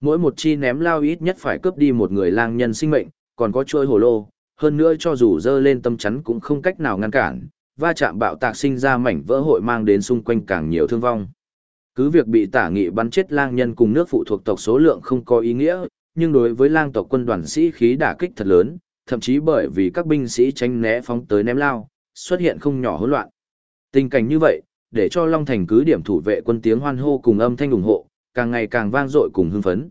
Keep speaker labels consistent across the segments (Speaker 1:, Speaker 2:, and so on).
Speaker 1: Mỗi một chi ném lao ít nhất phải cướp đi một người lang nhân sinh mệnh, còn có trôi hồ lô, hơn nữa cho dù dơ lên tâm chắn cũng không cách nào ngăn cản, va chạm bạo tạc sinh ra mảnh vỡ hội mang đến xung quanh càng nhiều thương vong. Cứ việc bị tả nghị bắn chết lang nhân cùng nước phụ thuộc tộc số lượng không có ý nghĩa, nhưng đối với lang tộc quân đoàn sĩ khí đả kích thật lớn, thậm chí bởi vì các binh sĩ tránh né phóng tới ném lao, xuất hiện không nhỏ hỗn loạn. Tình cảnh như vậy, để cho Long Thành cứ điểm thủ vệ quân tiếng hoan hô cùng âm thanh ủng hộ, càng ngày càng vang dội cùng hưng phấn.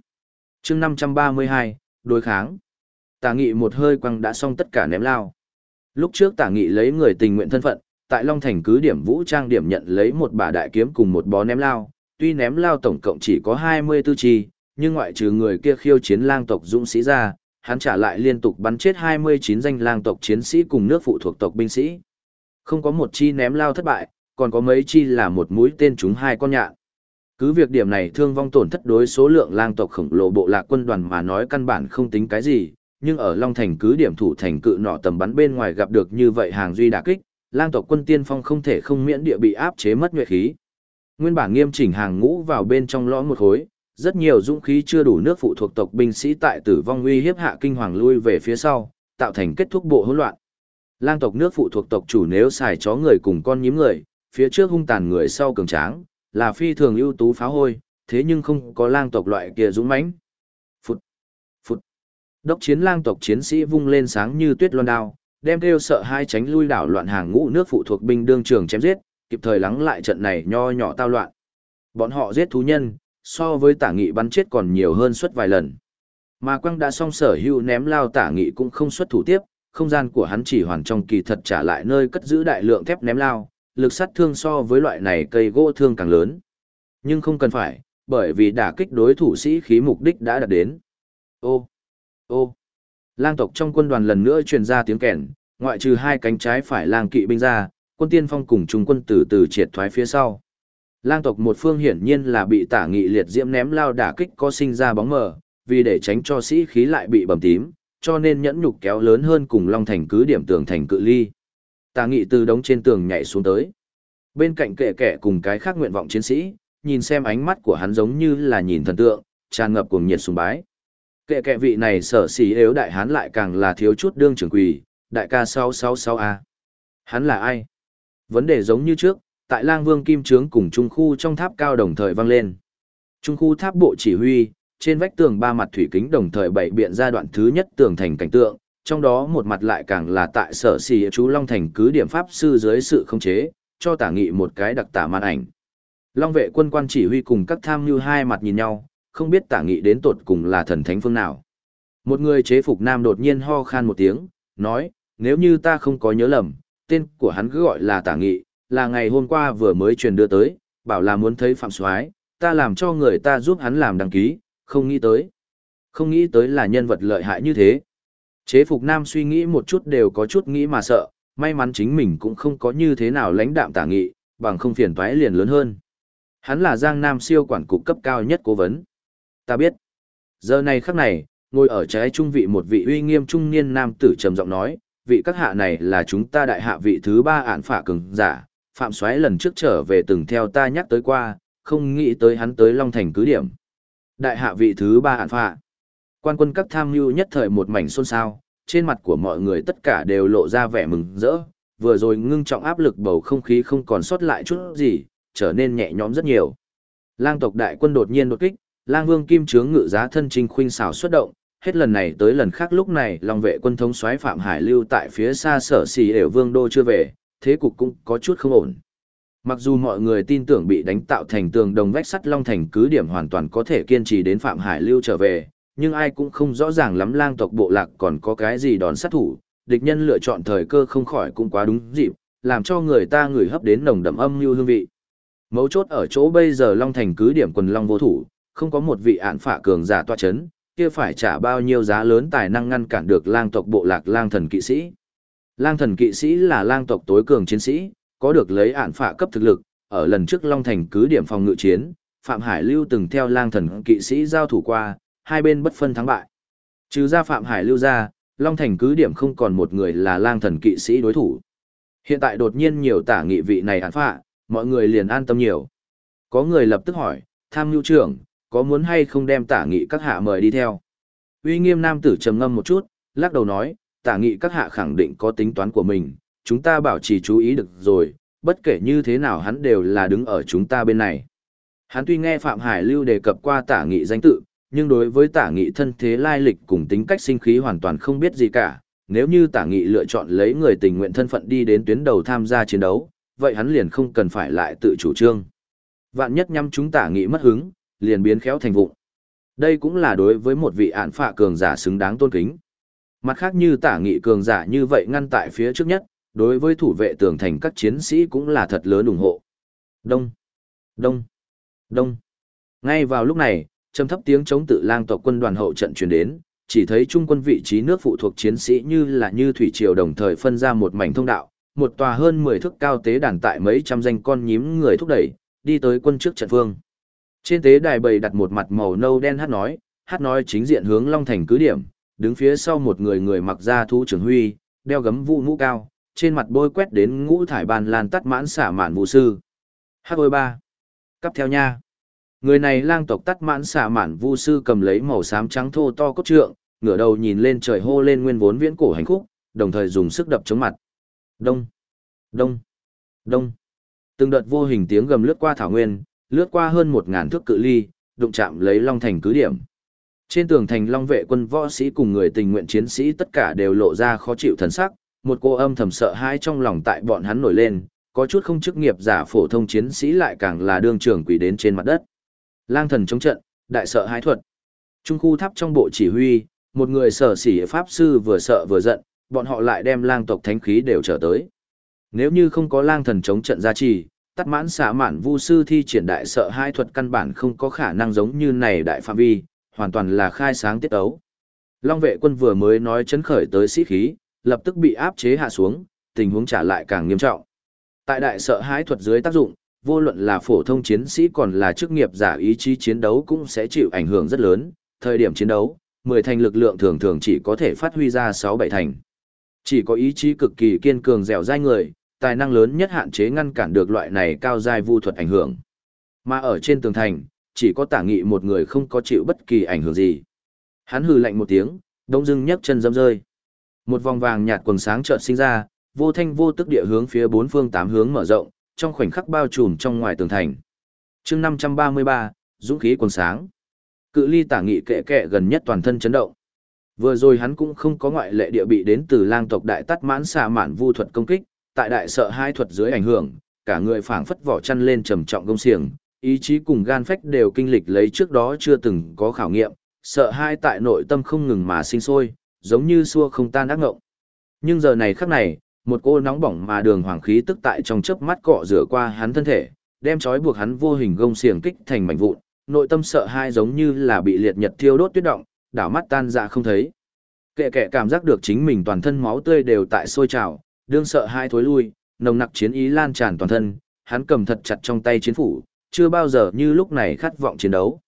Speaker 1: chương 532, đối kháng. Tả nghị một hơi quăng đã xong tất cả ném lao. Lúc trước tả nghị lấy người tình nguyện thân phận, tại Long Thành cứ điểm vũ trang điểm nhận lấy một bả đại kiếm cùng một bó ném lao, tuy ném lao tổng cộng chỉ có 24 chi, nhưng ngoại trừ người kia khiêu chiến lang tộc dũng sĩ ra, hắn trả lại liên tục bắn chết 29 danh lang tộc chiến sĩ cùng nước phụ thuộc tộc binh sĩ. Không có một chi ném lao thất bại, còn có mấy chi là một mũi tên trúng hai con nhạn. Cứ việc điểm này thương vong tổn thất đối số lượng lang tộc khổng lồ bộ lạc quân đoàn mà nói căn bản không tính cái gì, nhưng ở Long Thành cứ điểm thủ thành cự nọ tầm bắn bên ngoài gặp được như vậy hàng duy đả kích, lang tộc quân tiên phong không thể không miễn địa bị áp chế mất nhuệ khí. Nguyên bản nghiêm chỉnh hàng ngũ vào bên trong lõm một khối, rất nhiều dũng khí chưa đủ nước phụ thuộc tộc binh sĩ tại tử vong uy hiếp hạ kinh hoàng lui về phía sau, tạo thành kết thúc bộ hỗn loạn. Lang tộc nước phụ thuộc tộc chủ nếu xài chó người cùng con nhím người, phía trước hung tàn người sau cường tráng, là phi thường ưu tú phá hôi, thế nhưng không có lang tộc loại kia dũng mãnh. Phụt, phụt. Đốc chiến lang tộc chiến sĩ vung lên sáng như tuyết loan đao, đem theo sợ hai tránh lui đảo loạn hàng ngũ nước phụ thuộc binh đương trường chém giết, kịp thời lắng lại trận này nho nhỏ tao loạn. Bọn họ giết thú nhân, so với tả nghị bắn chết còn nhiều hơn suất vài lần. Mà quăng đã xong sở hữu ném lao tả nghị cũng không xuất thủ tiếp, không gian của hắn chỉ hoàn trong kỳ thật trả lại nơi cất giữ đại lượng thép ném lao, lực sát thương so với loại này cây gỗ thương càng lớn. Nhưng không cần phải, bởi vì đả kích đối thủ sĩ khí mục đích đã đạt đến. Ô, ô, lang tộc trong quân đoàn lần nữa truyền ra tiếng kèn, ngoại trừ hai cánh trái phải lang kỵ binh ra, quân tiên phong cùng trung quân từ từ triệt thoái phía sau. Lang tộc một phương hiển nhiên là bị tả nghị liệt diễm ném lao đả kích có sinh ra bóng mờ, vì để tránh cho sĩ khí lại bị bầm tím, cho nên nhẫn nhục kéo lớn hơn cùng Long Thành cứ điểm tường thành cự ly tà nghị từ đống trên tường nhảy xuống tới. Bên cạnh kệ kệ cùng cái khác nguyện vọng chiến sĩ, nhìn xem ánh mắt của hắn giống như là nhìn thần tượng, tràn ngập cùng nhiệt sùng bái. Kệ kệ vị này sở xỉ yếu đại hán lại càng là thiếu chút đương trưởng quỳ, đại ca 666A. Hắn là ai? Vấn đề giống như trước, tại lang vương kim trướng cùng trung khu trong tháp cao đồng thời vang lên. Trung khu tháp bộ chỉ huy, trên vách tường ba mặt thủy kính đồng thời bảy biện ra đoạn thứ nhất tường thành cảnh tượng, trong đó một mặt lại càng là tại sở xì chú Long Thành cứ điểm pháp sư dưới sự không chế, cho tả nghị một cái đặc tả màn ảnh. Long vệ quân quan chỉ huy cùng các tham như hai mặt nhìn nhau, không biết tả nghị đến tột cùng là thần thánh phương nào. Một người chế phục nam đột nhiên ho khan một tiếng, nói, nếu như ta không có nhớ lầm, tên của hắn cứ gọi là tả nghị, là ngày hôm qua vừa mới truyền đưa tới, bảo là muốn thấy Phạm Soái, ta làm cho người ta giúp hắn làm đăng ký, không nghĩ tới. Không nghĩ tới là nhân vật lợi hại như thế. Chế phục nam suy nghĩ một chút đều có chút nghĩ mà sợ, may mắn chính mình cũng không có như thế nào lãnh đạm tả nghị, bằng không phiền toái liền lớn hơn. Hắn là Giang Nam siêu quản cục cấp cao nhất cố vấn. Ta biết. Giờ này khắc này, ngồi ở trái trung vị một vị uy nghiêm trung niên nam tử trầm giọng nói, vị các hạ này là chúng ta đại hạ vị thứ ba ản phả cường giả, Phạm Soái lần trước trở về từng theo ta nhắc tới qua, không nghĩ tới hắn tới Long Thành cứ điểm. Đại hạ vị thứ ba ản phả. Quan quân các tham mưu nhất thời một mảnh xôn xao, trên mặt của mọi người tất cả đều lộ ra vẻ mừng rỡ, vừa rồi ngưng trọng áp lực bầu không khí không còn sót lại chút gì, trở nên nhẹ nhõm rất nhiều. Lang tộc đại quân đột nhiên đột kích, Lang Vương Kim Trướng ngự giá thân trinh khuynh xảo xuất động, hết lần này tới lần khác lúc này Long vệ quân thống soái Phạm Hải lưu tại phía xa sở xì đều vương đô chưa về, thế cục cũng có chút không ổn. Mặc dù mọi người tin tưởng bị đánh tạo thành tường đồng vách sắt Long Thành cứ điểm hoàn toàn có thể kiên trì đến Phạm Hải lưu trở về, nhưng ai cũng không rõ ràng lắm lang tộc bộ lạc còn có cái gì đòn sát thủ, địch nhân lựa chọn thời cơ không khỏi cũng quá đúng dịp, làm cho người ta người hấp đến nồng đậm âm như hương vị. Mấu chốt ở chỗ bây giờ Long Thành cứ điểm quần Long vô thủ, không có một vị án phả cường giả tọa chấn, kia phải trả bao nhiêu giá lớn tài năng ngăn cản được lang tộc bộ lạc lang thần kỵ sĩ. Lang thần kỵ sĩ là lang tộc tối cường chiến sĩ, có được lấy án phả cấp thực lực, ở lần trước Long Thành cứ điểm phòng ngự chiến, Phạm Hải Lưu từng theo lang thần kỵ sĩ giao thủ qua, hai bên bất phân thắng bại. Trừ ra Phạm Hải lưu ra, Long Thành cứ điểm không còn một người là lang thần kỵ sĩ đối thủ. Hiện tại đột nhiên nhiều tả nghị vị này án phạ, mọi người liền an tâm nhiều. Có người lập tức hỏi, tham nhu trưởng, có muốn hay không đem tả nghị các hạ mời đi theo. Uy nghiêm nam tử trầm ngâm một chút, lắc đầu nói, tả nghị các hạ khẳng định có tính toán của mình, chúng ta bảo trì chú ý được rồi, bất kể như thế nào hắn đều là đứng ở chúng ta bên này. Hắn tuy nghe Phạm Hải Lưu đề cập qua tả nghị danh tự, nhưng đối với tả nghị thân thế lai lịch cùng tính cách sinh khí hoàn toàn không biết gì cả. Nếu như tả nghị lựa chọn lấy người tình nguyện thân phận đi đến tuyến đầu tham gia chiến đấu, vậy hắn liền không cần phải lại tự chủ trương. Vạn nhất nhắm chúng tả nghị mất hứng, liền biến khéo thành vụng. Đây cũng là đối với một vị ạn phạ cường giả xứng đáng tôn kính. Mặt khác như tả nghị cường giả như vậy ngăn tại phía trước nhất, đối với thủ vệ tường thành các chiến sĩ cũng là thật lớn ủng hộ. Đông, đông, đông. Ngay vào lúc này, trầm thấp tiếng chống tự lang tộc quân đoàn hậu trận truyền đến, chỉ thấy trung quân vị trí nước phụ thuộc chiến sĩ như là như thủy triều đồng thời phân ra một mảnh thông đạo, một tòa hơn 10 thước cao tế đàn tại mấy trăm danh con nhím người thúc đẩy, đi tới quân trước trận phương. Trên tế đài bày đặt một mặt màu nâu đen hát nói, hát nói chính diện hướng Long Thành cứ điểm, đứng phía sau một người người mặc da thú trưởng huy, đeo gấm vũ mũ cao, trên mặt bôi quét đến ngũ thải bàn lan tắt mãn xả mạn vũ sư. Hát ôi ba. Cắp theo nha. Người này lang tộc tắt mãn xả mãn vu sư cầm lấy màu xám trắng thô to cốt trượng, ngửa đầu nhìn lên trời hô lên nguyên vốn viễn cổ hành khúc, đồng thời dùng sức đập chống mặt. Đông, đông, đông. Từng đợt vô hình tiếng gầm lướt qua thảo nguyên, lướt qua hơn một ngàn thước cự ly, đụng chạm lấy Long Thành cứ điểm. Trên tường thành Long vệ quân võ sĩ cùng người tình nguyện chiến sĩ tất cả đều lộ ra khó chịu thần sắc, một cô âm thầm sợ hãi trong lòng tại bọn hắn nổi lên, có chút không chức nghiệp giả phổ thông chiến sĩ lại càng là đương trưởng quỷ đến trên mặt đất. Lang thần chống trận, đại sợ hái thuật. Trung khu tháp trong bộ chỉ huy, một người sở sĩ pháp sư vừa sợ vừa giận, bọn họ lại đem lang tộc thánh khí đều trở tới. Nếu như không có lang thần chống trận gia trì, tắt mãn xả mạn vu sư thi triển đại sợ hai thuật căn bản không có khả năng giống như này đại phạm vi, hoàn toàn là khai sáng tiết ấu. Long vệ quân vừa mới nói chấn khởi tới sĩ khí, lập tức bị áp chế hạ xuống, tình huống trả lại càng nghiêm trọng. Tại đại sợ hãi thuật dưới tác dụng, vô luận là phổ thông chiến sĩ còn là chức nghiệp giả ý chí chiến đấu cũng sẽ chịu ảnh hưởng rất lớn. Thời điểm chiến đấu, 10 thành lực lượng thường thường chỉ có thể phát huy ra 6-7 thành. Chỉ có ý chí cực kỳ kiên cường dẻo dai người, tài năng lớn nhất hạn chế ngăn cản được loại này cao giai vu thuật ảnh hưởng. Mà ở trên tường thành, chỉ có tả nghị một người không có chịu bất kỳ ảnh hưởng gì. Hắn hừ lạnh một tiếng, đông dưng nhấc chân dâm rơi. Một vòng vàng nhạt quần sáng chợt sinh ra, vô thanh vô tức địa hướng phía bốn phương tám hướng mở rộng, trong khoảnh khắc bao trùm trong ngoài tường thành. chương 533, dũng khí quần sáng. Cự ly tả nghị kệ kệ gần nhất toàn thân chấn động. Vừa rồi hắn cũng không có ngoại lệ địa bị đến từ lang tộc đại tắt mãn xà mạn vu thuật công kích, tại đại sợ hai thuật dưới ảnh hưởng, cả người phảng phất vỏ chăn lên trầm trọng gông xiềng, ý chí cùng gan phách đều kinh lịch lấy trước đó chưa từng có khảo nghiệm, sợ hai tại nội tâm không ngừng mà sinh sôi, giống như xua không tan ác ngộng. Nhưng giờ này khắc này, một cô nóng bỏng mà đường hoàng khí tức tại trong chớp mắt cọ rửa qua hắn thân thể, đem trói buộc hắn vô hình gông xiềng kích thành mảnh vụn, nội tâm sợ hai giống như là bị liệt nhật thiêu đốt tuyết động, đảo mắt tan ra không thấy. Kệ kệ cảm giác được chính mình toàn thân máu tươi đều tại sôi trào, đương sợ hai thối lui, nồng nặc chiến ý lan tràn toàn thân, hắn cầm thật chặt trong tay chiến phủ, chưa bao giờ như lúc này khát vọng chiến đấu.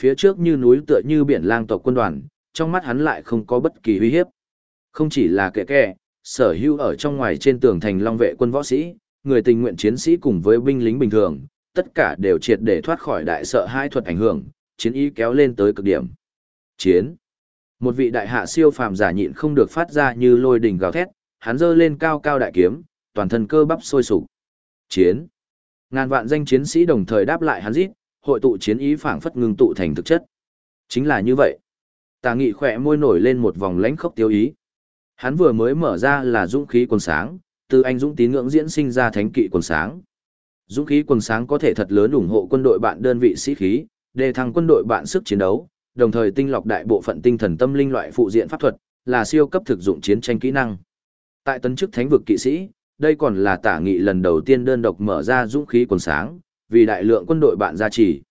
Speaker 1: Phía trước như núi tựa như biển lang tộc quân đoàn, trong mắt hắn lại không có bất kỳ uy hiếp. Không chỉ là kệ kệ, sở hữu ở trong ngoài trên tường thành long vệ quân võ sĩ, người tình nguyện chiến sĩ cùng với binh lính bình thường, tất cả đều triệt để thoát khỏi đại sợ hai thuật ảnh hưởng, chiến ý kéo lên tới cực điểm. Chiến. Một vị đại hạ siêu phàm giả nhịn không được phát ra như lôi đình gào thét, hắn giơ lên cao cao đại kiếm, toàn thân cơ bắp sôi sục. Chiến. Ngàn vạn danh chiến sĩ đồng thời đáp lại hắn rít, hội tụ chiến ý phảng phất ngưng tụ thành thực chất. Chính là như vậy. Tà Nghị khỏe môi nổi lên một vòng lãnh khốc tiêu ý. Hắn vừa mới mở ra là dũng khí quần sáng, từ anh dũng tín ngưỡng diễn sinh ra thánh kỵ quần sáng. Dũng khí quần sáng có thể thật lớn ủng hộ quân đội bạn đơn vị sĩ khí, đề thăng quân đội bạn sức chiến đấu, đồng thời tinh lọc đại bộ phận tinh thần tâm linh loại phụ diện pháp thuật, là siêu cấp thực dụng chiến tranh kỹ năng. Tại tấn chức thánh vực kỵ sĩ, đây còn là tả nghị lần đầu tiên đơn độc mở ra dũng khí quần sáng, vì đại lượng quân đội bạn gia trì.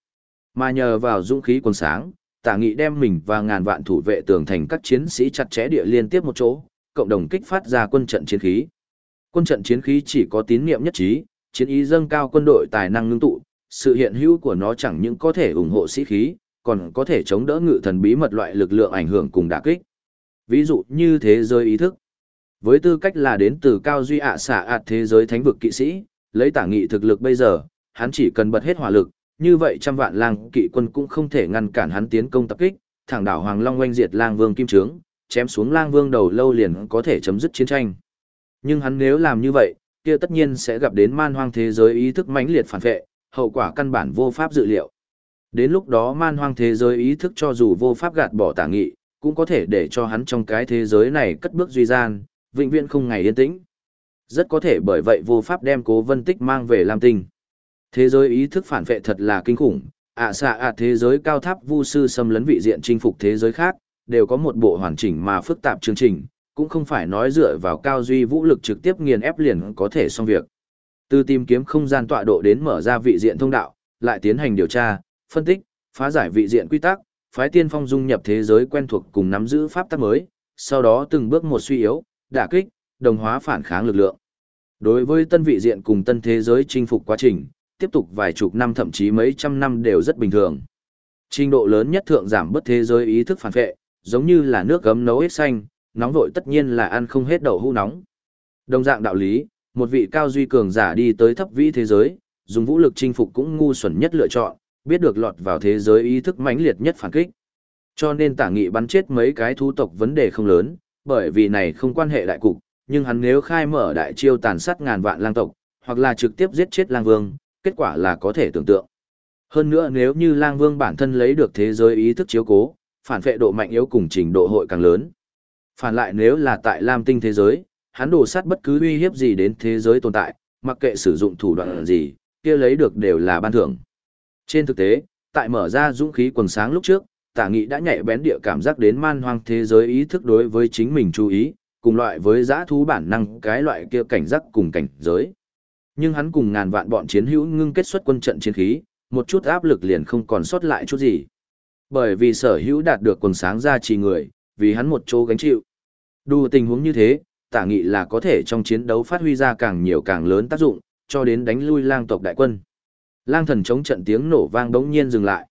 Speaker 1: Mà nhờ vào dũng khí quần sáng, tả nghị đem mình và ngàn vạn thủ vệ tường thành các chiến sĩ chặt chẽ địa liên tiếp một chỗ, cộng đồng kích phát ra quân trận chiến khí. Quân trận chiến khí chỉ có tín niệm nhất trí, chiến ý dâng cao quân đội tài năng ngưng tụ, sự hiện hữu của nó chẳng những có thể ủng hộ sĩ khí, còn có thể chống đỡ ngự thần bí mật loại lực lượng ảnh hưởng cùng đả kích. Ví dụ như thế giới ý thức. Với tư cách là đến từ cao duy ạ xả ạt thế giới thánh vực kỵ sĩ, lấy tả nghị thực lực bây giờ, hắn chỉ cần bật hết hỏa lực, như vậy trăm vạn lang kỵ quân cũng không thể ngăn cản hắn tiến công tập kích, thẳng đảo Hoàng Long oanh diệt lang vương kim trướng, chém xuống lang vương đầu lâu liền có thể chấm dứt chiến tranh. Nhưng hắn nếu làm như vậy, kia tất nhiên sẽ gặp đến man hoang thế giới ý thức mãnh liệt phản vệ, hậu quả căn bản vô pháp dự liệu. Đến lúc đó man hoang thế giới ý thức cho dù vô pháp gạt bỏ tả nghị, cũng có thể để cho hắn trong cái thế giới này cất bước duy gian, vĩnh viễn không ngày yên tĩnh. Rất có thể bởi vậy vô pháp đem cố vân tích mang về Lam Tinh. Thế giới ý thức phản vệ thật là kinh khủng, ạ xạ ạ thế giới cao tháp vu sư xâm lấn vị diện chinh phục thế giới khác, đều có một bộ hoàn chỉnh mà phức tạp chương trình, cũng không phải nói dựa vào cao duy vũ lực trực tiếp nghiền ép liền có thể xong việc. Từ tìm kiếm không gian tọa độ đến mở ra vị diện thông đạo, lại tiến hành điều tra, phân tích, phá giải vị diện quy tắc, phái tiên phong dung nhập thế giới quen thuộc cùng nắm giữ pháp tắc mới, sau đó từng bước một suy yếu, đả kích, đồng hóa phản kháng lực lượng. Đối với tân vị diện cùng tân thế giới chinh phục quá trình, tiếp tục vài chục năm thậm chí mấy trăm năm đều rất bình thường. Trình độ lớn nhất thượng giảm bất thế giới ý thức phản vệ, giống như là nước gấm nấu hết xanh, nóng vội tất nhiên là ăn không hết đậu hũ nóng. Đồng dạng đạo lý, một vị cao duy cường giả đi tới thấp vĩ thế giới, dùng vũ lực chinh phục cũng ngu xuẩn nhất lựa chọn, biết được lọt vào thế giới ý thức mãnh liệt nhất phản kích. Cho nên tả nghị bắn chết mấy cái thú tộc vấn đề không lớn, bởi vì này không quan hệ đại cục, nhưng hắn nếu khai mở đại chiêu tàn sát ngàn vạn lang tộc, hoặc là trực tiếp giết chết lang vương, kết quả là có thể tưởng tượng. Hơn nữa nếu như lang vương bản thân lấy được thế giới ý thức chiếu cố, phản vệ độ mạnh yếu cùng trình độ hội càng lớn. Phản lại nếu là tại Lam tinh thế giới, hắn đổ sát bất cứ uy hiếp gì đến thế giới tồn tại, mặc kệ sử dụng thủ đoạn gì, kia lấy được đều là ban thưởng. Trên thực tế, tại mở ra dũng khí quần sáng lúc trước, tả nghị đã nhạy bén địa cảm giác đến man hoang thế giới ý thức đối với chính mình chú ý, cùng loại với giã thú bản năng cái loại kia cảnh giác cùng cảnh giới. Nhưng hắn cùng ngàn vạn bọn chiến hữu ngưng kết xuất quân trận chiến khí, một chút áp lực liền không còn sót lại chút gì. Bởi vì sở hữu đạt được quần sáng ra trì người, vì hắn một chỗ gánh chịu. Đủ tình huống như thế, tả nghị là có thể trong chiến đấu phát huy ra càng nhiều càng lớn tác dụng, cho đến đánh lui lang tộc đại quân. Lang thần chống trận tiếng nổ vang đống nhiên dừng lại.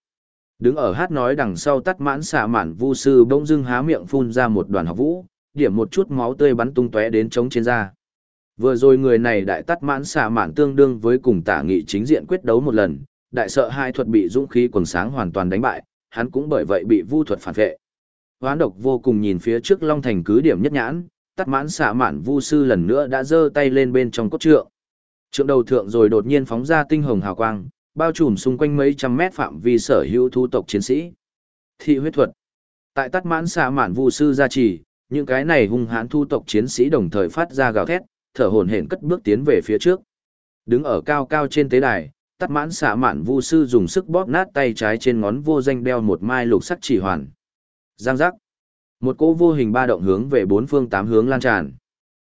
Speaker 1: Đứng ở hát nói đằng sau tắt mãn xạ mạn vu sư bỗng dưng há miệng phun ra một đoàn học vũ, điểm một chút máu tươi bắn tung tóe đến trống trên da. Vừa rồi người này đại tắt mãn xạ mạn tương đương với cùng tả nghị chính diện quyết đấu một lần, đại sợ hai thuật bị dũng khí quần sáng hoàn toàn đánh bại, hắn cũng bởi vậy bị vu thuật phản vệ. Hoán độc vô cùng nhìn phía trước Long Thành cứ điểm nhất nhãn, tắt mãn xạ mạn vu sư lần nữa đã giơ tay lên bên trong cốt trượng. Trượng đầu thượng rồi đột nhiên phóng ra tinh hồng hào quang, bao trùm xung quanh mấy trăm mét phạm vi sở hữu thu tộc chiến sĩ. Thị huyết thuật. Tại tắt mãn xạ mạn vu sư gia trì, những cái này hung hãn thu tộc chiến sĩ đồng thời phát ra gào thét, thở hổn hển cất bước tiến về phía trước. Đứng ở cao cao trên tế đài, tắt mãn xạ mạn vu sư dùng sức bóp nát tay trái trên ngón vô danh đeo một mai lục sắc chỉ hoàn. Giang giác. Một cỗ vô hình ba động hướng về bốn phương tám hướng lan tràn.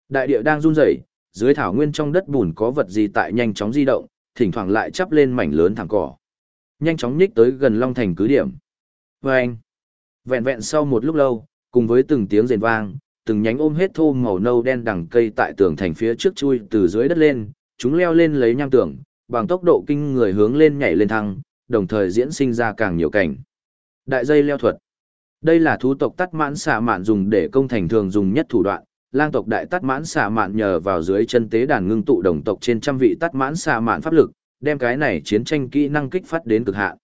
Speaker 1: Đại địa đang run rẩy, dưới thảo nguyên trong đất bùn có vật gì tại nhanh chóng di động, thỉnh thoảng lại chắp lên mảnh lớn thẳng cỏ. Nhanh chóng nhích tới gần Long Thành cứ điểm. Và anh, vẹn vẹn sau một lúc lâu, cùng với từng tiếng rền vang, từng nhánh ôm hết thô màu nâu đen đằng cây tại tường thành phía trước chui từ dưới đất lên, chúng leo lên lấy nham tường, bằng tốc độ kinh người hướng lên nhảy lên thăng, đồng thời diễn sinh ra càng nhiều cảnh. Đại dây leo thuật. Đây là thú tộc tắt mãn xạ mạn dùng để công thành thường dùng nhất thủ đoạn, lang tộc đại tắt mãn xạ mạn nhờ vào dưới chân tế đàn ngưng tụ đồng tộc trên trăm vị tắt mãn xạ mạn pháp lực, đem cái này chiến tranh kỹ năng kích phát đến cực hạn.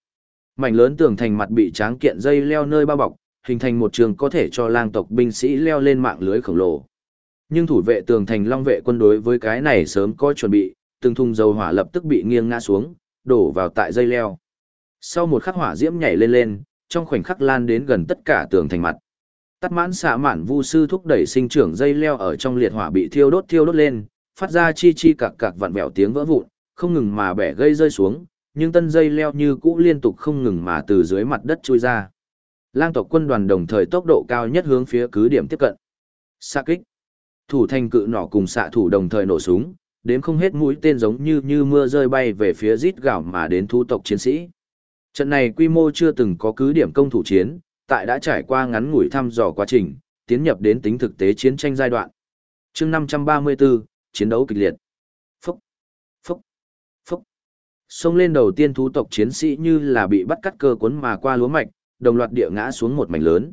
Speaker 1: Mảnh lớn tường thành mặt bị tráng kiện dây leo nơi bao bọc, hình thành một trường có thể cho lang tộc binh sĩ leo lên mạng lưới khổng lồ. Nhưng thủ vệ tường thành long vệ quân đối với cái này sớm có chuẩn bị, từng thùng dầu hỏa lập tức bị nghiêng ngã xuống, đổ vào tại dây leo. Sau một khắc hỏa diễm nhảy lên lên, trong khoảnh khắc lan đến gần tất cả tường thành mặt. Tắt mãn xạ mạn vu sư thúc đẩy sinh trưởng dây leo ở trong liệt hỏa bị thiêu đốt thiêu đốt lên, phát ra chi chi cạc cạc vặn vẹo tiếng vỡ vụn, không ngừng mà bẻ gây rơi xuống, nhưng tân dây leo như cũ liên tục không ngừng mà từ dưới mặt đất chui ra. Lang tộc quân đoàn đồng thời tốc độ cao nhất hướng phía cứ điểm tiếp cận. Xạ kích. Thủ thành cự nỏ cùng xạ thủ đồng thời nổ súng, đến không hết mũi tên giống như như mưa rơi bay về phía rít gạo mà đến thu tộc chiến sĩ. Trận này quy mô chưa từng có cứ điểm công thủ chiến, tại đã trải qua ngắn ngủi thăm dò quá trình, tiến nhập đến tính thực tế chiến tranh giai đoạn. chương 534, chiến đấu kịch liệt. Phúc, phúc, phúc. Xông lên đầu tiên thú tộc chiến sĩ như là bị bắt cắt cơ cuốn mà qua lúa mạch, đồng loạt địa ngã xuống một mảnh lớn.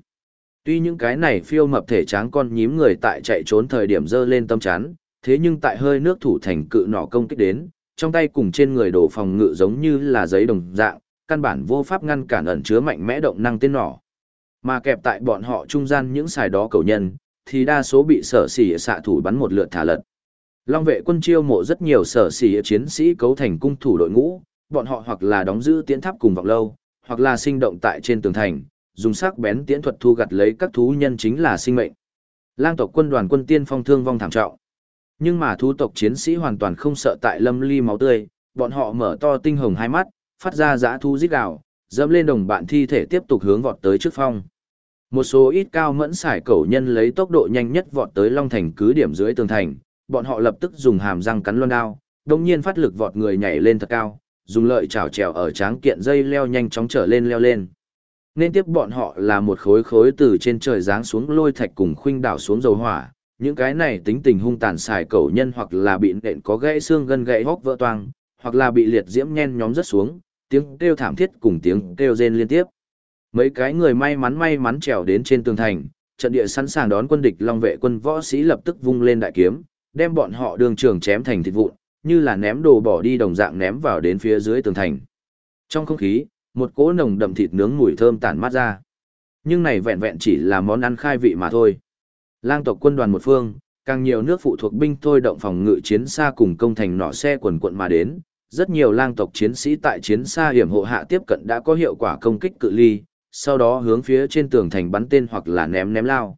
Speaker 1: Tuy những cái này phiêu mập thể tráng con nhím người tại chạy trốn thời điểm dơ lên tâm chán, thế nhưng tại hơi nước thủ thành cự nỏ công kích đến, trong tay cùng trên người đổ phòng ngự giống như là giấy đồng dạng, căn bản vô pháp ngăn cản ẩn chứa mạnh mẽ động năng tên nỏ. Mà kẹp tại bọn họ trung gian những xài đó cầu nhân, thì đa số bị sở xỉ xạ thủ bắn một lượt thả lật. Long vệ quân chiêu mộ rất nhiều sở xỉ chiến sĩ cấu thành cung thủ đội ngũ, bọn họ hoặc là đóng giữ tiến tháp cùng vọng lâu, hoặc là sinh động tại trên tường thành, dùng sắc bén tiễn thuật thu gặt lấy các thú nhân chính là sinh mệnh. Lang tộc quân đoàn quân tiên phong thương vong thảm trọng. Nhưng mà thú tộc chiến sĩ hoàn toàn không sợ tại lâm ly máu tươi, bọn họ mở to tinh hồng hai mắt, phát ra giã thu rít gào, dẫm lên đồng bạn thi thể tiếp tục hướng vọt tới trước phong. Một số ít cao mẫn xài cẩu nhân lấy tốc độ nhanh nhất vọt tới Long Thành cứ điểm dưới tường thành, bọn họ lập tức dùng hàm răng cắn loan đao, đồng nhiên phát lực vọt người nhảy lên thật cao, dùng lợi chảo trèo ở tráng kiện dây leo nhanh chóng trở lên leo lên. Nên tiếp bọn họ là một khối khối từ trên trời giáng xuống lôi thạch cùng khuynh đảo xuống dầu hỏa, những cái này tính tình hung tàn xài cẩu nhân hoặc là bị nện có gãy xương gân gãy hóc vỡ toang, hoặc là bị liệt diễm nhen nhóm rất xuống, tiếng kêu thảm thiết cùng tiếng kêu rên liên tiếp. Mấy cái người may mắn may mắn trèo đến trên tường thành, trận địa sẵn sàng đón quân địch long vệ quân võ sĩ lập tức vung lên đại kiếm, đem bọn họ đường trường chém thành thịt vụn, như là ném đồ bỏ đi đồng dạng ném vào đến phía dưới tường thành. Trong không khí, một cỗ nồng đậm thịt nướng mùi thơm tản mát ra. Nhưng này vẹn vẹn chỉ là món ăn khai vị mà thôi. Lang tộc quân đoàn một phương, càng nhiều nước phụ thuộc binh thôi động phòng ngự chiến xa cùng công thành nọ xe quần quận mà đến. Rất nhiều lang tộc chiến sĩ tại chiến xa hiểm hộ hạ tiếp cận đã có hiệu quả công kích cự ly, sau đó hướng phía trên tường thành bắn tên hoặc là ném ném lao.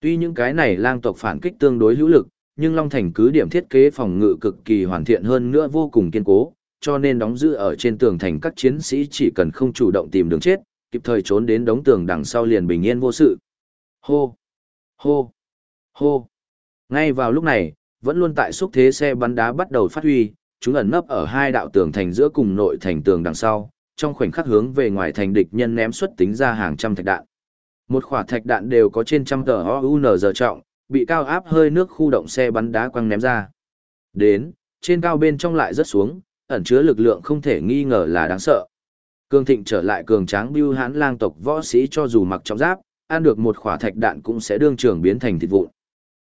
Speaker 1: Tuy những cái này lang tộc phản kích tương đối hữu lực, nhưng Long Thành cứ điểm thiết kế phòng ngự cực kỳ hoàn thiện hơn nữa vô cùng kiên cố, cho nên đóng giữ ở trên tường thành các chiến sĩ chỉ cần không chủ động tìm đường chết, kịp thời trốn đến đống tường đằng sau liền bình yên vô sự. Hô! Hô! Hô! Ngay vào lúc này, vẫn luôn tại xúc thế xe bắn đá bắt đầu phát huy, chúng ẩn nấp ở hai đạo tường thành giữa cùng nội thành tường đằng sau, trong khoảnh khắc hướng về ngoài thành địch nhân ném xuất tính ra hàng trăm thạch đạn. Một quả thạch đạn đều có trên trăm tờ OUN giờ trọng, bị cao áp hơi nước khu động xe bắn đá quăng ném ra. Đến, trên cao bên trong lại rất xuống, ẩn chứa lực lượng không thể nghi ngờ là đáng sợ. Cương thịnh trở lại cường tráng bưu hán lang tộc võ sĩ cho dù mặc trọng giáp, ăn được một quả thạch đạn cũng sẽ đương trường biến thành thịt vụn.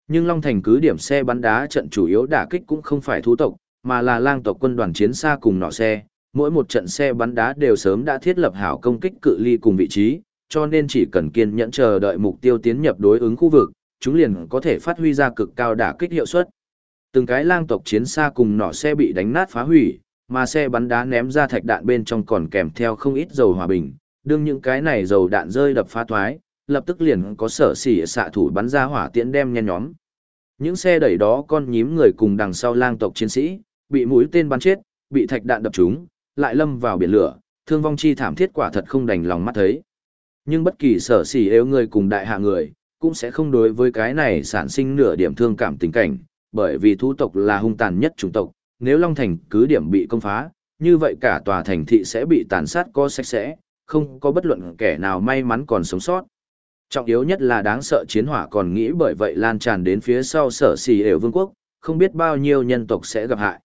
Speaker 1: Nhưng Long Thành cứ điểm xe bắn đá trận chủ yếu đả kích cũng không phải thú tộc, mà là lang tộc quân đoàn chiến xa cùng nọ xe, mỗi một trận xe bắn đá đều sớm đã thiết lập hảo công kích cự ly cùng vị trí, cho nên chỉ cần kiên nhẫn chờ đợi mục tiêu tiến nhập đối ứng khu vực, chúng liền có thể phát huy ra cực cao đả kích hiệu suất. Từng cái lang tộc chiến xa cùng nỏ xe bị đánh nát phá hủy, mà xe bắn đá ném ra thạch đạn bên trong còn kèm theo không ít dầu hòa bình, đương những cái này dầu đạn rơi đập phá thoái, lập tức liền có sở xỉ xạ thủ bắn ra hỏa tiễn đem nhen nhóm. Những xe đẩy đó con nhím người cùng đằng sau lang tộc chiến sĩ, bị mũi tên bắn chết, bị thạch đạn đập trúng, lại lâm vào biển lửa, thương vong chi thảm thiết quả thật không đành lòng mắt thấy. Nhưng bất kỳ sở xỉ yếu người cùng đại hạ người, cũng sẽ không đối với cái này sản sinh nửa điểm thương cảm tình cảnh, bởi vì thú tộc là hung tàn nhất chủng tộc, nếu Long Thành cứ điểm bị công phá, như vậy cả tòa thành thị sẽ bị tàn sát có sạch sẽ, không có bất luận kẻ nào may mắn còn sống sót. Trọng yếu nhất là đáng sợ chiến hỏa còn nghĩ bởi vậy lan tràn đến phía sau sở xì đều vương quốc, không biết bao nhiêu nhân tộc sẽ gặp hại.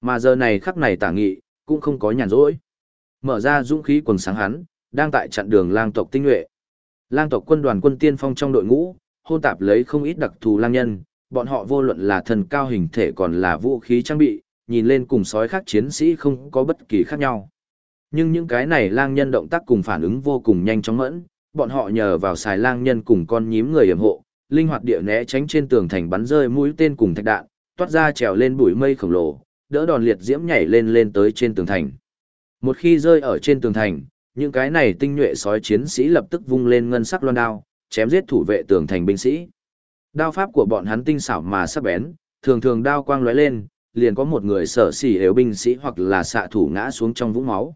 Speaker 1: Mà giờ này khắc này tả nghị, cũng không có nhàn rỗi. Mở ra dũng khí quần sáng hắn, đang tại chặn đường lang tộc tinh nhuệ. Lang tộc quân đoàn quân tiên phong trong đội ngũ, hôn tạp lấy không ít đặc thù lang nhân, bọn họ vô luận là thần cao hình thể còn là vũ khí trang bị, nhìn lên cùng sói khác chiến sĩ không có bất kỳ khác nhau. Nhưng những cái này lang nhân động tác cùng phản ứng vô cùng nhanh chóng mẫn, bọn họ nhờ vào xài lang nhân cùng con nhím người hiểm hộ, linh hoạt địa né tránh trên tường thành bắn rơi mũi tên cùng thạch đạn, toát ra trèo lên bụi mây khổng lồ, đỡ đòn liệt diễm nhảy lên lên tới trên tường thành. Một khi rơi ở trên tường thành, những cái này tinh nhuệ sói chiến sĩ lập tức vung lên ngân sắc loan đao, chém giết thủ vệ tường thành binh sĩ. Đao pháp của bọn hắn tinh xảo mà sắc bén, thường thường đao quang lóe lên, liền có một người sở xỉ yếu binh sĩ hoặc là xạ thủ ngã xuống trong vũng máu.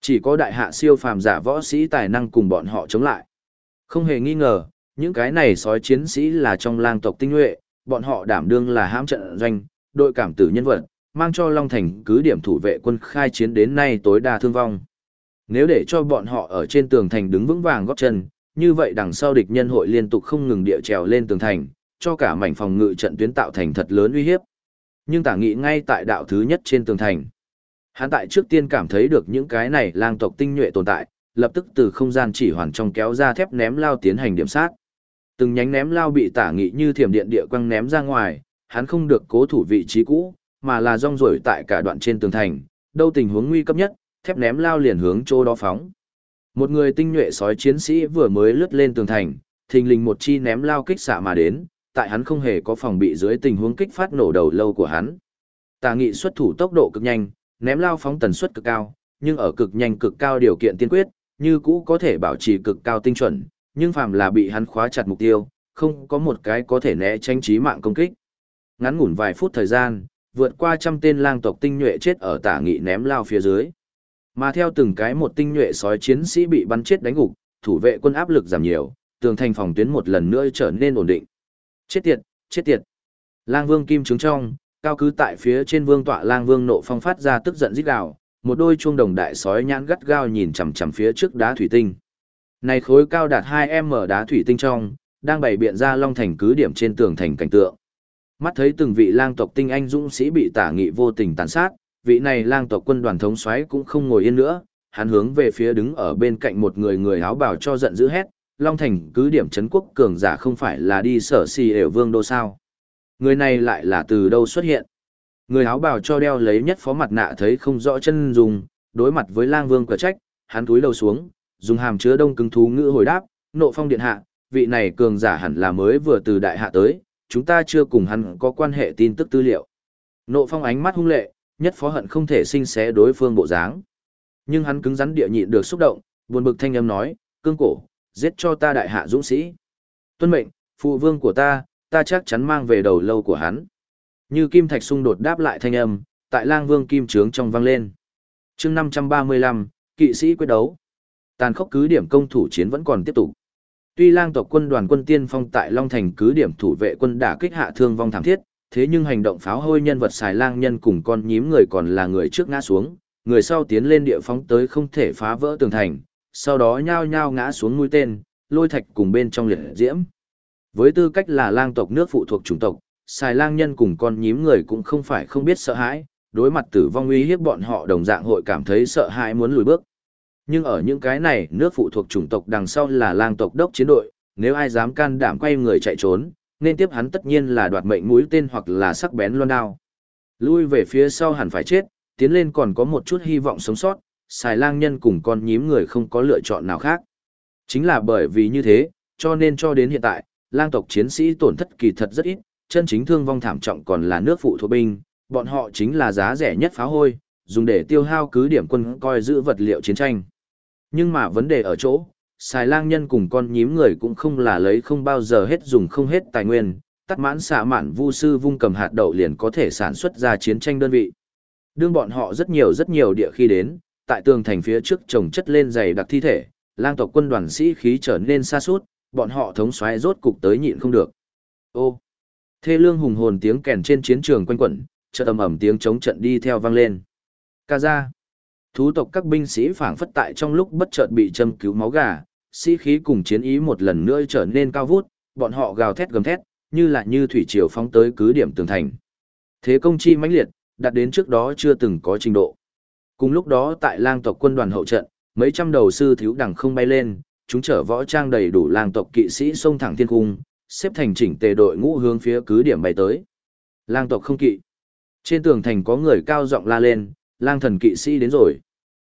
Speaker 1: Chỉ có đại hạ siêu phàm giả võ sĩ tài năng cùng bọn họ chống lại. Không hề nghi ngờ, những cái này sói chiến sĩ là trong lang tộc tinh nhuệ, bọn họ đảm đương là hãm trận doanh, đội cảm tử nhân vật, mang cho Long Thành cứ điểm thủ vệ quân khai chiến đến nay tối đa thương vong. Nếu để cho bọn họ ở trên tường thành đứng vững vàng góp chân, như vậy đằng sau địch nhân hội liên tục không ngừng địa trèo lên tường thành, cho cả mảnh phòng ngự trận tuyến tạo thành thật lớn uy hiếp. Nhưng tả nghị ngay tại đạo thứ nhất trên tường thành. Hắn tại trước tiên cảm thấy được những cái này lang tộc tinh nhuệ tồn tại, lập tức từ không gian chỉ hoàn trong kéo ra thép ném lao tiến hành điểm sát. Từng nhánh ném lao bị tả nghị như thiểm điện địa quăng ném ra ngoài, hắn không được cố thủ vị trí cũ, mà là rong ruổi tại cả đoạn trên tường thành, đâu tình huống nguy cấp nhất, thép ném lao liền hướng chỗ đó phóng. Một người tinh nhuệ sói chiến sĩ vừa mới lướt lên tường thành, thình lình một chi ném lao kích xạ mà đến, tại hắn không hề có phòng bị dưới tình huống kích phát nổ đầu lâu của hắn. Tà nghị xuất thủ tốc độ cực nhanh, ném lao phóng tần suất cực cao, nhưng ở cực nhanh cực cao điều kiện tiên quyết, như cũ có thể bảo trì cực cao tinh chuẩn, nhưng phàm là bị hắn khóa chặt mục tiêu, không có một cái có thể né tránh trí mạng công kích. Ngắn ngủn vài phút thời gian, vượt qua trăm tên lang tộc tinh nhuệ chết ở tả nghị ném lao phía dưới. Mà theo từng cái một tinh nhuệ sói chiến sĩ bị bắn chết đánh gục, thủ vệ quân áp lực giảm nhiều, tường thành phòng tuyến một lần nữa trở nên ổn định. Chết tiệt, chết tiệt. Lang Vương kim trứng trong, cao cứ tại phía trên vương tọa Lang Vương nộ phong phát ra tức giận rít gào, một đôi chuông đồng đại sói nhãn gắt gao nhìn chằm chằm phía trước đá thủy tinh. Này khối cao đạt 2m đá thủy tinh trong, đang bày biện ra long thành cứ điểm trên tường thành cảnh tượng. Mắt thấy từng vị lang tộc tinh anh dũng sĩ bị tả nghị vô tình tàn sát, vị này lang tộc quân đoàn thống soái cũng không ngồi yên nữa, hắn hướng về phía đứng ở bên cạnh một người người áo bào cho giận dữ hét, Long Thành cứ điểm chấn quốc cường giả không phải là đi sở xì ểu vương đô sao. Người này lại là từ đâu xuất hiện. Người áo bào cho đeo lấy nhất phó mặt nạ thấy không rõ chân dùng, đối mặt với lang vương cờ trách, hắn túi đầu xuống, dùng hàm chứa đông cứng thú ngữ hồi đáp, nộ phong điện hạ, vị này cường giả hẳn là mới vừa từ đại hạ tới, chúng ta chưa cùng hắn có quan hệ tin tức tư liệu. Nộ phong ánh mắt hung lệ, nhất phó hận không thể sinh xé đối phương bộ dáng. Nhưng hắn cứng rắn địa nhịn được xúc động, buồn bực thanh âm nói, cương cổ, giết cho ta đại hạ dũng sĩ. Tuân mệnh, phụ vương của ta, ta chắc chắn mang về đầu lâu của hắn. Như kim thạch xung đột đáp lại thanh âm, tại lang vương kim trướng trong vang lên. chương 535, kỵ sĩ quyết đấu. Tàn khốc cứ điểm công thủ chiến vẫn còn tiếp tục. Tuy lang tộc quân đoàn quân tiên phong tại Long Thành cứ điểm thủ vệ quân đã kích hạ thương vong thảm thiết, thế nhưng hành động pháo hôi nhân vật xài lang nhân cùng con nhím người còn là người trước ngã xuống, người sau tiến lên địa phóng tới không thể phá vỡ tường thành, sau đó nhao nhao ngã xuống mũi tên, lôi thạch cùng bên trong liệt diễm. Với tư cách là lang tộc nước phụ thuộc chủng tộc, xài lang nhân cùng con nhím người cũng không phải không biết sợ hãi, đối mặt tử vong uy hiếp bọn họ đồng dạng hội cảm thấy sợ hãi muốn lùi bước. Nhưng ở những cái này, nước phụ thuộc chủng tộc đằng sau là lang tộc đốc chiến đội, nếu ai dám can đảm quay người chạy trốn, nên tiếp hắn tất nhiên là đoạt mệnh mũi tên hoặc là sắc bén loan đao. Lui về phía sau hẳn phải chết, tiến lên còn có một chút hy vọng sống sót, xài lang nhân cùng con nhím người không có lựa chọn nào khác. Chính là bởi vì như thế, cho nên cho đến hiện tại, lang tộc chiến sĩ tổn thất kỳ thật rất ít, chân chính thương vong thảm trọng còn là nước phụ thuộc binh, bọn họ chính là giá rẻ nhất phá hôi, dùng để tiêu hao cứ điểm quân coi giữ vật liệu chiến tranh. Nhưng mà vấn đề ở chỗ, xài lang nhân cùng con nhím người cũng không là lấy không bao giờ hết dùng không hết tài nguyên, tắt mãn xạ mạn vu sư vung cầm hạt đậu liền có thể sản xuất ra chiến tranh đơn vị. Đương bọn họ rất nhiều rất nhiều địa khi đến, tại tường thành phía trước trồng chất lên dày đặc thi thể, lang tộc quân đoàn sĩ khí trở nên xa suốt, bọn họ thống xoáy rốt cục tới nhịn không được. Ô! Thê lương hùng hồn tiếng kèn trên chiến trường quanh quẩn, chợt ầm ầm tiếng chống trận đi theo vang lên. Ca ra! Thú tộc các binh sĩ phảng phất tại trong lúc bất chợt bị châm cứu máu gà, sĩ khí cùng chiến ý một lần nữa trở nên cao vút, bọn họ gào thét gầm thét, như là như thủy triều phóng tới cứ điểm tường thành. Thế công chi mãnh liệt, đạt đến trước đó chưa từng có trình độ. Cùng lúc đó tại lang tộc quân đoàn hậu trận, mấy trăm đầu sư thiếu đẳng không bay lên, chúng chở võ trang đầy đủ lang tộc kỵ sĩ xông thẳng thiên cung, xếp thành chỉnh tề đội ngũ hướng phía cứ điểm bay tới. Lang tộc không kỵ. Trên tường thành có người cao giọng la lên, lang thần kỵ sĩ đến rồi.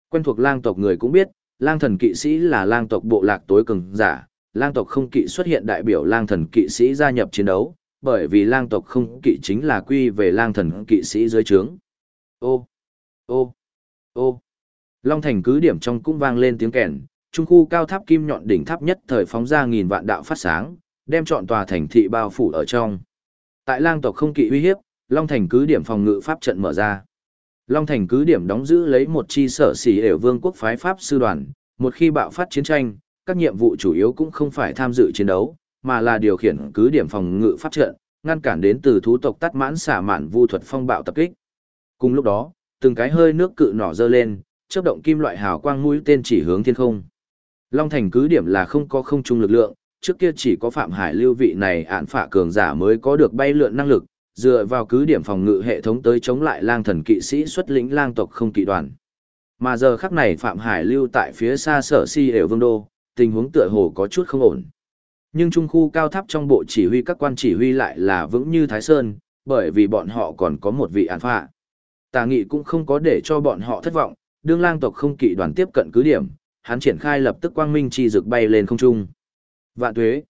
Speaker 1: Quen thuộc lang tộc người cũng biết, lang thần kỵ sĩ là lang tộc bộ lạc tối cường giả, lang tộc không kỵ xuất hiện đại biểu lang thần kỵ sĩ gia nhập chiến đấu, bởi vì lang tộc không kỵ chính là quy về lang thần kỵ sĩ dưới trướng. Ô, ô, ô, Long thành cứ điểm trong cũng vang lên tiếng kèn, trung khu cao tháp kim nhọn đỉnh tháp nhất thời phóng ra nghìn vạn đạo phát sáng, đem trọn tòa thành thị bao phủ ở trong. Tại lang tộc không kỵ uy hiếp, Long thành cứ điểm phòng ngự pháp trận mở ra. Long Thành cứ điểm đóng giữ lấy một chi sở xỉ ểu vương quốc phái Pháp sư đoàn, một khi bạo phát chiến tranh, các nhiệm vụ chủ yếu cũng không phải tham dự chiến đấu, mà là điều khiển cứ điểm phòng ngự pháp trận, ngăn cản đến từ thú tộc tắt mãn xả mạn vu thuật phong bạo tập kích. Cùng lúc đó, từng cái hơi nước cự nỏ dơ lên, chớp động kim loại hào quang mũi tên chỉ hướng thiên không. Long Thành cứ điểm là không có không trung lực lượng, trước kia chỉ có Phạm Hải lưu vị này án phạ cường giả mới có được bay lượn năng lực, dựa vào cứ điểm phòng ngự hệ thống tới chống lại lang thần kỵ sĩ xuất lĩnh lang tộc không kỵ đoàn. Mà giờ khắc này Phạm Hải lưu tại phía xa sở si đều vương đô, tình huống tựa hồ có chút không ổn. Nhưng trung khu cao tháp trong bộ chỉ huy các quan chỉ huy lại là vững như Thái Sơn, bởi vì bọn họ còn có một vị án phạ. Tà nghị cũng không có để cho bọn họ thất vọng, đương lang tộc không kỵ đoàn tiếp cận cứ điểm, hắn triển khai lập tức quang minh chi rực bay lên không trung. Vạn tuế.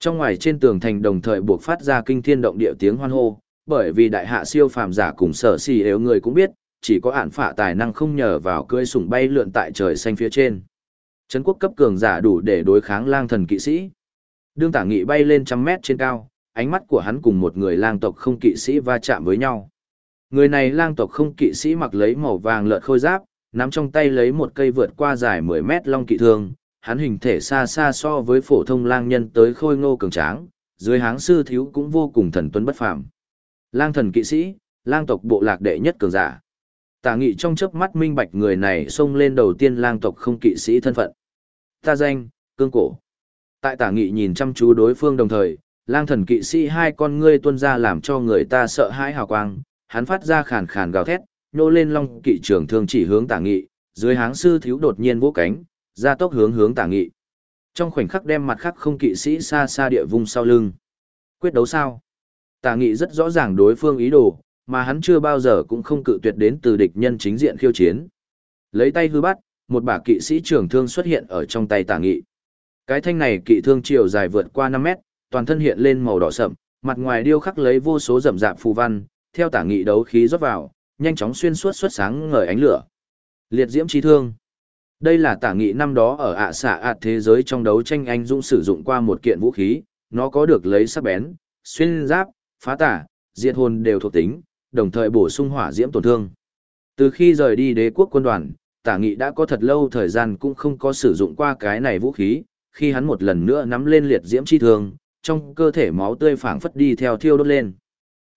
Speaker 1: Trong ngoài trên tường thành đồng thời buộc phát ra kinh thiên động địa tiếng hoan hô, bởi vì đại hạ siêu phàm giả cùng sở xì yếu người cũng biết, chỉ có ản phạ tài năng không nhờ vào cưỡi sủng bay lượn tại trời xanh phía trên. Trấn quốc cấp cường giả đủ để đối kháng lang thần kỵ sĩ. Đương tả nghị bay lên trăm mét trên cao, ánh mắt của hắn cùng một người lang tộc không kỵ sĩ va chạm với nhau. Người này lang tộc không kỵ sĩ mặc lấy màu vàng lợn khôi giáp, nắm trong tay lấy một cây vượt qua dài 10 mét long kỵ thương, hắn hình thể xa xa so với phổ thông lang nhân tới khôi ngô cường tráng, dưới háng sư thiếu cũng vô cùng thần tuấn bất phàm. Lang thần kỵ sĩ, lang tộc bộ lạc đệ nhất cường giả. Tả nghị trong chớp mắt minh bạch người này xông lên đầu tiên lang tộc không kỵ sĩ thân phận. Ta danh, cương cổ. Tại tả nghị nhìn chăm chú đối phương đồng thời, lang thần kỵ sĩ hai con ngươi tuôn ra làm cho người ta sợ hãi hào quang, hắn phát ra khàn khàn gào thét, nô lên long kỵ trưởng thương chỉ hướng tả nghị, dưới háng sư thiếu đột nhiên vỗ cánh, ra tốc hướng hướng tả nghị. Trong khoảnh khắc đem mặt khắc không kỵ sĩ xa xa địa vùng sau lưng. Quyết đấu sao? Tả nghị rất rõ ràng đối phương ý đồ, mà hắn chưa bao giờ cũng không cự tuyệt đến từ địch nhân chính diện khiêu chiến. Lấy tay hư bắt, một bả kỵ sĩ trưởng thương xuất hiện ở trong tay tả nghị. Cái thanh này kỵ thương chiều dài vượt qua 5 mét, toàn thân hiện lên màu đỏ sậm, mặt ngoài điêu khắc lấy vô số rậm rạp phù văn, theo tả nghị đấu khí rót vào, nhanh chóng xuyên suốt xuất sáng ngời ánh lửa. Liệt diễm chi thương. Đây là tả nghị năm đó ở ạ xạ ạt thế giới trong đấu tranh anh dũng sử dụng qua một kiện vũ khí, nó có được lấy sắc bén, xuyên giáp, phá tả, diệt hồn đều thuộc tính, đồng thời bổ sung hỏa diễm tổn thương. Từ khi rời đi đế quốc quân đoàn, tả nghị đã có thật lâu thời gian cũng không có sử dụng qua cái này vũ khí, khi hắn một lần nữa nắm lên liệt diễm chi thương, trong cơ thể máu tươi phảng phất đi theo thiêu đốt lên.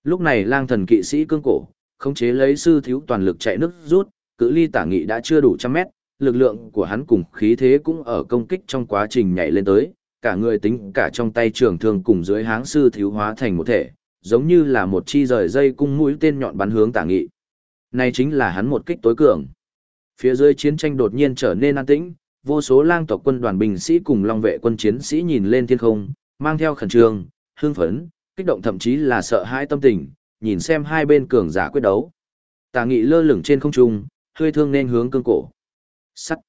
Speaker 1: Lúc này lang thần kỵ sĩ cương cổ, khống chế lấy sư thiếu toàn lực chạy nước rút, cự ly tả nghị đã chưa đủ trăm mét, lực lượng của hắn cùng khí thế cũng ở công kích trong quá trình nhảy lên tới, cả người tính cả trong tay trường thương cùng dưới háng sư thiếu hóa thành một thể, giống như là một chi rời dây cung mũi tên nhọn bắn hướng tả nghị. Này chính là hắn một kích tối cường. Phía dưới chiến tranh đột nhiên trở nên an tĩnh, vô số lang tộc quân đoàn binh sĩ cùng long vệ quân chiến sĩ nhìn lên thiên không, mang theo khẩn trương, hương phấn, kích động thậm chí là sợ hãi tâm tình, nhìn xem hai bên cường giả quyết đấu. Tà nghị lơ lửng trên không trung, hơi thương nên hướng cương cổ. Sắt.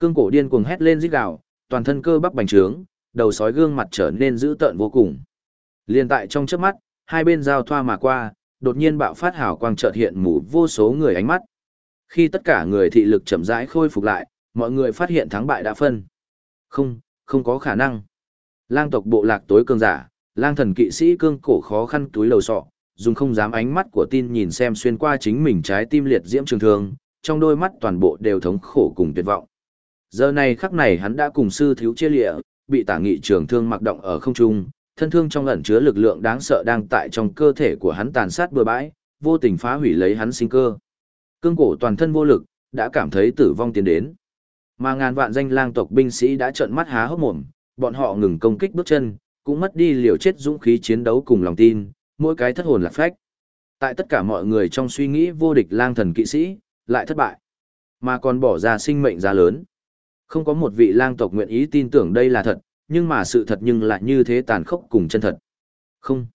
Speaker 1: Cương cổ điên cuồng hét lên rít gào, toàn thân cơ bắp bành trướng, đầu sói gương mặt trở nên dữ tợn vô cùng. Liên tại trong chớp mắt, hai bên giao thoa mà qua, đột nhiên bạo phát hào quang chợt hiện mù vô số người ánh mắt. Khi tất cả người thị lực chậm rãi khôi phục lại, mọi người phát hiện thắng bại đã phân. Không, không có khả năng. Lang tộc bộ lạc tối cường giả, lang thần kỵ sĩ cương cổ khó khăn túi lầu sọ, dùng không dám ánh mắt của tin nhìn xem xuyên qua chính mình trái tim liệt diễm trường thương, trong đôi mắt toàn bộ đều thống khổ cùng tuyệt vọng. Giờ này khắc này hắn đã cùng sư thiếu chia lịa, bị tả nghị trường thương mặc động ở không trung, thân thương trong ẩn chứa lực lượng đáng sợ đang tại trong cơ thể của hắn tàn sát bừa bãi, vô tình phá hủy lấy hắn sinh cơ. Cương cổ toàn thân vô lực, đã cảm thấy tử vong tiến đến. Mà ngàn vạn danh lang tộc binh sĩ đã trợn mắt há hốc mồm, bọn họ ngừng công kích bước chân, cũng mất đi liều chết dũng khí chiến đấu cùng lòng tin, mỗi cái thất hồn lạc phách. Tại tất cả mọi người trong suy nghĩ vô địch lang thần kỵ sĩ, lại thất bại, mà còn bỏ ra sinh mệnh giá lớn. Không có một vị lang tộc nguyện ý tin tưởng đây là thật, nhưng mà sự thật nhưng lại như thế tàn khốc cùng chân thật. Không.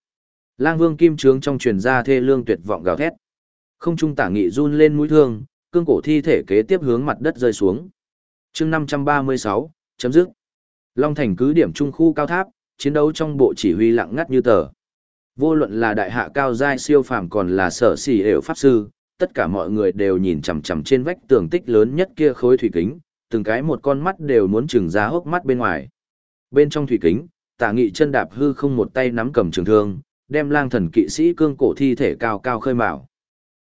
Speaker 1: Lang vương kim trướng trong truyền ra thê lương tuyệt vọng gào thét. Không trung tả nghị run lên mũi thương, cương cổ thi thể kế tiếp hướng mặt đất rơi xuống. chương 536, chấm dứt. Long Thành cứ điểm trung khu cao tháp, chiến đấu trong bộ chỉ huy lặng ngắt như tờ. Vô luận là đại hạ cao giai siêu phàm còn là sở xỉ hiệu pháp sư, tất cả mọi người đều nhìn chằm chằm trên vách tường tích lớn nhất kia khối thủy kính, từng cái một con mắt đều muốn trừng ra hốc mắt bên ngoài. Bên trong thủy kính, tả nghị chân đạp hư không một tay nắm cầm trường thương, đem lang thần kỵ sĩ cương cổ thi thể cao cao khơi mào.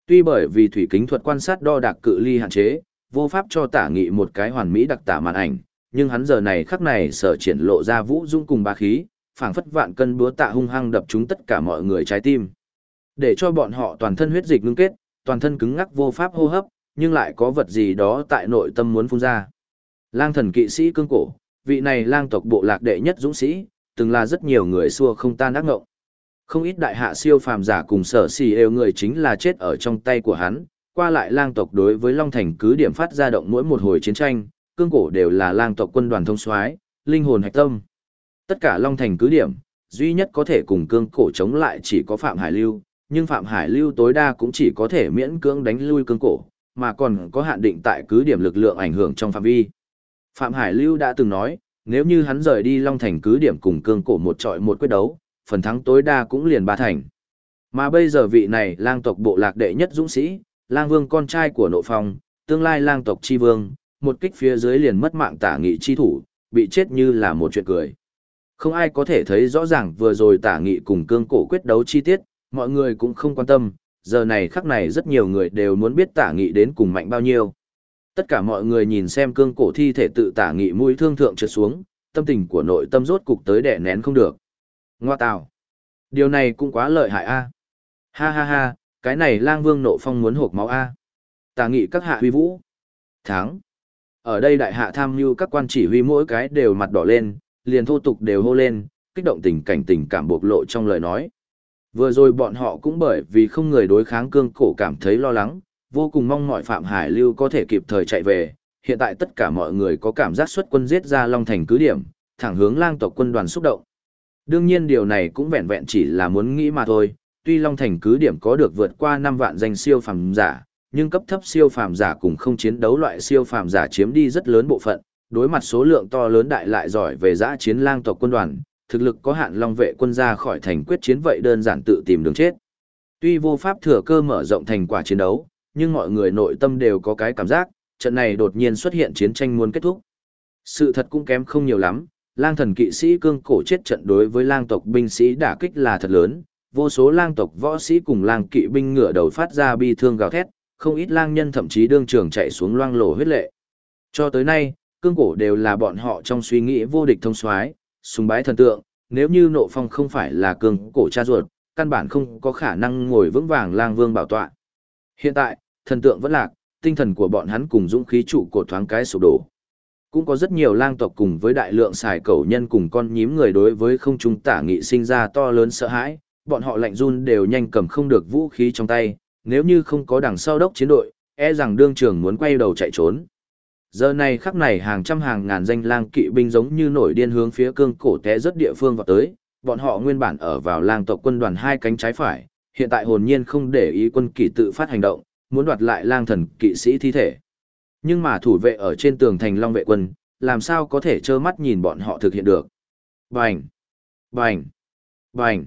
Speaker 1: Tuy bởi vì thủy kính thuật quan sát đo đạc cự ly hạn chế, vô pháp cho tả nghị một cái hoàn mỹ đặc tả màn ảnh, nhưng hắn giờ này khắc này sở triển lộ ra vũ dung cùng ba khí, phảng phất vạn cân búa tạ hung hăng đập chúng tất cả mọi người trái tim. Để cho bọn họ toàn thân huyết dịch ngưng kết, toàn thân cứng ngắc vô pháp hô hấp, nhưng lại có vật gì đó tại nội tâm muốn phun ra. Lang thần kỵ sĩ cương cổ, vị này lang tộc bộ lạc đệ nhất dũng sĩ, từng là rất nhiều người xua không tan ác ngộng. Không ít đại hạ siêu phàm giả cùng sở xì đều người chính là chết ở trong tay của hắn, qua lại lang tộc đối với Long Thành cứ điểm phát ra động mỗi một hồi chiến tranh, cương cổ đều là lang tộc quân đoàn thông soái, linh hồn hạch tâm. Tất cả Long Thành cứ điểm, duy nhất có thể cùng cương cổ chống lại chỉ có Phạm Hải Lưu, nhưng Phạm Hải lưu tối đa cũng chỉ có thể miễn cưỡng đánh lui cương cổ, mà còn có hạn định tại cứ điểm lực lượng ảnh hưởng trong phạm vi. Phạm Hải lưu đã từng nói, nếu như hắn rời đi Long Thành cứ điểm cùng cương cổ một trọi một quyết đấu, phần thắng tối đa cũng liền ba thành. Mà bây giờ vị này lang tộc bộ lạc đệ nhất dũng sĩ, lang vương con trai của nội phong, tương lai lang tộc chi vương, một kích phía dưới liền mất mạng tả nghị chi thủ, bị chết như là một chuyện cười. Không ai có thể thấy rõ ràng vừa rồi tả nghị cùng cương cổ quyết đấu chi tiết, mọi người cũng không quan tâm, giờ này khắc này rất nhiều người đều muốn biết tả nghị đến cùng mạnh bao nhiêu. Tất cả mọi người nhìn xem cương cổ thi thể tự tả nghị mũi thương thượng trượt xuống, tâm tình của nội tâm rốt cục tới đẻ nén không được. Ngoa tào. Điều này cũng quá lợi hại a. Ha ha ha, cái này lang vương nộ phong muốn hộp máu a. Tả nghị các hạ huy vũ. Thắng. Ở đây đại hạ tham mưu các quan chỉ huy mỗi cái đều mặt đỏ lên, liền thô tục đều hô lên, kích động tình cảnh tình cảm bộc lộ trong lời nói. Vừa rồi bọn họ cũng bởi vì không người đối kháng cương cổ cảm thấy lo lắng, vô cùng mong mọi Phạm Hải Lưu có thể kịp thời chạy về. Hiện tại tất cả mọi người có cảm giác xuất quân giết ra Long Thành cứ điểm, thẳng hướng lang tộc quân đoàn xúc động. Đương nhiên điều này cũng vẹn vẹn chỉ là muốn nghĩ mà thôi, tuy Long Thành cứ điểm có được vượt qua 5 vạn danh siêu phàm giả, nhưng cấp thấp siêu phàm giả cùng không chiến đấu loại siêu phàm giả chiếm đi rất lớn bộ phận, đối mặt số lượng to lớn đại lại giỏi về giã chiến lang tộc quân đoàn, thực lực có hạn long vệ quân ra khỏi thành quyết chiến vậy đơn giản tự tìm đường chết. Tuy vô pháp thừa cơ mở rộng thành quả chiến đấu, nhưng mọi người nội tâm đều có cái cảm giác, trận này đột nhiên xuất hiện chiến tranh muốn kết thúc. Sự thật cũng kém không nhiều lắm, lang thần kỵ sĩ cương cổ chết trận đối với lang tộc binh sĩ đả kích là thật lớn, vô số lang tộc võ sĩ cùng lang kỵ binh ngựa đầu phát ra bi thương gào thét, không ít lang nhân thậm chí đương trường chạy xuống loang lổ huyết lệ. Cho tới nay, cương cổ đều là bọn họ trong suy nghĩ vô địch thông soái, sùng bái thần tượng, nếu như nộ phong không phải là cương cổ cha ruột, căn bản không có khả năng ngồi vững vàng lang vương bảo tọa. Hiện tại, thần tượng vẫn lạc, tinh thần của bọn hắn cùng dũng khí trụ cột thoáng cái sụp đổ. Cũng có rất nhiều lang tộc cùng với đại lượng xài cẩu nhân cùng con nhím người đối với không trung tả nghị sinh ra to lớn sợ hãi, bọn họ lạnh run đều nhanh cầm không được vũ khí trong tay, nếu như không có đằng sau đốc chiến đội, e rằng đương trường muốn quay đầu chạy trốn. Giờ này khắc này hàng trăm hàng ngàn danh lang kỵ binh giống như nổi điên hướng phía cương cổ té rất địa phương vào tới, bọn họ nguyên bản ở vào lang tộc quân đoàn hai cánh trái phải, hiện tại hồn nhiên không để ý quân kỵ tự phát hành động, muốn đoạt lại lang thần kỵ sĩ thi thể. Nhưng mà thủ vệ ở trên tường thành long vệ quân, làm sao có thể trơ mắt nhìn bọn họ thực hiện được. Bành! Bành! Bành!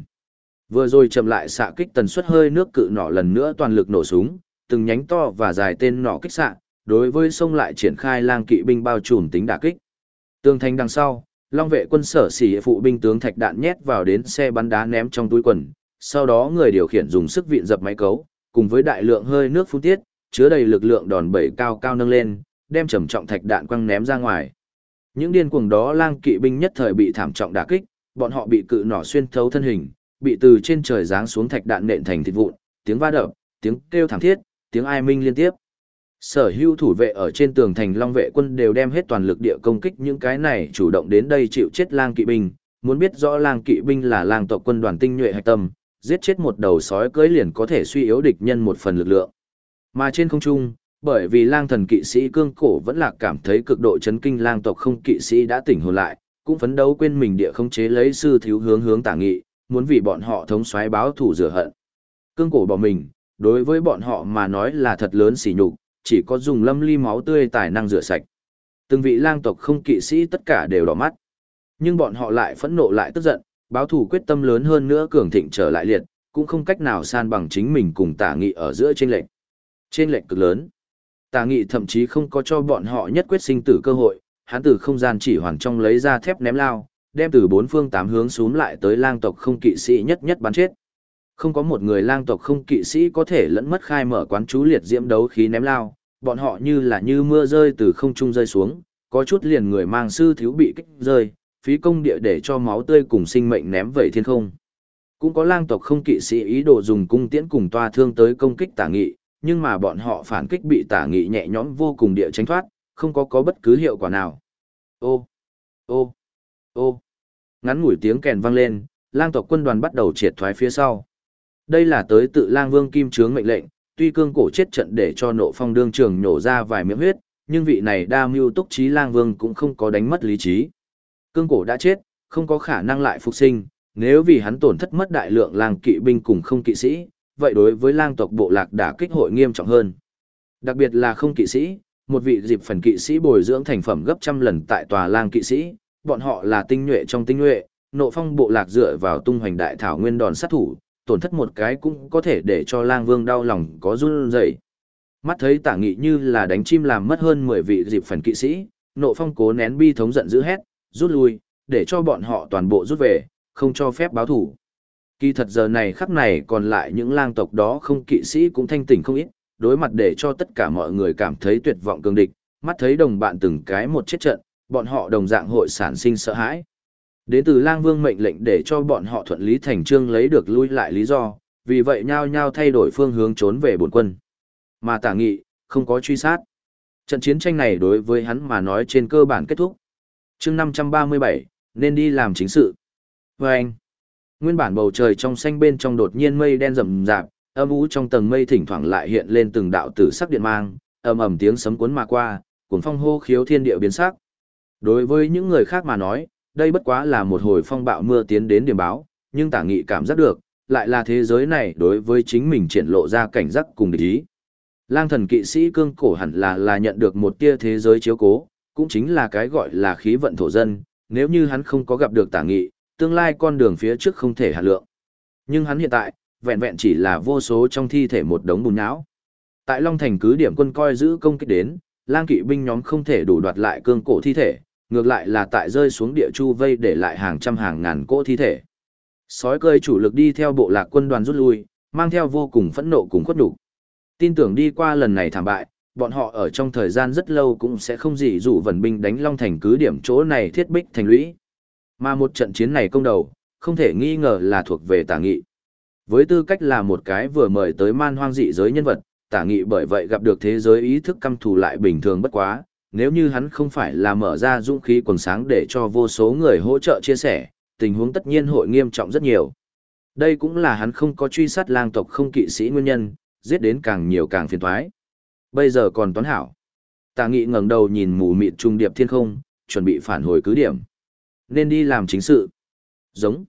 Speaker 1: Vừa rồi chậm lại xạ kích tần suất hơi nước cự nỏ lần nữa toàn lực nổ súng, từng nhánh to và dài tên nỏ kích xạ, đối với sông lại triển khai lang kỵ binh bao trùm tính đả kích. Tường thành đằng sau, long vệ quân sở xỉ phụ binh tướng thạch đạn nhét vào đến xe bắn đá ném trong túi quần, sau đó người điều khiển dùng sức vịn dập máy cấu, cùng với đại lượng hơi nước phun tiết, chứa đầy lực lượng đòn bẩy cao cao nâng lên, đem trầm trọng thạch đạn quăng ném ra ngoài. Những điên cuồng đó lang kỵ binh nhất thời bị thảm trọng đả kích, bọn họ bị cự nỏ xuyên thấu thân hình, bị từ trên trời giáng xuống thạch đạn nện thành thịt vụn, tiếng va đập, tiếng kêu thảm thiết, tiếng ai minh liên tiếp. Sở hữu thủ vệ ở trên tường thành Long vệ quân đều đem hết toàn lực địa công kích những cái này chủ động đến đây chịu chết lang kỵ binh, muốn biết rõ lang kỵ binh là lang tộc quân đoàn tinh nhuệ hạch tâm, giết chết một đầu sói cưỡi liền có thể suy yếu địch nhân một phần lực lượng. Mà trên không trung, bởi vì lang thần kỵ sĩ cương cổ vẫn là cảm thấy cực độ chấn kinh lang tộc không kỵ sĩ đã tỉnh hồn lại, cũng phấn đấu quên mình địa không chế lấy sư thiếu hướng hướng tả nghị, muốn vì bọn họ thống soái báo thù rửa hận. Cương cổ bỏ mình, đối với bọn họ mà nói là thật lớn sỉ nhục, chỉ có dùng lâm ly máu tươi tài năng rửa sạch. Từng vị lang tộc không kỵ sĩ tất cả đều đỏ mắt. Nhưng bọn họ lại phẫn nộ lại tức giận, báo thủ quyết tâm lớn hơn nữa cường thịnh trở lại liệt, cũng không cách nào san bằng chính mình cùng tả nghị ở giữa trên lệnh. Trên lệnh cực lớn. Tả nghị thậm chí không có cho bọn họ nhất quyết sinh tử cơ hội, hắn từ không gian chỉ hoàn trong lấy ra thép ném lao, đem từ bốn phương tám hướng xuống lại tới lang tộc không kỵ sĩ nhất nhất bắn chết. Không có một người lang tộc không kỵ sĩ có thể lẫn mất khai mở quán chú liệt diễm đấu khí ném lao, bọn họ như là như mưa rơi từ không trung rơi xuống, có chút liền người mang sư thiếu bị kích rơi, phí công địa để cho máu tươi cùng sinh mệnh ném vẩy thiên không. Cũng có lang tộc không kỵ sĩ ý đồ dùng cung tiễn cùng toa thương tới công kích tả nghị, nhưng mà bọn họ phản kích bị tả nghị nhẹ nhõm vô cùng địa tránh thoát, không có có bất cứ hiệu quả nào. Ô, ô, ô, ngắn ngủi tiếng kèn vang lên, lang tộc quân đoàn bắt đầu triệt thoái phía sau. Đây là tới tự lang vương kim trướng mệnh lệnh, tuy cương cổ chết trận để cho nộ phong đương trường nhổ ra vài miếng huyết, nhưng vị này đa mưu túc trí lang vương cũng không có đánh mất lý trí. Cương cổ đã chết, không có khả năng lại phục sinh, nếu vì hắn tổn thất mất đại lượng lang kỵ binh cùng không kỵ sĩ, vậy đối với lang tộc bộ lạc đã kích hội nghiêm trọng hơn. Đặc biệt là không kỵ sĩ, một vị dịp phần kỵ sĩ bồi dưỡng thành phẩm gấp trăm lần tại tòa lang kỵ sĩ, bọn họ là tinh nhuệ trong tinh nhuệ, nộ phong bộ lạc dựa vào tung hoành đại thảo nguyên đòn sát thủ, tổn thất một cái cũng có thể để cho lang vương đau lòng có run rẩy. Mắt thấy tả nghị như là đánh chim làm mất hơn 10 vị dịp phần kỵ sĩ, nộ phong cố nén bi thống giận dữ hét, rút lui, để cho bọn họ toàn bộ rút về, không cho phép báo thủ. Kỳ thật giờ này khắc này còn lại những lang tộc đó không kỵ sĩ cũng thanh tỉnh không ít, đối mặt để cho tất cả mọi người cảm thấy tuyệt vọng cường địch, mắt thấy đồng bạn từng cái một chết trận, bọn họ đồng dạng hội sản sinh sợ hãi. Đến từ lang vương mệnh lệnh để cho bọn họ thuận lý thành trương lấy được lui lại lý do, vì vậy nhao nhao thay đổi phương hướng trốn về bổn quân. Mà tả nghị, không có truy sát. Trận chiến tranh này đối với hắn mà nói trên cơ bản kết thúc. chương 537, nên đi làm chính sự. Và anh, nguyên bản bầu trời trong xanh bên trong đột nhiên mây đen rậm rạp, âm ú trong tầng mây thỉnh thoảng lại hiện lên từng đạo tử sắc điện mang, ầm ầm tiếng sấm cuốn mà qua, cuốn phong hô khiếu thiên địa biến sắc. Đối với những người khác mà nói, đây bất quá là một hồi phong bạo mưa tiến đến điểm báo, nhưng tả nghị cảm giác được, lại là thế giới này đối với chính mình triển lộ ra cảnh giác cùng địch ý. Lang thần kỵ sĩ cương cổ hẳn là là nhận được một tia thế giới chiếu cố, cũng chính là cái gọi là khí vận thổ dân, nếu như hắn không có gặp được tả nghị, tương lai con đường phía trước không thể hạt lượng. Nhưng hắn hiện tại, vẹn vẹn chỉ là vô số trong thi thể một đống bùn não. Tại Long Thành cứ điểm quân coi giữ công kích đến, lang kỵ binh nhóm không thể đủ đoạt lại cương cổ thi thể, ngược lại là tại rơi xuống địa chu vây để lại hàng trăm hàng ngàn cỗ thi thể. Sói cơi chủ lực đi theo bộ lạc quân đoàn rút lui, mang theo vô cùng phẫn nộ cùng khuất đủ. Tin tưởng đi qua lần này thảm bại, bọn họ ở trong thời gian rất lâu cũng sẽ không gì dụ vần binh đánh Long Thành cứ điểm chỗ này thiết bích thành lũy. Mà một trận chiến này công đầu, không thể nghi ngờ là thuộc về tả nghị. Với tư cách là một cái vừa mời tới man hoang dị giới nhân vật, tả nghị bởi vậy gặp được thế giới ý thức căm thù lại bình thường bất quá, nếu như hắn không phải là mở ra dũng khí quần sáng để cho vô số người hỗ trợ chia sẻ, tình huống tất nhiên hội nghiêm trọng rất nhiều. Đây cũng là hắn không có truy sát lang tộc không kỵ sĩ nguyên nhân, giết đến càng nhiều càng phiền thoái. Bây giờ còn toán hảo. Tà nghị ngẩng đầu nhìn mù mịt trung điệp thiên không, chuẩn bị phản hồi cứ điểm. Nên đi làm chính sự. Giống.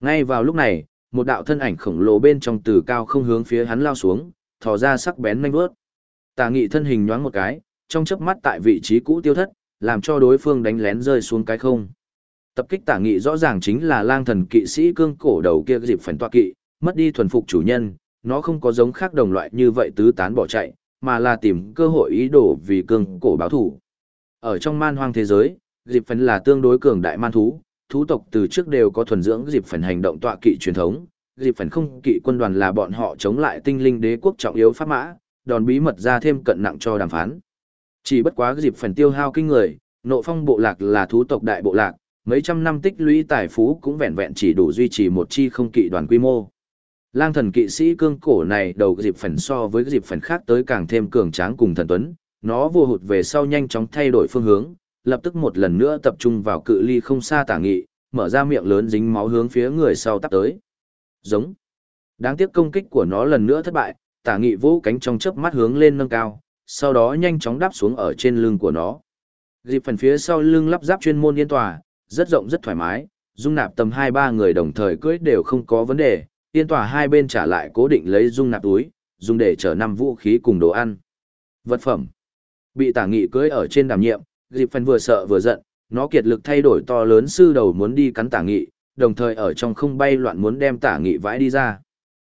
Speaker 1: Ngay vào lúc này, một đạo thân ảnh khổng lồ bên trong từ cao không hướng phía hắn lao xuống, thò ra sắc bén nhanh vớt. Tà nghị thân hình nhoáng một cái, trong chớp mắt tại vị trí cũ tiêu thất, làm cho đối phương đánh lén rơi xuống cái không. Tập kích tả nghị rõ ràng chính là lang thần kỵ sĩ cương cổ đầu kia dịp phần tọa kỵ, mất đi thuần phục chủ nhân, nó không có giống khác đồng loại như vậy tứ tán bỏ chạy, mà là tìm cơ hội ý đồ vì cương cổ báo thủ. Ở trong man hoang thế giới, dịp phần là tương đối cường đại man thú, thú tộc từ trước đều có thuần dưỡng dịp phần hành động tọa kỵ truyền thống, dịp phần không kỵ quân đoàn là bọn họ chống lại tinh linh đế quốc trọng yếu pháp mã, đòn bí mật ra thêm cận nặng cho đàm phán. Chỉ bất quá dịp phần tiêu hao kinh người, nộ phong bộ lạc là thú tộc đại bộ lạc, mấy trăm năm tích lũy tài phú cũng vẹn vẹn chỉ đủ duy trì một chi không kỵ đoàn quy mô. Lang thần kỵ sĩ cương cổ này đầu dịp phần so với dịp phần khác tới càng thêm cường tráng cùng thần tuấn, nó vô hụt về sau nhanh chóng thay đổi phương hướng, lập tức một lần nữa tập trung vào cự ly không xa tả nghị, mở ra miệng lớn dính máu hướng phía người sau tắp tới. Giống. Đáng tiếc công kích của nó lần nữa thất bại, tả nghị vỗ cánh trong chớp mắt hướng lên nâng cao, sau đó nhanh chóng đáp xuống ở trên lưng của nó. Dịp phần phía sau lưng lắp ráp chuyên môn yên tòa, rất rộng rất thoải mái, dung nạp tầm 2-3 người đồng thời cưỡi đều không có vấn đề, yên tòa hai bên trả lại cố định lấy dung nạp túi, dùng để chở năm vũ khí cùng đồ ăn. Vật phẩm. Bị tả nghị cưỡi ở trên đảm nhiệm, dịp phần vừa sợ vừa giận, nó kiệt lực thay đổi to lớn sư đầu muốn đi cắn tả nghị, đồng thời ở trong không bay loạn muốn đem tả nghị vãi đi ra.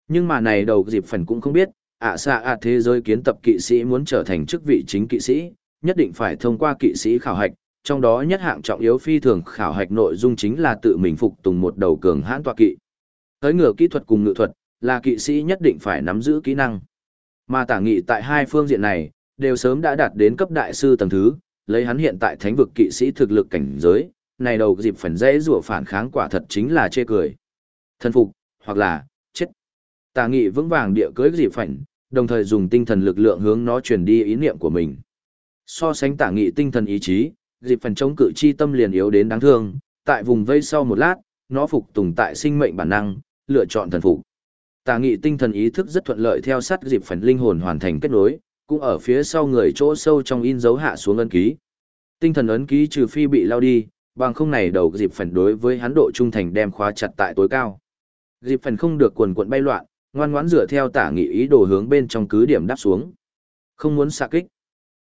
Speaker 1: Nhưng mà này đầu dịp phần cũng không biết, ạ xạ ạ thế giới kiến tập kỵ sĩ muốn trở thành chức vị chính kỵ sĩ, nhất định phải thông qua kỵ sĩ khảo hạch, trong đó nhất hạng trọng yếu phi thường khảo hạch nội dung chính là tự mình phục tùng một đầu cường hãn tọa kỵ. Tới ngựa kỹ thuật cùng ngự thuật, là kỵ sĩ nhất định phải nắm giữ kỹ năng. Mà tả nghị tại hai phương diện này, đều sớm đã đạt đến cấp đại sư tầng thứ, lấy hắn hiện tại thánh vực kỵ sĩ thực lực cảnh giới, này đầu dịp phần dễ rủa phản kháng quả thật chính là chê cười. Thân phục, hoặc là, tà nghị vững vàng địa cưới dịp phảnh, đồng thời dùng tinh thần lực lượng hướng nó truyền đi ý niệm của mình. So sánh tả nghị tinh thần ý chí, dịp phần chống cự chi tâm liền yếu đến đáng thương, tại vùng vây sau một lát, nó phục tùng tại sinh mệnh bản năng, lựa chọn thần phục. Tà nghị tinh thần ý thức rất thuận lợi theo sát dịp phần linh hồn hoàn thành kết nối, cũng ở phía sau người chỗ sâu trong in dấu hạ xuống ấn ký. Tinh thần ấn ký trừ phi bị lao đi, bằng không này đầu dịp phần đối với hắn độ trung thành đem khóa chặt tại tối cao. Dịp phần không được quần quận bay loạn, ngoan ngoãn dựa theo tả nghị ý đồ hướng bên trong cứ điểm đáp xuống. Không muốn xạ kích.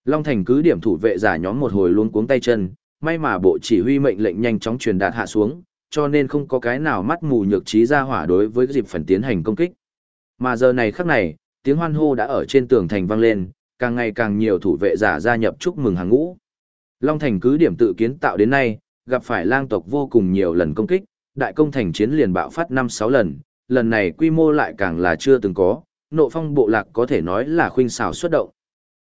Speaker 1: Long Thành cứ điểm thủ vệ giả nhóm một hồi luôn cuống tay chân, may mà bộ chỉ huy mệnh lệnh nhanh chóng truyền đạt hạ xuống, cho nên không có cái nào mắt mù nhược trí ra hỏa đối với dịp phần tiến hành công kích. Mà giờ này khắc này, tiếng hoan hô đã ở trên tường thành vang lên, càng ngày càng nhiều thủ vệ giả gia nhập chúc mừng hàng ngũ. Long Thành cứ điểm tự kiến tạo đến nay, gặp phải lang tộc vô cùng nhiều lần công kích, đại công thành chiến liền bạo phát 5-6 lần, lần này quy mô lại càng là chưa từng có, nộ phong bộ lạc có thể nói là khuynh xảo xuất động.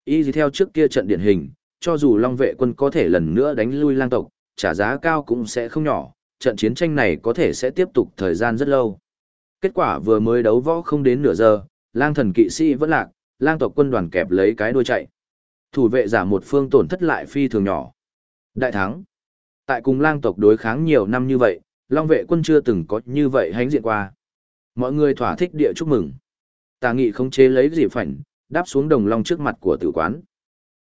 Speaker 1: Y gì theo trước kia trận điển hình, cho dù Long vệ quân có thể lần nữa đánh lui lang tộc, trả giá cao cũng sẽ không nhỏ, trận chiến tranh này có thể sẽ tiếp tục thời gian rất lâu. Kết quả vừa mới đấu võ không đến nửa giờ, lang thần kỵ sĩ vẫn lạc, lang tộc quân đoàn kẹp lấy cái đuôi chạy. Thủ vệ giả một phương tổn thất lại phi thường nhỏ. Đại thắng. Tại cùng lang tộc đối kháng nhiều năm như vậy, long vệ quân chưa từng có như vậy hánh diện qua. Mọi người thỏa thích địa chúc mừng. Tà nghị không chế lấy dịp phảnh, đáp xuống đồng long trước mặt của tử quán.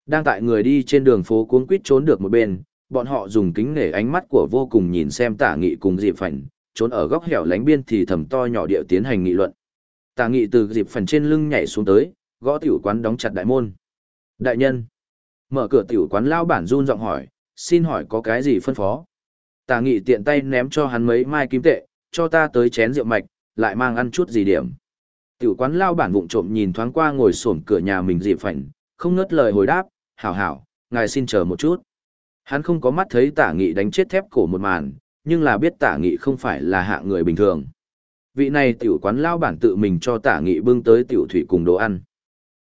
Speaker 1: Đang tại người đi trên đường phố cuống quýt trốn được một bên, bọn họ dùng kính nể ánh mắt của vô cùng nhìn xem tả nghị cùng dịp phảnh, trốn ở góc hẻo lánh biên thì thầm to nhỏ địa tiến hành nghị luận. Tả nghị từ dịp phảnh trên lưng nhảy xuống tới, gõ tiểu quán đóng chặt đại môn. Đại nhân, mở cửa tiểu quán lao bản run giọng hỏi, xin hỏi có cái gì phân phó. Tả nghị tiện tay ném cho hắn mấy mai kim tệ, cho ta tới chén rượu mạch, lại mang ăn chút gì điểm. Tiểu quán lao bản vụng trộm nhìn thoáng qua ngồi xổm cửa nhà mình dịp phảnh, không ngớt lời hồi đáp, hảo hảo, ngài xin chờ một chút. Hắn không có mắt thấy tả nghị đánh chết thép cổ một màn, nhưng là biết tả nghị không phải là hạ người bình thường. Vị này tiểu quán lao bản tự mình cho tả nghị bưng tới tiểu thủy cùng đồ ăn.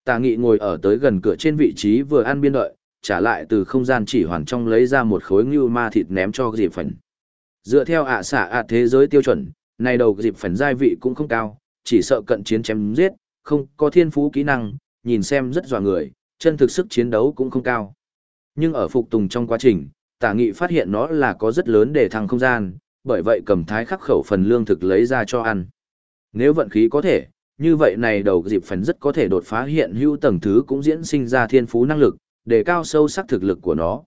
Speaker 1: Tả nghị ngồi ở tới gần cửa trên vị trí vừa ăn biên đợi, trả lại từ không gian chỉ hoàn trong lấy ra một khối ngưu ma thịt ném cho dịp phảnh. Dựa theo ạ xạ ạ thế giới tiêu chuẩn, này đầu dịp phần giai vị cũng không cao, chỉ sợ cận chiến chém giết, không có thiên phú kỹ năng, nhìn xem rất dọa người, chân thực sức chiến đấu cũng không cao. Nhưng ở phục tùng trong quá trình, tả nghị phát hiện nó là có rất lớn để thăng không gian, bởi vậy cầm thái khắc khẩu phần lương thực lấy ra cho ăn. Nếu vận khí có thể, như vậy này đầu dịp phần rất có thể đột phá hiện hữu tầng thứ cũng diễn sinh ra thiên phú năng lực, để cao sâu sắc thực lực của nó.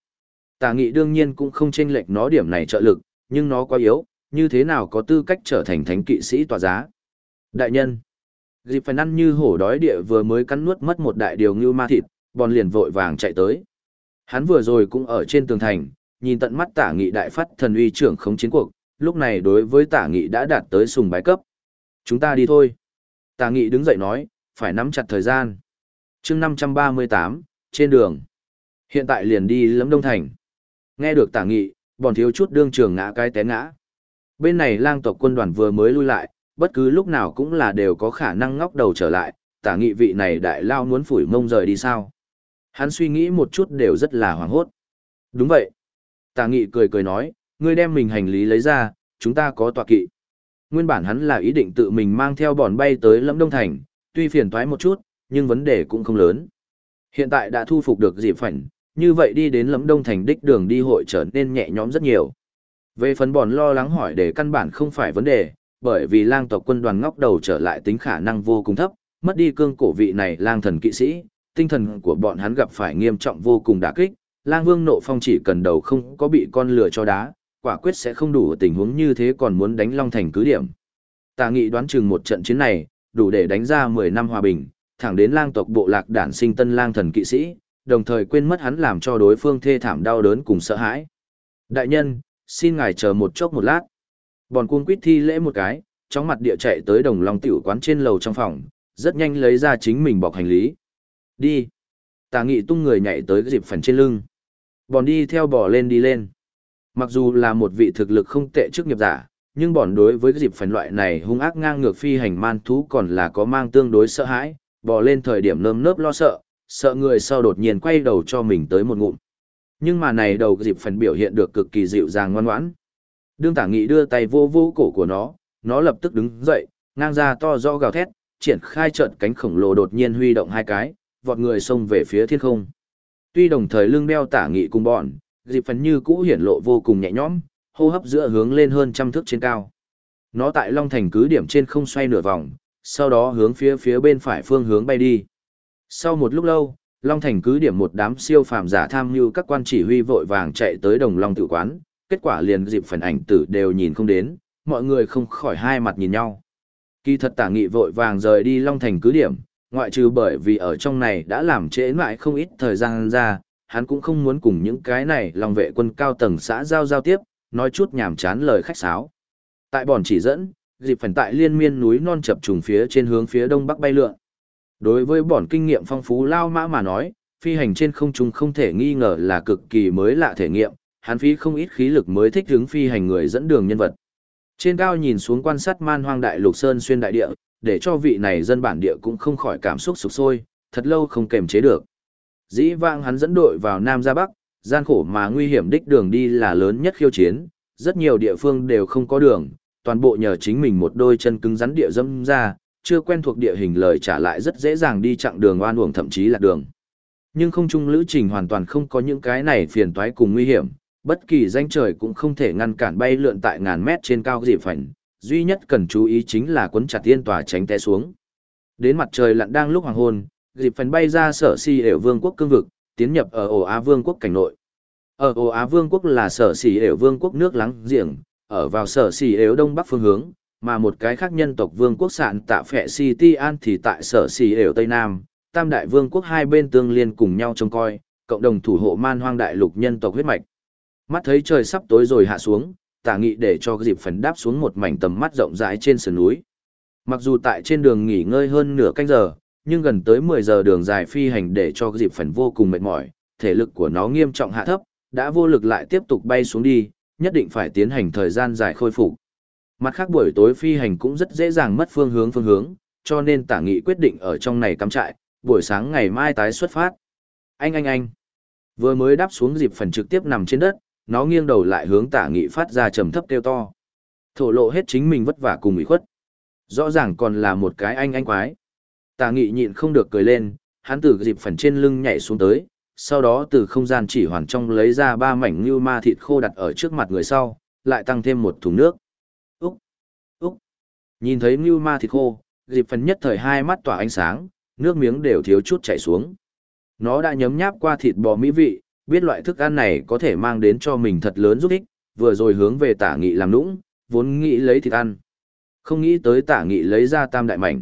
Speaker 1: Tả nghị đương nhiên cũng không chênh lệch nó điểm này trợ lực, nhưng nó quá yếu, như thế nào có tư cách trở thành thánh kỵ sĩ tòa giá. Đại nhân, dịp phải năn như hổ đói địa vừa mới cắn nuốt mất một đại điều ngưu ma thịt, bòn liền vội vàng chạy tới. Hắn vừa rồi cũng ở trên tường thành, nhìn tận mắt tả nghị đại phát thần uy trưởng khống chiến cuộc, lúc này đối với tả nghị đã đạt tới sùng bái cấp. Chúng ta đi thôi. Tả nghị đứng dậy nói, phải nắm chặt thời gian. chương 538, trên đường. Hiện tại liền đi lấm đông thành. Nghe được tả nghị, bọn thiếu chút đương trường ngã cái té ngã. Bên này lang tộc quân đoàn vừa mới lui lại, bất cứ lúc nào cũng là đều có khả năng ngóc đầu trở lại, tả nghị vị này đại lao muốn phủi mông rời đi sao. Hắn suy nghĩ một chút đều rất là hoảng hốt. Đúng vậy. Tả nghị cười cười nói, ngươi đem mình hành lý lấy ra, chúng ta có tọa kỵ. Nguyên bản hắn là ý định tự mình mang theo bòn bay tới Lâm Đông Thành, tuy phiền toái một chút, nhưng vấn đề cũng không lớn. Hiện tại đã thu phục được dịp phảnh, như vậy đi đến Lâm Đông Thành đích đường đi hội trở nên nhẹ nhõm rất nhiều. Về phần bọn lo lắng hỏi để căn bản không phải vấn đề, bởi vì lang tộc quân đoàn ngóc đầu trở lại tính khả năng vô cùng thấp, mất đi cương cổ vị này lang thần kỵ sĩ, tinh thần của bọn hắn gặp phải nghiêm trọng vô cùng đả kích, lang vương nộ phong chỉ cần đầu không có bị con lửa cho đá, quả quyết sẽ không đủ tình huống như thế còn muốn đánh Long Thành cứ điểm. Tà nghị đoán chừng một trận chiến này, đủ để đánh ra 10 năm hòa bình, thẳng đến lang tộc bộ lạc đản sinh tân lang thần kỵ sĩ, đồng thời quên mất hắn làm cho đối phương thê thảm đau đớn cùng sợ hãi. Đại nhân, xin ngài chờ một chốc một lát. Bọn cuông quýt thi lễ một cái, trong mặt địa chạy tới đồng long tiểu quán trên lầu trong phòng, rất nhanh lấy ra chính mình bọc hành lý. Đi. Tà nghị tung người nhảy tới dịp phần trên lưng. bọn đi theo bò lên đi lên. Mặc dù là một vị thực lực không tệ trước nghiệp giả, nhưng bọn đối với dịp phần loại này hung ác ngang ngược phi hành man thú còn là có mang tương đối sợ hãi, bò lên thời điểm nơm nớp lo sợ, sợ người sau đột nhiên quay đầu cho mình tới một ngụm. Nhưng mà này đầu dịp phần biểu hiện được cực kỳ dịu dàng ngoan ngoãn. Đương tả nghị đưa tay vô vô cổ của nó, nó lập tức đứng dậy, ngang ra to do gào thét, triển khai trận cánh khổng lồ đột nhiên huy động hai cái, vọt người xông về phía thiên không. Tuy đồng thời lưng đeo tả nghị cùng bọn, dịp phần như cũ hiển lộ vô cùng nhẹ nhõm, hô hấp giữa hướng lên hơn trăm thước trên cao. Nó tại Long Thành cứ điểm trên không xoay nửa vòng, sau đó hướng phía phía bên phải phương hướng bay đi. Sau một lúc lâu, Long Thành cứ điểm một đám siêu phàm giả tham như các quan chỉ huy vội vàng chạy tới đồng Long tự quán, kết quả liền dịp phần ảnh tử đều nhìn không đến, mọi người không khỏi hai mặt nhìn nhau. Kỳ thật tả nghị vội vàng rời đi Long Thành cứ điểm, ngoại trừ bởi vì ở trong này đã làm trễ mãi không ít thời gian ra, hắn cũng không muốn cùng những cái này lòng vệ quân cao tầng xã giao giao tiếp, nói chút nhảm chán lời khách sáo. Tại bòn chỉ dẫn, dịp phần tại liên miên núi non chập trùng phía trên hướng phía đông bắc bay lượn. Đối với bọn kinh nghiệm phong phú lao mã mà nói, phi hành trên không trung không thể nghi ngờ là cực kỳ mới lạ thể nghiệm, hắn phí không ít khí lực mới thích hướng phi hành người dẫn đường nhân vật. Trên cao nhìn xuống quan sát man hoang đại lục sơn xuyên đại địa, để cho vị này dân bản địa cũng không khỏi cảm xúc sụp sôi, thật lâu không kềm chế được. Dĩ vãng hắn dẫn đội vào Nam ra Bắc, gian khổ mà nguy hiểm đích đường đi là lớn nhất khiêu chiến, rất nhiều địa phương đều không có đường, toàn bộ nhờ chính mình một đôi chân cứng rắn địa dâm ra, chưa quen thuộc địa hình lời trả lại rất dễ dàng đi chặng đường oan uổng thậm chí là đường. Nhưng không chung lữ trình hoàn toàn không có những cái này phiền toái cùng nguy hiểm, bất kỳ danh trời cũng không thể ngăn cản bay lượn tại ngàn mét trên cao dị phảnh, duy nhất cần chú ý chính là quấn chặt tiên tòa tránh té xuống. Đến mặt trời lặn đang lúc hoàng hôn, dịp phần bay ra sở si đều vương quốc cương vực, tiến nhập ở ổ Á vương quốc cảnh nội. Ở ổ Á vương quốc là sở si đều vương quốc nước láng giềng, ở vào sở si đều đông bắc phương hướng, mà một cái khác nhân tộc vương quốc sạn tạ phệ City An thì tại sở si đều tây nam, tam đại vương quốc hai bên tương liên cùng nhau trông coi, cộng đồng thủ hộ man hoang đại lục nhân tộc huyết mạch. Mắt thấy trời sắp tối rồi hạ xuống, tả nghị để cho dịp phần đáp xuống một mảnh tầm mắt rộng rãi trên sườn núi. Mặc dù tại trên đường nghỉ ngơi hơn nửa canh giờ, nhưng gần tới 10 giờ đường dài phi hành để cho dịp phần vô cùng mệt mỏi, thể lực của nó nghiêm trọng hạ thấp, đã vô lực lại tiếp tục bay xuống đi, nhất định phải tiến hành thời gian dài khôi phục. Mặt khác buổi tối phi hành cũng rất dễ dàng mất phương hướng phương hướng, cho nên tả nghị quyết định ở trong này cắm trại, buổi sáng ngày mai tái xuất phát. Anh anh anh. Vừa mới đáp xuống dịp phần trực tiếp nằm trên đất, nó nghiêng đầu lại hướng tả nghị phát ra trầm thấp kêu to. Thổ lộ hết chính mình vất vả cùng ủy khuất. Rõ ràng còn là một cái anh anh quái. Tả nghị nhịn không được cười lên, hắn từ dịp phần trên lưng nhảy xuống tới, sau đó từ không gian chỉ hoàn trong lấy ra ba mảnh như ma thịt khô đặt ở trước mặt người sau, lại tăng thêm một thùng nước. Nhìn thấy Ngưu ma thịt khô, dịp phần nhất thời hai mắt tỏa ánh sáng, nước miếng đều thiếu chút chảy xuống. Nó đã nhấm nháp qua thịt bò mỹ vị, biết loại thức ăn này có thể mang đến cho mình thật lớn giúp ích, vừa rồi hướng về tả nghị làm nũng, vốn nghĩ lấy thịt ăn. Không nghĩ tới tả nghị lấy ra tam đại mảnh.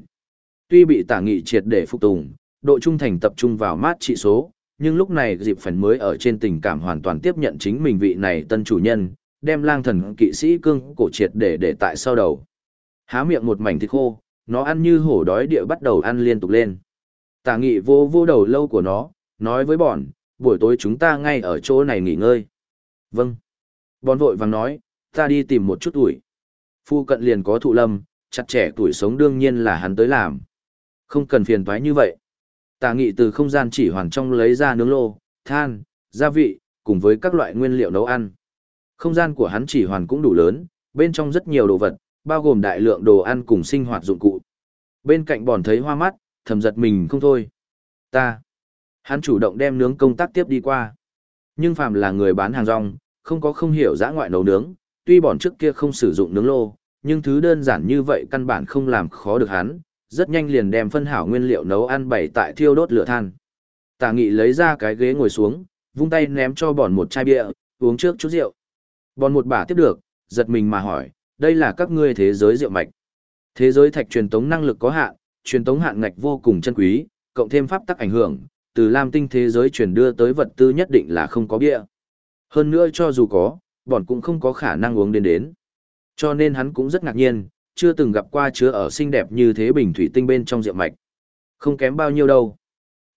Speaker 1: Tuy bị tả nghị triệt để phục tùng, độ trung thành tập trung vào mát trị số, nhưng lúc này dịp phần mới ở trên tình cảm hoàn toàn tiếp nhận chính mình vị này tân chủ nhân, đem lang thần kỵ sĩ cương cổ triệt để để tại sau đầu. Há miệng một mảnh thịt khô, nó ăn như hổ đói địa bắt đầu ăn liên tục lên. Tả nghị vô vô đầu lâu của nó, nói với bọn, buổi tối chúng ta ngay ở chỗ này nghỉ ngơi. Vâng. Bọn vội vàng nói, ta đi tìm một chút tuổi. Phu cận liền có thụ lâm, chặt trẻ tuổi sống đương nhiên là hắn tới làm. Không cần phiền toái như vậy. Tà nghị từ không gian chỉ hoàn trong lấy ra nướng lô, than, gia vị, cùng với các loại nguyên liệu nấu ăn. Không gian của hắn chỉ hoàn cũng đủ lớn, bên trong rất nhiều đồ vật, bao gồm đại lượng đồ ăn cùng sinh hoạt dụng cụ. Bên cạnh bòn thấy hoa mắt, thầm giật mình không thôi. Ta. Hắn chủ động đem nướng công tác tiếp đi qua. Nhưng phàm là người bán hàng rong, không có không hiểu giã ngoại nấu nướng, tuy bọn trước kia không sử dụng nướng lô, nhưng thứ đơn giản như vậy căn bản không làm khó được hắn, rất nhanh liền đem phân hảo nguyên liệu nấu ăn bày tại thiêu đốt lửa than. Tả nghị lấy ra cái ghế ngồi xuống, vung tay ném cho bọn một chai bia, uống trước chút rượu. Bọn một bà tiếp được, giật mình mà hỏi, đây là các ngươi thế giới rượu mạch. Thế giới thạch truyền tống năng lực có hạn, truyền tống hạn ngạch vô cùng chân quý, cộng thêm pháp tắc ảnh hưởng, từ Lam tinh thế giới truyền đưa tới vật tư nhất định là không có bia. Hơn nữa cho dù có, bọn cũng không có khả năng uống đến đến. Cho nên hắn cũng rất ngạc nhiên, chưa từng gặp qua chứa ở xinh đẹp như thế bình thủy tinh bên trong rượu mạch. Không kém bao nhiêu đâu.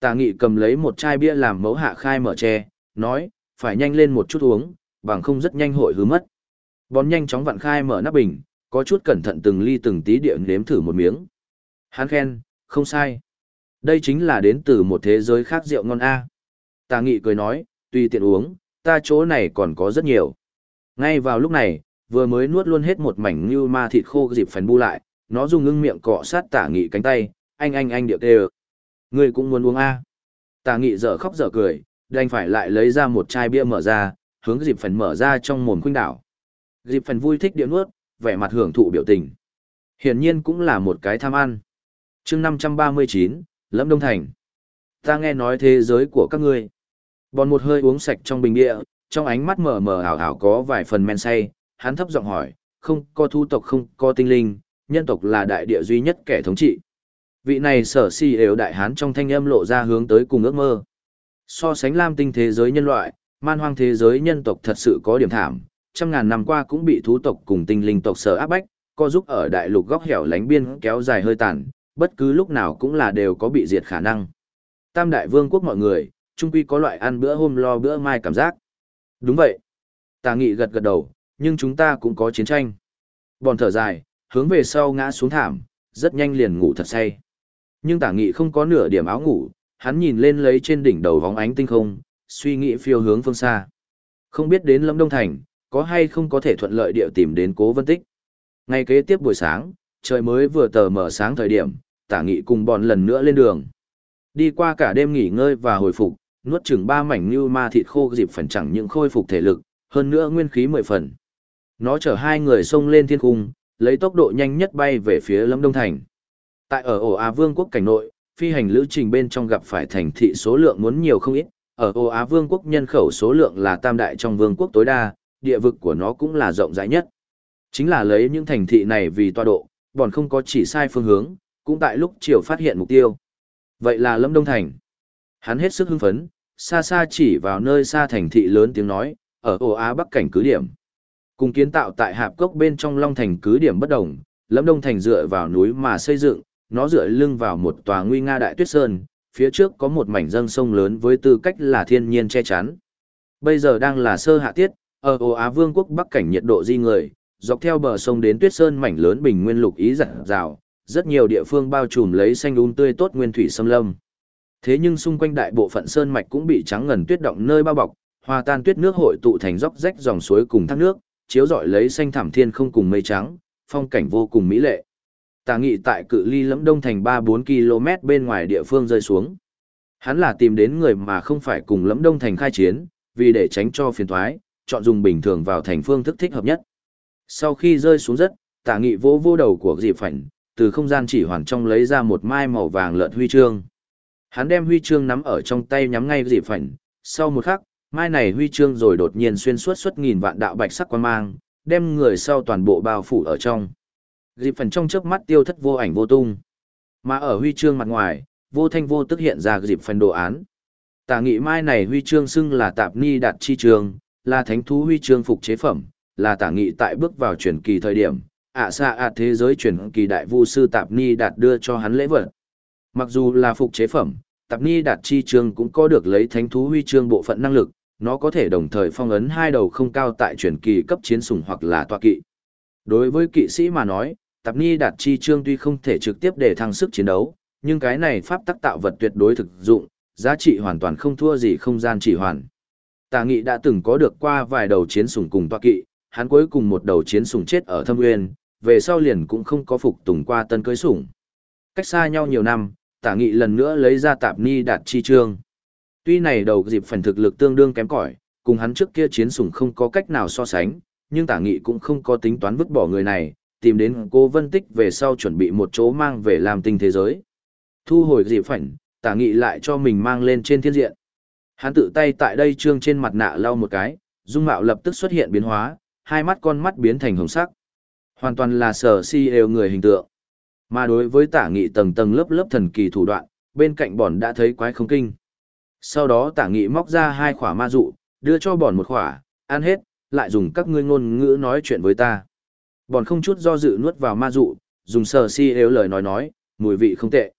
Speaker 1: Tà nghị cầm lấy một chai bia làm mẫu hạ khai mở tre, nói, phải nhanh lên một chút uống, bằng không rất nhanh hội hứa mất. Bón nhanh chóng vặn khai mở nắp bình, có chút cẩn thận từng ly từng tí địa nếm thử một miếng. Hắn khen, không sai. Đây chính là đến từ một thế giới khác rượu ngon A. Tà nghị cười nói, tùy tiện uống, ta chỗ này còn có rất nhiều. Ngay vào lúc này, vừa mới nuốt luôn hết một mảnh như ma thịt khô dịp phèn bu lại, nó dùng ngưng miệng cọ sát tả nghị cánh tay, anh anh anh điệu tê Người cũng muốn uống A. Tả nghị dở khóc dở cười, đành phải lại lấy ra một chai bia mở ra, hướng dịp phèn mở ra trong mồm khuynh đảo. Dịp phần vui thích điệu nuốt, vẻ mặt hưởng thụ biểu tình. Hiển nhiên cũng là một cái tham ăn. chương 539, Lâm Đông Thành. Ta nghe nói thế giới của các ngươi. Bòn một hơi uống sạch trong bình địa, trong ánh mắt mờ mờ ảo ảo có vài phần men say, hắn thấp giọng hỏi, không có thu tộc không có tinh linh, nhân tộc là đại địa duy nhất kẻ thống trị. Vị này sở si đều đại hán trong thanh âm lộ ra hướng tới cùng ước mơ. So sánh lam tinh thế giới nhân loại, man hoang thế giới nhân tộc thật sự có điểm thảm, trăm ngàn năm qua cũng bị thú tộc cùng tinh linh tộc sở áp bách, co giúp ở đại lục góc hẻo lánh biên kéo dài hơi tàn, bất cứ lúc nào cũng là đều có bị diệt khả năng. Tam đại vương quốc mọi người, trung quy có loại ăn bữa hôm lo bữa mai cảm giác. Đúng vậy. Tà nghị gật gật đầu, nhưng chúng ta cũng có chiến tranh. Bòn thở dài, hướng về sau ngã xuống thảm, rất nhanh liền ngủ thật say. Nhưng tả nghị không có nửa điểm áo ngủ, hắn nhìn lên lấy trên đỉnh đầu vóng ánh tinh không, suy nghĩ phiêu hướng phương xa. Không biết đến Lâm Đông Thành, có hay không có thể thuận lợi địa tìm đến cố vân tích. Ngay kế tiếp buổi sáng, trời mới vừa tờ mở sáng thời điểm, tả nghị cùng bọn lần nữa lên đường. Đi qua cả đêm nghỉ ngơi và hồi phục, nuốt chừng ba mảnh như ma thịt khô dịp phần chẳng những khôi phục thể lực, hơn nữa nguyên khí mười phần. Nó chở hai người xông lên thiên cung, lấy tốc độ nhanh nhất bay về phía Lâm Đông Thành. Tại ở ổ Á Vương quốc cảnh nội, phi hành lữ trình bên trong gặp phải thành thị số lượng muốn nhiều không ít, ở ổ Á Vương quốc nhân khẩu số lượng là tam đại trong vương quốc tối đa, địa vực của nó cũng là rộng rãi nhất. Chính là lấy những thành thị này vì toa độ, bọn không có chỉ sai phương hướng, cũng tại lúc chiều phát hiện mục tiêu. Vậy là Lâm Đông Thành. Hắn hết sức hưng phấn, xa xa chỉ vào nơi xa thành thị lớn tiếng nói, ở ổ Á Bắc cảnh cứ điểm. Cùng kiến tạo tại hạp cốc bên trong Long Thành cứ điểm bất đồng, Lâm Đông Thành dựa vào núi mà xây dựng, nó dựa lưng vào một tòa nguy nga đại tuyết sơn, phía trước có một mảnh dâng sông lớn với tư cách là thiên nhiên che chắn. Bây giờ đang là sơ hạ tiết, ở Âu Á Vương quốc Bắc cảnh nhiệt độ di người, dọc theo bờ sông đến tuyết sơn mảnh lớn bình nguyên lục ý rạng rào, rất nhiều địa phương bao trùm lấy xanh um tươi tốt nguyên thủy xâm lâm. Thế nhưng xung quanh đại bộ phận sơn mạch cũng bị trắng ngần tuyết động nơi bao bọc, hòa tan tuyết nước hội tụ thành dốc rách dòng suối cùng thác nước, chiếu rọi lấy xanh thảm thiên không cùng mây trắng, phong cảnh vô cùng mỹ lệ. Tà nghị tại cự ly lẫm đông thành 3-4 km bên ngoài địa phương rơi xuống. Hắn là tìm đến người mà không phải cùng lẫm đông thành khai chiến, vì để tránh cho phiền thoái, chọn dùng bình thường vào thành phương thức thích hợp nhất. Sau khi rơi xuống đất, tả nghị vỗ vô đầu của dịp phảnh, từ không gian chỉ hoàn trong lấy ra một mai màu vàng lợn huy chương. Hắn đem huy chương nắm ở trong tay nhắm ngay dịp phảnh, sau một khắc, mai này huy chương rồi đột nhiên xuyên suốt suốt nghìn vạn đạo bạch sắc quan mang, đem người sau toàn bộ bao phủ ở trong. Dịp phần trong chớp mắt tiêu thất vô ảnh vô tung. Mà ở huy chương mặt ngoài, vô thanh vô tức hiện ra dịp phần đồ án. Tả nghị mai này huy chương xưng là tạp ni đạt chi trường, là thánh thú huy chương phục chế phẩm, là tả nghị tại bước vào truyền kỳ thời điểm, ạ xa ạ thế giới truyền kỳ đại vu sư tạp ni đạt đưa cho hắn lễ vật. Mặc dù là phục chế phẩm, tạp ni đạt chi chương cũng có được lấy thánh thú huy chương bộ phận năng lực, nó có thể đồng thời phong ấn hai đầu không cao tại truyền kỳ cấp chiến sủng hoặc là tọa kỵ. Đối với kỵ sĩ mà nói, tạp ni đạt chi chương tuy không thể trực tiếp để thăng sức chiến đấu, nhưng cái này pháp tắc tạo vật tuyệt đối thực dụng, giá trị hoàn toàn không thua gì không gian chỉ hoàn. Tà nghị đã từng có được qua vài đầu chiến sủng cùng toa kỵ, hắn cuối cùng một đầu chiến sủng chết ở thâm nguyên, về sau liền cũng không có phục tùng qua tân cưới sủng. Cách xa nhau nhiều năm, tả nghị lần nữa lấy ra tạp ni đạt chi trương. Tuy này đầu dịp phần thực lực tương đương kém cỏi, cùng hắn trước kia chiến sủng không có cách nào so sánh, nhưng tả nghị cũng không có tính toán vứt bỏ người này, tìm đến cô Vân Tích về sau chuẩn bị một chỗ mang về làm tinh thế giới. Thu hồi dịp phảnh, tả nghị lại cho mình mang lên trên thiên diện. Hắn tự tay tại đây trương trên mặt nạ lau một cái, dung mạo lập tức xuất hiện biến hóa, hai mắt con mắt biến thành hồng sắc. Hoàn toàn là sở si đều người hình tượng. Mà đối với tả nghị tầng tầng lớp lớp thần kỳ thủ đoạn, bên cạnh bọn đã thấy quái không kinh. Sau đó tả nghị móc ra hai khỏa ma dụ, đưa cho bọn một khỏa, ăn hết, lại dùng các ngươi ngôn ngữ nói chuyện với ta. Bọn không chút do dự nuốt vào ma dụ, dùng sở si đều lời nói nói, mùi vị không tệ.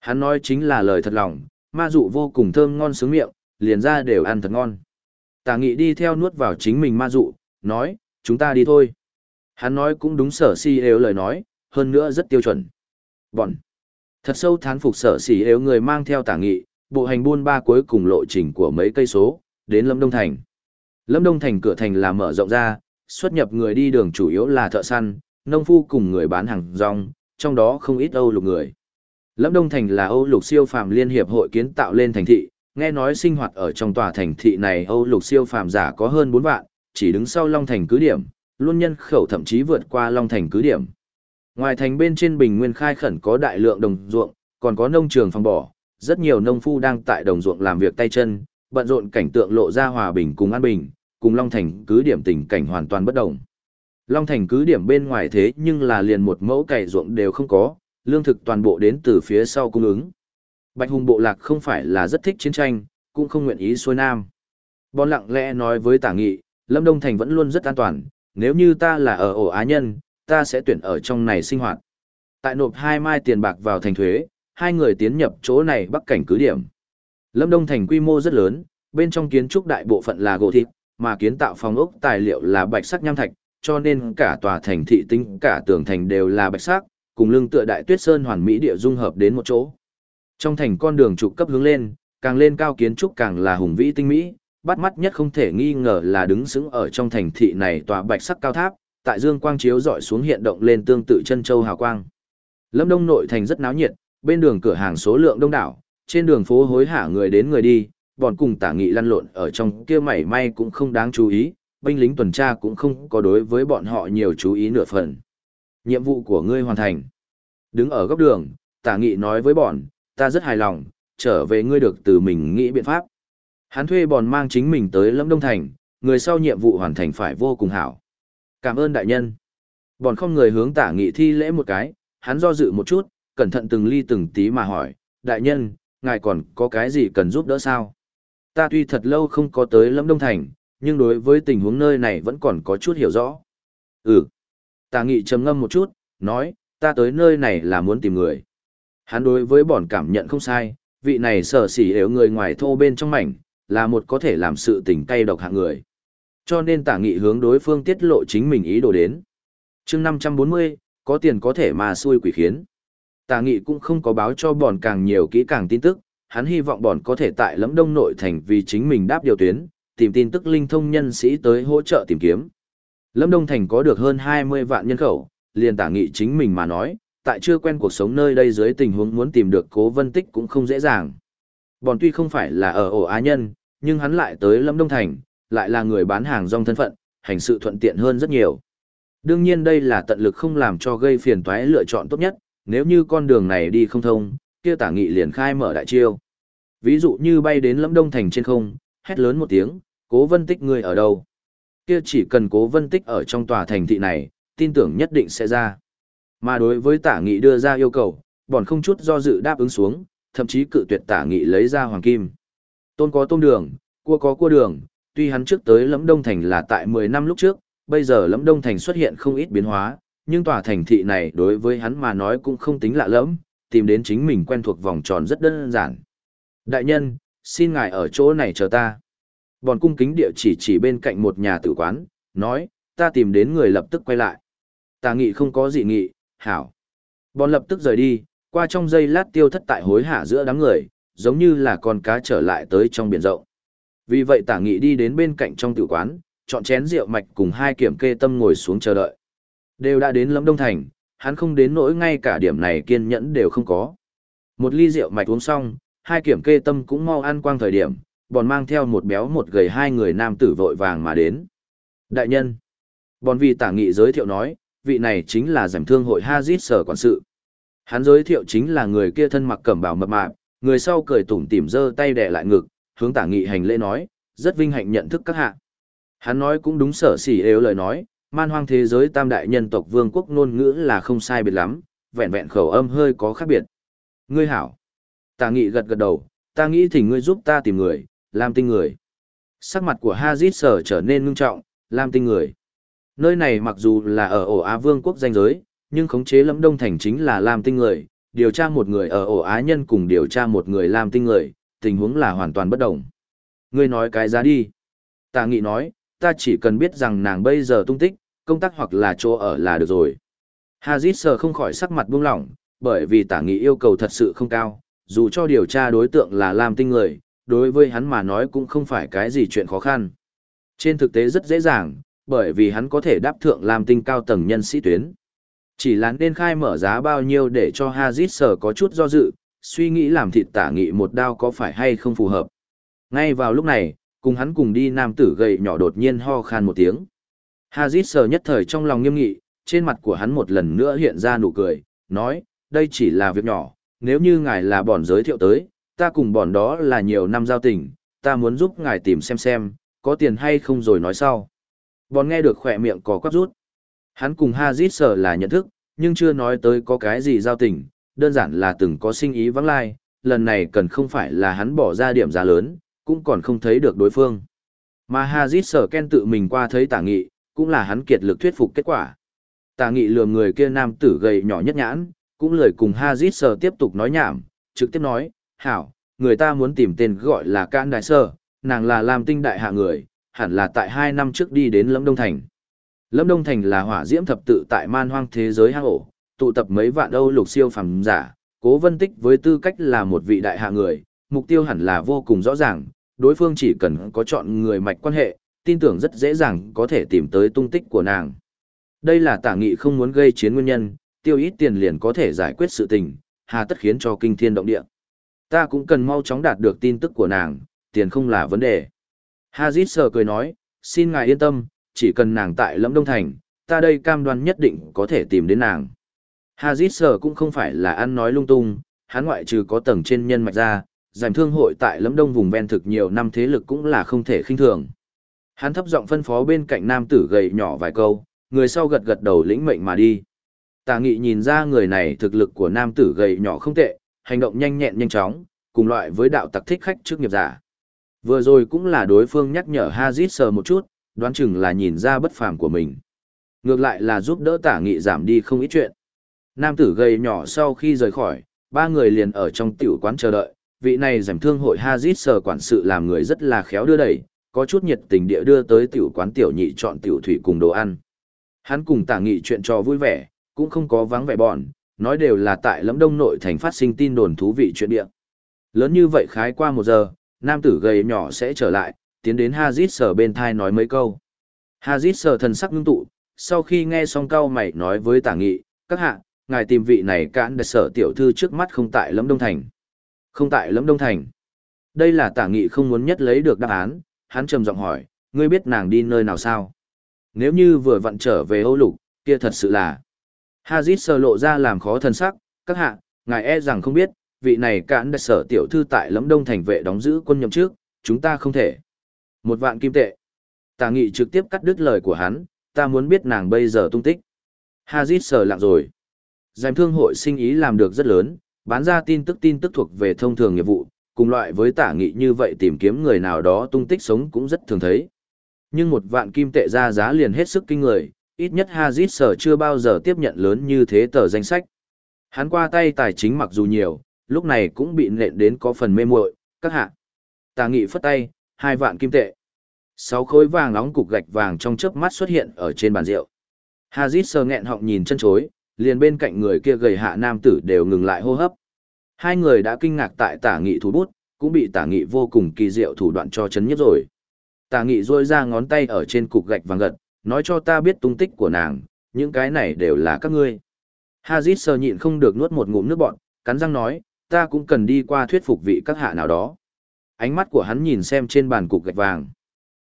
Speaker 1: Hắn nói chính là lời thật lòng, ma dụ vô cùng thơm ngon sướng miệng, liền ra đều ăn thật ngon. Tả nghị đi theo nuốt vào chính mình ma dụ, nói, chúng ta đi thôi. Hắn nói cũng đúng sở si yếu lời nói, hơn nữa rất tiêu chuẩn. Bọn. Thật sâu thán phục sở si yếu người mang theo tả nghị, bộ hành buôn ba cuối cùng lộ trình của mấy cây số, đến Lâm Đông Thành. Lâm Đông Thành cửa thành là mở rộng ra, xuất nhập người đi đường chủ yếu là thợ săn, nông phu cùng người bán hàng rong, trong đó không ít Âu lục người. Lâm Đông Thành là Âu lục siêu phàm liên hiệp hội kiến tạo lên thành thị, nghe nói sinh hoạt ở trong tòa thành thị này Âu lục siêu phàm giả có hơn 4 vạn, chỉ đứng sau Long Thành cứ điểm, luôn nhân khẩu thậm chí vượt qua Long Thành cứ điểm. Ngoài thành bên trên bình nguyên khai khẩn có đại lượng đồng ruộng, còn có nông trường phòng bỏ, rất nhiều nông phu đang tại đồng ruộng làm việc tay chân, bận rộn cảnh tượng lộ ra hòa bình cùng an bình, cùng Long Thành cứ điểm tình cảnh hoàn toàn bất động. Long Thành cứ điểm bên ngoài thế nhưng là liền một mẫu cày ruộng đều không có, lương thực toàn bộ đến từ phía sau cung ứng. Bạch Hùng bộ lạc không phải là rất thích chiến tranh, cũng không nguyện ý xuôi nam. Bọn lặng lẽ nói với tả nghị, Lâm Đông Thành vẫn luôn rất an toàn, nếu như ta là ở ổ Á Nhân, ta sẽ tuyển ở trong này sinh hoạt. Tại nộp hai mai tiền bạc vào thành thuế, hai người tiến nhập chỗ này bắc cảnh cứ điểm. Lâm Đông Thành quy mô rất lớn, bên trong kiến trúc đại bộ phận là gỗ thịt, mà kiến tạo phòng ốc tài liệu là bạch sắc nham thạch, cho nên cả tòa thành thị tính cả tường thành đều là bạch sắc, cùng lưng tựa đại tuyết sơn hoàn mỹ địa dung hợp đến một chỗ. Trong thành con đường trục cấp hướng lên, càng lên cao kiến trúc càng là hùng vĩ tinh mỹ, bắt mắt nhất không thể nghi ngờ là đứng sững ở trong thành thị này tòa bạch sắc cao tháp, tại dương quang chiếu dọi xuống hiện động lên tương tự chân châu hào quang. Lâm Đông nội thành rất náo nhiệt, bên đường cửa hàng số lượng đông đảo, trên đường phố hối hả người đến người đi, bọn cùng tả nghị lăn lộn ở trong kia mảy may cũng không đáng chú ý, binh lính tuần tra cũng không có đối với bọn họ nhiều chú ý nửa phần. Nhiệm vụ của ngươi hoàn thành. Đứng ở góc đường, tả nghị nói với bọn, ta rất hài lòng, trở về ngươi được từ mình nghĩ biện pháp. Hắn thuê bọn mang chính mình tới Lâm Đông Thành, người sau nhiệm vụ hoàn thành phải vô cùng hảo. Cảm ơn đại nhân. Bọn không người hướng tả nghị thi lễ một cái, hắn do dự một chút, cẩn thận từng ly từng tí mà hỏi, đại nhân, ngài còn có cái gì cần giúp đỡ sao? Ta tuy thật lâu không có tới Lâm Đông Thành, nhưng đối với tình huống nơi này vẫn còn có chút hiểu rõ. Ừ. Tà nghị trầm ngâm một chút, nói, ta tới nơi này là muốn tìm người. Hắn đối với bọn cảm nhận không sai, vị này sở sỉ yếu người ngoài thô bên trong mảnh, là một có thể làm sự tình cay độc hạng người. Cho nên tả nghị hướng đối phương tiết lộ chính mình ý đồ đến. chương 540, có tiền có thể mà xui quỷ khiến. Tả nghị cũng không có báo cho bọn càng nhiều kỹ càng tin tức, hắn hy vọng bọn có thể tại lẫm đông nội thành vì chính mình đáp điều tuyến, tìm tin tức linh thông nhân sĩ tới hỗ trợ tìm kiếm. Lâm Đông Thành có được hơn 20 vạn nhân khẩu, liền tả nghị chính mình mà nói, tại chưa quen cuộc sống nơi đây dưới tình huống muốn tìm được cố vân tích cũng không dễ dàng. Bọn tuy không phải là ở ổ Á Nhân, nhưng hắn lại tới Lâm Đông Thành, lại là người bán hàng rong thân phận, hành sự thuận tiện hơn rất nhiều. Đương nhiên đây là tận lực không làm cho gây phiền toái lựa chọn tốt nhất, nếu như con đường này đi không thông, kia tả nghị liền khai mở đại chiêu. Ví dụ như bay đến Lâm Đông Thành trên không, hét lớn một tiếng, cố vân tích người ở đâu? Kia chỉ cần cố vân tích ở trong tòa thành thị này, tin tưởng nhất định sẽ ra. Mà đối với tả nghị đưa ra yêu cầu, bọn không chút do dự đáp ứng xuống, thậm chí cự tuyệt tả nghị lấy ra hoàng kim. Tôn có tôm đường, cua có cua đường, tuy hắn trước tới lẫm Đông Thành là tại 10 năm lúc trước, bây giờ lẫm Đông Thành xuất hiện không ít biến hóa, nhưng tòa thành thị này đối với hắn mà nói cũng không tính lạ lẫm, tìm đến chính mình quen thuộc vòng tròn rất đơn giản. Đại nhân, xin ngài ở chỗ này chờ ta. bọn cung kính địa chỉ chỉ bên cạnh một nhà tử quán, nói, ta tìm đến người lập tức quay lại. Tà nghị không có gì nghị, hảo. bọn lập tức rời đi, qua trong giây lát tiêu thất tại hối hạ giữa đám người, giống như là con cá trở lại tới trong biển rộng. Vì vậy tả nghị đi đến bên cạnh trong tử quán, chọn chén rượu mạch cùng hai kiểm kê tâm ngồi xuống chờ đợi. Đều đã đến lâm đông thành, hắn không đến nỗi ngay cả điểm này kiên nhẫn đều không có. Một ly rượu mạch uống xong, hai kiểm kê tâm cũng mau ăn quang thời điểm, bọn mang theo một béo một gầy hai người nam tử vội vàng mà đến. Đại nhân, bọn vì tả nghị giới thiệu nói, vị này chính là giảm thương hội Hazit sở quản sự. Hắn giới thiệu chính là người kia thân mặc cẩm bào mập mạp, người sau cười tủm tỉm giơ tay đè lại ngực, hướng tả nghị hành lễ nói, rất vinh hạnh nhận thức các hạ. Hắn nói cũng đúng sở xỉ yếu lời nói, man hoang thế giới tam đại nhân tộc vương quốc ngôn ngữ là không sai biệt lắm, vẹn vẹn khẩu âm hơi có khác biệt. Ngươi hảo. Tả nghị gật gật đầu, ta nghĩ thỉnh ngươi giúp ta tìm người, làm tinh người. Sắc mặt của Hazit sở trở nên ngưng trọng, làm tinh người. Nơi này mặc dù là ở ổ Á vương quốc danh giới, nhưng khống chế lẫm đông thành chính là Lam tinh người, điều tra một người ở ổ Á nhân cùng điều tra một người Lam tinh người, tình huống là hoàn toàn bất đồng. Ngươi nói cái giá đi. Tạ nghị nói, ta chỉ cần biết rằng nàng bây giờ tung tích, công tác hoặc là chỗ ở là được rồi. Hazit sờ không khỏi sắc mặt buông lỏng, bởi vì tả nghị yêu cầu thật sự không cao, dù cho điều tra đối tượng là Lam tinh người, đối với hắn mà nói cũng không phải cái gì chuyện khó khăn. Trên thực tế rất dễ dàng, bởi vì hắn có thể đáp thượng làm tinh cao tầng nhân sĩ tuyến. Chỉ là nên khai mở giá bao nhiêu để cho Hazit sở có chút do dự, suy nghĩ làm thịt tả nghị một đao có phải hay không phù hợp. Ngay vào lúc này, cùng hắn cùng đi nam tử gầy nhỏ đột nhiên ho khan một tiếng. Hazit sở nhất thời trong lòng nghiêm nghị, trên mặt của hắn một lần nữa hiện ra nụ cười, nói, đây chỉ là việc nhỏ, nếu như ngài là bọn giới thiệu tới, ta cùng bọn đó là nhiều năm giao tình, ta muốn giúp ngài tìm xem xem, có tiền hay không rồi nói sau. Bọn nghe được khỏe miệng có quắp rút. Hắn cùng Hazit sở là nhận thức, nhưng chưa nói tới có cái gì giao tình, đơn giản là từng có sinh ý vắng lai, lần này cần không phải là hắn bỏ ra điểm giá lớn, cũng còn không thấy được đối phương. Mà Hazit sở Ken tự mình qua thấy tả nghị, cũng là hắn kiệt lực thuyết phục kết quả. Tả nghị lừa người kia nam tử gầy nhỏ nhất nhãn, cũng lời cùng Hazit sở tiếp tục nói nhảm, trực tiếp nói, hảo, người ta muốn tìm tên gọi là Can Đại Sơ, nàng là làm tinh đại hạ người, hẳn là tại hai năm trước đi đến Lâm Đông Thành. Lâm Đông Thành là hỏa diễm thập tự tại man hoang thế giới hang ổ, tụ tập mấy vạn Âu lục siêu phàm giả, Cố Vân Tích với tư cách là một vị đại hạ người, mục tiêu hẳn là vô cùng rõ ràng, đối phương chỉ cần có chọn người mạch quan hệ, tin tưởng rất dễ dàng có thể tìm tới tung tích của nàng. Đây là tả nghị không muốn gây chiến nguyên nhân, tiêu ít tiền liền có thể giải quyết sự tình, hà tất khiến cho kinh thiên động địa. Ta cũng cần mau chóng đạt được tin tức của nàng, tiền không là vấn đề. Hazit sờ cười nói, xin ngài yên tâm, chỉ cần nàng tại Lâm Đông Thành, ta đây cam đoan nhất định có thể tìm đến nàng. Hazit sờ cũng không phải là ăn nói lung tung, hắn ngoại trừ có tầng trên nhân mạch ra, giành thương hội tại Lâm Đông vùng ven thực nhiều năm thế lực cũng là không thể khinh thường. Hắn thấp giọng phân phó bên cạnh nam tử gầy nhỏ vài câu, người sau gật gật đầu lĩnh mệnh mà đi. Tà nghị nhìn ra người này thực lực của nam tử gầy nhỏ không tệ, hành động nhanh nhẹn nhanh chóng, cùng loại với đạo tặc thích khách trước nghiệp giả. Vừa rồi cũng là đối phương nhắc nhở Hazit sờ một chút, đoán chừng là nhìn ra bất phàm của mình. Ngược lại là giúp đỡ tả nghị giảm đi không ít chuyện. Nam tử gầy nhỏ sau khi rời khỏi, ba người liền ở trong tiểu quán chờ đợi, vị này giảm thương hội Hazit sờ quản sự làm người rất là khéo đưa đẩy, có chút nhiệt tình địa đưa tới tiểu quán tiểu nhị chọn tiểu thủy cùng đồ ăn. Hắn cùng tả nghị chuyện trò vui vẻ, cũng không có vắng vẻ bọn, nói đều là tại lẫm đông nội thành phát sinh tin đồn thú vị chuyện địa. Lớn như vậy khái qua một giờ, nam tử gầy nhỏ sẽ trở lại, tiến đến Hazit sở bên thai nói mấy câu. Hazit sở thần sắc ngưng tụ, sau khi nghe xong câu mày nói với tả nghị, các hạ, ngài tìm vị này cản đại sở tiểu thư trước mắt không tại lẫm đông thành. Không tại lẫm đông thành. Đây là tả nghị không muốn nhất lấy được đáp án, hắn trầm giọng hỏi, ngươi biết nàng đi nơi nào sao? Nếu như vừa vặn trở về Âu Lục, kia thật sự là. Hazit sờ lộ ra làm khó thần sắc, các hạ, ngài e rằng không biết, vị này cản đại sở tiểu thư tại lẫm đông thành vệ đóng giữ quân nhậm trước, chúng ta không thể. Một vạn kim tệ. Tà nghị trực tiếp cắt đứt lời của hắn, ta muốn biết nàng bây giờ tung tích. Hazit sờ lặng rồi. Giám thương hội sinh ý làm được rất lớn, bán ra tin tức tin tức thuộc về thông thường nghiệp vụ, cùng loại với tả nghị như vậy tìm kiếm người nào đó tung tích sống cũng rất thường thấy. Nhưng một vạn kim tệ ra giá liền hết sức kinh người, ít nhất Hazit sở chưa bao giờ tiếp nhận lớn như thế tờ danh sách. Hắn qua tay tài chính mặc dù nhiều, lúc này cũng bị nện đến có phần mê muội, các hạ. Tà nghị phất tay, hai vạn kim tệ. Sáu khối vàng nóng cục gạch vàng trong chớp mắt xuất hiện ở trên bàn rượu. Hazit sờ nghẹn họng nhìn chân chối, liền bên cạnh người kia gầy hạ nam tử đều ngừng lại hô hấp. Hai người đã kinh ngạc tại tả nghị thủ bút, cũng bị tả nghị vô cùng kỳ diệu thủ đoạn cho chấn nhất rồi. Tả nghị rôi ra ngón tay ở trên cục gạch vàng gật, nói cho ta biết tung tích của nàng, những cái này đều là các ngươi. Hazit sờ nhịn không được nuốt một ngụm nước bọn, cắn răng nói, ta cũng cần đi qua thuyết phục vị các hạ nào đó. Ánh mắt của hắn nhìn xem trên bàn cục gạch vàng.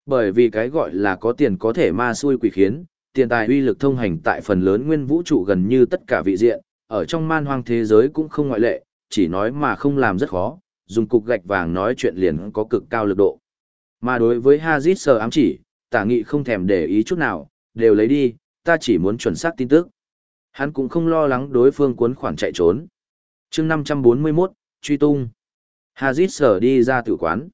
Speaker 1: Bởi vì cái gọi là có tiền có thể ma xui quỷ khiến, tiền tài uy lực thông hành tại phần lớn nguyên vũ trụ gần như tất cả vị diện, ở trong man hoang thế giới cũng không ngoại lệ, chỉ nói mà không làm rất khó, dùng cục gạch vàng nói chuyện liền có cực cao lực độ. Mà đối với Hazit sờ ám chỉ, tả nghị không thèm để ý chút nào, đều lấy đi, ta chỉ muốn chuẩn xác tin tức. Hắn cũng không lo lắng đối phương cuốn khoản chạy trốn chương 541, truy tung. Hazit sở đi ra tử quán.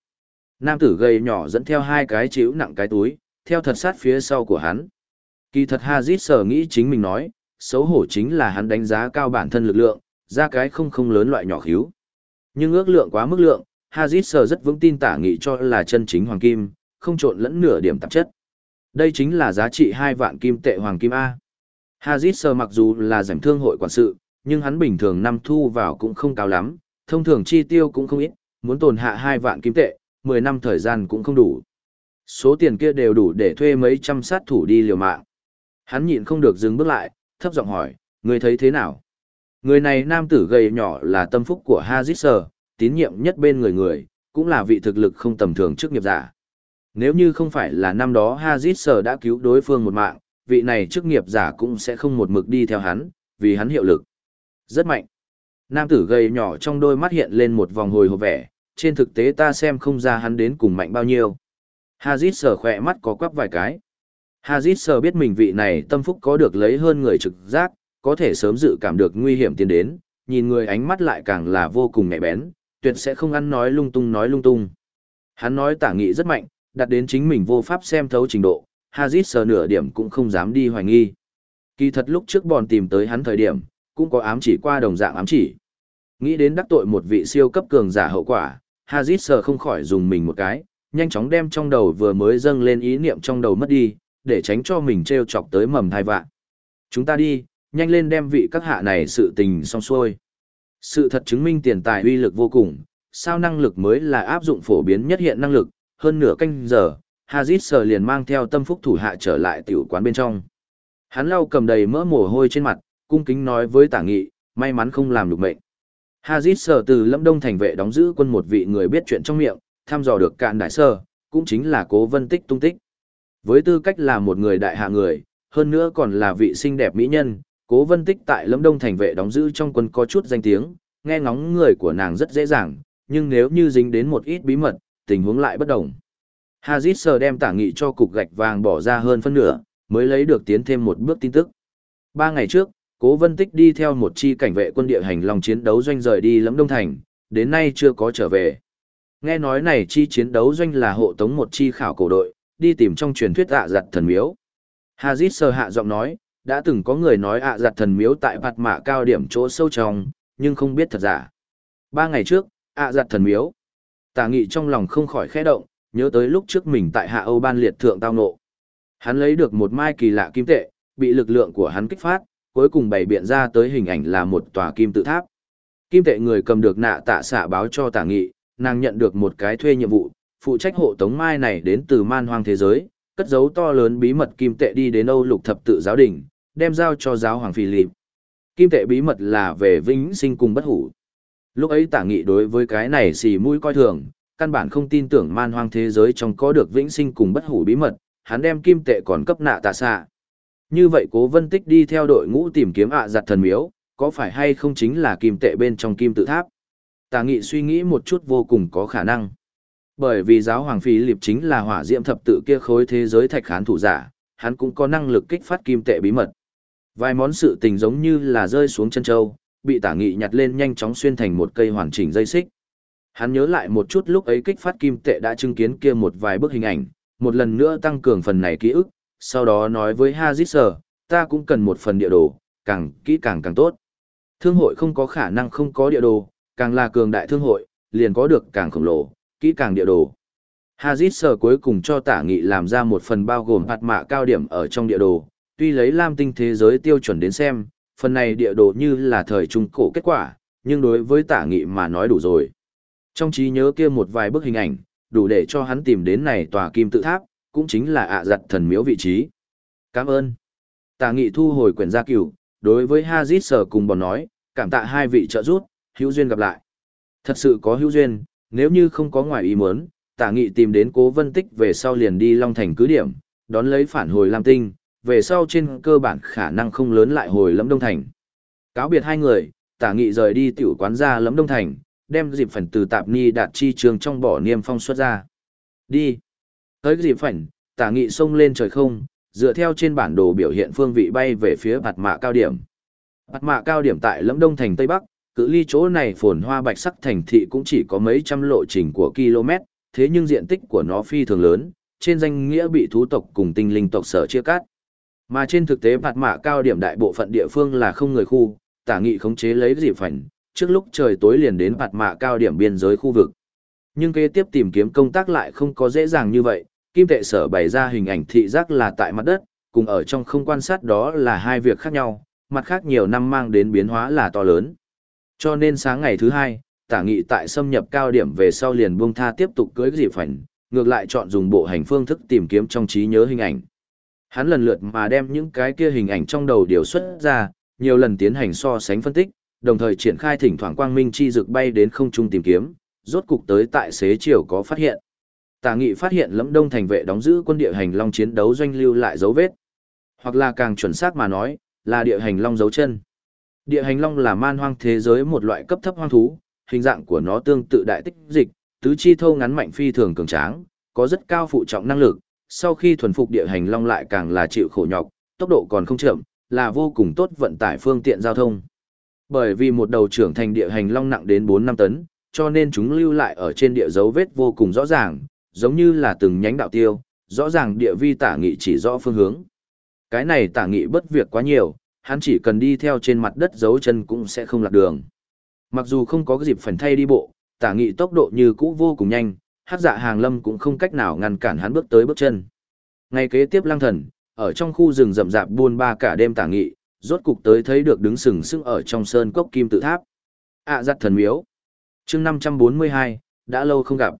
Speaker 1: Nam tử gầy nhỏ dẫn theo hai cái chiếu nặng cái túi, theo thật sát phía sau của hắn. Kỳ thật Hazit sở nghĩ chính mình nói, xấu hổ chính là hắn đánh giá cao bản thân lực lượng, ra cái không không lớn loại nhỏ khíu. Nhưng ước lượng quá mức lượng, Hazit sở rất vững tin tả nghị cho là chân chính hoàng kim, không trộn lẫn nửa điểm tạp chất. Đây chính là giá trị hai vạn kim tệ hoàng kim A. Hazit sở mặc dù là giảm thương hội quản sự, nhưng hắn bình thường năm thu vào cũng không cao lắm, thông thường chi tiêu cũng không ít, muốn tồn hạ hai vạn kim tệ, 10 năm thời gian cũng không đủ. Số tiền kia đều đủ để thuê mấy trăm sát thủ đi liều mạng. Hắn nhịn không được dừng bước lại, thấp giọng hỏi, người thấy thế nào? Người này nam tử gầy nhỏ là tâm phúc của Hazit tín nhiệm nhất bên người người, cũng là vị thực lực không tầm thường trước nghiệp giả. Nếu như không phải là năm đó Hazit đã cứu đối phương một mạng, vị này chức nghiệp giả cũng sẽ không một mực đi theo hắn, vì hắn hiệu lực. Rất mạnh. Nam tử gầy nhỏ trong đôi mắt hiện lên một vòng hồi hộp vẻ, trên thực tế ta xem không ra hắn đến cùng mạnh bao nhiêu. Hazit sờ khỏe mắt có quắp vài cái. Hazit sờ biết mình vị này tâm phúc có được lấy hơn người trực giác, có thể sớm dự cảm được nguy hiểm tiến đến, nhìn người ánh mắt lại càng là vô cùng nhạy bén, tuyệt sẽ không ăn nói lung tung nói lung tung. Hắn nói tả nghị rất mạnh, đặt đến chính mình vô pháp xem thấu trình độ, Hazit sờ nửa điểm cũng không dám đi hoài nghi. Kỳ thật lúc trước bọn tìm tới hắn thời điểm, cũng có ám chỉ qua đồng dạng ám chỉ. Nghĩ đến đắc tội một vị siêu cấp cường giả hậu quả, Hazit sờ không khỏi dùng mình một cái, nhanh chóng đem trong đầu vừa mới dâng lên ý niệm trong đầu mất đi, để tránh cho mình treo chọc tới mầm thai vạn. Chúng ta đi, nhanh lên đem vị các hạ này sự tình xong xuôi. Sự thật chứng minh tiền tài uy lực vô cùng, sao năng lực mới là áp dụng phổ biến nhất hiện năng lực, hơn nửa canh giờ, Hazit sờ liền mang theo tâm phúc thủ hạ trở lại tiểu quán bên trong. Hắn lau cầm đầy mỡ mồ hôi trên mặt, cung kính nói với tả nghị, may mắn không làm được mệnh. Hazit sở từ lâm đông thành vệ đóng giữ quân một vị người biết chuyện trong miệng, thăm dò được cạn đại sơ, cũng chính là cố vân tích tung tích. Với tư cách là một người đại hạ người, hơn nữa còn là vị xinh đẹp mỹ nhân, cố vân tích tại lâm đông thành vệ đóng giữ trong quân có chút danh tiếng, nghe ngóng người của nàng rất dễ dàng, nhưng nếu như dính đến một ít bí mật, tình huống lại bất đồng. Hazit sở đem tả nghị cho cục gạch vàng bỏ ra hơn phân nửa, mới lấy được tiến thêm một bước tin tức. Ba ngày trước, Cố Vân Tích đi theo một chi cảnh vệ quân địa hành long chiến đấu doanh rời đi lẫm Đông Thành, đến nay chưa có trở về. Nghe nói này chi chiến đấu doanh là hộ tống một chi khảo cổ đội, đi tìm trong truyền thuyết ạ giặt thần miếu. Hazit sơ hạ giọng nói, đã từng có người nói ạ giặt thần miếu tại bạt mạ cao điểm chỗ sâu trong, nhưng không biết thật giả. Ba ngày trước, ạ giặt thần miếu. Tà nghị trong lòng không khỏi khẽ động, nhớ tới lúc trước mình tại hạ Âu Ban liệt thượng tao nộ. Hắn lấy được một mai kỳ lạ kim tệ, bị lực lượng của hắn kích phát, cuối cùng bày biện ra tới hình ảnh là một tòa kim tự tháp. Kim tệ người cầm được nạ tạ xạ báo cho tả nghị, nàng nhận được một cái thuê nhiệm vụ, phụ trách hộ tống mai này đến từ man hoang thế giới, cất giấu to lớn bí mật kim tệ đi đến Âu lục thập tự giáo đình, đem giao cho giáo hoàng Philip. Kim tệ bí mật là về vĩnh sinh cùng bất hủ. Lúc ấy tả nghị đối với cái này xì mũi coi thường, căn bản không tin tưởng man hoang thế giới trong có được vĩnh sinh cùng bất hủ bí mật, hắn đem kim tệ còn cấp nạ tạ xạ. Như vậy cố vân tích đi theo đội ngũ tìm kiếm ạ giặt thần miếu, có phải hay không chính là kim tệ bên trong kim tự tháp? Tà nghị suy nghĩ một chút vô cùng có khả năng. Bởi vì giáo hoàng phi liệp chính là hỏa diệm thập tự kia khối thế giới thạch khán thủ giả, hắn cũng có năng lực kích phát kim tệ bí mật. Vài món sự tình giống như là rơi xuống chân châu, bị tả nghị nhặt lên nhanh chóng xuyên thành một cây hoàn chỉnh dây xích. Hắn nhớ lại một chút lúc ấy kích phát kim tệ đã chứng kiến kia một vài bức hình ảnh, một lần nữa tăng cường phần này ký ức, sau đó nói với Hazit ta cũng cần một phần địa đồ, càng kỹ càng càng tốt. Thương hội không có khả năng không có địa đồ, càng là cường đại thương hội, liền có được càng khổng lồ, kỹ càng địa đồ. Hazit cuối cùng cho tả nghị làm ra một phần bao gồm hạt mạ cao điểm ở trong địa đồ, tuy lấy lam tinh thế giới tiêu chuẩn đến xem, phần này địa đồ như là thời trung cổ kết quả, nhưng đối với tả nghị mà nói đủ rồi. Trong trí nhớ kia một vài bức hình ảnh, đủ để cho hắn tìm đến này tòa kim tự tháp, cũng chính là ạ giặt thần miếu vị trí. Cảm ơn. Tà nghị thu hồi quyển gia cửu, đối với Hazit sở cùng bọn nói, cảm tạ hai vị trợ giúp, hữu duyên gặp lại. Thật sự có hữu duyên, nếu như không có ngoài ý muốn, tả nghị tìm đến cố vân tích về sau liền đi Long Thành cứ điểm, đón lấy phản hồi Lam Tinh, về sau trên cơ bản khả năng không lớn lại hồi lẫm Đông Thành. Cáo biệt hai người, tả nghị rời đi tiểu quán ra lẫm Đông Thành, đem dịp phần từ tạp ni đạt chi trường trong bỏ niêm phong xuất ra. Đi. Tới dịp phảnh, tả nghị xông lên trời không, dựa theo trên bản đồ biểu hiện phương vị bay về phía bạt mạ cao điểm. Bạt mạ cao điểm tại lẫm đông thành Tây Bắc, cự ly chỗ này phồn hoa bạch sắc thành thị cũng chỉ có mấy trăm lộ trình của km, thế nhưng diện tích của nó phi thường lớn, trên danh nghĩa bị thú tộc cùng tinh linh tộc sở chia cắt. Mà trên thực tế bạt mạ cao điểm đại bộ phận địa phương là không người khu, tả nghị khống chế lấy dịp phảnh, trước lúc trời tối liền đến bạt mạ cao điểm biên giới khu vực. Nhưng kế tiếp tìm kiếm công tác lại không có dễ dàng như vậy, kim tệ sở bày ra hình ảnh thị giác là tại mặt đất, cùng ở trong không quan sát đó là hai việc khác nhau, mặt khác nhiều năm mang đến biến hóa là to lớn. Cho nên sáng ngày thứ hai, tả nghị tại xâm nhập cao điểm về sau liền buông tha tiếp tục cưới dịp phảnh, ngược lại chọn dùng bộ hành phương thức tìm kiếm trong trí nhớ hình ảnh. Hắn lần lượt mà đem những cái kia hình ảnh trong đầu điều xuất ra, nhiều lần tiến hành so sánh phân tích, đồng thời triển khai thỉnh thoảng quang minh chi dực bay đến không trung tìm kiếm, rốt cục tới tại xế chiều có phát hiện. Tả nghị phát hiện lẫm đông thành vệ đóng giữ quân địa hành long chiến đấu doanh lưu lại dấu vết. Hoặc là càng chuẩn xác mà nói, là địa hành long dấu chân. Địa hành long là man hoang thế giới một loại cấp thấp hoang thú, hình dạng của nó tương tự đại tích dịch, tứ chi thô ngắn mạnh phi thường cường tráng, có rất cao phụ trọng năng lực, sau khi thuần phục địa hành long lại càng là chịu khổ nhọc, tốc độ còn không chậm, là vô cùng tốt vận tải phương tiện giao thông. Bởi vì một đầu trưởng thành địa hành long nặng đến bốn năm tấn, cho nên chúng lưu lại ở trên địa dấu vết vô cùng rõ ràng, giống như là từng nhánh đạo tiêu, rõ ràng địa vi tả nghị chỉ rõ phương hướng. Cái này tả nghị bất việc quá nhiều, hắn chỉ cần đi theo trên mặt đất dấu chân cũng sẽ không lạc đường. Mặc dù không có dịp phần thay đi bộ, tả nghị tốc độ như cũ vô cùng nhanh, hát dạ hàng lâm cũng không cách nào ngăn cản hắn bước tới bước chân. Ngày kế tiếp lang thần, ở trong khu rừng rậm rạp buôn ba cả đêm tả nghị, rốt cục tới thấy được đứng sừng sững ở trong sơn cốc kim tự tháp. ạ à, giặt thần miếu. chương 542, đã lâu không gặp.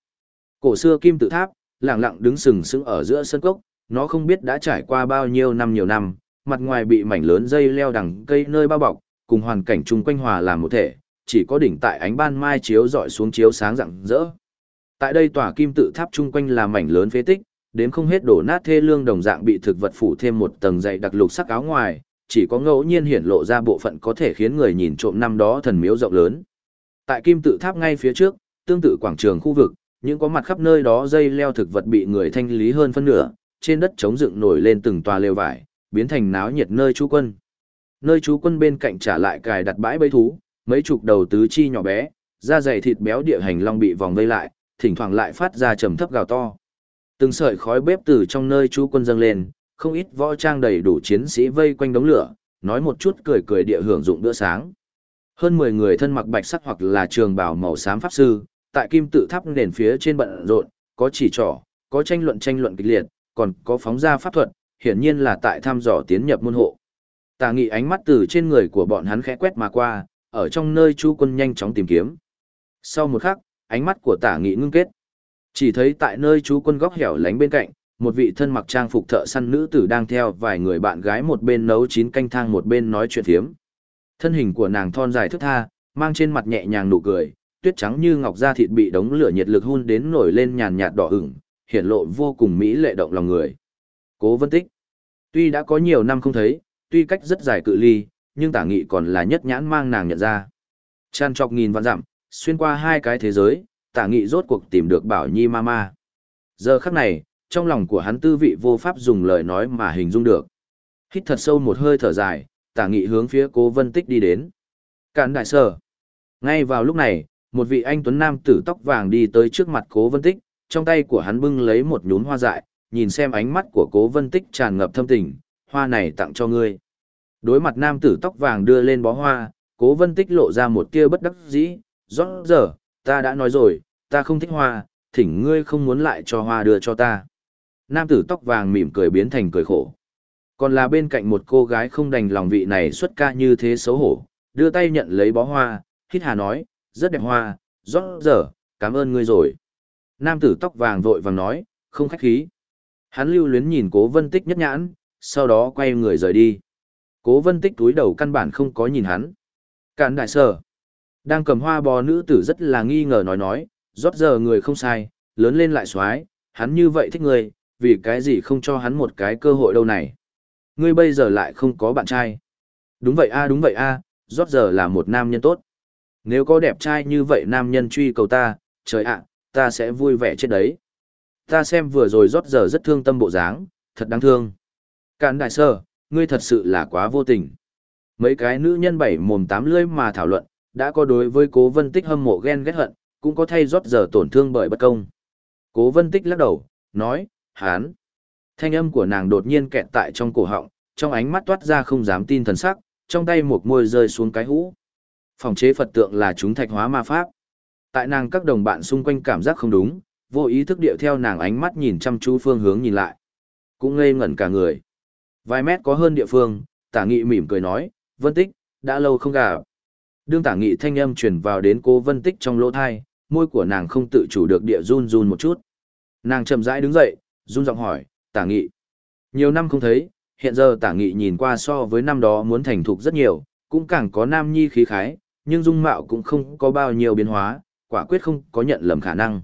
Speaker 1: Cổ xưa kim tự tháp, lặng lặng đứng sừng sững ở giữa sân cốc, nó không biết đã trải qua bao nhiêu năm nhiều năm, mặt ngoài bị mảnh lớn dây leo đằng cây nơi bao bọc, cùng hoàn cảnh chung quanh hòa làm một thể, chỉ có đỉnh tại ánh ban mai chiếu dọi xuống chiếu sáng rạng rỡ. Tại đây tòa kim tự tháp chung quanh là mảnh lớn phế tích, đến không hết đổ nát thê lương đồng dạng bị thực vật phủ thêm một tầng dày đặc lục sắc áo ngoài, chỉ có ngẫu nhiên hiển lộ ra bộ phận có thể khiến người nhìn trộm năm đó thần miếu rộng lớn. Tại kim tự tháp ngay phía trước, tương tự quảng trường khu vực, những có mặt khắp nơi đó dây leo thực vật bị người thanh lý hơn phân nửa, trên đất chống dựng nổi lên từng tòa lều vải, biến thành náo nhiệt nơi trú quân. Nơi trú quân bên cạnh trả lại cài đặt bãi bẫy thú, mấy chục đầu tứ chi nhỏ bé, da dày thịt béo địa hành long bị vòng vây lại, thỉnh thoảng lại phát ra trầm thấp gào to. Từng sợi khói bếp từ trong nơi trú quân dâng lên, không ít võ trang đầy đủ chiến sĩ vây quanh đống lửa, nói một chút cười cười địa hưởng dụng bữa sáng. Hơn 10 người thân mặc bạch sắc hoặc là trường bào màu xám pháp sư, tại kim tự tháp nền phía trên bận rộn, có chỉ trỏ, có tranh luận tranh luận kịch liệt, còn có phóng ra pháp thuật, hiển nhiên là tại thăm dò tiến nhập môn hộ. Tà nghị ánh mắt từ trên người của bọn hắn khẽ quét mà qua, ở trong nơi chú quân nhanh chóng tìm kiếm. Sau một khắc, ánh mắt của tả nghị ngưng kết. Chỉ thấy tại nơi chú quân góc hẻo lánh bên cạnh, một vị thân mặc trang phục thợ săn nữ tử đang theo vài người bạn gái một bên nấu chín canh thang một bên nói chuyện thiếm. Thân hình của nàng thon dài thức tha, mang trên mặt nhẹ nhàng nụ cười, tuyết trắng như ngọc da thịt bị đống lửa nhiệt lực hun đến nổi lên nhàn nhạt đỏ ửng, hiện lộ vô cùng mỹ lệ động lòng người. Cố Vân Tích. Tuy đã có nhiều năm không thấy, tuy cách rất dài cự ly, nhưng tả nghị còn là nhất nhãn mang nàng nhận ra. Chan trọc nghìn vạn dặm, xuyên qua hai cái thế giới, tả nghị rốt cuộc tìm được bảo nhi mama. Giờ khắc này, trong lòng của hắn tư vị vô pháp dùng lời nói mà hình dung được. Hít thật sâu một hơi thở dài, tả nghị hướng phía cố vân tích đi đến. Cản đại sở. Ngay vào lúc này, một vị anh tuấn nam tử tóc vàng đi tới trước mặt cố vân tích, trong tay của hắn bưng lấy một nhún hoa dại, nhìn xem ánh mắt của cố vân tích tràn ngập thâm tình, hoa này tặng cho ngươi. Đối mặt nam tử tóc vàng đưa lên bó hoa, cố vân tích lộ ra một tia bất đắc dĩ, rõ giờ, ta đã nói rồi, ta không thích hoa, thỉnh ngươi không muốn lại cho hoa đưa cho ta. Nam tử tóc vàng mỉm cười biến thành cười khổ. Còn là bên cạnh một cô gái không đành lòng vị này xuất ca như thế xấu hổ, đưa tay nhận lấy bó hoa, hít hà nói, rất đẹp hoa, rõ giờ, cảm ơn ngươi rồi. Nam tử tóc vàng vội vàng nói, không khách khí. Hắn lưu luyến nhìn cố vân tích nhất nhãn, sau đó quay người rời đi. Cố vân tích túi đầu căn bản không có nhìn hắn. Cạn đại sở. Đang cầm hoa bò nữ tử rất là nghi ngờ nói nói, rót giờ người không sai, lớn lên lại xoái, hắn như vậy thích người, vì cái gì không cho hắn một cái cơ hội đâu này. Ngươi bây giờ lại không có bạn trai. Đúng vậy a đúng vậy a, à, rót giờ là một nam nhân tốt. Nếu có đẹp trai như vậy nam nhân truy cầu ta, trời ạ, ta sẽ vui vẻ chết đấy. Ta xem vừa rồi rót giờ rất thương tâm bộ dáng, thật đáng thương. Cạn đại sơ, ngươi thật sự là quá vô tình. Mấy cái nữ nhân bảy mồm tám lưỡi mà thảo luận, đã có đối với cố vân tích hâm mộ ghen ghét hận, cũng có thay rót giờ tổn thương bởi bất công. Cố vân tích lắc đầu, nói, hán. Thanh âm của nàng đột nhiên kẹt tại trong cổ họng, trong ánh mắt toát ra không dám tin thần sắc, trong tay một môi rơi xuống cái hũ. Phòng chế Phật tượng là chúng thạch hóa ma pháp. Tại nàng các đồng bạn xung quanh cảm giác không đúng, vô ý thức điệu theo nàng ánh mắt nhìn chăm chú phương hướng nhìn lại. Cũng ngây ngẩn cả người. Vài mét có hơn địa phương, tả nghị mỉm cười nói, vân tích, đã lâu không gặp. Đương tả nghị thanh âm truyền vào đến cô vân tích trong lỗ thai, môi của nàng không tự chủ được địa run run một chút. Nàng chậm rãi đứng dậy, run giọng hỏi, tả nghị. Nhiều năm không thấy, hiện giờ tả nghị nhìn qua so với năm đó muốn thành thục rất nhiều, cũng càng có nam nhi khí khái, nhưng dung mạo cũng không có bao nhiêu biến hóa, quả quyết không có nhận lầm khả năng.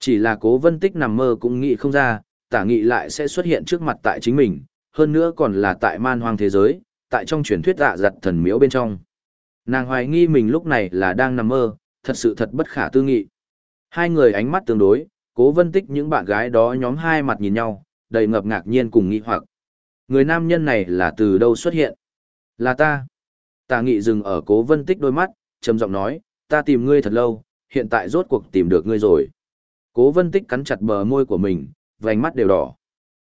Speaker 1: Chỉ là cố vân tích nằm mơ cũng nghĩ không ra, tả nghị lại sẽ xuất hiện trước mặt tại chính mình, hơn nữa còn là tại man hoang thế giới, tại trong truyền thuyết dạ giặt thần miếu bên trong. Nàng hoài nghi mình lúc này là đang nằm mơ, thật sự thật bất khả tư nghị. Hai người ánh mắt tương đối, cố vân tích những bạn gái đó nhóm hai mặt nhìn nhau, đầy ngập ngạc nhiên cùng nghi hoặc. Người nam nhân này là từ đâu xuất hiện? Là ta. Tả nghị dừng ở cố vân tích đôi mắt, trầm giọng nói, ta tìm ngươi thật lâu, hiện tại rốt cuộc tìm được ngươi rồi. Cố vân tích cắn chặt bờ môi của mình, vành mắt đều đỏ.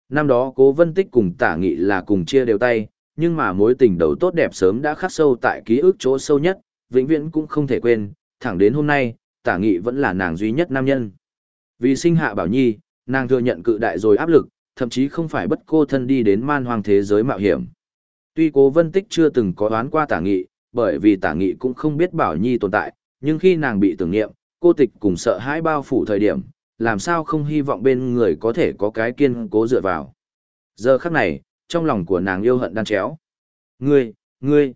Speaker 1: Năm đó cố vân tích cùng tả nghị là cùng chia đều tay, nhưng mà mối tình đầu tốt đẹp sớm đã khắc sâu tại ký ức chỗ sâu nhất, vĩnh viễn cũng không thể quên, thẳng đến hôm nay, tả nghị vẫn là nàng duy nhất nam nhân. Vì sinh hạ bảo nhi, nàng thừa nhận cự đại rồi áp lực, thậm chí không phải bất cô thân đi đến man hoang thế giới mạo hiểm. Tuy cố vân tích chưa từng có đoán qua tả nghị, bởi vì tả nghị cũng không biết bảo nhi tồn tại, nhưng khi nàng bị tưởng niệm, cô tịch cùng sợ hãi bao phủ thời điểm, làm sao không hy vọng bên người có thể có cái kiên cố dựa vào. Giờ khắc này, trong lòng của nàng yêu hận đan chéo. Ngươi, ngươi,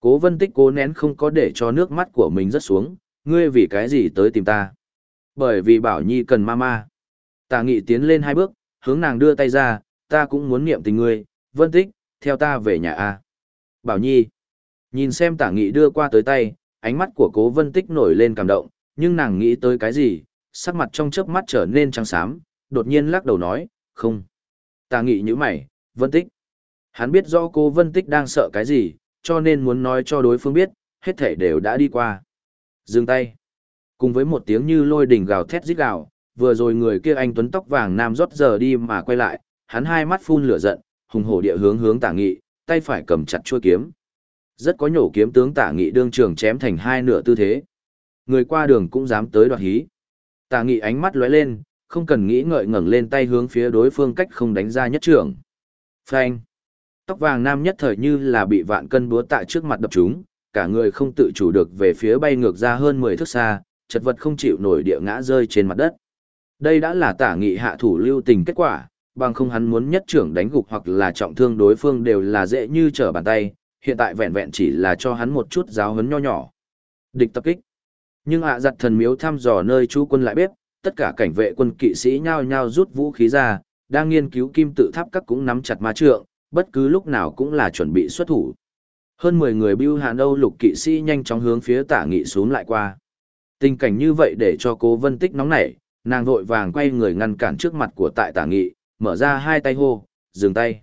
Speaker 1: cố vân tích cố nén không có để cho nước mắt của mình rớt xuống, ngươi vì cái gì tới tìm ta? Bởi vì bảo nhi cần mama. Tả nghị tiến lên hai bước, hướng nàng đưa tay ra, ta cũng muốn niệm tình ngươi, vân tích, theo ta về nhà A. Bảo nhi, nhìn xem tả nghị đưa qua tới tay, ánh mắt của cố vân tích nổi lên cảm động, nhưng nàng nghĩ tới cái gì, sắc mặt trong chớp mắt trở nên trắng xám, đột nhiên lắc đầu nói, không. Tả nghị như mày, vân tích. Hắn biết rõ cô vân tích đang sợ cái gì, cho nên muốn nói cho đối phương biết, hết thể đều đã đi qua. Dừng tay. Cùng với một tiếng như lôi đỉnh gào thét rít gào, vừa rồi người kia anh tuấn tóc vàng nam rót giờ đi mà quay lại, hắn hai mắt phun lửa giận, hùng hổ địa hướng hướng tả nghị, tay phải cầm chặt chuôi kiếm. Rất có nhổ kiếm tướng tả nghị đương trường chém thành hai nửa tư thế. Người qua đường cũng dám tới đoạt hí. Tả nghị ánh mắt lóe lên, không cần nghĩ ngợi ngẩng lên tay hướng phía đối phương cách không đánh ra nhất trưởng. Phanh. Tóc vàng nam nhất thời như là bị vạn cân búa tạ trước mặt đập chúng, cả người không tự chủ được về phía bay ngược ra hơn 10 thước xa, chật vật không chịu nổi địa ngã rơi trên mặt đất. Đây đã là tả nghị hạ thủ lưu tình kết quả, bằng không hắn muốn nhất trưởng đánh gục hoặc là trọng thương đối phương đều là dễ như trở bàn tay, hiện tại vẹn vẹn chỉ là cho hắn một chút giáo hấn nho nhỏ. Địch tập kích. Nhưng ạ giặt thần miếu thăm dò nơi chú quân lại biết tất cả cảnh vệ quân kỵ sĩ nhao nhao rút vũ khí ra, đang nghiên cứu kim tự tháp các cũng nắm chặt ma trượng, bất cứ lúc nào cũng là chuẩn bị xuất thủ. Hơn 10 người bưu hàn Âu lục kỵ sĩ nhanh chóng hướng phía tả nghị xuống lại qua. Tình cảnh như vậy để cho cố vân tích nóng nảy, nàng vội vàng quay người ngăn cản trước mặt của tại tả nghị, mở ra hai tay hô, dừng tay.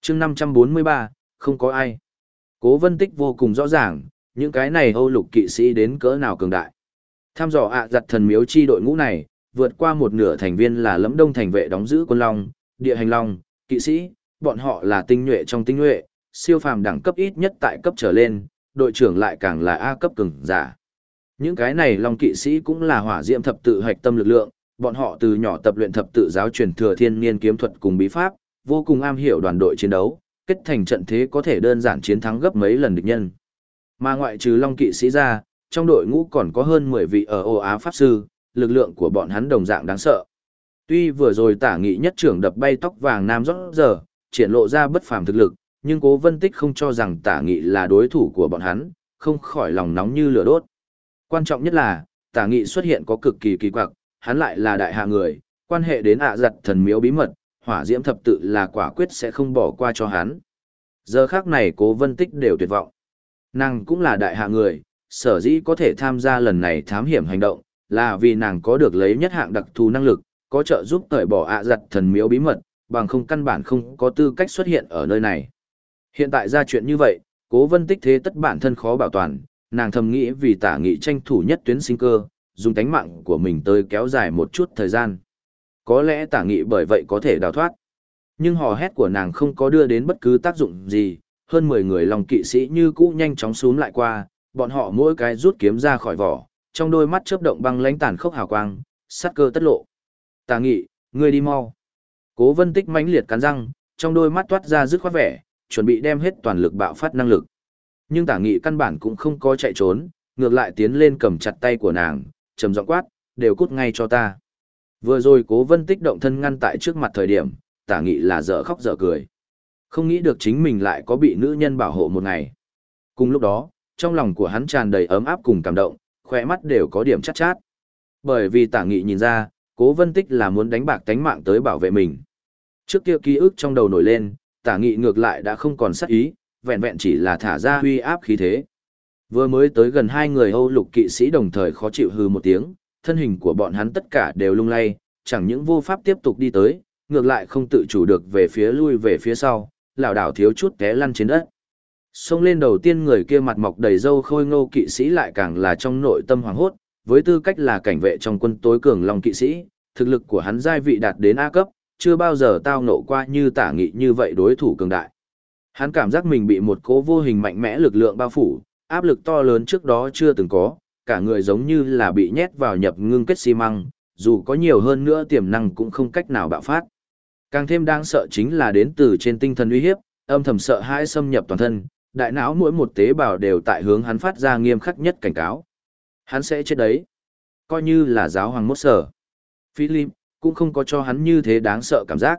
Speaker 1: chương 543, không có ai. Cố vân tích vô cùng rõ ràng, những cái này Âu lục kỵ sĩ đến cỡ nào cường đại. Tham dò ạ giặt thần miếu chi đội ngũ này, vượt qua một nửa thành viên là lẫm đông thành vệ đóng giữ quân long, địa hành long, kỵ sĩ, bọn họ là tinh nhuệ trong tinh nhuệ, siêu phàm đẳng cấp ít nhất tại cấp trở lên, đội trưởng lại càng là A cấp cường giả. Những cái này long kỵ sĩ cũng là hỏa diệm thập tự hạch tâm lực lượng, bọn họ từ nhỏ tập luyện thập tự giáo truyền thừa thiên niên kiếm thuật cùng bí pháp, vô cùng am hiểu đoàn đội chiến đấu, kết thành trận thế có thể đơn giản chiến thắng gấp mấy lần địch nhân. Mà ngoại trừ long kỵ sĩ ra, trong đội ngũ còn có hơn 10 vị ở Âu Á Pháp Sư, lực lượng của bọn hắn đồng dạng đáng sợ. Tuy vừa rồi tả nghị nhất trưởng đập bay tóc vàng nam rót giờ, triển lộ ra bất phàm thực lực, nhưng cố vân tích không cho rằng tả nghị là đối thủ của bọn hắn, không khỏi lòng nóng như lửa đốt. Quan trọng nhất là, tả nghị xuất hiện có cực kỳ kỳ quặc, hắn lại là đại hạ người, quan hệ đến ạ giặt thần miếu bí mật, hỏa diễm thập tự là quả quyết sẽ không bỏ qua cho hắn. Giờ khác này cố vân tích đều tuyệt vọng. Nàng cũng là đại hạ người, sở dĩ có thể tham gia lần này thám hiểm hành động, là vì nàng có được lấy nhất hạng đặc thù năng lực, có trợ giúp cởi bỏ ạ giặt thần miếu bí mật, bằng không căn bản không có tư cách xuất hiện ở nơi này. Hiện tại ra chuyện như vậy, cố vân tích thế tất bản thân khó bảo toàn, nàng thầm nghĩ vì tả nghị tranh thủ nhất tuyến sinh cơ, dùng tánh mạng của mình tới kéo dài một chút thời gian. Có lẽ tả nghị bởi vậy có thể đào thoát. Nhưng hò hét của nàng không có đưa đến bất cứ tác dụng gì, hơn 10 người lòng kỵ sĩ như cũ nhanh chóng xuống lại qua, bọn họ mỗi cái rút kiếm ra khỏi vỏ, trong đôi mắt chớp động băng lãnh tàn khốc hào quang, sát cơ tất lộ. Tả nghị, ngươi đi mau. Cố vân tích mãnh liệt cắn răng, trong đôi mắt toát ra dứt khoát vẻ, chuẩn bị đem hết toàn lực bạo phát năng lực. Nhưng tả nghị căn bản cũng không có chạy trốn, ngược lại tiến lên cầm chặt tay của nàng, trầm giọng quát, đều cút ngay cho ta. Vừa rồi cố vân tích động thân ngăn tại trước mặt thời điểm, tả nghị là dở khóc dở cười. Không nghĩ được chính mình lại có bị nữ nhân bảo hộ một ngày. Cùng lúc đó, trong lòng của hắn tràn đầy ấm áp cùng cảm động, khỏe mắt đều có điểm chát chát. Bởi vì tả nghị nhìn ra, cố vân tích là muốn đánh bạc tánh mạng tới bảo vệ mình. Trước kia ký ức trong đầu nổi lên, tả nghị ngược lại đã không còn sắc ý, vẹn vẹn chỉ là thả ra huy áp khí thế. Vừa mới tới gần hai người Âu lục kỵ sĩ đồng thời khó chịu hư một tiếng, thân hình của bọn hắn tất cả đều lung lay, chẳng những vô pháp tiếp tục đi tới, ngược lại không tự chủ được về phía lui về phía sau, lảo đảo thiếu chút té lăn trên đất. Xông lên đầu tiên người kia mặt mọc đầy râu khôi ngô kỵ sĩ lại càng là trong nội tâm hoàng hốt, với tư cách là cảnh vệ trong quân tối cường long kỵ sĩ, thực lực của hắn giai vị đạt đến A cấp, chưa bao giờ tao nộ qua như tả nghị như vậy đối thủ cường đại. Hắn cảm giác mình bị một cố vô hình mạnh mẽ lực lượng bao phủ, áp lực to lớn trước đó chưa từng có, cả người giống như là bị nhét vào nhập ngưng kết xi măng, dù có nhiều hơn nữa tiềm năng cũng không cách nào bạo phát. Càng thêm đáng sợ chính là đến từ trên tinh thần uy hiếp, âm thầm sợ hãi xâm nhập toàn thân, đại não mỗi một tế bào đều tại hướng hắn phát ra nghiêm khắc nhất cảnh cáo. Hắn sẽ chết đấy. Coi như là giáo hoàng mốt sở. Philip, cũng không có cho hắn như thế đáng sợ cảm giác.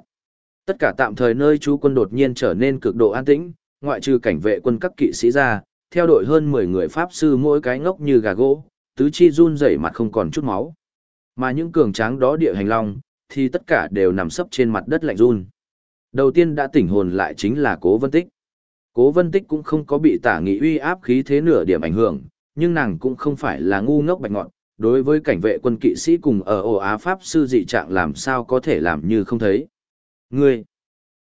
Speaker 1: Tất cả tạm thời nơi chú quân đột nhiên trở nên cực độ an tĩnh, ngoại trừ cảnh vệ quân các kỵ sĩ ra, theo đội hơn 10 người pháp sư mỗi cái ngốc như gà gỗ, tứ chi run rẩy mặt không còn chút máu. Mà những cường tráng đó địa hành long, thì tất cả đều nằm sấp trên mặt đất lạnh run. Đầu tiên đã tỉnh hồn lại chính là Cố Vân Tích. Cố Vân Tích cũng không có bị tả nghị uy áp khí thế nửa điểm ảnh hưởng, nhưng nàng cũng không phải là ngu ngốc bạch ngọn, đối với cảnh vệ quân kỵ sĩ cùng ở ổ Á Pháp sư dị trạng làm sao có thể làm như không thấy. Ngươi!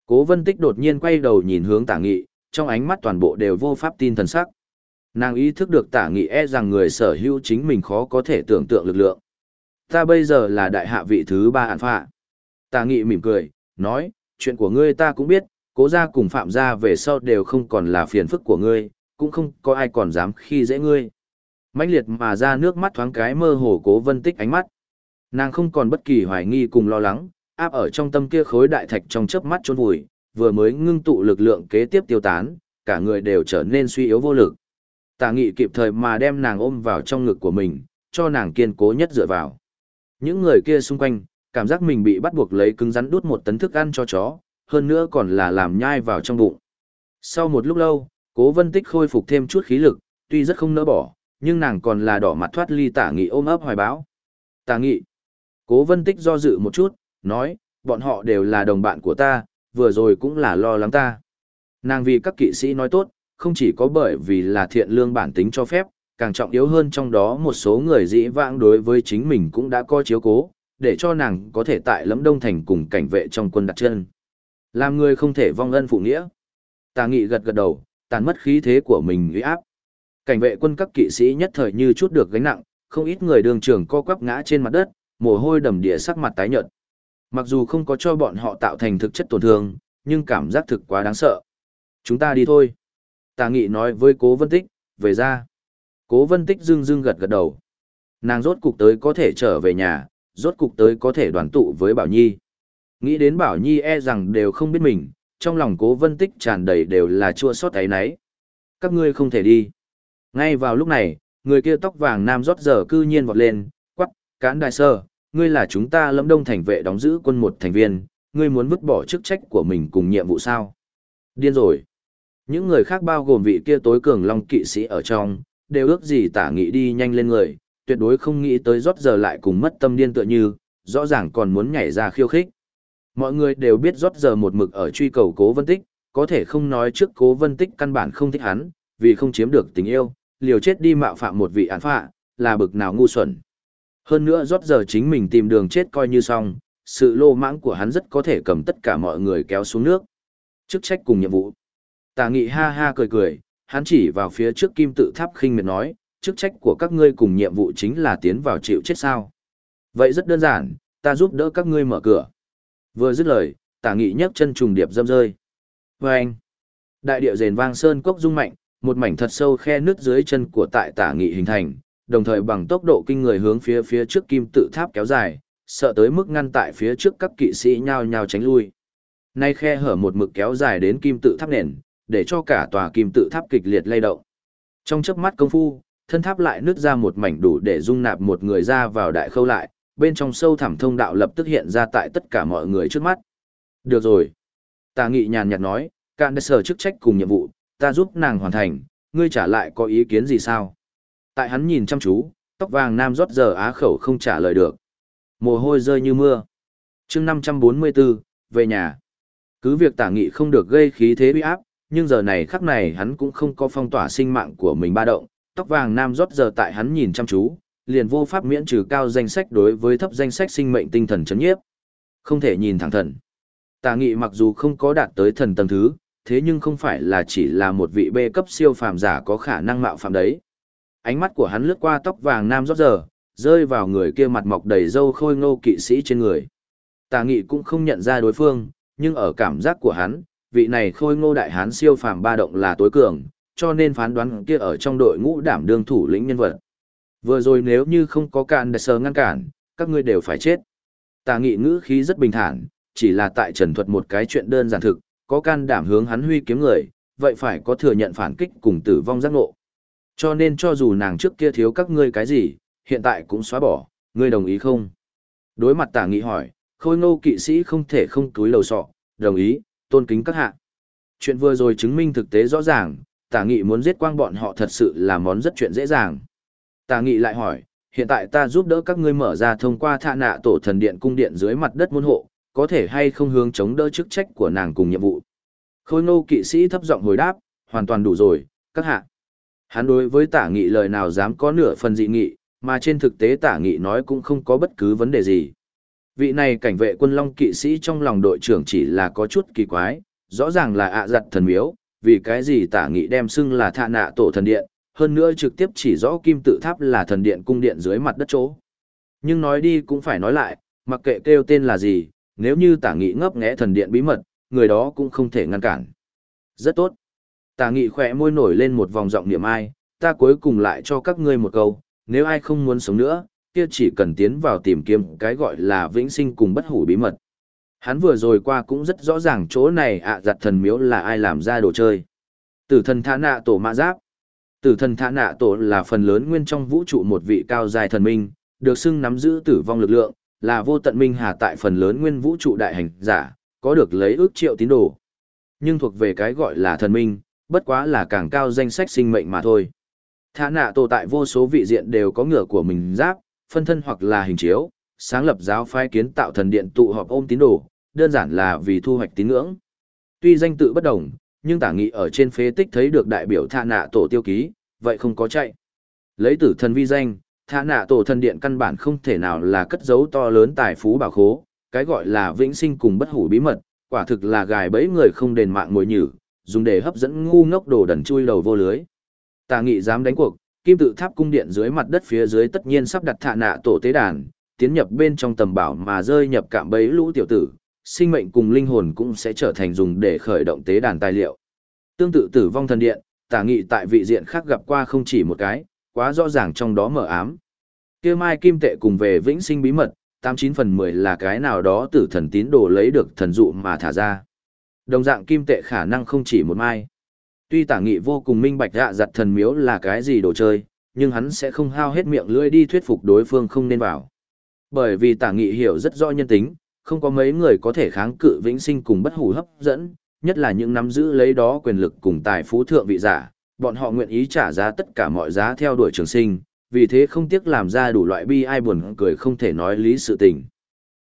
Speaker 1: Cố Vân Tích đột nhiên quay đầu nhìn hướng tả nghị, trong ánh mắt toàn bộ đều vô pháp tin thần sắc. Nàng ý thức được tả nghị e rằng người sở hữu chính mình khó có thể tưởng tượng lực lượng. Ta bây giờ là đại hạ vị thứ ba hạn phạ. Tả nghị mỉm cười, nói, chuyện của ngươi ta cũng biết, cố gia cùng phạm gia về sau đều không còn là phiền phức của ngươi, cũng không có ai còn dám khi dễ ngươi. mãnh liệt mà ra nước mắt thoáng cái mơ hồ cố vân tích ánh mắt. Nàng không còn bất kỳ hoài nghi cùng lo lắng, áp ở trong tâm kia khối đại thạch trong chớp mắt trôn vùi, vừa mới ngưng tụ lực lượng kế tiếp tiêu tán, cả người đều trở nên suy yếu vô lực. Tả nghị kịp thời mà đem nàng ôm vào trong ngực của mình, cho nàng kiên cố nhất dựa vào. Những người kia xung quanh, cảm giác mình bị bắt buộc lấy cứng rắn đút một tấn thức ăn cho chó, hơn nữa còn là làm nhai vào trong bụng. Sau một lúc lâu, cố vân tích khôi phục thêm chút khí lực, tuy rất không nỡ bỏ, nhưng nàng còn là đỏ mặt thoát ly tả nghị ôm ấp hoài báo. Tả nghị. Cố vân tích do dự một chút, nói, bọn họ đều là đồng bạn của ta, vừa rồi cũng là lo lắng ta. Nàng vì các kỵ sĩ nói tốt, không chỉ có bởi vì là thiện lương bản tính cho phép, càng trọng yếu hơn trong đó một số người dĩ vãng đối với chính mình cũng đã có chiếu cố, để cho nàng có thể tại lẫm đông thành cùng cảnh vệ trong quân đặt chân. Làm người không thể vong ân phụ nghĩa. Tà nghị gật gật đầu, tàn mất khí thế của mình uy áp. Cảnh vệ quân các kỵ sĩ nhất thời như chút được gánh nặng, không ít người đường trường co quắp ngã trên mặt đất, mồ hôi đầm địa sắc mặt tái nhợt. Mặc dù không có cho bọn họ tạo thành thực chất tổn thương, nhưng cảm giác thực quá đáng sợ. Chúng ta đi thôi. Tà nghị nói với cố vân tích, về ra. Cố vân tích dưng dưng gật gật đầu. Nàng rốt cục tới có thể trở về nhà, rốt cục tới có thể đoàn tụ với Bảo Nhi. Nghĩ đến Bảo Nhi e rằng đều không biết mình, trong lòng cố vân tích tràn đầy đều là chua xót ấy náy. Các ngươi không thể đi. Ngay vào lúc này, người kia tóc vàng nam rót giờ cư nhiên vọt lên, quắc, cán đại sơ, ngươi là chúng ta lâm đông thành vệ đóng giữ quân một thành viên, ngươi muốn vứt bỏ chức trách của mình cùng nhiệm vụ sao? Điên rồi. Những người khác bao gồm vị kia tối cường long kỵ sĩ ở trong, đều ước gì tả nghị đi nhanh lên người, tuyệt đối không nghĩ tới rót giờ lại cùng mất tâm điên tựa như, rõ ràng còn muốn nhảy ra khiêu khích. Mọi người đều biết rót giờ một mực ở truy cầu cố vân tích, có thể không nói trước cố vân tích căn bản không thích hắn, vì không chiếm được tình yêu, liều chết đi mạo phạm một vị án phạ, là bực nào ngu xuẩn. Hơn nữa rót giờ chính mình tìm đường chết coi như xong, sự lô mãng của hắn rất có thể cầm tất cả mọi người kéo xuống nước. Chức trách cùng nhiệm vụ. Tà nghị ha ha cười cười, hắn chỉ vào phía trước kim tự tháp khinh miệt nói, chức trách của các ngươi cùng nhiệm vụ chính là tiến vào chịu chết sao. Vậy rất đơn giản, ta giúp đỡ các ngươi mở cửa. Vừa dứt lời, tà nghị nhấc chân trùng điệp dâm rơi. Và anh, đại điệu rền vang sơn cốc rung mạnh, một mảnh thật sâu khe nước dưới chân của tại tả nghị hình thành, đồng thời bằng tốc độ kinh người hướng phía phía trước kim tự tháp kéo dài, sợ tới mức ngăn tại phía trước các kỵ sĩ nhao nhao tránh lui. Nay khe hở một mực kéo dài đến kim tự tháp nền, để cho cả tòa kim tự tháp kịch liệt lay động. Trong chớp mắt công phu, thân tháp lại nứt ra một mảnh đủ để dung nạp một người ra vào đại khâu lại, bên trong sâu thẳm thông đạo lập tức hiện ra tại tất cả mọi người trước mắt. Được rồi. Tà nghị nhàn nhạt nói, cạn đã sở chức trách cùng nhiệm vụ, ta giúp nàng hoàn thành, ngươi trả lại có ý kiến gì sao? Tại hắn nhìn chăm chú, tóc vàng nam rót giờ á khẩu không trả lời được. Mồ hôi rơi như mưa. chương 544, về nhà. Cứ việc tả nghị không được gây khí thế uy áp, nhưng giờ này khắc này hắn cũng không có phong tỏa sinh mạng của mình ba động, tóc vàng nam rót giờ tại hắn nhìn chăm chú, liền vô pháp miễn trừ cao danh sách đối với thấp danh sách sinh mệnh tinh thần chấn nhiếp. Không thể nhìn thẳng thần. Tà nghị mặc dù không có đạt tới thần tầng thứ, thế nhưng không phải là chỉ là một vị bê cấp siêu phàm giả có khả năng mạo phạm đấy. Ánh mắt của hắn lướt qua tóc vàng nam rót giờ, rơi vào người kia mặt mọc đầy râu khôi ngô kỵ sĩ trên người. Tà nghị cũng không nhận ra đối phương, nhưng ở cảm giác của hắn, vị này khôi ngô đại hán siêu phàm ba động là tối cường, cho nên phán đoán kia ở trong đội ngũ đảm đương thủ lĩnh nhân vật. Vừa rồi nếu như không có cạn đại sờ ngăn cản, các ngươi đều phải chết. Tà nghị ngữ khí rất bình thản, chỉ là tại trần thuật một cái chuyện đơn giản thực, có can đảm hướng hắn huy kiếm người, vậy phải có thừa nhận phản kích cùng tử vong giác ngộ. Cho nên cho dù nàng trước kia thiếu các ngươi cái gì, hiện tại cũng xóa bỏ, ngươi đồng ý không? Đối mặt tả nghị hỏi, khôi ngô kỵ sĩ không thể không túi lầu sọ, đồng ý, tôn kính các hạ. Chuyện vừa rồi chứng minh thực tế rõ ràng, tả nghị muốn giết quang bọn họ thật sự là món rất chuyện dễ dàng. Tả nghị lại hỏi, hiện tại ta giúp đỡ các ngươi mở ra thông qua thạ nạ tổ thần điện cung điện dưới mặt đất môn hộ, có thể hay không hướng chống đỡ chức trách của nàng cùng nhiệm vụ. Khôi ngô kỵ sĩ thấp giọng hồi đáp, hoàn toàn đủ rồi, các hạ. Hắn đối với tả nghị lời nào dám có nửa phần dị nghị, mà trên thực tế tả nghị nói cũng không có bất cứ vấn đề gì. Vị này cảnh vệ quân long kỵ sĩ trong lòng đội trưởng chỉ là có chút kỳ quái, rõ ràng là ạ giặt thần miếu, vì cái gì tả nghị đem xưng là thạ nạ tổ thần điện, hơn nữa trực tiếp chỉ rõ kim tự tháp là thần điện cung điện dưới mặt đất chỗ. Nhưng nói đi cũng phải nói lại, mặc kệ kêu tên là gì, nếu như tả nghị ngấp nghẽ thần điện bí mật, người đó cũng không thể ngăn cản. Rất tốt tà nghị khỏe môi nổi lên một vòng giọng niệm ai, ta cuối cùng lại cho các ngươi một câu, nếu ai không muốn sống nữa, kia chỉ cần tiến vào tìm kiếm cái gọi là vĩnh sinh cùng bất hủ bí mật. Hắn vừa rồi qua cũng rất rõ ràng chỗ này ạ giặt thần miếu là ai làm ra đồ chơi. Tử thần thả nạ tổ mã giáp. Tử thần thả nạ tổ là phần lớn nguyên trong vũ trụ một vị cao dài thần minh, được xưng nắm giữ tử vong lực lượng, là vô tận minh hà tại phần lớn nguyên vũ trụ đại hành giả, có được lấy ước triệu tín đồ. Nhưng thuộc về cái gọi là thần minh, bất quá là càng cao danh sách sinh mệnh mà thôi. Thả nạ tổ tại vô số vị diện đều có ngựa của mình giáp, phân thân hoặc là hình chiếu, sáng lập giáo phái kiến tạo thần điện tụ họp ôm tín đồ, đơn giản là vì thu hoạch tín ngưỡng. Tuy danh tự bất đồng, nhưng tả nghị ở trên phế tích thấy được đại biểu thả nạ tổ tiêu ký, vậy không có chạy. Lấy tử thần vi danh, thả nạ tổ thần điện căn bản không thể nào là cất giấu to lớn tài phú bảo khố, cái gọi là vĩnh sinh cùng bất hủ bí mật, quả thực là gài bẫy người không đền mạng ngồi nhử, dùng để hấp dẫn ngu ngốc đồ đần chui đầu vô lưới. Tà nghị dám đánh cuộc, kim tự tháp cung điện dưới mặt đất phía dưới tất nhiên sắp đặt thạ nạ tổ tế đàn, tiến nhập bên trong tầm bảo mà rơi nhập cạm bẫy lũ tiểu tử, sinh mệnh cùng linh hồn cũng sẽ trở thành dùng để khởi động tế đàn tài liệu. Tương tự tử vong thần điện, tà nghị tại vị diện khác gặp qua không chỉ một cái, quá rõ ràng trong đó mở ám. kia mai kim tệ cùng về vĩnh sinh bí mật, 89 phần 10 là cái nào đó tử thần tín đồ lấy được thần dụ mà thả ra. Đồng dạng kim tệ khả năng không chỉ một mai. Tuy tả nghị vô cùng minh bạch dạ giặt thần miếu là cái gì đồ chơi, nhưng hắn sẽ không hao hết miệng lưỡi đi thuyết phục đối phương không nên vào. Bởi vì tả nghị hiểu rất rõ nhân tính, không có mấy người có thể kháng cự vĩnh sinh cùng bất hủ hấp dẫn, nhất là những nắm giữ lấy đó quyền lực cùng tài phú thượng vị giả, bọn họ nguyện ý trả giá tất cả mọi giá theo đuổi trường sinh, vì thế không tiếc làm ra đủ loại bi ai buồn cười không thể nói lý sự tình.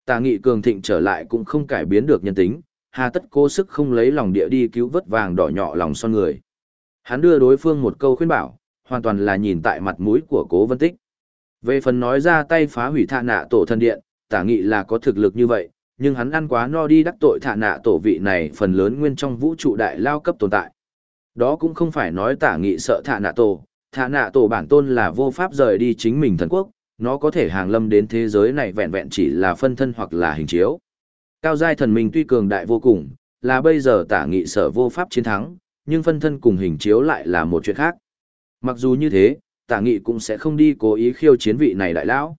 Speaker 1: Tà nghị cường thịnh trở lại cũng không cải biến được nhân tính, hà tất cố sức không lấy lòng địa đi cứu vớt vàng đỏ nhỏ lòng son người. Hắn đưa đối phương một câu khuyên bảo, hoàn toàn là nhìn tại mặt mũi của cố vân tích. Về phần nói ra tay phá hủy thạ nạ tổ thân điện, tả nghị là có thực lực như vậy, nhưng hắn ăn quá no đi đắc tội thạ nạ tổ vị này phần lớn nguyên trong vũ trụ đại lao cấp tồn tại. Đó cũng không phải nói tả nghị sợ thạ nạ tổ, thạ nạ tổ bản tôn là vô pháp rời đi chính mình thần quốc, nó có thể hàng lâm đến thế giới này vẹn vẹn chỉ là phân thân hoặc là hình chiếu. Cao giai thần minh tuy cường đại vô cùng, là bây giờ tả nghị sở vô pháp chiến thắng, nhưng phân thân cùng hình chiếu lại là một chuyện khác. Mặc dù như thế, tả nghị cũng sẽ không đi cố ý khiêu chiến vị này đại lão.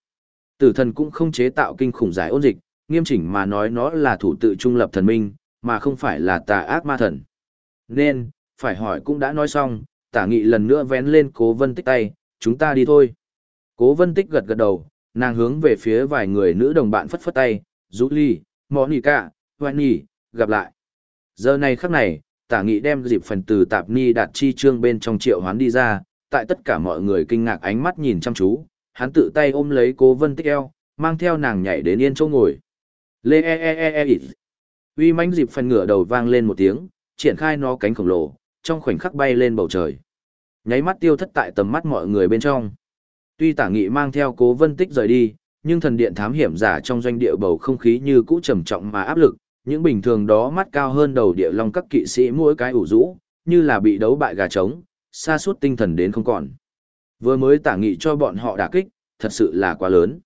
Speaker 1: Tử thần cũng không chế tạo kinh khủng giải ôn dịch, nghiêm chỉnh mà nói nó là thủ tự trung lập thần minh, mà không phải là tà ác ma thần. Nên, phải hỏi cũng đã nói xong, tả nghị lần nữa vén lên cố vân tích tay, chúng ta đi thôi. Cố vân tích gật gật đầu, nàng hướng về phía vài người nữ đồng bạn phất phất tay, rũ ly, Monica, Hoani, gặp lại. Giờ này khắc này, tả nghị đem dịp phần từ tạp ni đạt chi trương bên trong triệu hoán đi ra, tại tất cả mọi người kinh ngạc ánh mắt nhìn chăm chú, hắn tự tay ôm lấy cố vân tích eo, mang theo nàng nhảy đến yên chỗ ngồi. Lê e e e e e Uy mãnh dịp phần ngửa đầu vang lên một tiếng, triển khai nó cánh khổng lồ, trong khoảnh khắc bay lên bầu trời. Nháy mắt tiêu thất tại tầm mắt mọi người bên trong. Tuy tả nghị mang theo cố vân tích rời đi, nhưng thần điện thám hiểm giả trong doanh địa bầu không khí như cũ trầm trọng mà áp lực, những bình thường đó mắt cao hơn đầu địa long các kỵ sĩ mỗi cái ủ rũ, như là bị đấu bại gà trống, xa suốt tinh thần đến không còn. Vừa mới tả nghị cho bọn họ đả kích, thật sự là quá lớn.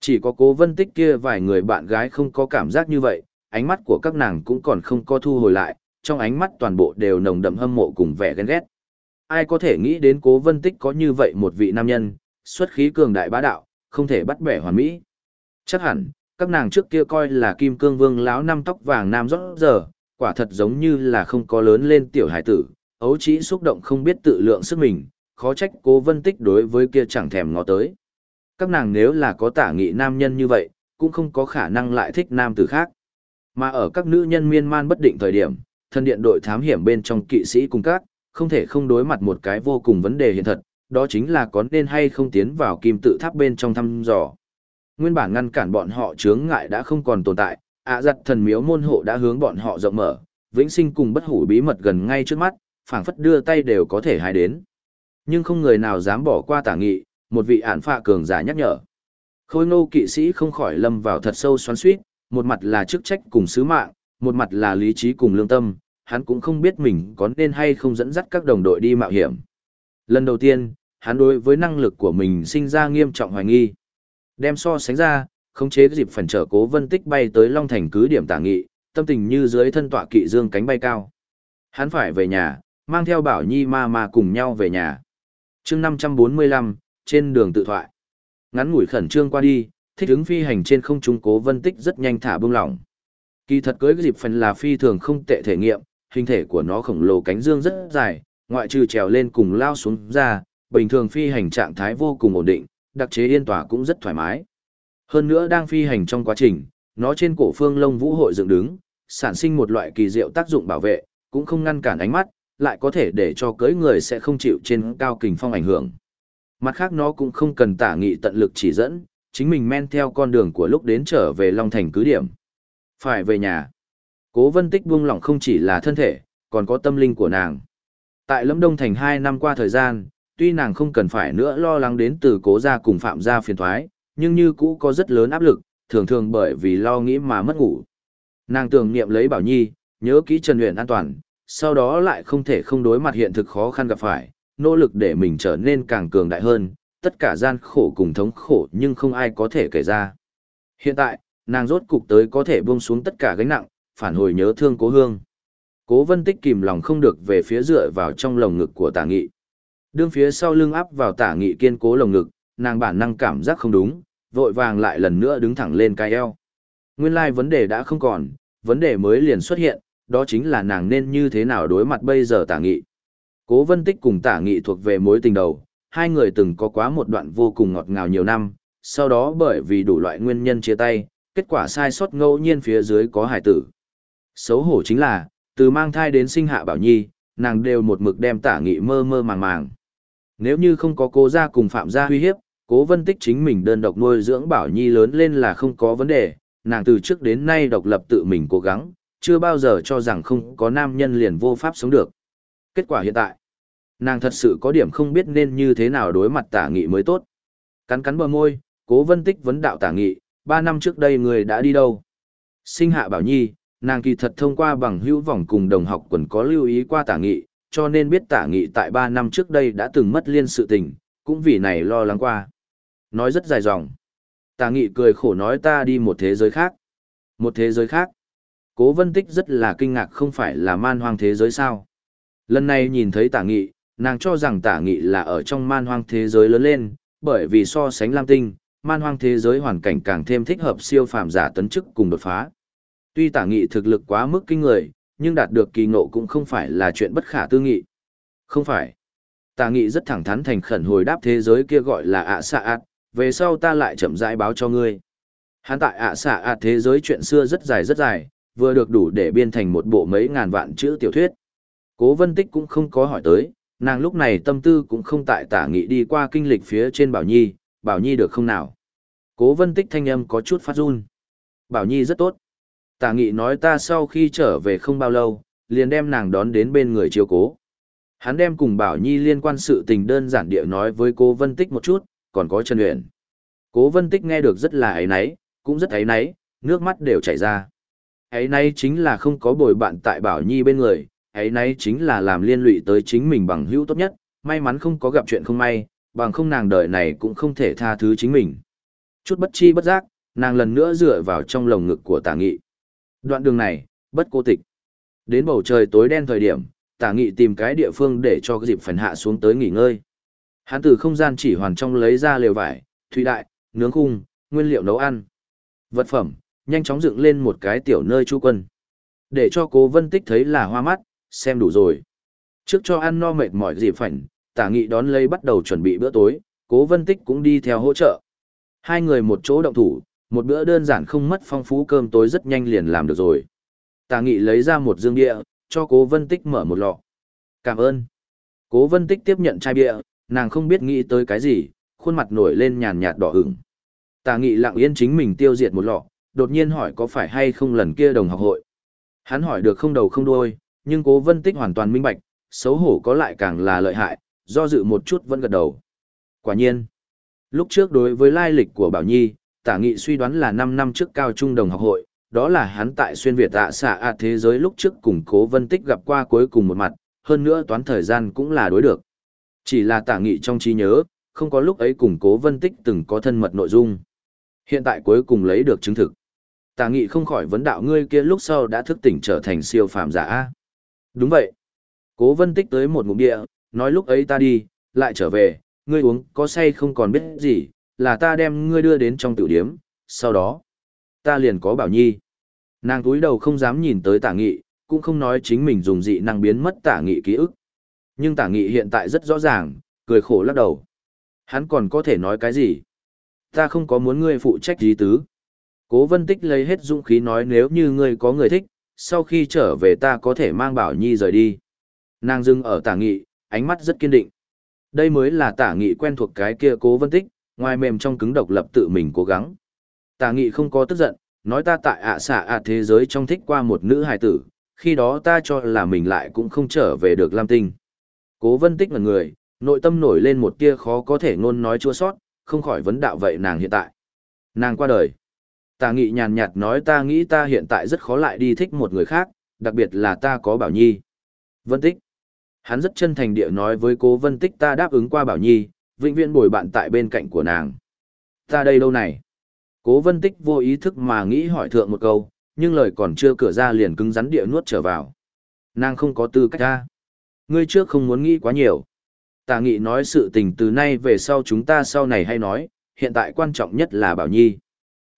Speaker 1: Chỉ có cố vân tích kia vài người bạn gái không có cảm giác như vậy, ánh mắt của các nàng cũng còn không có thu hồi lại, trong ánh mắt toàn bộ đều nồng đậm hâm mộ cùng vẻ ghen ghét. Ai có thể nghĩ đến cố vân tích có như vậy một vị nam nhân, xuất khí cường đại bá đạo, không thể bắt bẻ hoàn mỹ. Chắc hẳn, các nàng trước kia coi là kim cương vương láo năm tóc vàng nam rót giờ, quả thật giống như là không có lớn lên tiểu hải tử, ấu chỉ xúc động không biết tự lượng sức mình, khó trách cố vân tích đối với kia chẳng thèm ngó tới. Các nàng nếu là có tả nghị nam nhân như vậy, cũng không có khả năng lại thích nam tử khác. Mà ở các nữ nhân miên man bất định thời điểm, thân điện đội thám hiểm bên trong kỵ sĩ cùng các, không thể không đối mặt một cái vô cùng vấn đề hiện thật, đó chính là có nên hay không tiến vào kim tự tháp bên trong thăm dò. Nguyên bản ngăn cản bọn họ chướng ngại đã không còn tồn tại, ạ giặt thần miếu môn hộ đã hướng bọn họ rộng mở, vĩnh sinh cùng bất hủ bí mật gần ngay trước mắt, phảng phất đưa tay đều có thể hai đến. Nhưng không người nào dám bỏ qua tả nghị, một vị ản phạ cường giả nhắc nhở. Khôi ngô kỵ sĩ không khỏi lâm vào thật sâu xoắn suýt, một mặt là chức trách cùng sứ mạng, một mặt là lý trí cùng lương tâm, hắn cũng không biết mình có nên hay không dẫn dắt các đồng đội đi mạo hiểm. Lần đầu tiên, hắn đối với năng lực của mình sinh ra nghiêm trọng hoài nghi. Đem so sánh ra, khống chế dịp phần trở cố vân tích bay tới Long Thành cứ điểm tả nghị, tâm tình như dưới thân tọa kỵ dương cánh bay cao. Hắn phải về nhà, mang theo bảo nhi ma ma cùng nhau về nhà. chương 545, trên đường tự thoại. Ngắn ngủi khẩn trương qua đi, thích ứng phi hành trên không trung cố vân tích rất nhanh thả bông lỏng. Kỳ thật cưới dịp phần là phi thường không tệ thể nghiệm, hình thể của nó khổng lồ cánh dương rất dài, ngoại trừ trèo lên cùng lao xuống ra, bình thường phi hành trạng thái vô cùng ổn định, đặc chế yên tỏa cũng rất thoải mái. Hơn nữa đang phi hành trong quá trình, nó trên cổ phương lông vũ hội dựng đứng, sản sinh một loại kỳ diệu tác dụng bảo vệ, cũng không ngăn cản ánh mắt, lại có thể để cho cưới người sẽ không chịu trên cao kình phong ảnh hưởng. Mặt khác nó cũng không cần tả nghị tận lực chỉ dẫn, chính mình men theo con đường của lúc đến trở về Long Thành cứ điểm. Phải về nhà. Cố vân tích buông lỏng không chỉ là thân thể, còn có tâm linh của nàng. Tại Lâm Đông Thành 2 năm qua thời gian, tuy nàng không cần phải nữa lo lắng đến từ cố gia cùng phạm gia phiền thoái, nhưng như cũ có rất lớn áp lực, thường thường bởi vì lo nghĩ mà mất ngủ. Nàng tưởng niệm lấy Bảo Nhi, nhớ kỹ Trần Huyền an toàn, sau đó lại không thể không đối mặt hiện thực khó khăn gặp phải, nỗ lực để mình trở nên càng cường đại hơn, tất cả gian khổ cùng thống khổ nhưng không ai có thể kể ra. Hiện tại, nàng rốt cục tới có thể buông xuống tất cả gánh nặng, phản hồi nhớ thương cố hương. Cố vân tích kìm lòng không được về phía dựa vào trong lồng ngực của tả nghị. Đương phía sau lưng áp vào tả nghị kiên cố lồng ngực, nàng bản năng cảm giác không đúng, vội vàng lại lần nữa đứng thẳng lên cái eo. Nguyên lai like vấn đề đã không còn, vấn đề mới liền xuất hiện, đó chính là nàng nên như thế nào đối mặt bây giờ tả nghị. Cố vân tích cùng tả nghị thuộc về mối tình đầu, hai người từng có quá một đoạn vô cùng ngọt ngào nhiều năm, sau đó bởi vì đủ loại nguyên nhân chia tay, kết quả sai sót ngẫu nhiên phía dưới có hải tử. Xấu hổ chính là, từ mang thai đến sinh hạ bảo nhi, nàng đều một mực đem tả nghị mơ mơ màng màng. Nếu như không có cố gia cùng phạm gia huy hiếp, cố vân tích chính mình đơn độc nuôi dưỡng bảo nhi lớn lên là không có vấn đề, nàng từ trước đến nay độc lập tự mình cố gắng, chưa bao giờ cho rằng không có nam nhân liền vô pháp sống được. Kết quả hiện tại, nàng thật sự có điểm không biết nên như thế nào đối mặt tả nghị mới tốt. Cắn cắn bờ môi, cố vân tích vấn đạo tả nghị, ba năm trước đây người đã đi đâu? Sinh hạ bảo nhi, nàng kỳ thật thông qua bằng hữu vòng cùng đồng học quần có lưu ý qua tả nghị, cho nên biết tả nghị tại ba năm trước đây đã từng mất liên sự tình, cũng vì này lo lắng qua. Nói rất dài dòng. Tả nghị cười khổ nói ta đi một thế giới khác. Một thế giới khác. Cố vân tích rất là kinh ngạc không phải là man hoang thế giới sao. Lần này nhìn thấy tả nghị, nàng cho rằng tả nghị là ở trong man hoang thế giới lớn lên, bởi vì so sánh lam tinh, man hoang thế giới hoàn cảnh càng thêm thích hợp siêu phàm giả tấn chức cùng đột phá. Tuy tả nghị thực lực quá mức kinh người, nhưng đạt được kỳ ngộ cũng không phải là chuyện bất khả tư nghị. Không phải. Tà nghị rất thẳng thắn thành khẩn hồi đáp thế giới kia gọi là ạ xạ ạt, về sau ta lại chậm rãi báo cho ngươi. Hắn tại ạ xạ ạt thế giới chuyện xưa rất dài rất dài, vừa được đủ để biên thành một bộ mấy ngàn vạn chữ tiểu thuyết. Cố vân tích cũng không có hỏi tới, nàng lúc này tâm tư cũng không tại tả nghị đi qua kinh lịch phía trên Bảo Nhi, Bảo Nhi được không nào. Cố vân tích thanh âm có chút phát run. Bảo Nhi rất tốt. Tả nghị nói ta sau khi trở về không bao lâu, liền đem nàng đón đến bên người chiếu cố. Hắn đem cùng Bảo Nhi liên quan sự tình đơn giản địa nói với cố Vân Tích một chút, còn có Trần Uyển. Cố Vân Tích nghe được rất là ấy náy, cũng rất ấy náy, nước mắt đều chảy ra. ấy nay chính là không có bồi bạn tại Bảo Nhi bên người, ấy nay chính là làm liên lụy tới chính mình bằng hữu tốt nhất, may mắn không có gặp chuyện không may, bằng không nàng đời này cũng không thể tha thứ chính mình. Chút bất chi bất giác, nàng lần nữa dựa vào trong lồng ngực của tả nghị. Đoạn đường này, bất cô tịch. Đến bầu trời tối đen thời điểm, tả nghị tìm cái địa phương để cho cái dịp phần hạ xuống tới nghỉ ngơi. Hắn từ không gian chỉ hoàn trong lấy ra lều vải, thủy đại, nướng khung, nguyên liệu nấu ăn. Vật phẩm, nhanh chóng dựng lên một cái tiểu nơi chu quân. Để cho cố vân tích thấy là hoa mắt, xem đủ rồi. Trước cho ăn no mệt mỏi dịp phảnh, tả nghị đón lấy bắt đầu chuẩn bị bữa tối, cố vân tích cũng đi theo hỗ trợ. Hai người một chỗ động thủ, một bữa đơn giản không mất phong phú cơm tối rất nhanh liền làm được rồi. Tà nghị lấy ra một dương địa, cho cố vân tích mở một lọ. Cảm ơn. Cố vân tích tiếp nhận chai bia, nàng không biết nghĩ tới cái gì, khuôn mặt nổi lên nhàn nhạt đỏ ửng. Tà nghị lặng yên chính mình tiêu diệt một lọ, đột nhiên hỏi có phải hay không lần kia đồng học hội. Hắn hỏi được không đầu không đuôi, nhưng cố vân tích hoàn toàn minh bạch, xấu hổ có lại càng là lợi hại, do dự một chút vẫn gật đầu. Quả nhiên, lúc trước đối với lai lịch của Bảo Nhi, tả nghị suy đoán là 5 năm trước cao trung đồng học hội, đó là hắn tại xuyên Việt tạ xạ ạ thế giới lúc trước cùng cố vân tích gặp qua cuối cùng một mặt, hơn nữa toán thời gian cũng là đối được. Chỉ là tả nghị trong trí nhớ, không có lúc ấy cùng cố vân tích từng có thân mật nội dung. Hiện tại cuối cùng lấy được chứng thực. Tả nghị không khỏi vấn đạo ngươi kia lúc sau đã thức tỉnh trở thành siêu phàm giả. Đúng vậy. Cố vân tích tới một ngụm địa, nói lúc ấy ta đi, lại trở về, ngươi uống có say không còn biết gì, là ta đem ngươi đưa đến trong tiểu điếm, sau đó, ta liền có bảo nhi. Nàng túi đầu không dám nhìn tới tả nghị, cũng không nói chính mình dùng dị năng biến mất tả nghị ký ức. Nhưng tả nghị hiện tại rất rõ ràng, cười khổ lắc đầu. Hắn còn có thể nói cái gì? Ta không có muốn ngươi phụ trách gì tứ. Cố vân tích lấy hết dũng khí nói nếu như ngươi có người thích, sau khi trở về ta có thể mang bảo nhi rời đi. Nàng dưng ở tả nghị, ánh mắt rất kiên định. Đây mới là tả nghị quen thuộc cái kia cố vân tích, ngoài mềm trong cứng độc lập tự mình cố gắng. Tà nghị không có tức giận, nói ta tại ạ xạ ạ thế giới trong thích qua một nữ hài tử, khi đó ta cho là mình lại cũng không trở về được Lam Tinh. Cố vân tích ngần người, nội tâm nổi lên một tia khó có thể ngôn nói chua sót, không khỏi vấn đạo vậy nàng hiện tại. Nàng qua đời. Tà nghị nhàn nhạt nói ta nghĩ ta hiện tại rất khó lại đi thích một người khác, đặc biệt là ta có Bảo Nhi. Vân Tích. Hắn rất chân thành địa nói với cố Vân Tích ta đáp ứng qua Bảo Nhi, vĩnh viễn bồi bạn tại bên cạnh của nàng. Ta đây lâu này. Cố Vân Tích vô ý thức mà nghĩ hỏi thượng một câu, nhưng lời còn chưa cửa ra liền cứng rắn địa nuốt trở vào. Nàng không có tư cách ra. Ngươi trước không muốn nghĩ quá nhiều. Tà nghị nói sự tình từ nay về sau chúng ta sau này hay nói, hiện tại quan trọng nhất là Bảo Nhi.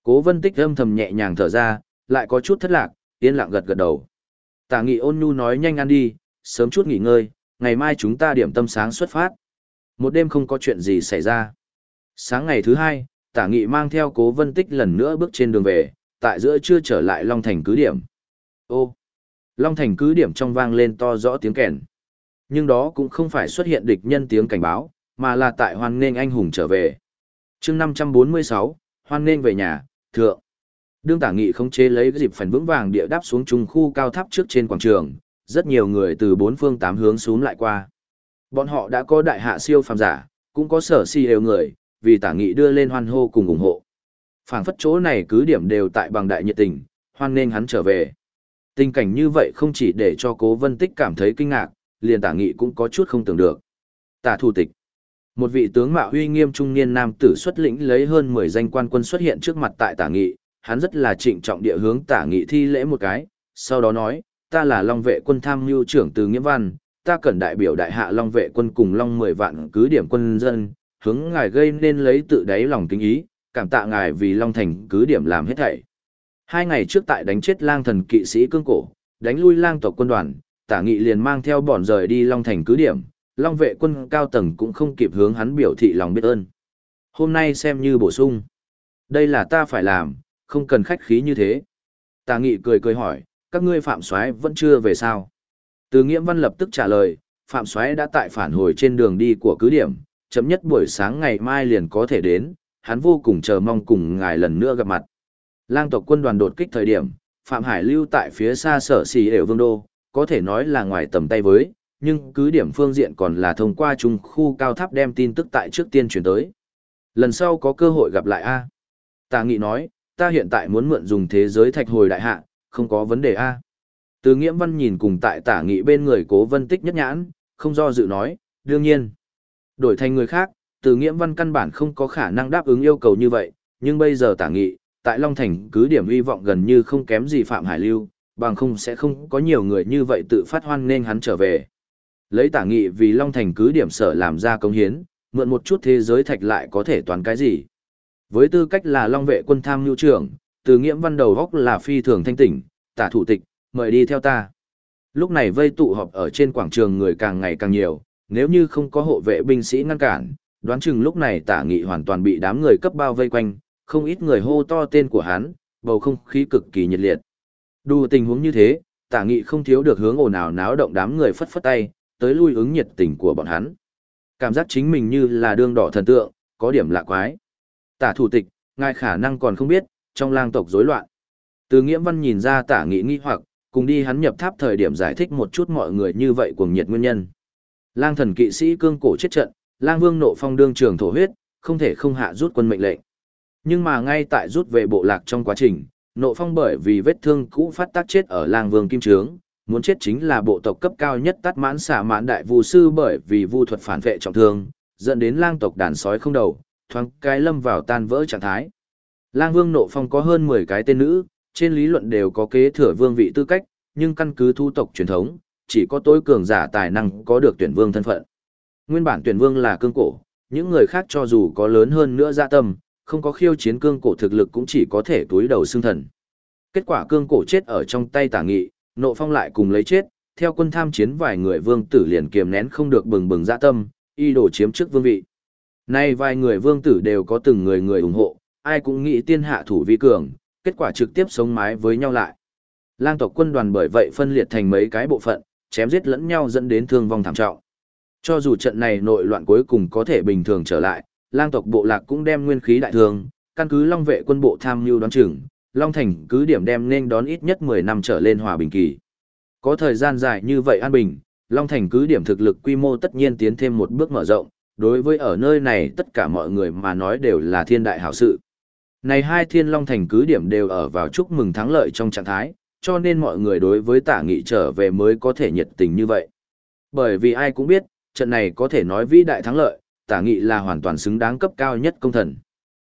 Speaker 1: Cố vân tích âm thầm nhẹ nhàng thở ra, lại có chút thất lạc, yên lặng gật gật đầu. Tả nghị ôn nhu nói nhanh ăn đi, sớm chút nghỉ ngơi, ngày mai chúng ta điểm tâm sáng xuất phát. Một đêm không có chuyện gì xảy ra. Sáng ngày thứ hai, tả nghị mang theo cố vân tích lần nữa bước trên đường về, tại giữa chưa trở lại Long Thành cứ điểm. Ô! Long Thành cứ điểm trong vang lên to rõ tiếng kèn. Nhưng đó cũng không phải xuất hiện địch nhân tiếng cảnh báo, mà là tại hoan nghênh anh hùng trở về. chương 546, hoan nghênh về nhà, thượng. Đương tả nghị không chế lấy dịp phần vững vàng địa đáp xuống trung khu cao tháp trước trên quảng trường, rất nhiều người từ bốn phương tám hướng xuống lại qua. Bọn họ đã có đại hạ siêu phàm giả, cũng có sở si đều người, vì tả nghị đưa lên hoan hô cùng ủng hộ. phảng phất chỗ này cứ điểm đều tại bằng đại nhiệt tình, hoan nên hắn trở về. Tình cảnh như vậy không chỉ để cho cố vân tích cảm thấy kinh ngạc, liền tả nghị cũng có chút không tưởng được. Tả thủ tịch. Một vị tướng mạo uy nghiêm trung niên nam tử xuất lĩnh lấy hơn 10 danh quan quân xuất hiện trước mặt tại tả nghị, hắn rất là trịnh trọng địa hướng tả nghị thi lễ một cái, sau đó nói, ta là Long vệ quân tham mưu trưởng từ Nghĩa Văn, ta cần đại biểu đại hạ Long vệ quân cùng Long 10 vạn cứ điểm quân dân, hướng ngài gây nên lấy tự đáy lòng kính ý, cảm tạ ngài vì Long thành cứ điểm làm hết thảy. Hai ngày trước tại đánh chết lang thần kỵ sĩ cương cổ, đánh lui lang tộc quân đoàn, tả nghị liền mang theo bọn rời đi Long thành cứ điểm, Long vệ quân cao tầng cũng không kịp hướng hắn biểu thị lòng biết ơn. Hôm nay xem như bổ sung. Đây là ta phải làm, không cần khách khí như thế. Tà nghị cười cười hỏi, các ngươi phạm soái vẫn chưa về sao? Từ nghiễm văn lập tức trả lời, phạm soái đã tại phản hồi trên đường đi của cứ điểm, chậm nhất buổi sáng ngày mai liền có thể đến, hắn vô cùng chờ mong cùng ngài lần nữa gặp mặt. Lang tộc quân đoàn đột kích thời điểm, Phạm Hải lưu tại phía xa sở xì đều vương đô, có thể nói là ngoài tầm tay với, nhưng cứ điểm phương diện còn là thông qua trung khu cao tháp đem tin tức tại trước tiên chuyển tới. Lần sau có cơ hội gặp lại A. Tà nghị nói, ta hiện tại muốn mượn dùng thế giới thạch hồi đại hạ, không có vấn đề a. Từ Nghiễm Văn nhìn cùng tại tả nghị bên người Cố Vân Tích nhất nhãn, không do dự nói, đương nhiên. Đổi thành người khác, Từ Nghiễm Văn căn bản không có khả năng đáp ứng yêu cầu như vậy, nhưng bây giờ tả nghị, tại Long Thành cứ điểm uy vọng gần như không kém gì Phạm Hải Lưu, bằng không sẽ không có nhiều người như vậy tự phát hoan nên hắn trở về. Lấy tả nghị vì Long Thành cứ điểm sở làm ra công hiến, mượn một chút thế giới thạch lại có thể toàn cái gì. Với tư cách là Long vệ quân tham nhu trưởng, từ nghiễm văn đầu góc là phi thường thanh tỉnh, tả thủ tịch, mời đi theo ta. Lúc này vây tụ họp ở trên quảng trường người càng ngày càng nhiều, nếu như không có hộ vệ binh sĩ ngăn cản, đoán chừng lúc này tả nghị hoàn toàn bị đám người cấp bao vây quanh, không ít người hô to tên của hắn, bầu không khí cực kỳ nhiệt liệt. Đủ tình huống như thế, tả nghị không thiếu được hướng ồn ào náo động đám người phất phất tay, tới lui ứng nhiệt tình của bọn hắn. Cảm giác chính mình như là đương đỏ thần tượng, có điểm lạ quái. Tả thủ tịch, ngài khả năng còn không biết, trong lang tộc rối loạn. Từ nghiễm văn nhìn ra tả nghị nghi hoặc, cùng đi hắn nhập tháp thời điểm giải thích một chút mọi người như vậy cuồng nhiệt nguyên nhân. Lang thần kỵ sĩ cương cổ chết trận, lang vương nộ phong đương trường thổ huyết, không thể không hạ rút quân mệnh lệnh. Nhưng mà ngay tại rút về bộ lạc trong quá trình, nộ phong bởi vì vết thương cũ phát tác chết ở lang vương kim trướng, muốn chết chính là bộ tộc cấp cao nhất tắt mãn xả mãn đại vu sư bởi vì vu thuật phản vệ trọng thương, dẫn đến lang tộc đàn sói không đầu, thoáng cái lâm vào tan vỡ trạng thái. Lang vương nộ phong có hơn 10 cái tên nữ, trên lý luận đều có kế thừa vương vị tư cách, nhưng căn cứ thu tộc truyền thống, chỉ có tối cường giả tài năng có được tuyển vương thân phận. Nguyên bản tuyển vương là cương cổ, những người khác cho dù có lớn hơn nữa dạ tâm, không có khiêu chiến cương cổ thực lực cũng chỉ có thể túi đầu xương thần. Kết quả cương cổ chết ở trong tay tả nghị, nộ phong lại cùng lấy chết, theo quân tham chiến vài người vương tử liền kiềm nén không được bừng bừng dạ tâm, y đổ chiếm trước vương vị. Nay vài người vương tử đều có từng người người ủng hộ, ai cũng nghĩ tiên hạ thủ vi cường, kết quả trực tiếp sống mái với nhau lại. Lang tộc quân đoàn bởi vậy phân liệt thành mấy cái bộ phận, chém giết lẫn nhau dẫn đến thương vong thảm trọng. Cho dù trận này nội loạn cuối cùng có thể bình thường trở lại, lang tộc bộ lạc cũng đem nguyên khí đại thương, căn cứ long vệ quân bộ tham mưu đoán chừng, long thành cứ điểm đem nên đón ít nhất 10 năm trở lên hòa bình kỳ. Có thời gian dài như vậy an bình, long thành cứ điểm thực lực quy mô tất nhiên tiến thêm một bước mở rộng, đối với ở nơi này tất cả mọi người mà nói đều là thiên đại hảo sự. Này hai thiên long thành cứ điểm đều ở vào chúc mừng thắng lợi trong trạng thái, cho nên mọi người đối với tả nghị trở về mới có thể nhiệt tình như vậy. Bởi vì ai cũng biết, trận này có thể nói vĩ đại thắng lợi, tả nghị là hoàn toàn xứng đáng cấp cao nhất công thần.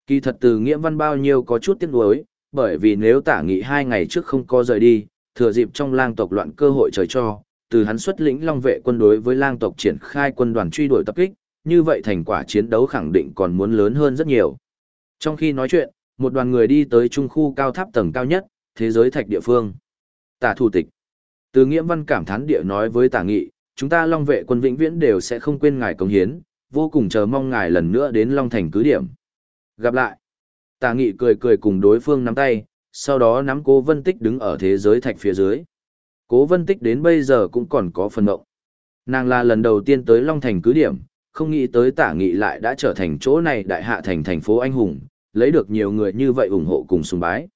Speaker 1: Kỳ thật từ nghĩa văn bao nhiêu có chút tiếc nuối, bởi vì nếu tả nghị hai ngày trước không có rời đi, thừa dịp trong lang tộc loạn cơ hội trời cho, từ hắn xuất lĩnh long vệ quân đối với lang tộc triển khai quân đoàn truy đuổi tập kích, như vậy thành quả chiến đấu khẳng định còn muốn lớn hơn rất nhiều. Trong khi nói chuyện, một đoàn người đi tới trung khu cao tháp tầng cao nhất, thế giới thạch địa phương. Tả thủ tịch. Từ Nghiễm Văn cảm thán địa nói với Tả Nghị, chúng ta Long vệ quân vĩnh viễn đều sẽ không quên ngài công hiến, vô cùng chờ mong ngài lần nữa đến Long Thành cứ điểm. Gặp lại. Tả Nghị cười cười cùng đối phương nắm tay, sau đó nắm Cố Vân Tích đứng ở thế giới thạch phía dưới. Cố Vân Tích đến bây giờ cũng còn có phần ngộng. Nàng là lần đầu tiên tới Long Thành cứ điểm, không nghĩ tới Tả Nghị lại đã trở thành chỗ này đại hạ thành thành phố anh hùng, lấy được nhiều người như vậy ủng hộ cùng sùng bái.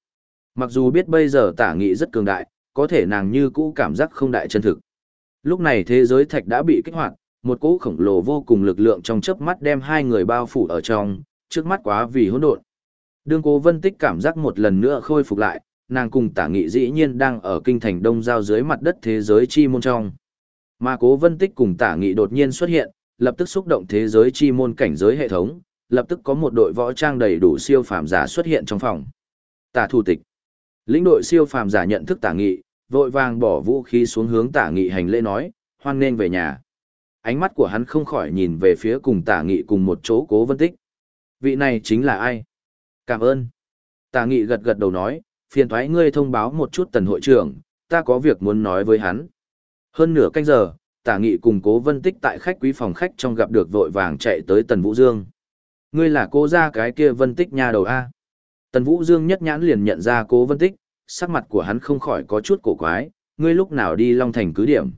Speaker 1: Mặc dù biết bây giờ tả nghị rất cường đại, có thể nàng như cũ cảm giác không đại chân thực. Lúc này thế giới thạch đã bị kích hoạt, một cỗ khổng lồ vô cùng lực lượng trong chớp mắt đem hai người bao phủ ở trong, trước mắt quá vì hỗn độn. Đương cố vân tích cảm giác một lần nữa khôi phục lại, nàng cùng tả nghị dĩ nhiên đang ở kinh thành đông giao dưới mặt đất thế giới chi môn trong. Mà cố vân tích cùng tả nghị đột nhiên xuất hiện, lập tức xúc động thế giới chi môn cảnh giới hệ thống, lập tức có một đội võ trang đầy đủ siêu phàm giả xuất hiện trong phòng. Tả thủ tịch. Lĩnh đội siêu phàm giả nhận thức tả nghị, vội vàng bỏ vũ khí xuống hướng tả nghị hành lễ nói, hoan nên về nhà. Ánh mắt của hắn không khỏi nhìn về phía cùng tả nghị cùng một chỗ cố vân tích. Vị này chính là ai? Cảm ơn. Tả nghị gật gật đầu nói, phiền thoái ngươi thông báo một chút tần hội trưởng, ta có việc muốn nói với hắn. Hơn nửa canh giờ, tả nghị cùng cố vân tích tại khách quý phòng khách trong gặp được vội vàng chạy tới tần vũ dương. Ngươi là cô ra cái kia vân tích nha đầu A. Tần Vũ Dương nhất nhãn liền nhận ra cố vân tích, sắc mặt của hắn không khỏi có chút cổ quái, ngươi lúc nào đi Long Thành cứ điểm.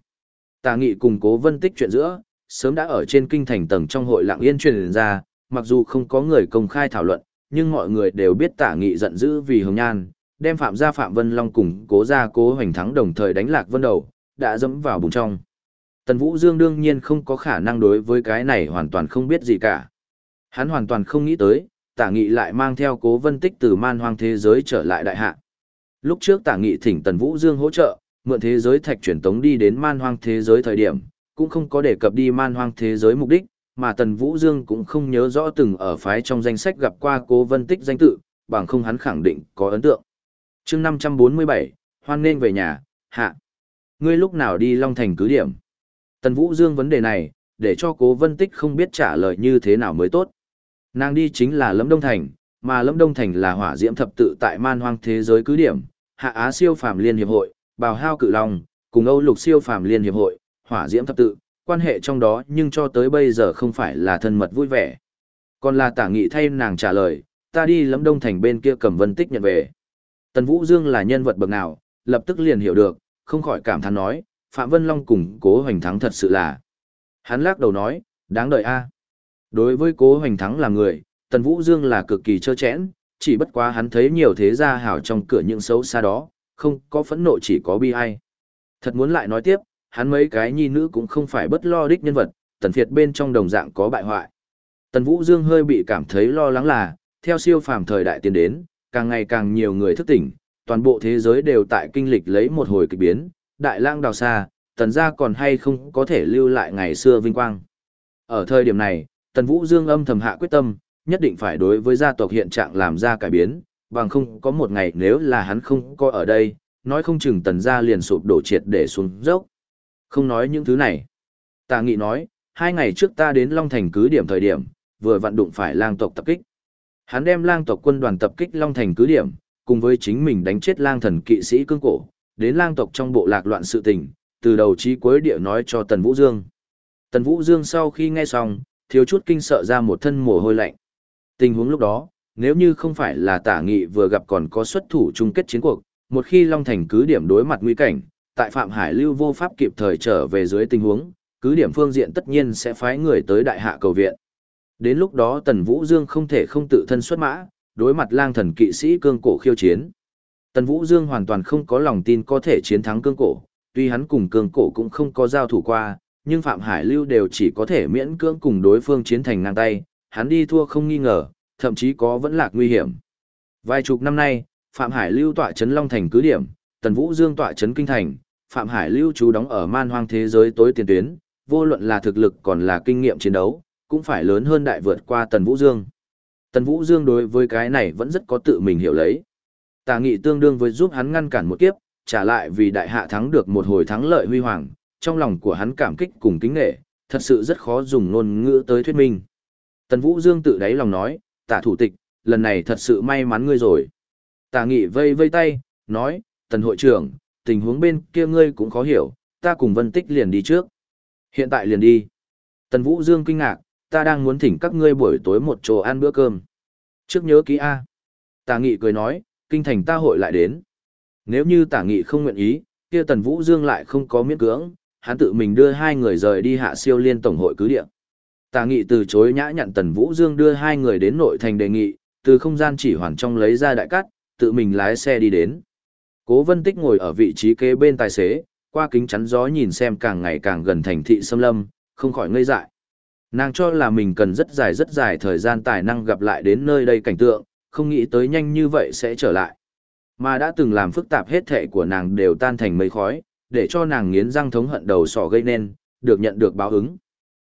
Speaker 1: Tà nghị cùng cố vân tích chuyện giữa, sớm đã ở trên kinh thành tầng trong hội lặng yên truyền ra, mặc dù không có người công khai thảo luận, nhưng mọi người đều biết tả nghị giận dữ vì hồng nhan, đem phạm gia phạm vân long cùng cố gia cố hoành thắng đồng thời đánh lạc vân đầu, đã dẫm vào bùn trong. Tần Vũ Dương đương nhiên không có khả năng đối với cái này hoàn toàn không biết gì cả. Hắn hoàn toàn không nghĩ tới, tả nghị lại mang theo cố vân tích từ man hoang thế giới trở lại đại hạ. Lúc trước tả nghị thỉnh Tần Vũ Dương hỗ trợ, mượn thế giới thạch truyền tống đi đến man hoang thế giới thời điểm, cũng không có đề cập đi man hoang thế giới mục đích, mà Tần Vũ Dương cũng không nhớ rõ từng ở phái trong danh sách gặp qua cố vân tích danh tự, bằng không hắn khẳng định có ấn tượng. chương 547, hoan nên về nhà, hạ. Ngươi lúc nào đi Long Thành cứ điểm? Tần Vũ Dương vấn đề này, để cho cố vân tích không biết trả lời như thế nào mới tốt. Nàng đi chính là Lâm Đông Thành, mà Lâm Đông Thành là hỏa diễm thập tự tại man hoang thế giới cứ điểm, Hạ Á siêu phàm liên hiệp hội, Bào Hao Cự Long, cùng Âu Lục siêu phàm liên hiệp hội, hỏa diễm thập tự, quan hệ trong đó nhưng cho tới bây giờ không phải là thân mật vui vẻ. Còn là tả nghị thay nàng trả lời, ta đi Lâm Đông Thành bên kia cầm vân tích nhận về. Tần Vũ Dương là nhân vật bậc nào, lập tức liền hiểu được, không khỏi cảm thán nói, Phạm Vân Long cùng cố hoành thắng thật sự là. Hắn lắc đầu nói, đáng đợi a. Đối với cố hoành thắng là người, Tần Vũ Dương là cực kỳ trơ chẽn, chỉ bất quá hắn thấy nhiều thế gia hảo trong cửa những xấu xa đó, không có phẫn nộ chỉ có bi ai. Thật muốn lại nói tiếp, hắn mấy cái nhi nữ cũng không phải bất lo đích nhân vật, tần phiệt bên trong đồng dạng có bại hoại. Tần Vũ Dương hơi bị cảm thấy lo lắng là, theo siêu phàm thời đại tiến đến, càng ngày càng nhiều người thức tỉnh, toàn bộ thế giới đều tại kinh lịch lấy một hồi kịch biến, đại lang đào xa, tần gia còn hay không có thể lưu lại ngày xưa vinh quang. Ở thời điểm này, tần Vũ Dương âm thầm hạ quyết tâm, nhất định phải đối với gia tộc hiện trạng làm ra cải biến, bằng không có một ngày nếu là hắn không có ở đây, nói không chừng tần gia liền sụp đổ triệt để xuống dốc. Không nói những thứ này. Tà nghị nói, hai ngày trước ta đến Long Thành cứ điểm thời điểm, vừa vận đụng phải lang tộc tập kích. Hắn đem lang tộc quân đoàn tập kích Long Thành cứ điểm, cùng với chính mình đánh chết lang thần kỵ sĩ cương cổ, đến lang tộc trong bộ lạc loạn sự tình, từ đầu chí cuối địa nói cho Tần Vũ Dương. Tần Vũ Dương sau khi nghe xong, thiếu chút kinh sợ ra một thân mồ hôi lạnh. Tình huống lúc đó, nếu như không phải là tả nghị vừa gặp còn có xuất thủ chung kết chiến cuộc, một khi Long Thành cứ điểm đối mặt nguy cảnh, tại Phạm Hải Lưu vô pháp kịp thời trở về dưới tình huống, cứ điểm phương diện tất nhiên sẽ phái người tới đại hạ cầu viện. Đến lúc đó Tần Vũ Dương không thể không tự thân xuất mã, đối mặt lang thần kỵ sĩ cương cổ khiêu chiến. Tần Vũ Dương hoàn toàn không có lòng tin có thể chiến thắng cương cổ, tuy hắn cùng cương cổ cũng không có giao thủ qua, nhưng Phạm Hải Lưu đều chỉ có thể miễn cưỡng cùng đối phương chiến thành ngang tay, hắn đi thua không nghi ngờ, thậm chí có vẫn lạc nguy hiểm. Vài chục năm nay, Phạm Hải Lưu tọa trấn Long Thành cứ điểm, Tần Vũ Dương tọa trấn Kinh Thành, Phạm Hải Lưu chú đóng ở man hoang thế giới tối tiền tuyến, vô luận là thực lực còn là kinh nghiệm chiến đấu, cũng phải lớn hơn đại vượt qua Tần Vũ Dương. Tần Vũ Dương đối với cái này vẫn rất có tự mình hiểu lấy. Tà nghị tương đương với giúp hắn ngăn cản một kiếp, trả lại vì đại hạ thắng được một hồi thắng lợi huy hoàng, trong lòng của hắn cảm kích cùng kính nghệ, thật sự rất khó dùng ngôn ngữ tới thuyết minh. Tần Vũ Dương tự đáy lòng nói, tả thủ tịch, lần này thật sự may mắn ngươi rồi. Tả nghị vây vây tay, nói, tần hội trưởng, tình huống bên kia ngươi cũng khó hiểu, ta cùng vân tích liền đi trước. Hiện tại liền đi. Tần Vũ Dương kinh ngạc, ta đang muốn thỉnh các ngươi buổi tối một chỗ ăn bữa cơm. Trước nhớ ký A. Tả nghị cười nói, kinh thành ta hội lại đến. Nếu như tả nghị không nguyện ý, kia tần Vũ Dương lại không có miễn cưỡng, hắn tự mình đưa hai người rời đi hạ siêu liên tổng hội cứ địa. Tà nghị từ chối nhã nhận tần Vũ Dương đưa hai người đến nội thành đề nghị, từ không gian chỉ hoàn trong lấy ra đại cắt, tự mình lái xe đi đến. Cố Vân Tích ngồi ở vị trí kế bên tài xế, qua kính chắn gió nhìn xem càng ngày càng gần thành thị xâm lâm, không khỏi ngây dại. Nàng cho là mình cần rất dài rất dài thời gian tài năng gặp lại đến nơi đây cảnh tượng, không nghĩ tới nhanh như vậy sẽ trở lại. Mà đã từng làm phức tạp hết thệ của nàng đều tan thành mây khói, để cho nàng nghiến răng thống hận đầu sỏ gây nên, được nhận được báo ứng.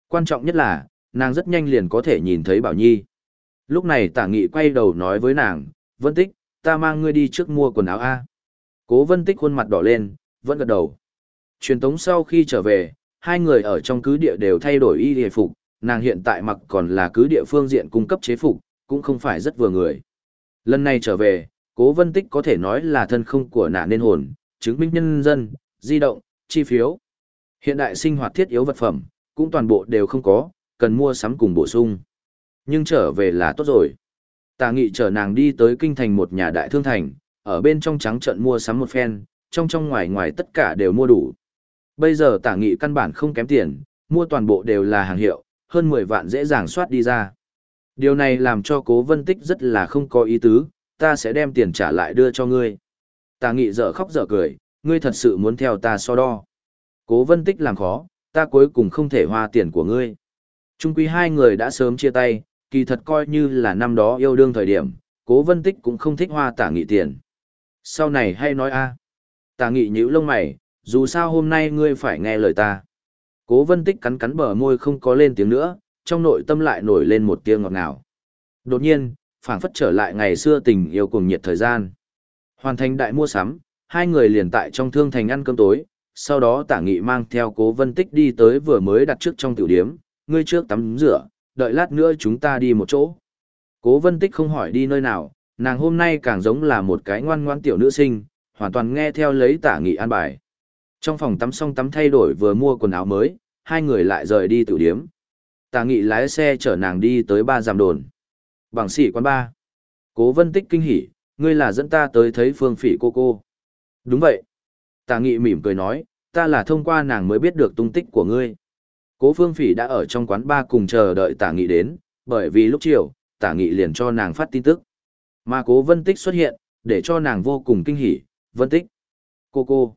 Speaker 1: Quan trọng nhất là, nàng rất nhanh liền có thể nhìn thấy Bảo Nhi. Lúc này tả nghị quay đầu nói với nàng, Vân Tích, ta mang ngươi đi trước mua quần áo A. Cố Vân Tích khuôn mặt đỏ lên, vẫn gật đầu. Truyền tống sau khi trở về, hai người ở trong cứ địa đều thay đổi y hề phục, nàng hiện tại mặc còn là cứ địa phương diện cung cấp chế phục, cũng không phải rất vừa người. Lần này trở về, Cố Vân Tích có thể nói là thân không của nạn nên hồn, chứng minh nhân dân, di động, chi phiếu. Hiện đại sinh hoạt thiết yếu vật phẩm, cũng toàn bộ đều không có, cần mua sắm cùng bổ sung. Nhưng trở về là tốt rồi. Tà nghị chở nàng đi tới kinh thành một nhà đại thương thành, ở bên trong trắng trận mua sắm một phen, trong trong ngoài ngoài tất cả đều mua đủ. Bây giờ tả nghị căn bản không kém tiền, mua toàn bộ đều là hàng hiệu, hơn 10 vạn dễ dàng soát đi ra. Điều này làm cho cố vân tích rất là không có ý tứ, ta sẽ đem tiền trả lại đưa cho ngươi. Tà nghị dở khóc dở cười, ngươi thật sự muốn theo ta so đo. Cố vân tích làm khó, ta cuối cùng không thể hoa tiền của ngươi. Trung quý hai người đã sớm chia tay, kỳ thật coi như là năm đó yêu đương thời điểm, cố vân tích cũng không thích hoa tả nghị tiền. Sau này hay nói a Tả nghị nhữ lông mày, dù sao hôm nay ngươi phải nghe lời ta. Cố vân tích cắn cắn bờ môi không có lên tiếng nữa, trong nội tâm lại nổi lên một tiếng ngọt ngào. Đột nhiên, phảng phất trở lại ngày xưa tình yêu cùng nhiệt thời gian. Hoàn thành đại mua sắm, hai người liền tại trong thương thành ăn cơm tối, sau đó tả nghị mang theo cố vân tích đi tới vừa mới đặt trước trong tiểu điếm, ngươi trước tắm rửa, đợi lát nữa chúng ta đi một chỗ. Cố vân tích không hỏi đi nơi nào, nàng hôm nay càng giống là một cái ngoan ngoan tiểu nữ sinh, hoàn toàn nghe theo lấy tả nghị an bài. Trong phòng tắm xong tắm thay đổi vừa mua quần áo mới, hai người lại rời đi tiểu điếm. Tả nghị lái xe chở nàng đi tới ba giảm đồn. Bằng sĩ quán ba. Cố vân tích kinh hỉ, ngươi là dẫn ta tới thấy phương phỉ cô cô. Đúng vậy. Tả nghị mỉm cười nói, ta là thông qua nàng mới biết được tung tích của ngươi. Cố phương phỉ đã ở trong quán ba cùng chờ đợi tả nghị đến, bởi vì lúc chiều, tả nghị liền cho nàng phát tin tức. Mà cố vân tích xuất hiện, để cho nàng vô cùng kinh hỉ, vân tích. Cô cô.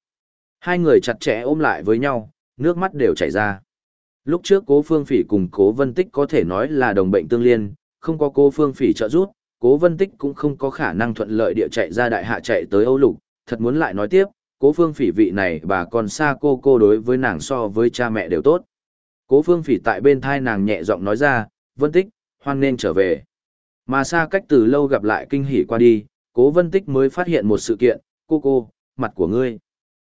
Speaker 1: Hai người chặt chẽ ôm lại với nhau, nước mắt đều chảy ra. Lúc trước cố phương phỉ cùng cố vân tích có thể nói là đồng bệnh tương liên, không có cố phương phỉ trợ giúp, cố vân tích cũng không có khả năng thuận lợi địa chạy ra đại hạ chạy tới Âu Lục, thật muốn lại nói tiếp, cố phương phỉ vị này bà còn xa cô cô đối với nàng so với cha mẹ đều tốt. Cố phương phỉ tại bên thai nàng nhẹ giọng nói ra, vân tích, hoan nên trở về. Mà xa cách từ lâu gặp lại kinh hỉ qua đi, cố vân tích mới phát hiện một sự kiện, cô cô, mặt của ngươi.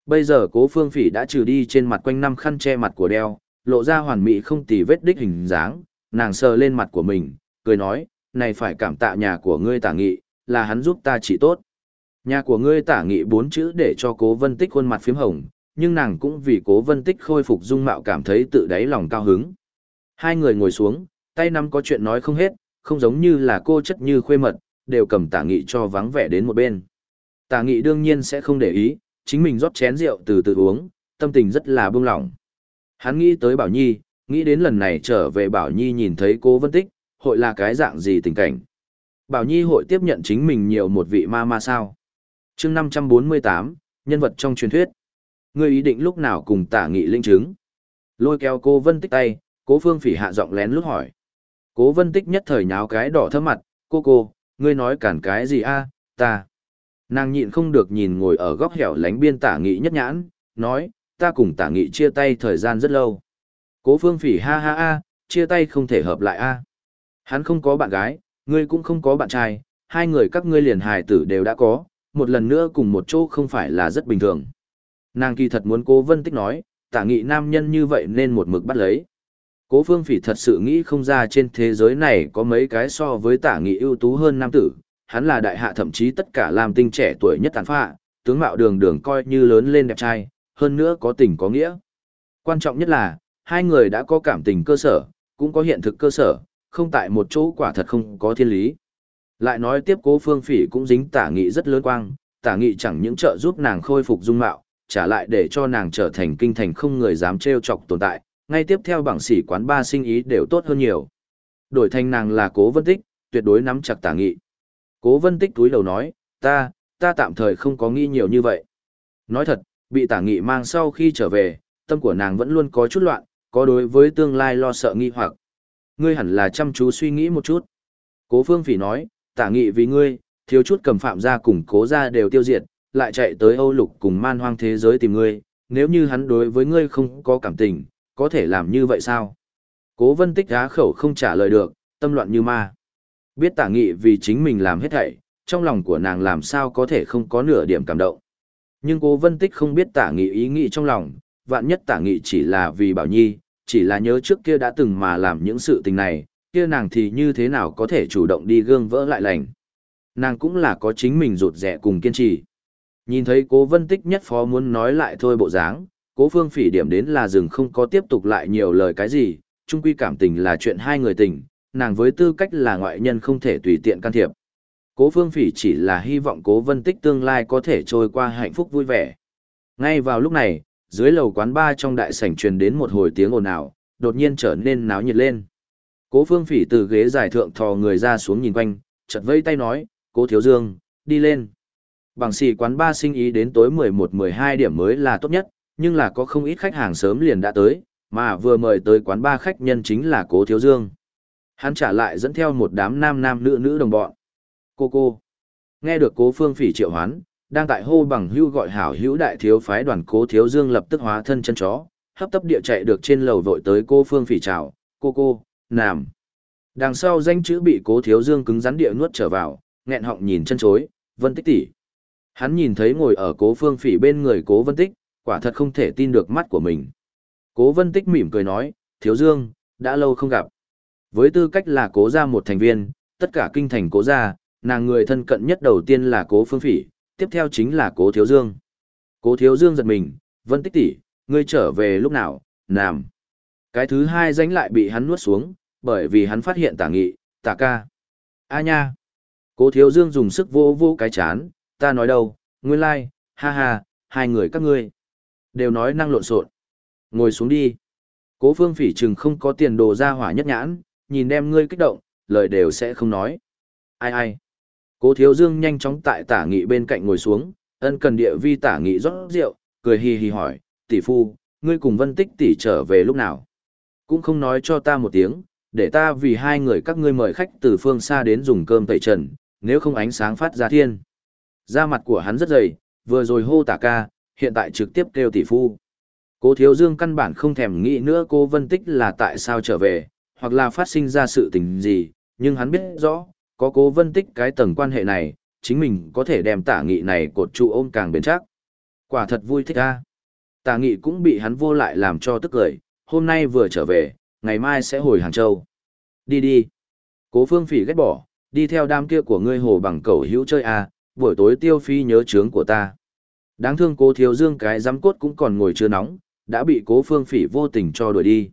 Speaker 1: Bây giờ cố phương phỉ đã trừ đi trên mặt quanh năm khăn che mặt của đeo, lộ ra hoàn mỹ không tì vết đích hình dáng, nàng sờ lên mặt của mình, cười nói, này phải cảm tạ nhà của ngươi tả nghị, là hắn giúp ta chỉ tốt. Nhà của ngươi tả nghị bốn chữ để cho cố vân tích khuôn mặt phím hồng, nhưng nàng cũng vì cố vân tích khôi phục dung mạo cảm thấy tự đáy lòng cao hứng. Hai người ngồi xuống, tay nắm có chuyện nói không hết, không giống như là cô chất như khuê mật, đều cầm tả nghị cho vắng vẻ đến một bên. Tả nghị đương nhiên sẽ không để ý, chính mình rót chén rượu từ từ uống, tâm tình rất là buông lỏng. Hắn nghĩ tới Bảo Nhi, nghĩ đến lần này trở về Bảo Nhi nhìn thấy cô Vân Tích, hội là cái dạng gì tình cảnh. Bảo Nhi hội tiếp nhận chính mình nhiều một vị ma ma sao chương 548, nhân vật trong truyền thuyết. Ngươi ý định lúc nào cùng tả nghị linh chứng. Lôi kéo cô Vân Tích tay, cố phương phỉ hạ giọng lén lút hỏi. Cố Vân Tích nhất thời nháo cái đỏ thơm mặt, cô cô, ngươi nói cản cái gì a ta. Nàng nhịn không được nhìn ngồi ở góc hẻo lánh biên tả nghị nhất nhãn, nói, ta cùng tả nghị chia tay thời gian rất lâu. Cố phương phỉ ha ha a, chia tay không thể hợp lại a. Hắn không có bạn gái, ngươi cũng không có bạn trai, hai người các ngươi liền hài tử đều đã có, một lần nữa cùng một chỗ không phải là rất bình thường. Nàng kỳ thật muốn cố vân tích nói, tả nghị nam nhân như vậy nên một mực bắt lấy. Cố phương phỉ thật sự nghĩ không ra trên thế giới này có mấy cái so với tả nghị ưu tú hơn nam tử, hắn là đại hạ thậm chí tất cả làm tinh trẻ tuổi nhất tàn phạ, tướng mạo đường đường coi như lớn lên đẹp trai, hơn nữa có tình có nghĩa. Quan trọng nhất là, hai người đã có cảm tình cơ sở, cũng có hiện thực cơ sở, không tại một chỗ quả thật không có thiên lý. Lại nói tiếp cố phương phỉ cũng dính tả nghị rất lớn quang, tả nghị chẳng những trợ giúp nàng khôi phục dung mạo, trả lại để cho nàng trở thành kinh thành không người dám trêu chọc tồn tại, ngay tiếp theo bảng sĩ quán ba sinh ý đều tốt hơn nhiều. Đổi thành nàng là cố vân tích, tuyệt đối nắm chặt tả nghị. Cố vân tích túi đầu nói, ta, ta tạm thời không có nghi nhiều như vậy. Nói thật, bị tả nghị mang sau khi trở về, tâm của nàng vẫn luôn có chút loạn, có đối với tương lai lo sợ nghi hoặc. Ngươi hẳn là chăm chú suy nghĩ một chút. Cố phương phỉ nói, tả nghị vì ngươi, thiếu chút cầm phạm ra cùng cố ra đều tiêu diệt, lại chạy tới Âu Lục cùng man hoang thế giới tìm ngươi, nếu như hắn đối với ngươi không có cảm tình, có thể làm như vậy sao? Cố vân tích á khẩu không trả lời được, tâm loạn như ma. Biết tả nghị vì chính mình làm hết thảy, trong lòng của nàng làm sao có thể không có nửa điểm cảm động. Nhưng cố vân tích không biết tả nghị ý nghĩ trong lòng, vạn nhất tả nghị chỉ là vì bảo nhi, chỉ là nhớ trước kia đã từng mà làm những sự tình này, kia nàng thì như thế nào có thể chủ động đi gương vỡ lại lành. Nàng cũng là có chính mình rụt rẻ cùng kiên trì. Nhìn thấy cố vân tích nhất phó muốn nói lại thôi bộ dáng, cố phương phỉ điểm đến là dừng không có tiếp tục lại nhiều lời cái gì, chung quy cảm tình là chuyện hai người tình, nàng với tư cách là ngoại nhân không thể tùy tiện can thiệp. Cố phương phỉ chỉ là hy vọng cố vân tích tương lai có thể trôi qua hạnh phúc vui vẻ. Ngay vào lúc này, dưới lầu quán ba trong đại sảnh truyền đến một hồi tiếng ồn ào, đột nhiên trở nên náo nhiệt lên. Cố phương phỉ từ ghế giải thượng thò người ra xuống nhìn quanh, chợt vây tay nói, cố thiếu dương, đi lên. Bằng xì quán ba sinh ý đến tối 11-12 điểm mới là tốt nhất, nhưng là có không ít khách hàng sớm liền đã tới, mà vừa mời tới quán ba khách nhân chính là cố thiếu dương. Hắn trả lại dẫn theo một đám nam nam nữ nữ đồng bọn. Cô cô. Nghe được cố phương phỉ triệu hoán, Đang tại hô bằng hưu gọi hảo hữu đại thiếu phái đoàn cố thiếu dương lập tức hóa thân chân chó, hấp tấp địa chạy được trên lầu vội tới cô phương phỉ chào. cô cô, nàm. Đằng sau danh chữ bị cố thiếu dương cứng rắn địa nuốt trở vào, nghẹn họng nhìn chân chối, vân tích tỷ. Hắn nhìn thấy ngồi ở cố phương phỉ bên người cố vân tích, quả thật không thể tin được mắt của mình. Cố vân tích mỉm cười nói, thiếu dương, đã lâu không gặp. Với tư cách là cố gia một thành viên, tất cả kinh thành cố gia, nàng người thân cận nhất đầu tiên là cố phương phỉ, tiếp theo chính là cố thiếu dương. Cố thiếu dương giật mình, vân tích tỷ, ngươi trở về lúc nào, nàm. Cái thứ hai danh lại bị hắn nuốt xuống, bởi vì hắn phát hiện tả nghị, tả ca. A nha. Cố thiếu dương dùng sức vô vô cái chán, ta nói đâu, nguyên lai, like, ha ha, hai người các ngươi. Đều nói năng lộn xộn. Ngồi xuống đi. Cố phương phỉ chừng không có tiền đồ ra hỏa nhất nhãn, nhìn đem ngươi kích động, lời đều sẽ không nói. Ai ai. Cố thiếu dương nhanh chóng tại tả nghị bên cạnh ngồi xuống, ân cần địa vi tả nghị rót rượu, cười hì hì hỏi, tỷ phu, ngươi cùng vân tích tỷ trở về lúc nào? Cũng không nói cho ta một tiếng, để ta vì hai người các ngươi mời khách từ phương xa đến dùng cơm tẩy trần, nếu không ánh sáng phát ra thiên. Da mặt của hắn rất dày, vừa rồi hô tả ca, hiện tại trực tiếp kêu tỷ phu. Cố thiếu dương căn bản không thèm nghĩ nữa cô vân tích là tại sao trở về, hoặc là phát sinh ra sự tình gì, nhưng hắn biết rõ, có cố vân tích cái tầng quan hệ này, chính mình có thể đem tả nghị này cột trụ ôm càng bền chắc. Quả thật vui thích a. Tả nghị cũng bị hắn vô lại làm cho tức cười, hôm nay vừa trở về, ngày mai sẽ hồi Hàng Châu. Đi đi. Cố phương phỉ ghét bỏ, đi theo đám kia của ngươi hồ bằng cầu hữu chơi à? buổi tối tiêu phi nhớ trướng của ta. Đáng thương cố thiếu dương cái giám cốt cũng còn ngồi chưa nóng, đã bị cố phương phỉ vô tình cho đuổi đi.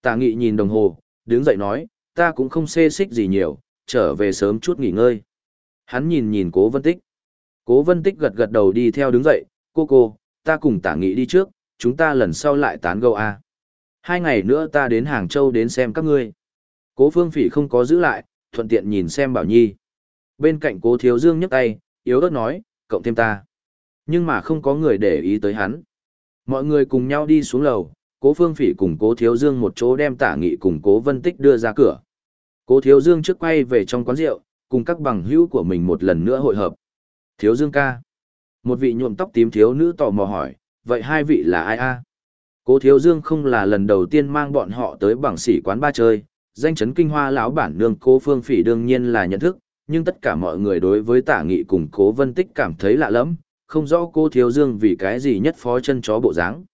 Speaker 1: Tả nghị nhìn đồng hồ, đứng dậy nói, ta cũng không xê xích gì nhiều, trở về sớm chút nghỉ ngơi. Hắn nhìn nhìn cố vân tích. Cố vân tích gật gật đầu đi theo đứng dậy, cô cô, ta cùng tả nghị đi trước, chúng ta lần sau lại tán gẫu a. Hai ngày nữa ta đến Hàng Châu đến xem các ngươi. Cố phương phỉ không có giữ lại, thuận tiện nhìn xem Bảo Nhi. Bên cạnh cố thiếu dương nhấc tay, yếu ớt nói, cộng thêm ta. Nhưng mà không có người để ý tới hắn. Mọi người cùng nhau đi xuống lầu, cố phương phỉ cùng cố thiếu dương một chỗ đem tả nghị cùng cố vân tích đưa ra cửa. Cố thiếu dương trước quay về trong quán rượu, cùng các bằng hữu của mình một lần nữa hội hợp. Thiếu dương ca. Một vị nhuộm tóc tím thiếu nữ tò mò hỏi, vậy hai vị là ai a? Cố thiếu dương không là lần đầu tiên mang bọn họ tới bảng sỉ quán ba chơi, danh chấn kinh hoa lão bản nương cố phương phỉ đương nhiên là nhận thức, nhưng tất cả mọi người đối với tả nghị cùng cố vân tích cảm thấy lạ lẫm, không rõ cô thiếu dương vì cái gì nhất phó chân chó bộ dáng.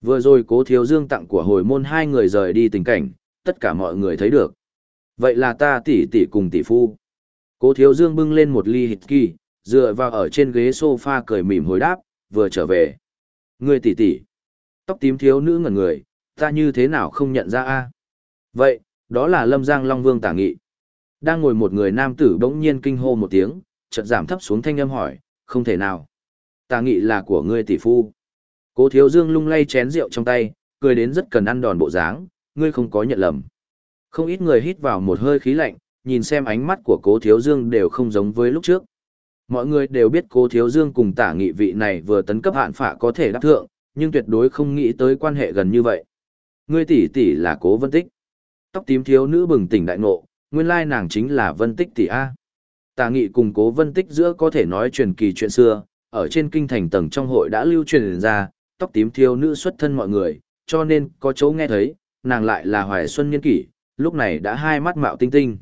Speaker 1: Vừa rồi cố thiếu dương tặng của hồi môn hai người rời đi tình cảnh, tất cả mọi người thấy được. Vậy là ta tỷ tỷ cùng tỷ phu. Cố thiếu dương bưng lên một ly hít kỳ, dựa vào ở trên ghế sofa cười mỉm hồi đáp, vừa trở về. Người tỷ tỷ. Tóc tím thiếu nữ ngẩn người, ta như thế nào không nhận ra a? Vậy, đó là Lâm Giang Long Vương tả nghị. Đang ngồi một người nam tử bỗng nhiên kinh hô một tiếng, chợt giảm thấp xuống thanh âm hỏi, không thể nào. Tả nghị là của ngươi tỷ phu. Cố thiếu dương lung lay chén rượu trong tay, cười đến rất cần ăn đòn bộ dáng, ngươi không có nhận lầm. Không ít người hít vào một hơi khí lạnh, nhìn xem ánh mắt của cố thiếu dương đều không giống với lúc trước. Mọi người đều biết cố thiếu dương cùng tả nghị vị này vừa tấn cấp hạn phạ có thể đáp thượng, nhưng tuyệt đối không nghĩ tới quan hệ gần như vậy. Ngươi tỷ tỷ là cố vân tích. Tóc tím thiếu nữ bừng tỉnh đại ngộ, nguyên lai nàng chính là vân tích tỷ A. Tà nghị cùng cố vân tích giữa có thể nói truyền kỳ chuyện xưa, ở trên kinh thành tầng trong hội đã lưu truyền ra, tóc tím thiếu nữ xuất thân mọi người, cho nên có chỗ nghe thấy, nàng lại là hoài xuân niên kỷ, lúc này đã hai mắt mạo tinh tinh.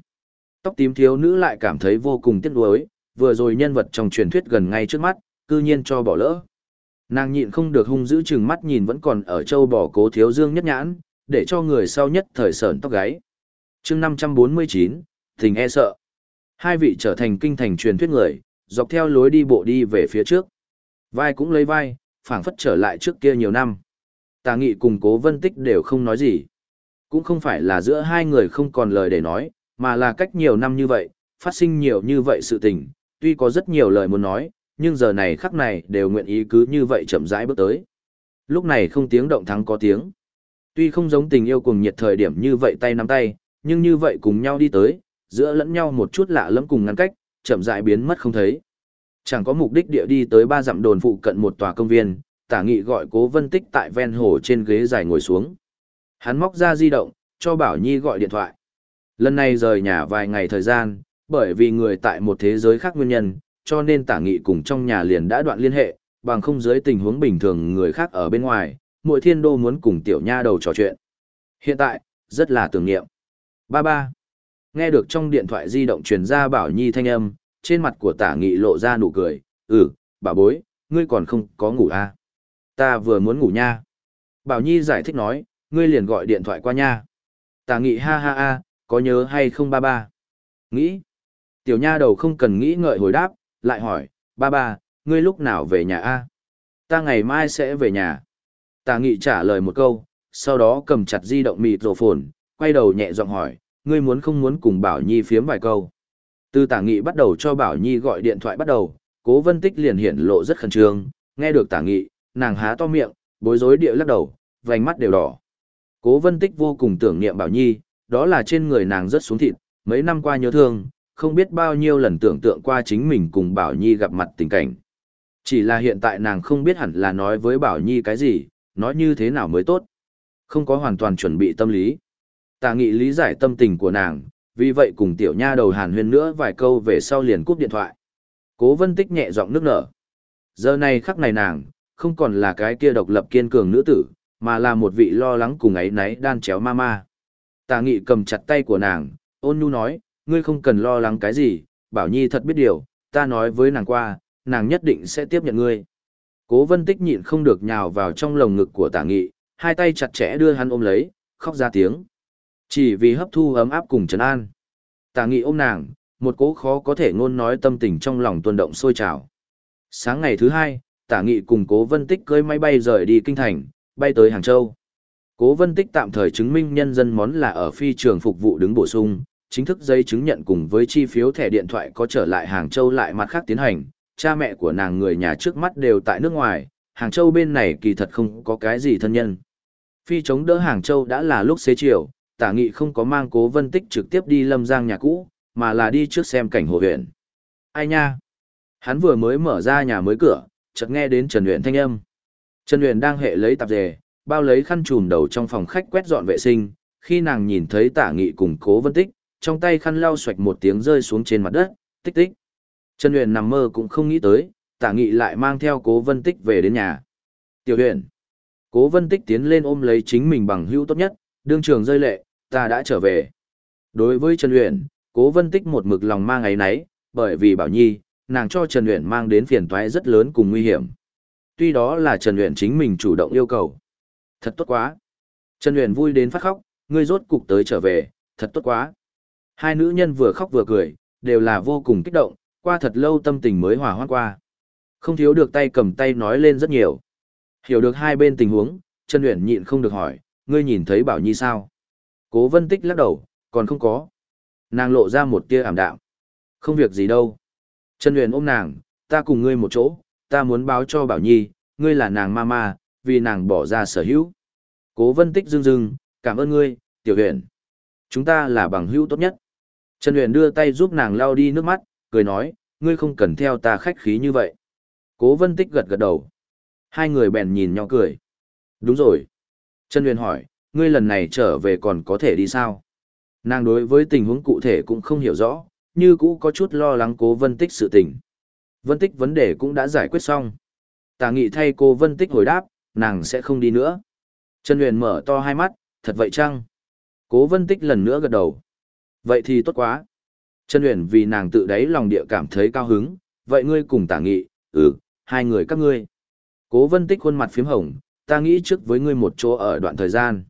Speaker 1: Tóc tím thiếu nữ lại cảm thấy vô cùng tiếc nuối, vừa rồi nhân vật trong truyền thuyết gần ngay trước mắt, cư nhiên cho bỏ lỡ. Nàng nhịn không được hung dữ chừng mắt nhìn vẫn còn ở châu bò cố thiếu dương nhất nhãn, để cho người sau nhất thời sởn tóc gáy. chương 549, tình e sợ. Hai vị trở thành kinh thành truyền thuyết người, dọc theo lối đi bộ đi về phía trước. Vai cũng lấy vai, phảng phất trở lại trước kia nhiều năm. Tà nghị cùng cố vân tích đều không nói gì. Cũng không phải là giữa hai người không còn lời để nói, mà là cách nhiều năm như vậy, phát sinh nhiều như vậy sự tình, tuy có rất nhiều lời muốn nói, nhưng giờ này khắc này đều nguyện ý cứ như vậy chậm rãi bước tới. Lúc này không tiếng động thắng có tiếng. Tuy không giống tình yêu cùng nhiệt thời điểm như vậy tay nắm tay, nhưng như vậy cùng nhau đi tới, giữa lẫn nhau một chút lạ lẫm cùng ngăn cách, chậm rãi biến mất không thấy. Chẳng có mục đích địa đi tới ba dặm đồn phụ cận một tòa công viên, tả nghị gọi cố vân tích tại ven hồ trên ghế dài ngồi xuống. Hắn móc ra di động, cho Bảo Nhi gọi điện thoại. Lần này rời nhà vài ngày thời gian, bởi vì người tại một thế giới khác nguyên nhân, cho nên tả nghị cùng trong nhà liền đã đoạn liên hệ, bằng không dưới tình huống bình thường người khác ở bên ngoài, mỗi thiên đô muốn cùng tiểu nha đầu trò chuyện. Hiện tại, rất là tưởng niệm. Ba ba. Nghe được trong điện thoại di động truyền ra Bảo Nhi thanh âm, trên mặt của tả nghị lộ ra nụ cười, ừ, bà bối, ngươi còn không có ngủ à? Ta vừa muốn ngủ nha. Bảo Nhi giải thích nói, ngươi liền gọi điện thoại qua nha. Tả nghị ha ha ha, có nhớ hay không ba ba? Nghĩ. Tiểu nha đầu không cần nghĩ ngợi hồi đáp, lại hỏi, ba ba, ngươi lúc nào về nhà a? Ta ngày mai sẽ về nhà. Tà nghị trả lời một câu, sau đó cầm chặt di động mịt rổ phồn, quay đầu nhẹ giọng hỏi, ngươi muốn không muốn cùng Bảo Nhi phiếm vài câu. Từ tả nghị bắt đầu cho Bảo Nhi gọi điện thoại bắt đầu, cố vân tích liền hiển lộ rất khẩn trương, nghe được tả nghị, nàng há to miệng, bối rối địa lắc đầu, vành mắt đều đỏ. Cố vân tích vô cùng tưởng niệm Bảo Nhi, đó là trên người nàng rất xuống thịt, mấy năm qua nhớ thương, không biết bao nhiêu lần tưởng tượng qua chính mình cùng Bảo Nhi gặp mặt tình cảnh. Chỉ là hiện tại nàng không biết hẳn là nói với Bảo Nhi cái gì, nói như thế nào mới tốt. Không có hoàn toàn chuẩn bị tâm lý. Tà nghị lý giải tâm tình của nàng, vì vậy cùng tiểu nha đầu hàn huyên nữa vài câu về sau liền cúp điện thoại. Cố vân tích nhẹ giọng nước nở. Giờ này khắc này nàng, không còn là cái kia độc lập kiên cường nữ tử, mà là một vị lo lắng cùng ấy náy đan chéo ma ma. Tà nghị cầm chặt tay của nàng, ôn nhu nói, ngươi không cần lo lắng cái gì, bảo nhi thật biết điều, ta nói với nàng qua, nàng nhất định sẽ tiếp nhận ngươi. Cố vân tích nhịn không được nhào vào trong lồng ngực của tả nghị, hai tay chặt chẽ đưa hắn ôm lấy, khóc ra tiếng. Chỉ vì hấp thu ấm áp cùng trấn an. Tả nghị ôm nàng, một cố khó có thể ngôn nói tâm tình trong lòng tuần động sôi trào. Sáng ngày thứ hai, tả nghị cùng cố vân tích cưới máy bay rời đi kinh thành, bay tới Hàng Châu. Cố vân tích tạm thời chứng minh nhân dân món là ở phi trường phục vụ đứng bổ sung, chính thức giấy chứng nhận cùng với chi phiếu thẻ điện thoại có trở lại Hàng Châu lại mặt khác tiến hành, cha mẹ của nàng người nhà trước mắt đều tại nước ngoài, Hàng Châu bên này kỳ thật không có cái gì thân nhân. Phi chống đỡ Hàng Châu đã là lúc xế chiều, tả nghị không có mang cố vân tích trực tiếp đi lâm giang nhà cũ, mà là đi trước xem cảnh hồ huyện. Ai nha? Hắn vừa mới mở ra nhà mới cửa, chợt nghe đến Trần Huyền thanh âm. Trần Huyền đang hệ lấy tạp dề, bao lấy khăn trùm đầu trong phòng khách quét dọn vệ sinh, khi nàng nhìn thấy tả nghị cùng cố vân tích, trong tay khăn lau xoạch một tiếng rơi xuống trên mặt đất, tích tích. Trần Huyền nằm mơ cũng không nghĩ tới, tả nghị lại mang theo cố vân tích về đến nhà. Tiểu huyền. Cố vân tích tiến lên ôm lấy chính mình bằng hữu tốt nhất, đương trường rơi lệ, ta đã trở về. Đối với Trần Huyền, cố vân tích một mực lòng mang ấy nấy, bởi vì bảo nhi, nàng cho Trần Huyền mang đến phiền toái rất lớn cùng nguy hiểm. Tuy đó là Trần Huyền chính mình chủ động yêu cầu. Thật tốt quá. Trần Huyền vui đến phát khóc, ngươi rốt cục tới trở về, thật tốt quá. Hai nữ nhân vừa khóc vừa cười, đều là vô cùng kích động, qua thật lâu tâm tình mới hòa hoãn qua. Không thiếu được tay cầm tay nói lên rất nhiều. Hiểu được hai bên tình huống, Trần Uyển nhịn không được hỏi, ngươi nhìn thấy Bảo Nhi sao? Cố Vân Tích lắc đầu, còn không có. Nàng lộ ra một tia ảm đạm. Không việc gì đâu. Trần Uyển ôm nàng, ta cùng ngươi một chỗ, ta muốn báo cho Bảo Nhi, ngươi là nàng mama, vì nàng bỏ ra sở hữu. Cố Vân Tích dưng dưng, cảm ơn ngươi, Tiểu Uyển. Chúng ta là bằng hữu tốt nhất. Trần Uyển đưa tay giúp nàng lau đi nước mắt, cười nói, ngươi không cần theo ta khách khí như vậy. Cố Vân Tích gật gật đầu. Hai người bèn nhìn nhau cười. Đúng rồi. Trần Uyển hỏi, ngươi lần này trở về còn có thể đi sao? Nàng đối với tình huống cụ thể cũng không hiểu rõ, như cũ có chút lo lắng cố Vân Tích sự tình. Vân Tích vấn đề cũng đã giải quyết xong. Tà nghị thay cô Vân Tích hồi đáp, nàng sẽ không đi nữa. Trần Uyển mở to hai mắt, thật vậy chăng? Cố Vân Tích lần nữa gật đầu. Vậy thì tốt quá. Trần Uyển vì nàng tự đáy lòng địa cảm thấy cao hứng, vậy ngươi cùng tả nghị, ừ, hai người các ngươi. Cố vân tích khuôn mặt phím hồng, ta nghĩ trước với ngươi một chỗ ở đoạn thời gian.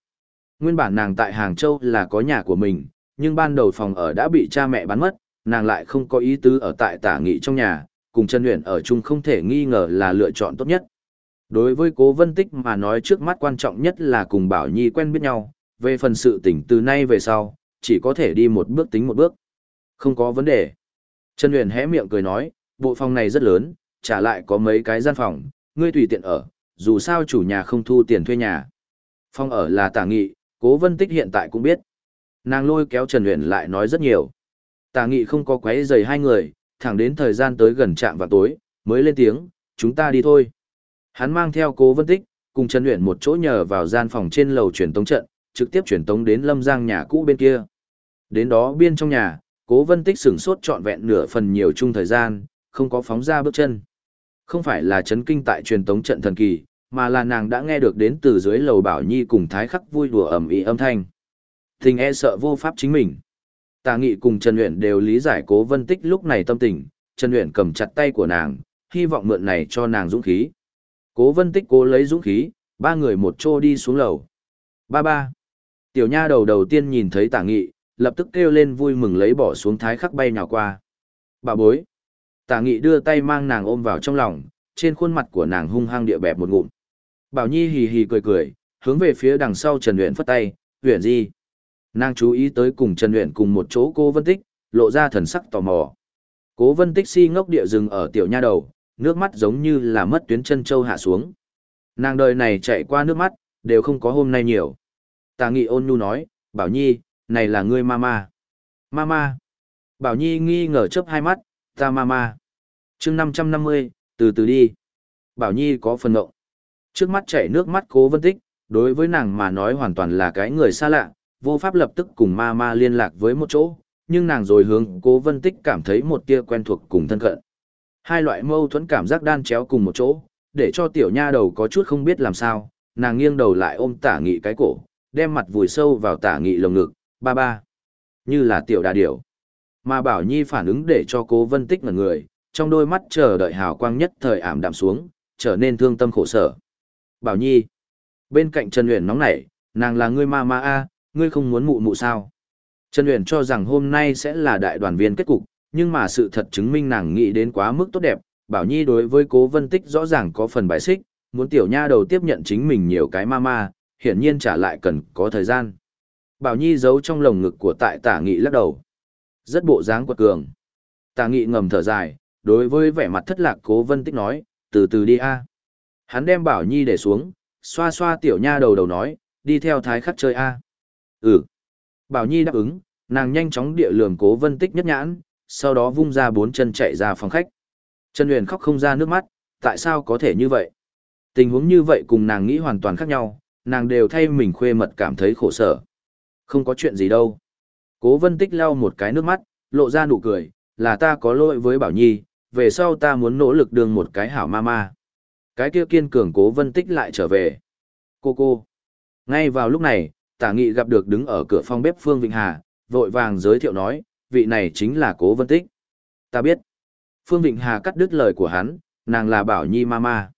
Speaker 1: Nguyên bản nàng tại Hàng Châu là có nhà của mình, nhưng ban đầu phòng ở đã bị cha mẹ bán mất, nàng lại không có ý tứ ở tại tả nghị trong nhà, cùng Trần Uyển ở chung không thể nghi ngờ là lựa chọn tốt nhất. Đối với cố vân tích mà nói trước mắt quan trọng nhất là cùng Bảo Nhi quen biết nhau, về phần sự tình từ nay về sau, chỉ có thể đi một bước tính một bước. Không có vấn đề. Trần Huyền hé miệng cười nói, bộ phòng này rất lớn, trả lại có mấy cái gian phòng, ngươi tùy tiện ở, dù sao chủ nhà không thu tiền thuê nhà. Phòng ở là tả nghị, cố vân tích hiện tại cũng biết. Nàng lôi kéo Trần Huyền lại nói rất nhiều. Tả nghị không có quấy giày hai người, thẳng đến thời gian tới gần trạm vào tối, mới lên tiếng, chúng ta đi thôi. Hắn mang theo cố vân tích, cùng Trần Huyền một chỗ nhờ vào gian phòng trên lầu truyền tống trận, trực tiếp truyền tống đến lâm giang nhà cũ bên kia. Đến đó biên trong nhà, cố vân tích sửng sốt trọn vẹn nửa phần nhiều chung thời gian, không có phóng ra bước chân. Không phải là chấn kinh tại truyền tống trận thần kỳ, mà là nàng đã nghe được đến từ dưới lầu Bảo Nhi cùng Thái Khắc vui đùa ầm ĩ âm thanh. Tình e sợ vô pháp chính mình. Tà Nghị cùng Trần Uyển đều lý giải Cố Vân Tích lúc này tâm tình, Trần Uyển cầm chặt tay của nàng, hy vọng mượn này cho nàng dũng khí. Cố Vân Tích cố lấy dũng khí, ba người một trô đi xuống lầu. Ba ba. Tiểu nha đầu đầu tiên nhìn thấy Tả Nghị, lập tức kêu lên vui mừng lấy bỏ xuống Thái Khắc bay nhào qua. Bà bối. Tả Nghị đưa tay mang nàng ôm vào trong lòng, trên khuôn mặt của nàng hung hăng địa bẹp một ngụm. Bảo Nhi hì hì cười cười, hướng về phía đằng sau Trần Uyển phất tay, "Uyển gì?" Nàng chú ý tới cùng Trần Uyển cùng một chỗ cô Vân Tích, lộ ra thần sắc tò mò. Cố Vân Tích si ngốc địa dừng ở tiểu nha đầu, nước mắt giống như là mất tuyến chân châu hạ xuống. Nàng đời này chạy qua nước mắt, đều không có hôm nay nhiều. Tà Nghị ôn nhu nói, Bảo Nhi, này là ngươi mama. Mama. Bảo Nhi nghi ngờ chớp hai mắt, ta mama. chương 550, từ từ đi. Bảo Nhi có phần ngộng. Trước mắt chảy nước mắt cố vân tích, đối với nàng mà nói hoàn toàn là cái người xa lạ, vô pháp lập tức cùng ma ma liên lạc với một chỗ, nhưng nàng rồi hướng cố vân tích cảm thấy một tia quen thuộc cùng thân cận. Hai loại mâu thuẫn cảm giác đan chéo cùng một chỗ, để cho tiểu nha đầu có chút không biết làm sao, nàng nghiêng đầu lại ôm tả nghị cái cổ, đem mặt vùi sâu vào tả nghị lồng ngực, ba ba, như là tiểu đà điểu. Mà Bảo Nhi phản ứng để cho cố vân tích ngẩn người, trong đôi mắt chờ đợi hào quang nhất thời ảm đạm xuống, trở nên thương tâm khổ sở. Bảo Nhi. Bên cạnh Trần Uyển nóng nảy, nàng là ngươi ma ma a, ngươi không muốn mụ mụ sao? Trần Uyển cho rằng hôm nay sẽ là đại đoàn viên kết cục, nhưng mà sự thật chứng minh nàng nghĩ đến quá mức tốt đẹp, Bảo Nhi đối với Cố Vân Tích rõ ràng có phần bài xích, muốn tiểu nha đầu tiếp nhận chính mình nhiều cái ma ma, hiển nhiên trả lại cần có thời gian. Bảo Nhi giấu trong lồng ngực của tại Tả Nghị lắc đầu. Rất bộ dáng quật cường. Tả Nghị ngầm thở dài, đối với vẻ mặt thất lạc Cố Vân Tích nói, từ từ đi a. Hắn đem Bảo Nhi để xuống, xoa xoa tiểu nha đầu đầu nói, đi theo thái khắc chơi a. Ừ. Bảo Nhi đáp ứng, nàng nhanh chóng địa lường cố vân tích nhất nhãn, sau đó vung ra bốn chân chạy ra phòng khách. Trần Huyền khóc không ra nước mắt, tại sao có thể như vậy? Tình huống như vậy cùng nàng nghĩ hoàn toàn khác nhau, nàng đều thay mình khuê mật cảm thấy khổ sở. Không có chuyện gì đâu. Cố vân tích lau một cái nước mắt, lộ ra nụ cười, là ta có lỗi với Bảo Nhi, về sau ta muốn nỗ lực đường một cái hảo ma ma. Cái kia kiên cường cố vân tích lại trở về. Cô cô. Ngay vào lúc này, tả nghị gặp được đứng ở cửa phòng bếp Phương Vịnh Hà, vội vàng giới thiệu nói, vị này chính là cố vân tích. Ta biết. Phương Vịnh Hà cắt đứt lời của hắn, nàng là Bảo Nhi Mama.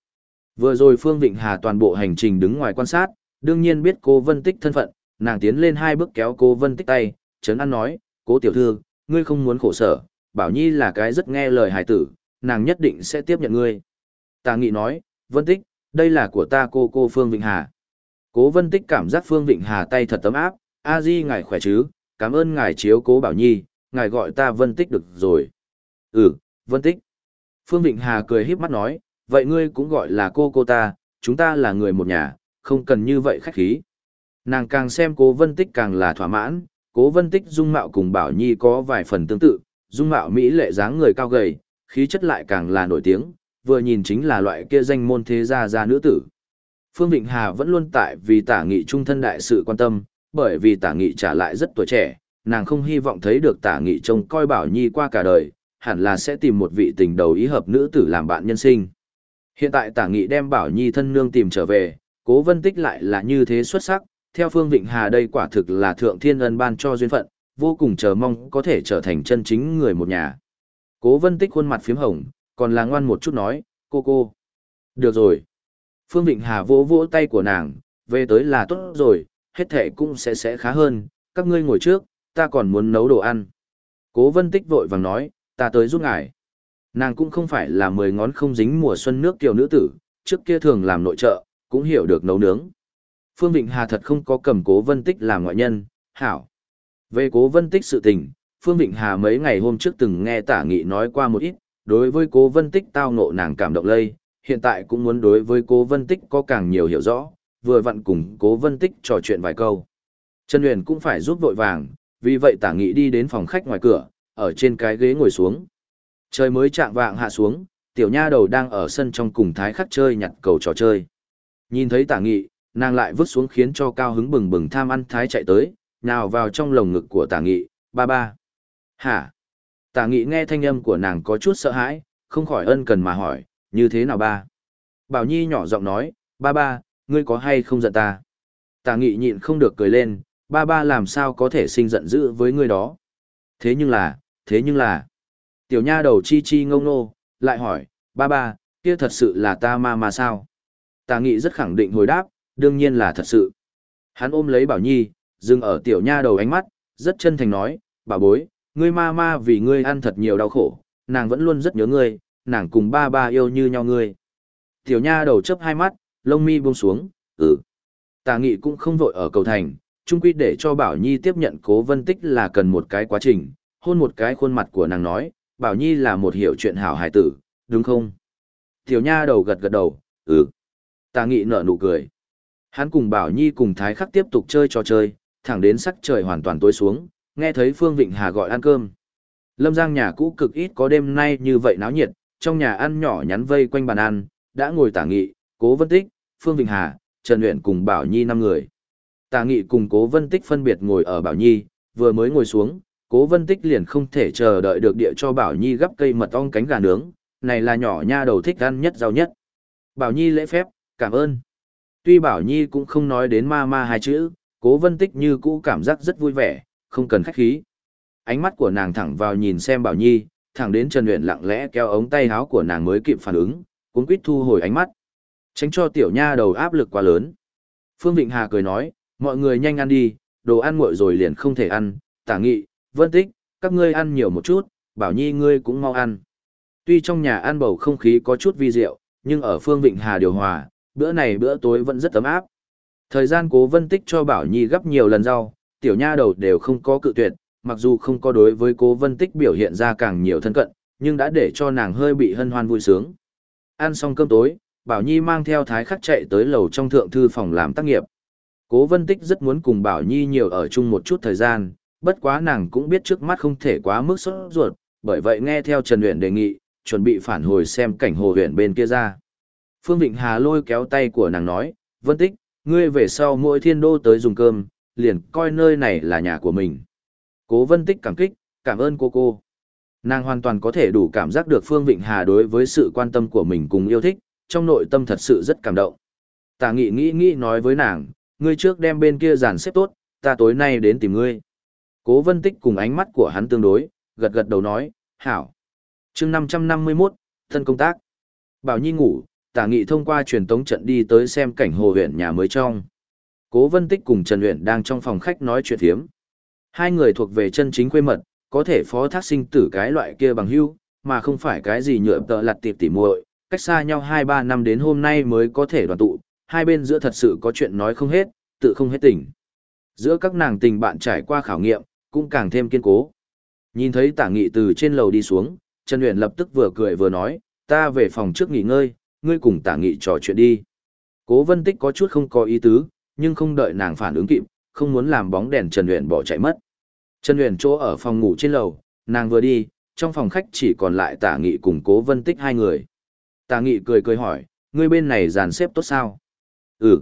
Speaker 1: Vừa rồi Phương Vịnh Hà toàn bộ hành trình đứng ngoài quan sát, đương nhiên biết cô Vân Tích thân phận, nàng tiến lên hai bước kéo cô Vân Tích tay, chấn an nói, cố tiểu thư, ngươi không muốn khổ sở, Bảo Nhi là cái rất nghe lời hài tử, nàng nhất định sẽ tiếp nhận ngươi. Tà Nghị nói, Vân Tích, đây là của ta cô cô Phương Vịnh Hà. Cố Vân Tích cảm giác Phương Vịnh Hà tay thật tấm áp, a di ngài khỏe chứ, cảm ơn ngài chiếu cố Bảo Nhi, ngài gọi ta Vân Tích được rồi. Ừ, Vân Tích. Phương Vịnh Hà cười híp mắt nói, vậy ngươi cũng gọi là cô cô ta, chúng ta là người một nhà, không cần như vậy khách khí. Nàng càng xem cố Vân Tích càng là thỏa mãn, cố Vân Tích dung mạo cùng Bảo Nhi có vài phần tương tự, dung mạo Mỹ lệ dáng người cao gầy, khí chất lại càng là nổi tiếng, vừa nhìn chính là loại kia danh môn thế gia gia nữ tử. Phương Vịnh Hà vẫn luôn tại vì tả nghị trung thân đại sự quan tâm, bởi vì tả nghị trả lại rất tuổi trẻ, nàng không hy vọng thấy được tả nghị trông coi Bảo Nhi qua cả đời, hẳn là sẽ tìm một vị tình đầu ý hợp nữ tử làm bạn nhân sinh. Hiện tại tả nghị đem Bảo Nhi thân nương tìm trở về, cố vân tích lại là như thế xuất sắc, theo Phương Vịnh Hà đây quả thực là thượng thiên ân ban cho duyên phận, vô cùng chờ mong có thể trở thành chân chính người một nhà. Cố vân tích khuôn mặt phím hồng, còn là ngoan một chút nói, cô cô. Được rồi. Phương Vịnh Hà vỗ vỗ tay của nàng, về tới là tốt rồi, hết thể cũng sẽ sẽ khá hơn, các ngươi ngồi trước, ta còn muốn nấu đồ ăn. Cố vân tích vội vàng nói, ta tới giúp ngài. Nàng cũng không phải là mười ngón không dính mùa xuân nước kiều nữ tử, trước kia thường làm nội trợ, cũng hiểu được nấu nướng. Phương Vịnh Hà thật không có cầm cố vân tích làm ngoại nhân, hảo. Về cố vân tích sự tình, Phương Vịnh Hà mấy ngày hôm trước từng nghe tả nghị nói qua một ít, đối với cố vân tích tao ngộ nàng cảm động lây, hiện tại cũng muốn đối với cố vân tích có càng nhiều hiểu rõ, vừa vặn cùng cố vân tích trò chuyện vài câu. Trần Huyền cũng phải giúp vội vàng, vì vậy tả nghị đi đến phòng khách ngoài cửa, ở trên cái ghế ngồi xuống. Trời mới chạm vạng hạ xuống, tiểu nha đầu đang ở sân trong cùng thái khắc chơi nhặt cầu trò chơi. Nhìn thấy tả nghị, nàng lại vứt xuống khiến cho cao hứng bừng bừng tham ăn thái chạy tới, nào vào trong lồng ngực của tả nghị, ba ba. Hả? Tả nghị nghe thanh âm của nàng có chút sợ hãi, không khỏi ân cần mà hỏi, như thế nào ba? Bảo Nhi nhỏ giọng nói, ba ba, ngươi có hay không giận ta? Tả nghị nhịn không được cười lên, ba ba làm sao có thể sinh giận dữ với ngươi đó? Thế nhưng là, thế nhưng là, tiểu nha đầu chi chi ngông nô, lại hỏi, ba ba, kia thật sự là ta ma mà sao? Tả nghị rất khẳng định hồi đáp, đương nhiên là thật sự. Hắn ôm lấy Bảo Nhi, dừng ở tiểu nha đầu ánh mắt, rất chân thành nói, bà bối, ngươi ma ma vì ngươi ăn thật nhiều đau khổ, nàng vẫn luôn rất nhớ ngươi, nàng cùng ba ba yêu như nhau ngươi. Tiểu nha đầu chấp hai mắt, lông mi buông xuống, ừ. Tà nghị cũng không vội ở cầu thành, chung quy để cho Bảo Nhi tiếp nhận cố vân tích là cần một cái quá trình, hôn một cái khuôn mặt của nàng nói, Bảo Nhi là một hiểu chuyện hảo hài tử, đúng không? Tiểu nha đầu gật gật đầu, ừ. Tà nghị nở nụ cười. Hắn cùng Bảo Nhi cùng Thái Khắc tiếp tục chơi trò chơi, thẳng đến sắc trời hoàn toàn tối xuống, nghe thấy Phương Vịnh Hà gọi ăn cơm. Lâm Giang nhà cũ cực ít có đêm nay như vậy náo nhiệt, trong nhà ăn nhỏ nhắn vây quanh bàn ăn, đã ngồi tả nghị, cố vân tích, Phương Vịnh Hà, Trần Luyện cùng Bảo Nhi năm người. Tả nghị cùng cố vân tích phân biệt ngồi ở Bảo Nhi, vừa mới ngồi xuống, cố vân tích liền không thể chờ đợi được địa cho Bảo Nhi gắp cây mật ong cánh gà nướng, này là nhỏ nha đầu thích ăn nhất giàu nhất. Bảo Nhi lễ phép, cảm ơn. Tuy Bảo Nhi cũng không nói đến ma ma hai chữ, cố vân tích như cũ cảm giác rất vui vẻ, không cần khách khí. Ánh mắt của nàng thẳng vào nhìn xem Bảo Nhi, thẳng đến Trần Luyện lặng lẽ kéo ống tay áo của nàng mới kịp phản ứng, cuốn quýt thu hồi ánh mắt. Tránh cho tiểu nha đầu áp lực quá lớn. Phương Vịnh Hà cười nói, mọi người nhanh ăn đi, đồ ăn nguội rồi liền không thể ăn, tả nghị, vân tích, các ngươi ăn nhiều một chút, Bảo Nhi ngươi cũng mau ăn. Tuy trong nhà ăn bầu không khí có chút vi diệu, nhưng ở Phương Vịnh Hà điều hòa, bữa này bữa tối vẫn rất ấm áp. Thời gian cố vân tích cho Bảo Nhi gấp nhiều lần rau, tiểu nha đầu đều không có cự tuyệt, mặc dù không có đối với cố vân tích biểu hiện ra càng nhiều thân cận, nhưng đã để cho nàng hơi bị hân hoan vui sướng. Ăn xong cơm tối, Bảo Nhi mang theo thái khắc chạy tới lầu trong thượng thư phòng làm tác nghiệp. Cố vân tích rất muốn cùng Bảo Nhi nhiều ở chung một chút thời gian, bất quá nàng cũng biết trước mắt không thể quá mức sốt ruột, bởi vậy nghe theo Trần Huyền đề nghị, chuẩn bị phản hồi xem cảnh hồ huyện bên kia ra. Phương Vịnh Hà lôi kéo tay của nàng nói, Vân Tích, ngươi về sau mỗi thiên đô tới dùng cơm, liền coi nơi này là nhà của mình. Cố Vân Tích cảm kích, cảm ơn cô cô. Nàng hoàn toàn có thể đủ cảm giác được Phương Vịnh Hà đối với sự quan tâm của mình cùng yêu thích, trong nội tâm thật sự rất cảm động. Tả nghị nghĩ nghĩ nói với nàng, ngươi trước đem bên kia dàn xếp tốt, ta tối nay đến tìm ngươi. Cố Vân Tích cùng ánh mắt của hắn tương đối, gật gật đầu nói, hảo. chương 551, thân công tác. Bảo Nhi ngủ, tả nghị thông qua truyền tống trận đi tới xem cảnh hồ huyện nhà mới trong. Cố Vân Tích cùng Trần Uyển đang trong phòng khách nói chuyện thiếm. Hai người thuộc về chân chính quê mật, có thể phó thác sinh tử cái loại kia bằng hữu, mà không phải cái gì nhựa tợ lặt tiệp tỉ muội, cách xa nhau 2-3 năm đến hôm nay mới có thể đoàn tụ, hai bên giữa thật sự có chuyện nói không hết, tự không hết tình. Giữa các nàng tình bạn trải qua khảo nghiệm, cũng càng thêm kiên cố. Nhìn thấy tả nghị từ trên lầu đi xuống, Trần Uyển lập tức vừa cười vừa nói, ta về phòng trước nghỉ ngơi, ngươi cùng tả nghị trò chuyện đi. Cố vân tích có chút không có ý tứ, nhưng không đợi nàng phản ứng kịp, không muốn làm bóng đèn Trần Uyển bỏ chạy mất. Trần Uyển chỗ ở phòng ngủ trên lầu, nàng vừa đi, trong phòng khách chỉ còn lại Tả Nghị cùng Cố Vân Tích hai người. Tả Nghị cười cười hỏi, ngươi bên này dàn xếp tốt sao? Ừ.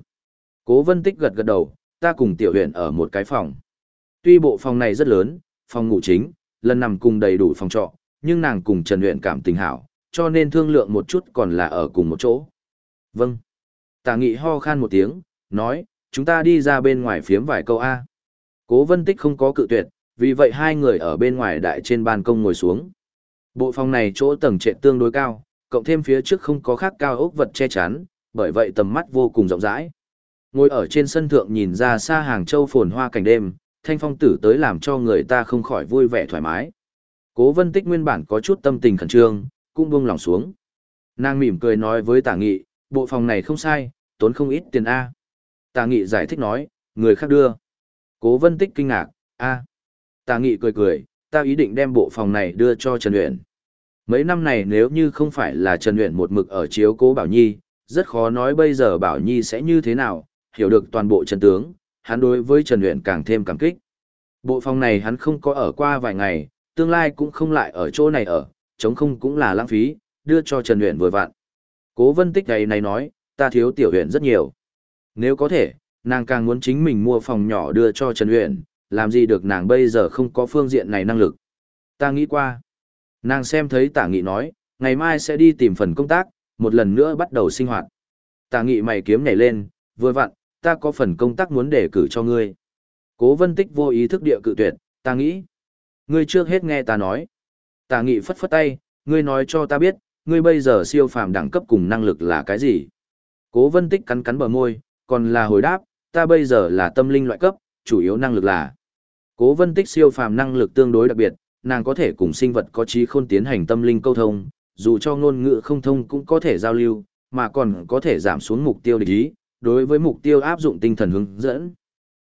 Speaker 1: Cố Vân Tích gật gật đầu, ta cùng Tiểu Uyển ở một cái phòng. Tuy bộ phòng này rất lớn, phòng ngủ chính, lần nằm cùng đầy đủ phòng trọ, nhưng nàng cùng Trần Uyển cảm tình hảo, cho nên thương lượng một chút còn là ở cùng một chỗ. Vâng. Tả Nghị ho khan một tiếng, nói, chúng ta đi ra bên ngoài phiếm vài câu A. Cố Vân Tích không có cự tuyệt, vì vậy hai người ở bên ngoài đại trên ban công ngồi xuống. Bộ phòng này chỗ tầng trệ tương đối cao, cộng thêm phía trước không có khác cao ốc vật che chắn, bởi vậy tầm mắt vô cùng rộng rãi. Ngồi ở trên sân thượng nhìn ra xa hàng châu phồn hoa cảnh đêm, thanh phong tử tới làm cho người ta không khỏi vui vẻ thoải mái. Cố vân tích nguyên bản có chút tâm tình khẩn trương, cũng buông lỏng xuống. Nàng mỉm cười nói với tả nghị, bộ phòng này không sai, tốn không ít tiền A. Tả nghị giải thích nói, người khác đưa. Cố vân tích kinh ngạc, A. Tả nghị cười cười, ta ý định đem bộ phòng này đưa cho Trần Uyển. Mấy năm này nếu như không phải là Trần Uyển một mực ở chiếu cố Bảo Nhi, rất khó nói bây giờ Bảo Nhi sẽ như thế nào, hiểu được toàn bộ chân tướng, hắn đối với Trần Uyển càng thêm cảm kích. Bộ phòng này hắn không có ở qua vài ngày, tương lai cũng không lại ở chỗ này ở, chống không cũng là lãng phí, đưa cho Trần Uyển vừa vặn. Cố Vân Tích ngày này nói, ta thiếu tiểu Uyển rất nhiều. Nếu có thể, nàng càng muốn chính mình mua phòng nhỏ đưa cho Trần Uyển, làm gì được nàng bây giờ không có phương diện này năng lực. Ta nghĩ qua. Nàng xem thấy tả nghị nói, Ngày mai sẽ đi tìm phần công tác, một lần nữa bắt đầu sinh hoạt. Tả nghị mày kiếm nhảy lên, vừa vặn, ta có phần công tác muốn đề cử cho ngươi. Cố vân tích vô ý thức địa cự tuyệt, ta nghĩ. Ngươi trước hết nghe ta nói. Tà nghị phất phất tay, ngươi nói cho ta biết, ngươi bây giờ siêu phàm đẳng cấp cùng năng lực là cái gì? Cố vân tích cắn cắn bờ môi, còn là hồi đáp, ta bây giờ là tâm linh loại cấp, chủ yếu năng lực là. Cố vân tích siêu phàm năng lực tương đối đặc biệt, nàng có thể cùng sinh vật có trí khôn tiến hành tâm linh câu thông, dù cho ngôn ngữ không thông cũng có thể giao lưu, mà còn có thể giảm xuống mục tiêu địch ý, đối với mục tiêu áp dụng tinh thần hướng dẫn.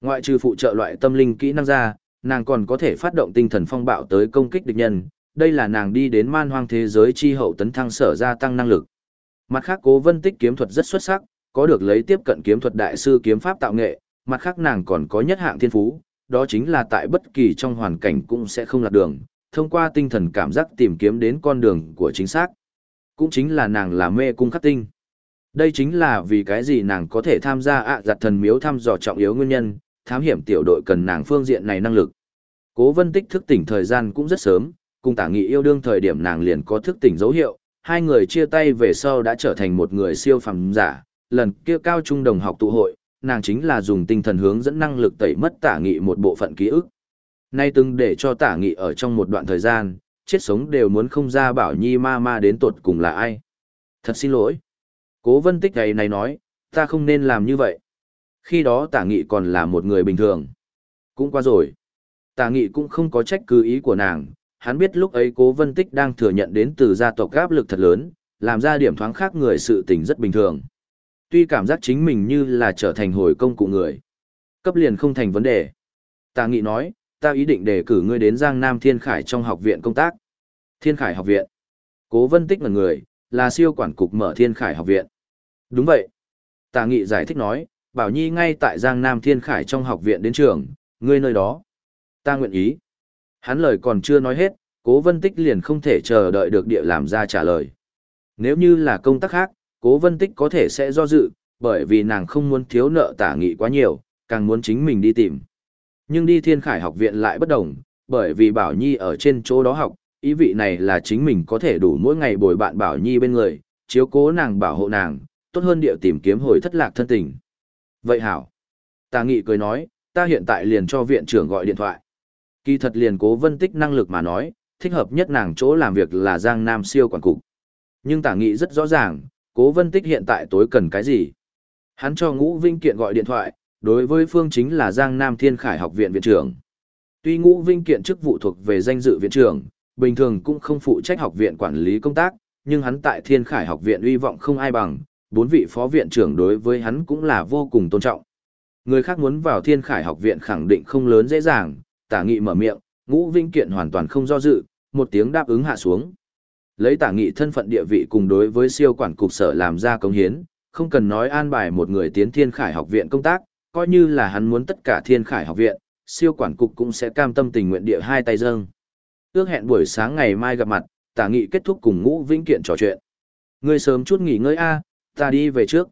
Speaker 1: Ngoại trừ phụ trợ loại tâm linh kỹ năng ra, nàng còn có thể phát động tinh thần phong bạo tới công kích địch nhân, đây là nàng đi đến man hoang thế giới chi hậu tấn thăng sở gia tăng năng lực. Mặt khác Cố Vân Tích kiếm thuật rất xuất sắc, có được lấy tiếp cận kiếm thuật đại sư kiếm pháp tạo nghệ, mặt khác nàng còn có nhất hạng thiên phú, đó chính là tại bất kỳ trong hoàn cảnh cũng sẽ không lạc đường, thông qua tinh thần cảm giác tìm kiếm đến con đường của chính xác. Cũng chính là nàng là mê cung khắc tinh. Đây chính là vì cái gì nàng có thể tham gia ạ giặt thần miếu thăm dò trọng yếu nguyên nhân, thám hiểm tiểu đội cần nàng phương diện này năng lực. Cố vân tích thức tỉnh thời gian cũng rất sớm, cùng tả nghị yêu đương thời điểm nàng liền có thức tỉnh dấu hiệu, hai người chia tay về sau đã trở thành một người siêu phàm giả, lần kia cao trung đồng học tụ hội, nàng chính là dùng tinh thần hướng dẫn năng lực tẩy mất tả nghị một bộ phận ký ức. Nay từng để cho tả nghị ở trong một đoạn thời gian, chết sống đều muốn không ra bảo nhi ma ma đến tột cùng là ai. Thật xin lỗi. Cố vân tích ngày này nói, ta không nên làm như vậy. Khi đó tả nghị còn là một người bình thường. Cũng qua rồi. Tả nghị cũng không có trách cứ ý của nàng, hắn biết lúc ấy cố vân tích đang thừa nhận đến từ gia tộc áp lực thật lớn, làm ra điểm thoáng khác người sự tình rất bình thường. Tuy cảm giác chính mình như là trở thành hồi công cụ người. Cấp liền không thành vấn đề. Tà nghị nói, ta ý định đề cử ngươi đến Giang Nam Thiên Khải trong học viện công tác. Thiên Khải học viện. Cố vân tích là người, là siêu quản cục mở Thiên Khải học viện. Đúng vậy. Tà nghị giải thích nói, Bảo Nhi ngay tại Giang Nam Thiên Khải trong học viện đến trường, ngươi nơi đó. Ta nguyện ý. Hắn lời còn chưa nói hết, cố vân tích liền không thể chờ đợi được địa làm ra trả lời. Nếu như là công tác khác, cố vân tích có thể sẽ do dự, bởi vì nàng không muốn thiếu nợ tả nghị quá nhiều, càng muốn chính mình đi tìm. Nhưng đi thiên khải học viện lại bất đồng, bởi vì Bảo Nhi ở trên chỗ đó học, ý vị này là chính mình có thể đủ mỗi ngày bồi bạn Bảo Nhi bên người, chiếu cố nàng bảo hộ nàng, tốt hơn địa tìm kiếm hồi thất lạc thân tình. Vậy hảo. Tà nghị cười nói, ta hiện tại liền cho viện trưởng gọi điện thoại. Kỳ thật liền cố vân tích năng lực mà nói, thích hợp nhất nàng chỗ làm việc là Giang Nam siêu quản cục. Nhưng tả nghị rất rõ ràng, cố vân tích hiện tại tối cần cái gì. Hắn cho Ngũ Vinh Kiện gọi điện thoại, đối với phương chính là Giang Nam Thiên Khải học viện viện trưởng. Tuy Ngũ Vinh Kiện chức vụ thuộc về danh dự viện trưởng, bình thường cũng không phụ trách học viện quản lý công tác, nhưng hắn tại Thiên Khải học viện uy vọng không ai bằng, bốn vị phó viện trưởng đối với hắn cũng là vô cùng tôn trọng. Người khác muốn vào Thiên Khải học viện khẳng định không lớn dễ dàng, tả nghị mở miệng, ngũ vinh kiện hoàn toàn không do dự, một tiếng đáp ứng hạ xuống. Lấy tả nghị thân phận địa vị cùng đối với siêu quản cục sở làm ra công hiến, không cần nói an bài một người tiến thiên khải học viện công tác, coi như là hắn muốn tất cả thiên khải học viện, siêu quản cục cũng sẽ cam tâm tình nguyện địa hai tay dâng. Ước hẹn buổi sáng ngày mai gặp mặt, tả nghị kết thúc cùng ngũ vĩnh kiện trò chuyện. Ngươi sớm chút nghỉ ngơi a, ta đi về trước.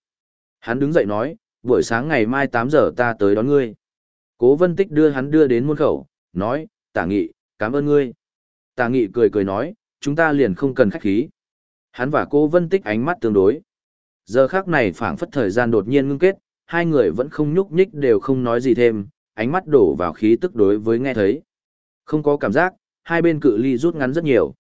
Speaker 1: Hắn đứng dậy nói, buổi sáng ngày mai 8 giờ ta tới đón ngươi. Cố vân tích đưa hắn đưa đến môn khẩu, nói, tả nghị, cảm ơn ngươi. Tả nghị cười cười nói, chúng ta liền không cần khách khí. Hắn và cô vân tích ánh mắt tương đối. Giờ khác này phảng phất thời gian đột nhiên ngưng kết, hai người vẫn không nhúc nhích đều không nói gì thêm, ánh mắt đổ vào khí tức đối với nghe thấy. Không có cảm giác, hai bên cự ly rút ngắn rất nhiều.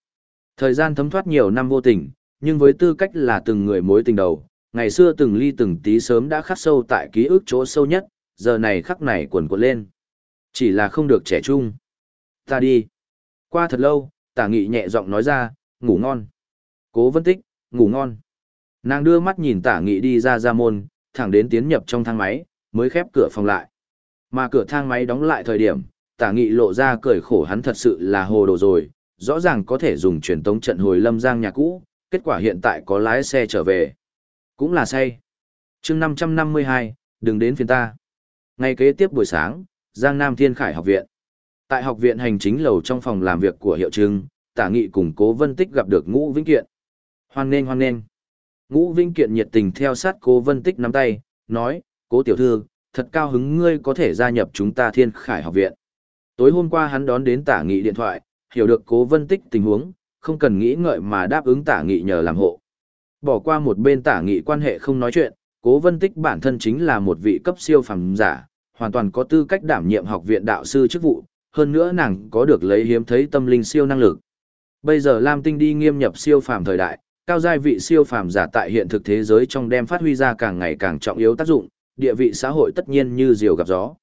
Speaker 1: Thời gian thấm thoát nhiều năm vô tình, nhưng với tư cách là từng người mối tình đầu, ngày xưa từng ly từng tí sớm đã khắc sâu tại ký ức chỗ sâu nhất, giờ này khắc này quần quật lên. Chỉ là không được trẻ trung. Ta đi. Qua thật lâu, tả nghị nhẹ giọng nói ra, ngủ ngon. Cố vân tích, ngủ ngon. Nàng đưa mắt nhìn tả nghị đi ra ra môn, thẳng đến tiến nhập trong thang máy, mới khép cửa phòng lại. Mà cửa thang máy đóng lại thời điểm, tả nghị lộ ra cười khổ hắn thật sự là hồ đồ rồi, rõ ràng có thể dùng truyền tống trận hồi lâm giang nhà cũ, kết quả hiện tại có lái xe trở về. Cũng là say. chương 552, đừng đến phiền ta. Ngay kế tiếp buổi sáng, Giang Nam Thiên Khải học viện. Tại học viện hành chính lầu trong phòng làm việc của hiệu trưng, Tả Nghị cùng Cố Vân Tích gặp được Ngũ Vĩnh Kiện. Hoan nghênh hoan nghênh. Ngũ Vĩnh Kiện nhiệt tình theo sát Cố Vân Tích nắm tay, nói, Cố tiểu thư, thật cao hứng ngươi có thể gia nhập chúng ta Thiên Khải học viện. Tối hôm qua hắn đón đến Tả Nghị điện thoại, hiểu được Cố Vân Tích tình huống, không cần nghĩ ngợi mà đáp ứng tả nghị nhờ làm hộ. Bỏ qua một bên tả nghị quan hệ không nói chuyện, cố vân tích bản thân chính là một vị cấp siêu phàm giả, hoàn toàn có tư cách đảm nhiệm học viện đạo sư chức vụ, hơn nữa nàng có được lấy hiếm thấy tâm linh siêu năng lực. Bây giờ Lam Tinh đi nghiêm nhập siêu phàm thời đại, cao giai vị siêu phàm giả tại hiện thực thế giới trong đem phát huy ra càng ngày càng trọng yếu tác dụng, địa vị xã hội tất nhiên như diều gặp gió.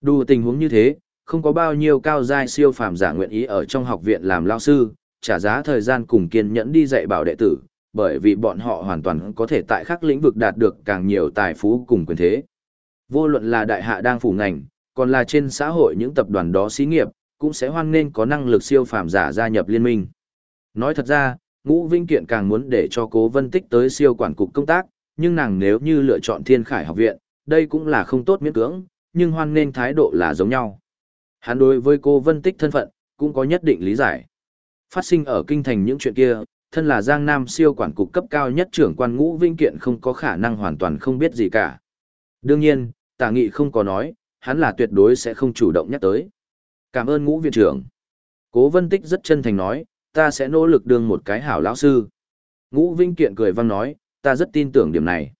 Speaker 1: Đủ tình huống như thế, không có bao nhiêu cao giai siêu phàm giả nguyện ý ở trong học viện làm lao sư, trả giá thời gian cùng kiên nhẫn đi dạy bảo đệ tử, bởi vì bọn họ hoàn toàn có thể tại các lĩnh vực đạt được càng nhiều tài phú cùng quyền thế. Vô luận là đại hạ đang phủ ngành, còn là trên xã hội những tập đoàn đó xí nghiệp, cũng sẽ hoan nên có năng lực siêu phàm giả gia nhập liên minh. Nói thật ra, Ngũ Vinh Kiện càng muốn để cho Cố Vân Tích tới siêu quản cục công tác, nhưng nàng nếu như lựa chọn Thiên Khải học viện, đây cũng là không tốt miễn cưỡng, nhưng hoan nên thái độ là giống nhau. Hắn đối với cô Vân Tích thân phận, cũng có nhất định lý giải. Phát sinh ở kinh thành những chuyện kia, thân là Giang Nam siêu quản cục cấp cao nhất trưởng quan Ngũ Vinh Kiện không có khả năng hoàn toàn không biết gì cả. Đương nhiên, Tả Nghị không có nói, hắn là tuyệt đối sẽ không chủ động nhắc tới. Cảm ơn Ngũ viện trưởng. Cố Vân Tích rất chân thành nói, ta sẽ nỗ lực đương một cái hảo lão sư. Ngũ Vinh Kiện cười vang nói, ta rất tin tưởng điểm này.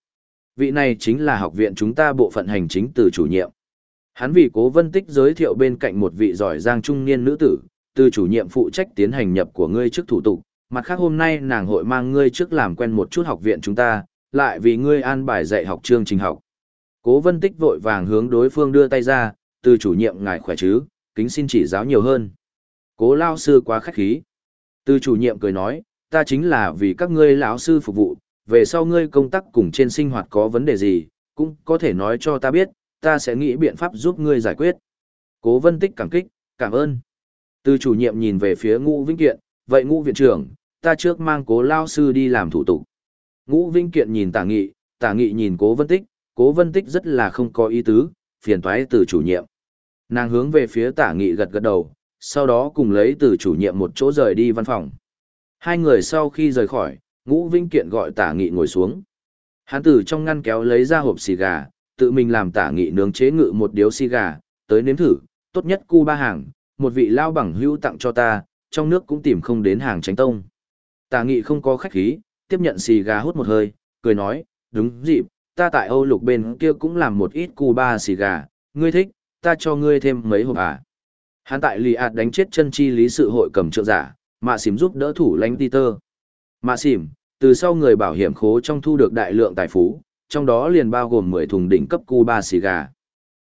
Speaker 1: Vị này chính là học viện chúng ta bộ phận hành chính từ chủ nhiệm. Hắn vì cố vân tích giới thiệu bên cạnh một vị giỏi giang trung niên nữ tử, từ chủ nhiệm phụ trách tiến hành nhập của ngươi trước thủ tục, mặt khác hôm nay nàng hội mang ngươi trước làm quen một chút học viện chúng ta, lại vì ngươi an bài dạy học chương trình học. Cố vân tích vội vàng hướng đối phương đưa tay ra, từ chủ nhiệm ngài khỏe chứ, kính xin chỉ giáo nhiều hơn. Cố lao sư quá khách khí. Từ chủ nhiệm cười nói, ta chính là vì các ngươi lão sư phục vụ, về sau ngươi công tác cùng trên sinh hoạt có vấn đề gì, cũng có thể nói cho ta biết, ta sẽ nghĩ biện pháp giúp ngươi giải quyết. Cố vân tích cảm kích, cảm ơn. Từ chủ nhiệm nhìn về phía ngũ vĩnh kiện, vậy ngũ viện trưởng, ta trước mang cố lao sư đi làm thủ tục. Ngũ vinh kiện nhìn tả nghị, tả nghị nhìn cố vân tích, cố vân tích rất là không có ý tứ, phiền toái từ chủ nhiệm. Nàng hướng về phía tả nghị gật gật đầu, sau đó cùng lấy từ chủ nhiệm một chỗ rời đi văn phòng. Hai người sau khi rời khỏi, ngũ vinh kiện gọi tả nghị ngồi xuống. Hán tử trong ngăn kéo lấy ra hộp xì gà, tự mình làm tả nghị nướng chế ngự một điếu xì gà, tới nếm thử, tốt nhất cu ba hàng, một vị lao bằng hữu tặng cho ta, trong nước cũng tìm không đến hàng tránh tông. Tà nghị không có khách khí, tiếp nhận xì gà hút một hơi, cười nói, đúng dịp, ta tại Âu lục bên kia cũng làm một ít Cuba xì gà, ngươi thích, ta cho ngươi thêm mấy hộp à. Hắn tại lì ạt đánh chết chân chi lý sự hội cầm trượng giả, mạ xỉm giúp đỡ thủ lãnh ti tơ. Mạ xỉm, từ sau người bảo hiểm khố trong thu được đại lượng tài phú, trong đó liền bao gồm 10 thùng đỉnh cấp Cuba xì gà.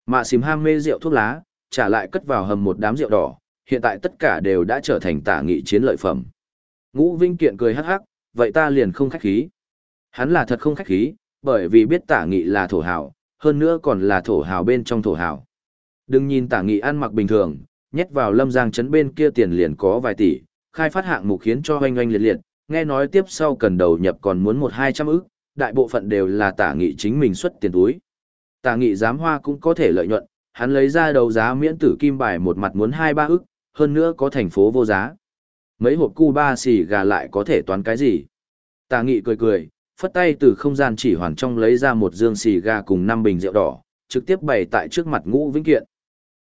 Speaker 1: Mạ xìm ham mê rượu thuốc lá, trả lại cất vào hầm một đám rượu đỏ, hiện tại tất cả đều đã trở thành tả nghị chiến lợi phẩm. Ngũ Vinh Kiện cười hắc hắc, vậy ta liền không khách khí. Hắn là thật không khách khí, bởi vì biết tả nghị là thổ hào, hơn nữa còn là thổ hào bên trong thổ hào. Đừng nhìn tả nghị ăn mặc bình thường, nhét vào lâm giang trấn bên kia tiền liền có vài tỷ, khai phát hạng mục khiến cho hoanh hoanh liệt liệt, nghe nói tiếp sau cần đầu nhập còn muốn một hai trăm ức, đại bộ phận đều là tả nghị chính mình xuất tiền túi. Tả nghị giám hoa cũng có thể lợi nhuận, hắn lấy ra đầu giá miễn tử kim bài một mặt muốn hai ba ức, hơn nữa có thành phố vô giá. Mấy hộp cu ba xì gà lại có thể toán cái gì? Tà nghị cười cười, phất tay từ không gian chỉ hoàn trong lấy ra một dương xì gà cùng năm bình rượu đỏ, trực tiếp bày tại trước mặt ngũ vĩnh kiện.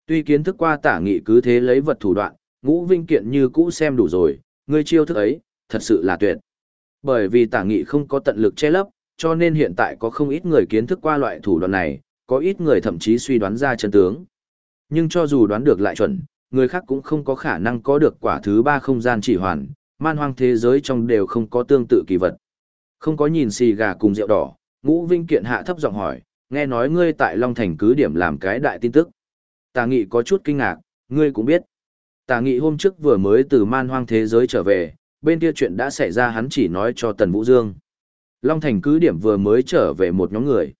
Speaker 1: Tuy kiến thức qua tả nghị cứ thế lấy vật thủ đoạn, ngũ vĩnh kiện như cũ xem đủ rồi, ngươi chiêu thức ấy, thật sự là tuyệt. Bởi vì tả nghị không có tận lực che lấp, cho nên hiện tại có không ít người kiến thức qua loại thủ đoạn này, có ít người thậm chí suy đoán ra chân tướng. Nhưng cho dù đoán được lại chuẩn, người khác cũng không có khả năng có được quả thứ ba không gian chỉ hoàn, man hoang thế giới trong đều không có tương tự kỳ vật. Không có nhìn xì gà cùng rượu đỏ, ngũ vinh kiện hạ thấp giọng hỏi, nghe nói ngươi tại Long Thành cứ điểm làm cái đại tin tức. Tà nghị có chút kinh ngạc, ngươi cũng biết. Tà nghị hôm trước vừa mới từ man hoang thế giới trở về, bên kia chuyện đã xảy ra hắn chỉ nói cho Tần Vũ Dương. Long Thành cứ điểm vừa mới trở về một nhóm người.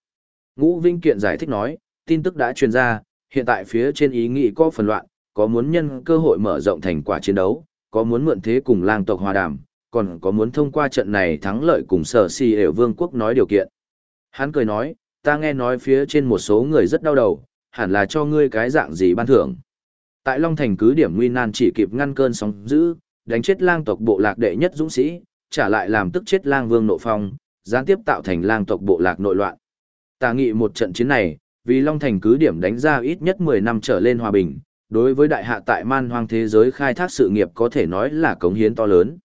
Speaker 1: Ngũ Vinh Kiện giải thích nói, tin tức đã truyền ra, hiện tại phía trên ý nghĩ có phần loạn, có muốn nhân cơ hội mở rộng thành quả chiến đấu, có muốn mượn thế cùng lang tộc hòa đàm, còn có muốn thông qua trận này thắng lợi cùng sở si đều vương quốc nói điều kiện. Hắn cười nói, ta nghe nói phía trên một số người rất đau đầu, hẳn là cho ngươi cái dạng gì ban thưởng. Tại Long Thành cứ điểm nguy nan chỉ kịp ngăn cơn sóng dữ, đánh chết lang tộc bộ lạc đệ nhất dũng sĩ, trả lại làm tức chết lang vương nộ phong, gián tiếp tạo thành lang tộc bộ lạc nội loạn. Tà nghị một trận chiến này, vì Long Thành cứ điểm đánh ra ít nhất 10 năm trở lên hòa bình, đối với đại hạ tại man hoang thế giới khai thác sự nghiệp có thể nói là cống hiến to lớn.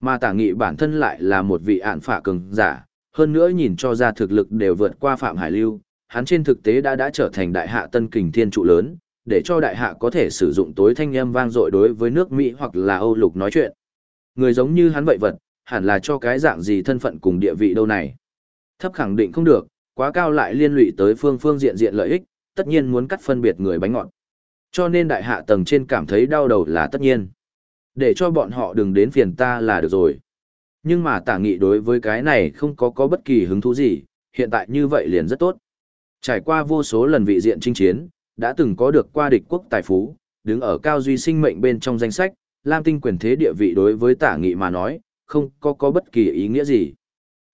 Speaker 1: Mà tả nghị bản thân lại là một vị ản phả cường giả, hơn nữa nhìn cho ra thực lực đều vượt qua Phạm Hải Lưu, hắn trên thực tế đã đã trở thành đại hạ tân kình thiên trụ lớn, để cho đại hạ có thể sử dụng tối thanh âm vang dội đối với nước Mỹ hoặc là Âu Lục nói chuyện. Người giống như hắn vậy vật, hẳn là cho cái dạng gì thân phận cùng địa vị đâu này. Thấp khẳng định không được, quá cao lại liên lụy tới phương phương diện diện lợi ích, tất nhiên muốn cắt phân biệt người bánh ngọt. Cho nên đại hạ tầng trên cảm thấy đau đầu là tất nhiên. Để cho bọn họ đừng đến phiền ta là được rồi. Nhưng mà tả nghị đối với cái này không có có bất kỳ hứng thú gì, hiện tại như vậy liền rất tốt. Trải qua vô số lần vị diện chinh chiến, đã từng có được qua địch quốc tài phú, đứng ở cao duy sinh mệnh bên trong danh sách, Lam Tinh quyền thế địa vị đối với tả nghị mà nói, không có có bất kỳ ý nghĩa gì.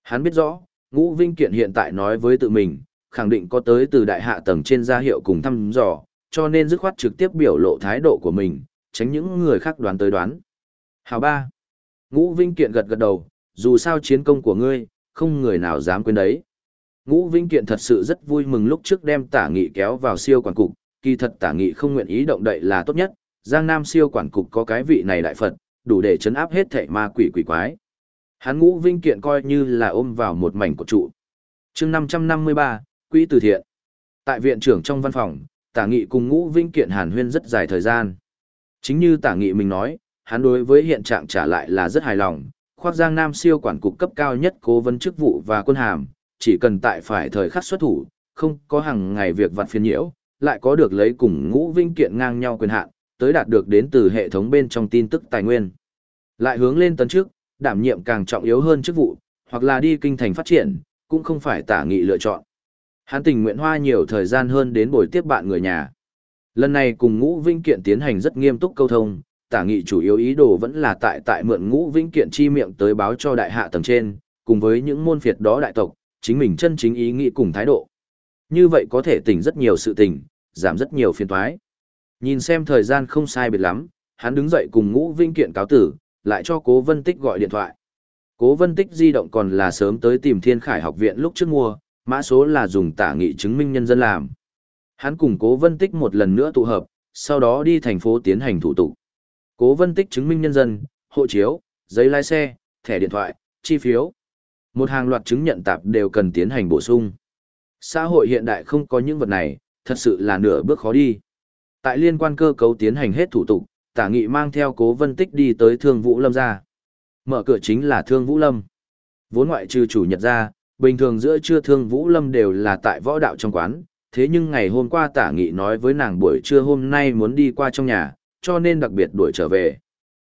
Speaker 1: Hắn biết rõ, Ngũ Vinh Kiện hiện tại nói với tự mình, khẳng định có tới từ đại hạ tầng trên gia hiệu cùng thăm dò, cho nên dứt khoát trực tiếp biểu lộ thái độ của mình, tránh những người khác đoán tới đoán. Hào ba. Ngũ Vinh Kiện gật gật đầu, dù sao chiến công của ngươi, không người nào dám quên đấy. Ngũ Vinh Kiện thật sự rất vui mừng lúc trước đem tả nghị kéo vào siêu quản cục, kỳ thật tả nghị không nguyện ý động đậy là tốt nhất, Giang Nam siêu quản cục có cái vị này đại Phật, đủ để chấn áp hết thảy ma quỷ quỷ quái. Hắn Ngũ Vinh Kiện coi như là ôm vào một mảnh của trụ. chương 553, Quỹ từ thiện. Tại viện trưởng trong văn phòng, tả nghị cùng Ngũ Vinh Kiện hàn huyên rất dài thời gian. Chính như tả nghị mình nói, hắn đối với hiện trạng trả lại là rất hài lòng, khoác Giang Nam siêu quản cục cấp cao nhất cố vấn chức vụ và quân hàm, chỉ cần tại phải thời khắc xuất thủ, không có hàng ngày việc vặt phiền nhiễu, lại có được lấy cùng ngũ vinh kiện ngang nhau quyền hạn, tới đạt được đến từ hệ thống bên trong tin tức tài nguyên. Lại hướng lên tấn trước, đảm nhiệm càng trọng yếu hơn chức vụ, hoặc là đi kinh thành phát triển, cũng không phải tả nghị lựa chọn. Hắn tình nguyện hoa nhiều thời gian hơn đến buổi tiếp bạn người nhà. Lần này cùng ngũ vinh kiện tiến hành rất nghiêm túc câu thông, tả nghị chủ yếu ý đồ vẫn là tại tại mượn ngũ vinh kiện chi miệng tới báo cho đại hạ tầng trên, cùng với những môn phiệt đó đại tộc, chính mình chân chính ý nghĩ cùng thái độ. Như vậy có thể tỉnh rất nhiều sự tình, giảm rất nhiều phiền toái. Nhìn xem thời gian không sai biệt lắm, hắn đứng dậy cùng ngũ vinh kiện cáo tử, lại cho cố vân tích gọi điện thoại. Cố vân tích di động còn là sớm tới tìm thiên khải học viện lúc trước mua, mã số là dùng tả nghị chứng minh nhân dân làm. Hắn cùng cố vân tích một lần nữa tụ hợp, sau đó đi thành phố tiến hành thủ tục. Cố vân tích chứng minh nhân dân, hộ chiếu, giấy lái xe, thẻ điện thoại, chi phiếu. Một hàng loạt chứng nhận tạp đều cần tiến hành bổ sung. Xã hội hiện đại không có những vật này, thật sự là nửa bước khó đi. Tại liên quan cơ cấu tiến hành hết thủ tục, tả nghị mang theo cố vân tích đi tới thương vũ lâm ra. Mở cửa chính là thương vũ lâm. Vốn ngoại trừ chủ nhật ra, bình thường giữa trưa thương vũ lâm đều là tại võ đạo trong quán. Thế nhưng ngày hôm qua tả nghị nói với nàng buổi trưa hôm nay muốn đi qua trong nhà, cho nên đặc biệt đuổi trở về.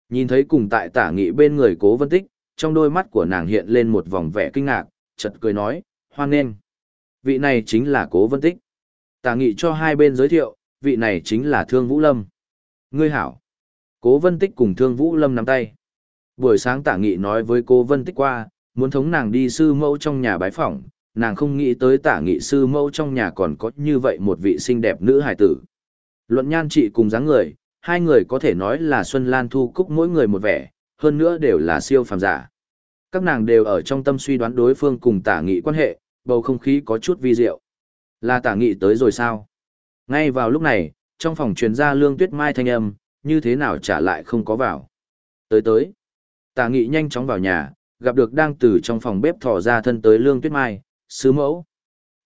Speaker 1: Nhìn thấy cùng tại tả nghị bên người cố vân tích, trong đôi mắt của nàng hiện lên một vòng vẻ kinh ngạc, chật cười nói, hoan nghênh. Vị này chính là cố vân tích. Tả nghị cho hai bên giới thiệu, vị này chính là Thương Vũ Lâm. Ngươi hảo. Cố vân tích cùng Thương Vũ Lâm nắm tay. Buổi sáng tả nghị nói với cố vân tích qua, muốn thống nàng đi sư mẫu trong nhà bái phỏng, nàng không nghĩ tới tả nghị sư mẫu trong nhà còn có như vậy một vị xinh đẹp nữ hài tử. Luận nhan trị cùng dáng người, hai người có thể nói là Xuân Lan Thu Cúc mỗi người một vẻ, hơn nữa đều là siêu phàm giả. Các nàng đều ở trong tâm suy đoán đối phương cùng tả nghị quan hệ, bầu không khí có chút vi diệu. Là tả nghị tới rồi sao? Ngay vào lúc này, trong phòng truyền ra lương tuyết mai thanh âm, như thế nào trả lại không có vào. Tới tới. Tả nghị nhanh chóng vào nhà, gặp được đang từ trong phòng bếp thò ra thân tới lương tuyết mai, sứ mẫu.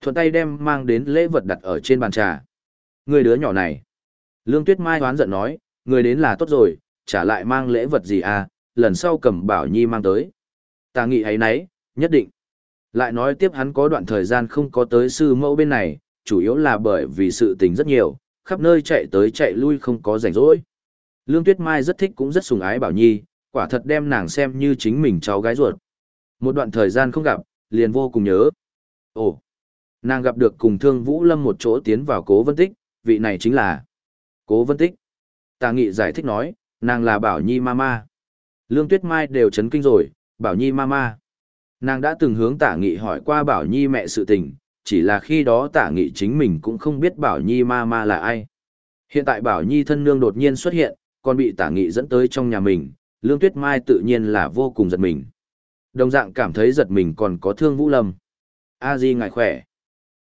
Speaker 1: Thuận tay đem mang đến lễ vật đặt ở trên bàn trà. Người đứa nhỏ này. Lương tuyết mai hoán giận nói, người đến là tốt rồi, trả lại mang lễ vật gì à, lần sau cầm bảo nhi mang tới. ta nghĩ ấy nấy, nhất định. Lại nói tiếp hắn có đoạn thời gian không có tới sư mẫu bên này, chủ yếu là bởi vì sự tình rất nhiều, khắp nơi chạy tới chạy lui không có rảnh rỗi. Lương Tuyết Mai rất thích cũng rất sùng ái Bảo Nhi, quả thật đem nàng xem như chính mình cháu gái ruột. Một đoạn thời gian không gặp, liền vô cùng nhớ. Ồ, nàng gặp được cùng Thương Vũ Lâm một chỗ tiến vào Cố Vân Tích, vị này chính là Cố Vân Tích. Tà Nghị giải thích nói, nàng là Bảo Nhi Mama. Lương Tuyết Mai đều chấn kinh rồi, Bảo Nhi Mama. Nàng đã từng hướng Tả Nghị hỏi qua Bảo Nhi mẹ sự tình, chỉ là khi đó Tả Nghị chính mình cũng không biết Bảo Nhi Mama là ai. Hiện tại Bảo Nhi thân nương đột nhiên xuất hiện, còn bị Tả Nghị dẫn tới trong nhà mình, Lương Tuyết Mai tự nhiên là vô cùng giật mình. Đồng dạng cảm thấy giật mình còn có thương Vũ Lâm. A Di ngài khỏe.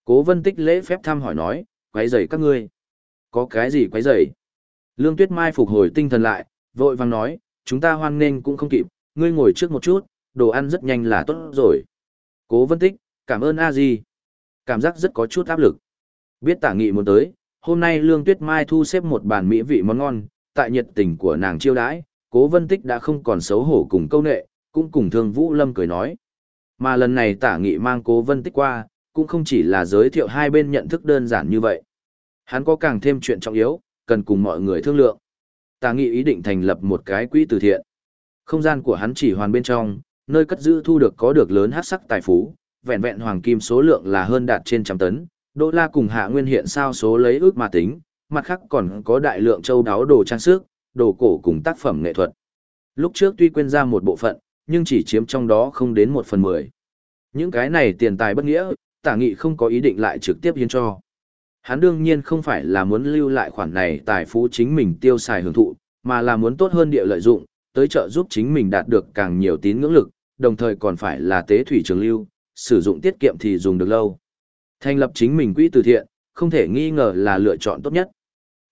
Speaker 1: Cố Vân Tích lễ phép thăm hỏi nói, quấy rầy các ngươi. Có cái gì quấy rầy? Lương Tuyết Mai phục hồi tinh thần lại, vội vàng nói, chúng ta hoan nghênh cũng không kịp, ngươi ngồi trước một chút, đồ ăn rất nhanh là tốt rồi. Cố vân tích, cảm ơn a di. Cảm giác rất có chút áp lực. Biết tả nghị muốn tới, hôm nay Lương Tuyết Mai thu xếp một bàn mỹ vị món ngon, tại nhiệt tình của nàng chiêu đãi, cố vân tích đã không còn xấu hổ cùng câu nệ, cũng cùng thương Vũ Lâm cười nói. Mà lần này tả nghị mang cố vân tích qua, cũng không chỉ là giới thiệu hai bên nhận thức đơn giản như vậy. Hắn có càng thêm chuyện trọng yếu, cần cùng mọi người thương lượng. Tả nghị ý định thành lập một cái quỹ từ thiện. Không gian của hắn chỉ hoàn bên trong, nơi cất giữ thu được có được lớn hát sắc tài phú, vẹn vẹn hoàng kim số lượng là hơn đạt trên trăm tấn, đô la cùng hạ nguyên hiện sao số lấy ước mà tính, mặt khác còn có đại lượng châu đáo đồ trang sức, đồ cổ cùng tác phẩm nghệ thuật. Lúc trước tuy quên ra một bộ phận, nhưng chỉ chiếm trong đó không đến một phần mười. Những cái này tiền tài bất nghĩa, tả nghị không có ý định lại trực tiếp hiến cho. Hắn đương nhiên không phải là muốn lưu lại khoản này tài phú chính mình tiêu xài hưởng thụ, mà là muốn tốt hơn địa lợi dụng, tới trợ giúp chính mình đạt được càng nhiều tín ngưỡng lực, đồng thời còn phải là tế thủy trường lưu, sử dụng tiết kiệm thì dùng được lâu. Thành lập chính mình quỹ từ thiện, không thể nghi ngờ là lựa chọn tốt nhất.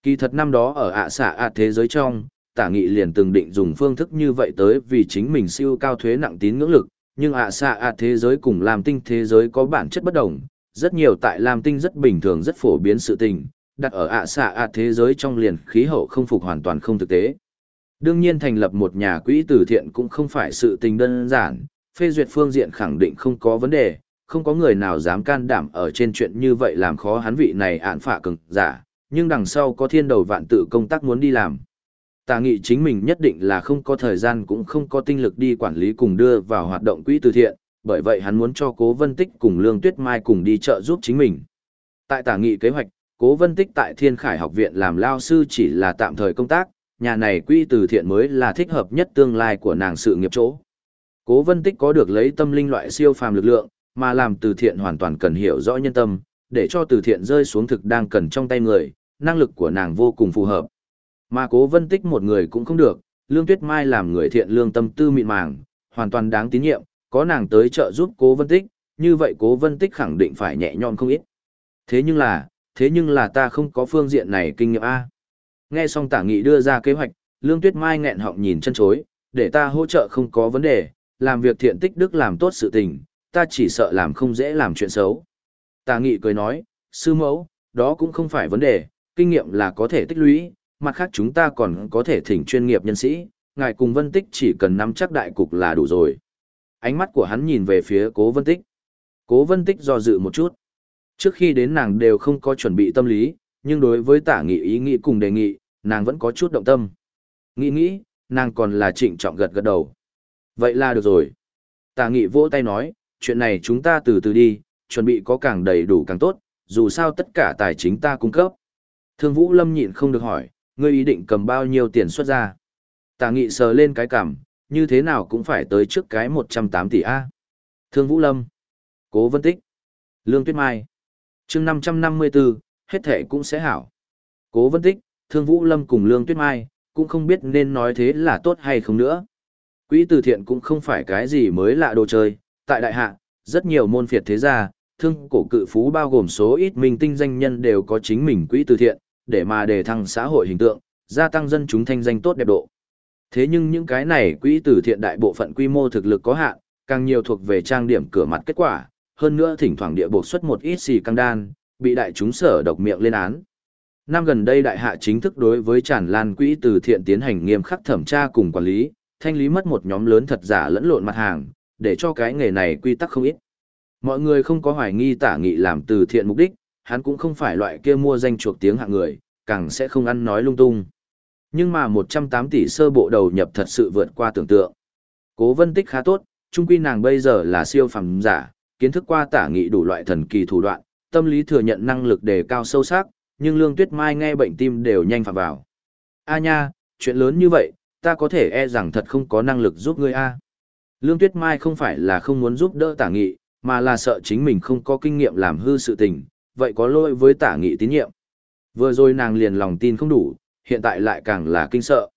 Speaker 1: Kỳ thật năm đó ở ạ xạ ạ thế giới trong, tả nghị liền từng định dùng phương thức như vậy tới vì chính mình siêu cao thuế nặng tín ngưỡng lực, nhưng ạ xạ ạ thế giới cùng làm tinh thế giới có bản chất bất đồng, rất nhiều tại làm tinh rất bình thường rất phổ biến sự tình, đặt ở ạ xạ ạ thế giới trong liền khí hậu không phục hoàn toàn không thực tế. Đương nhiên thành lập một nhà quỹ từ thiện cũng không phải sự tình đơn giản, phê duyệt phương diện khẳng định không có vấn đề, không có người nào dám can đảm ở trên chuyện như vậy làm khó hắn vị này ạn phạ cực giả, nhưng đằng sau có thiên đầu vạn tự công tác muốn đi làm. Tà nghị chính mình nhất định là không có thời gian cũng không có tinh lực đi quản lý cùng đưa vào hoạt động quỹ từ thiện, bởi vậy hắn muốn cho Cố Vân Tích cùng Lương Tuyết Mai cùng đi trợ giúp chính mình. Tại tả nghị kế hoạch, Cố Vân Tích tại Thiên Khải học viện làm lao sư chỉ là tạm thời công tác, nhà này quỹ từ thiện mới là thích hợp nhất tương lai của nàng sự nghiệp chỗ. Cố Vân Tích có được lấy tâm linh loại siêu phàm lực lượng, mà làm từ thiện hoàn toàn cần hiểu rõ nhân tâm, để cho từ thiện rơi xuống thực đang cần trong tay người, năng lực của nàng vô cùng phù hợp. Mà Cố Vân Tích một người cũng không được, Lương Tuyết Mai làm người thiện lương tâm tư mịn màng, hoàn toàn đáng tín nhiệm, có nàng tới trợ giúp Cố Vân Tích, như vậy Cố Vân Tích khẳng định phải nhẹ nhõm không ít. Thế nhưng là, thế nhưng là ta không có phương diện này kinh nghiệm a. Nghe xong Tả Nghị đưa ra kế hoạch, Lương Tuyết Mai nghẹn họng nhìn chân chối, để ta hỗ trợ không có vấn đề, làm việc thiện tích đức làm tốt sự tình, ta chỉ sợ làm không dễ làm chuyện xấu. Tà nghị cười nói, sư mẫu, đó cũng không phải vấn đề, kinh nghiệm là có thể tích lũy, mặt khác chúng ta còn có thể thỉnh chuyên nghiệp nhân sĩ, ngài cùng vân tích chỉ cần nắm chắc đại cục là đủ rồi. Ánh mắt của hắn nhìn về phía cố vân tích. Cố vân tích do dự một chút. Trước khi đến nàng đều không có chuẩn bị tâm lý, nhưng đối với tả nghị ý nghĩ cùng đề nghị, nàng vẫn có chút động tâm. Nghĩ nghĩ, nàng còn là trịnh trọng gật gật đầu. Vậy là được rồi. Tả nghị vỗ tay nói, chuyện này chúng ta từ từ đi, chuẩn bị có càng đầy đủ càng tốt, dù sao tất cả tài chính ta cung cấp. Thương Vũ Lâm nhịn không được hỏi, ngươi ý định cầm bao nhiêu tiền xuất ra. Tả nghị sờ lên cái cằm, như thế nào cũng phải tới trước cái 108 tỷ A. Thương Vũ Lâm, Cố Vân Tích, Lương Tuyết Mai, chương 554, hết thể cũng sẽ hảo. Cố Vân Tích, Thương Vũ Lâm cùng Lương Tuyết Mai, cũng không biết nên nói thế là tốt hay không nữa. Quỹ từ thiện cũng không phải cái gì mới lạ đồ chơi, tại đại hạ, rất nhiều môn phiệt thế gia, thương cổ cự phú bao gồm số ít minh tinh danh nhân đều có chính mình quỹ từ thiện, để mà đề thăng xã hội hình tượng, gia tăng dân chúng thanh danh tốt đẹp độ. Thế nhưng những cái này quỹ từ thiện đại bộ phận quy mô thực lực có hạn, càng nhiều thuộc về trang điểm cửa mặt kết quả, hơn nữa thỉnh thoảng địa bộ xuất một ít xì căng đan, bị đại chúng sở độc miệng lên án. Năm gần đây đại hạ chính thức đối với tràn lan quỹ từ thiện tiến hành nghiêm khắc thẩm tra cùng quản lý, thanh lý mất một nhóm lớn thật giả lẫn lộn mặt hàng, để cho cái nghề này quy tắc không ít. Mọi người không có hoài nghi tả nghị làm từ thiện mục đích, hắn cũng không phải loại kia mua danh chuộc tiếng hạng người, càng sẽ không ăn nói lung tung. Nhưng mà 108 tỷ sơ bộ đầu nhập thật sự vượt qua tưởng tượng. Cố vân tích khá tốt, trung quy nàng bây giờ là siêu phẩm giả, kiến thức qua tả nghị đủ loại thần kỳ thủ đoạn, tâm lý thừa nhận năng lực đề cao sâu sắc, nhưng Lương Tuyết Mai nghe bệnh tim đều nhanh phạm vào. A nha, chuyện lớn như vậy, ta có thể e rằng thật không có năng lực giúp ngươi a. Lương Tuyết Mai không phải là không muốn giúp đỡ tả nghị, mà là sợ chính mình không có kinh nghiệm làm hư sự tình, vậy có lỗi với tả nghị tín nhiệm. Vừa rồi nàng liền lòng tin không đủ, hiện tại lại càng là kinh sợ.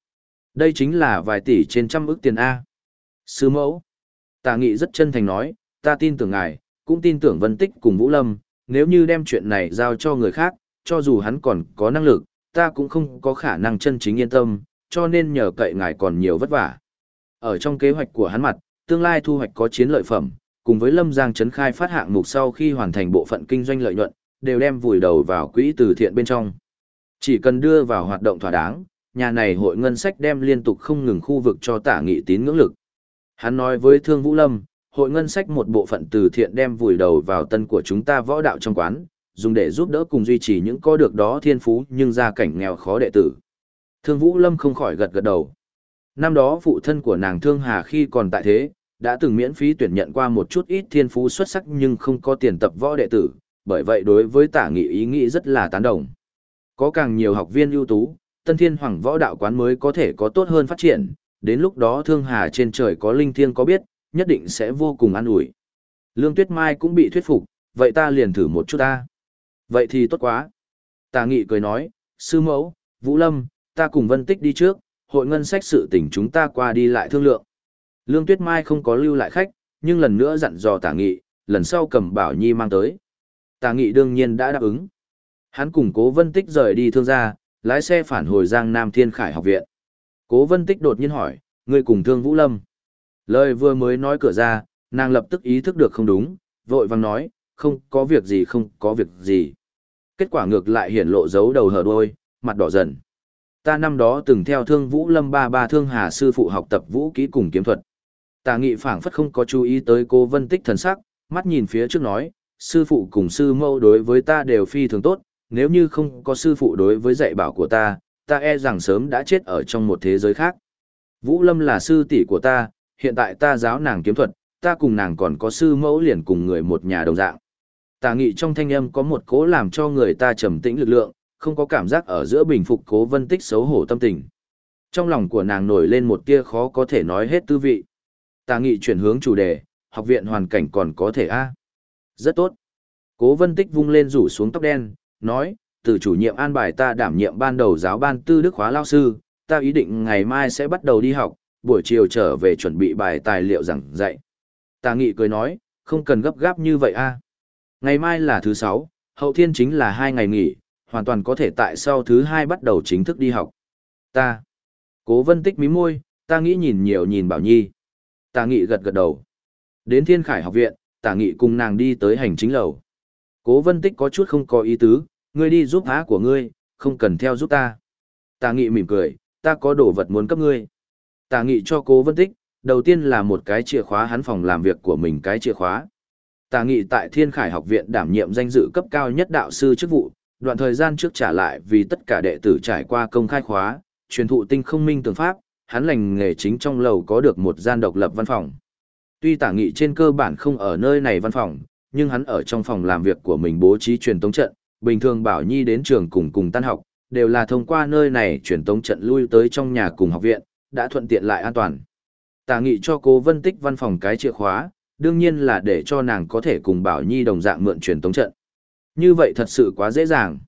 Speaker 1: Đây chính là vài tỷ trên trăm ức tiền A. Sư mẫu. Tả nghị rất chân thành nói, ta tin tưởng ngài, cũng tin tưởng Vân Tích cùng Vũ Lâm, nếu như đem chuyện này giao cho người khác, cho dù hắn còn có năng lực, ta cũng không có khả năng chân chính yên tâm, cho nên nhờ cậy ngài còn nhiều vất vả. Ở trong kế hoạch của hắn mặt, tương lai thu hoạch có chiến lợi phẩm, cùng với Lâm Giang trấn khai phát hạng mục sau khi hoàn thành bộ phận kinh doanh lợi nhuận, đều đem vùi đầu vào quỹ từ thiện bên trong. Chỉ cần đưa vào hoạt động thỏa đáng, nhà này hội ngân sách đem liên tục không ngừng khu vực cho tả nghị tín ngưỡng lực. Hắn nói với Thương Vũ Lâm, hội ngân sách một bộ phận từ thiện đem vùi đầu vào tân của chúng ta võ đạo trong quán, dùng để giúp đỡ cùng duy trì những có được đó thiên phú nhưng gia cảnh nghèo khó đệ tử. Thương Vũ Lâm không khỏi gật gật đầu. Năm đó phụ thân của nàng Thương Hà khi còn tại thế, đã từng miễn phí tuyển nhận qua một chút ít thiên phú xuất sắc nhưng không có tiền tập võ đệ tử, bởi vậy đối với tả nghị ý nghĩ rất là tán đồng. Có càng nhiều học viên ưu tú, Tân Thiên Hoàng võ đạo quán mới có thể có tốt hơn phát triển, đến lúc đó Thương Hà trên trời có linh thiêng có biết, nhất định sẽ vô cùng an ủi. Lương Tuyết Mai cũng bị thuyết phục, vậy ta liền thử một chút ta. Vậy thì tốt quá. Tà Nghị cười nói, sư mẫu, Vũ Lâm, ta cùng Vân Tích đi trước, hội ngân sách sự tình chúng ta qua đi lại thương lượng. Lương Tuyết Mai không có lưu lại khách, nhưng lần nữa dặn dò Tả Nghị, lần sau cầm Bảo Nhi mang tới tà Nghị đương nhiên đã đáp ứng. Hắn cùng Cố Vân Tích rời đi thương gia, lái xe phản hồi Giang Nam Thiên Khải học viện. Cố Vân Tích đột nhiên hỏi, ngươi cùng Thương Vũ Lâm. Lời vừa mới nói cửa ra, nàng lập tức ý thức được không đúng, vội vàng nói, không có việc gì không có việc gì. Kết quả ngược lại hiển lộ dấu đầu hở đôi, mặt đỏ dần. Ta năm đó từng theo Thương Vũ Lâm ba ba Thương Hà sư phụ học tập vũ kỹ cùng kiếm thuật. Tà nghị phảng phất không có chú ý tới cô Vân Tích thần sắc, mắt nhìn phía trước nói, sư phụ cùng sư mâu đối với ta đều phi thường tốt, nếu như không có sư phụ đối với dạy bảo của ta, ta e rằng sớm đã chết ở trong một thế giới khác. Vũ Lâm là sư tỷ của ta, hiện tại ta giáo nàng kiếm thuật, ta cùng nàng còn có sư mẫu liền cùng người một nhà đồng dạng. Tà nghị trong thanh âm có một cố làm cho người ta trầm tĩnh lực lượng, không có cảm giác ở giữa bình phục cố vân tích xấu hổ tâm tình. Trong lòng của nàng nổi lên một tia khó có thể nói hết tư vị. Tà nghị chuyển hướng chủ đề, học viện hoàn cảnh còn có thể a rất tốt. Cố vân tích vung lên rủ xuống tóc đen, nói, từ chủ nhiệm an bài ta đảm nhiệm ban đầu giáo ban tư đức khóa lao sư, ta ý định ngày mai sẽ bắt đầu đi học, buổi chiều trở về chuẩn bị bài tài liệu giảng dạy. Tà nghị cười nói, không cần gấp gáp như vậy a Ngày mai là thứ sáu, hậu thiên chính là hai ngày nghỉ, hoàn toàn có thể tại sau thứ hai bắt đầu chính thức đi học. Ta. Cố vân tích mí môi, ta nghĩ nhìn nhiều nhìn bảo nhi. Tà nghị gật gật đầu. Đến thiên khải học viện, tả nghị cùng nàng đi tới hành chính lầu. Cố vân tích có chút không có ý tứ, ngươi đi giúp á của ngươi, không cần theo giúp ta. Tả nghị mỉm cười, ta có đồ vật muốn cấp ngươi. Tả nghị cho cố vân tích, đầu tiên là một cái chìa khóa hắn phòng làm việc của mình cái chìa khóa. Tả nghị tại Thiên Khải học viện đảm nhiệm danh dự cấp cao nhất đạo sư chức vụ, đoạn thời gian trước trả lại vì tất cả đệ tử trải qua công khai khóa, truyền thụ tinh không minh tường pháp, hắn lành nghề chính trong lầu có được một gian độc lập văn phòng. Tuy tả nghị trên cơ bản không ở nơi này văn phòng, nhưng hắn ở trong phòng làm việc của mình bố trí truyền tống trận, bình thường bảo nhi đến trường cùng cùng tan học, đều là thông qua nơi này truyền tống trận lui tới trong nhà cùng học viện, đã thuận tiện lại an toàn. Tả nghị cho cô Vân Tích văn phòng cái chìa khóa, đương nhiên là để cho nàng có thể cùng Bảo Nhi đồng dạng mượn truyền tống trận. Như vậy thật sự quá dễ dàng.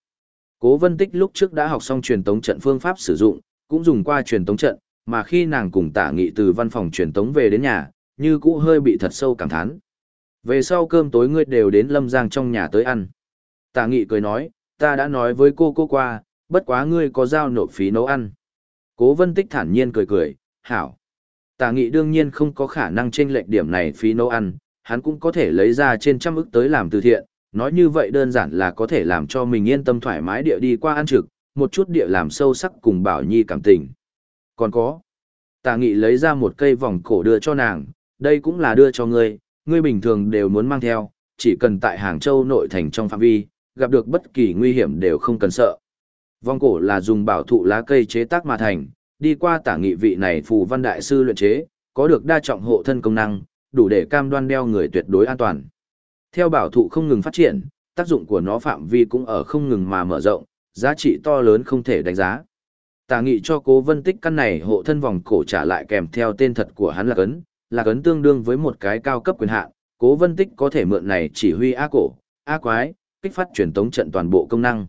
Speaker 1: Cố Vân Tích lúc trước đã học xong truyền tống trận phương pháp sử dụng, cũng dùng qua truyền tống trận, mà khi nàng cùng tả nghị từ văn phòng truyền tống về đến nhà, như cũ hơi bị thật sâu cảm thán. Về sau cơm tối ngươi đều đến Lâm Giang trong nhà tới ăn. Tả nghị cười nói, ta đã nói với cô cô qua, bất quá ngươi có giao nộp phí nấu ăn. Cố Vân Tích thản nhiên cười cười, hảo. Tả nghị đương nhiên không có khả năng chênh lệch điểm này phí nấu ăn, hắn cũng có thể lấy ra trên trăm ức tới làm từ thiện, nói như vậy đơn giản là có thể làm cho mình yên tâm thoải mái địa đi qua ăn trực, một chút địa làm sâu sắc cùng Bảo Nhi cảm tình. Còn có, tạ nghị lấy ra một cây vòng cổ đưa cho nàng, đây cũng là đưa cho ngươi, ngươi bình thường đều muốn mang theo, chỉ cần tại Hàng Châu nội thành trong phạm vi, gặp được bất kỳ nguy hiểm đều không cần sợ. Vòng cổ là dùng bảo thụ lá cây chế tác mà thành, đi qua tả nghị vị này phù văn đại sư luyện chế, có được đa trọng hộ thân công năng, đủ để cam đoan đeo người tuyệt đối an toàn. Theo bảo thụ không ngừng phát triển, tác dụng của nó phạm vi cũng ở không ngừng mà mở rộng, giá trị to lớn không thể đánh giá. Tả nghị cho cố vân tích căn này hộ thân vòng cổ trả lại kèm theo tên thật của hắn là cấn, là cấn tương đương với một cái cao cấp quyền hạn, cố vân tích có thể mượn này chỉ huy á cổ, á quái, kích phát truyền tống trận toàn bộ công năng.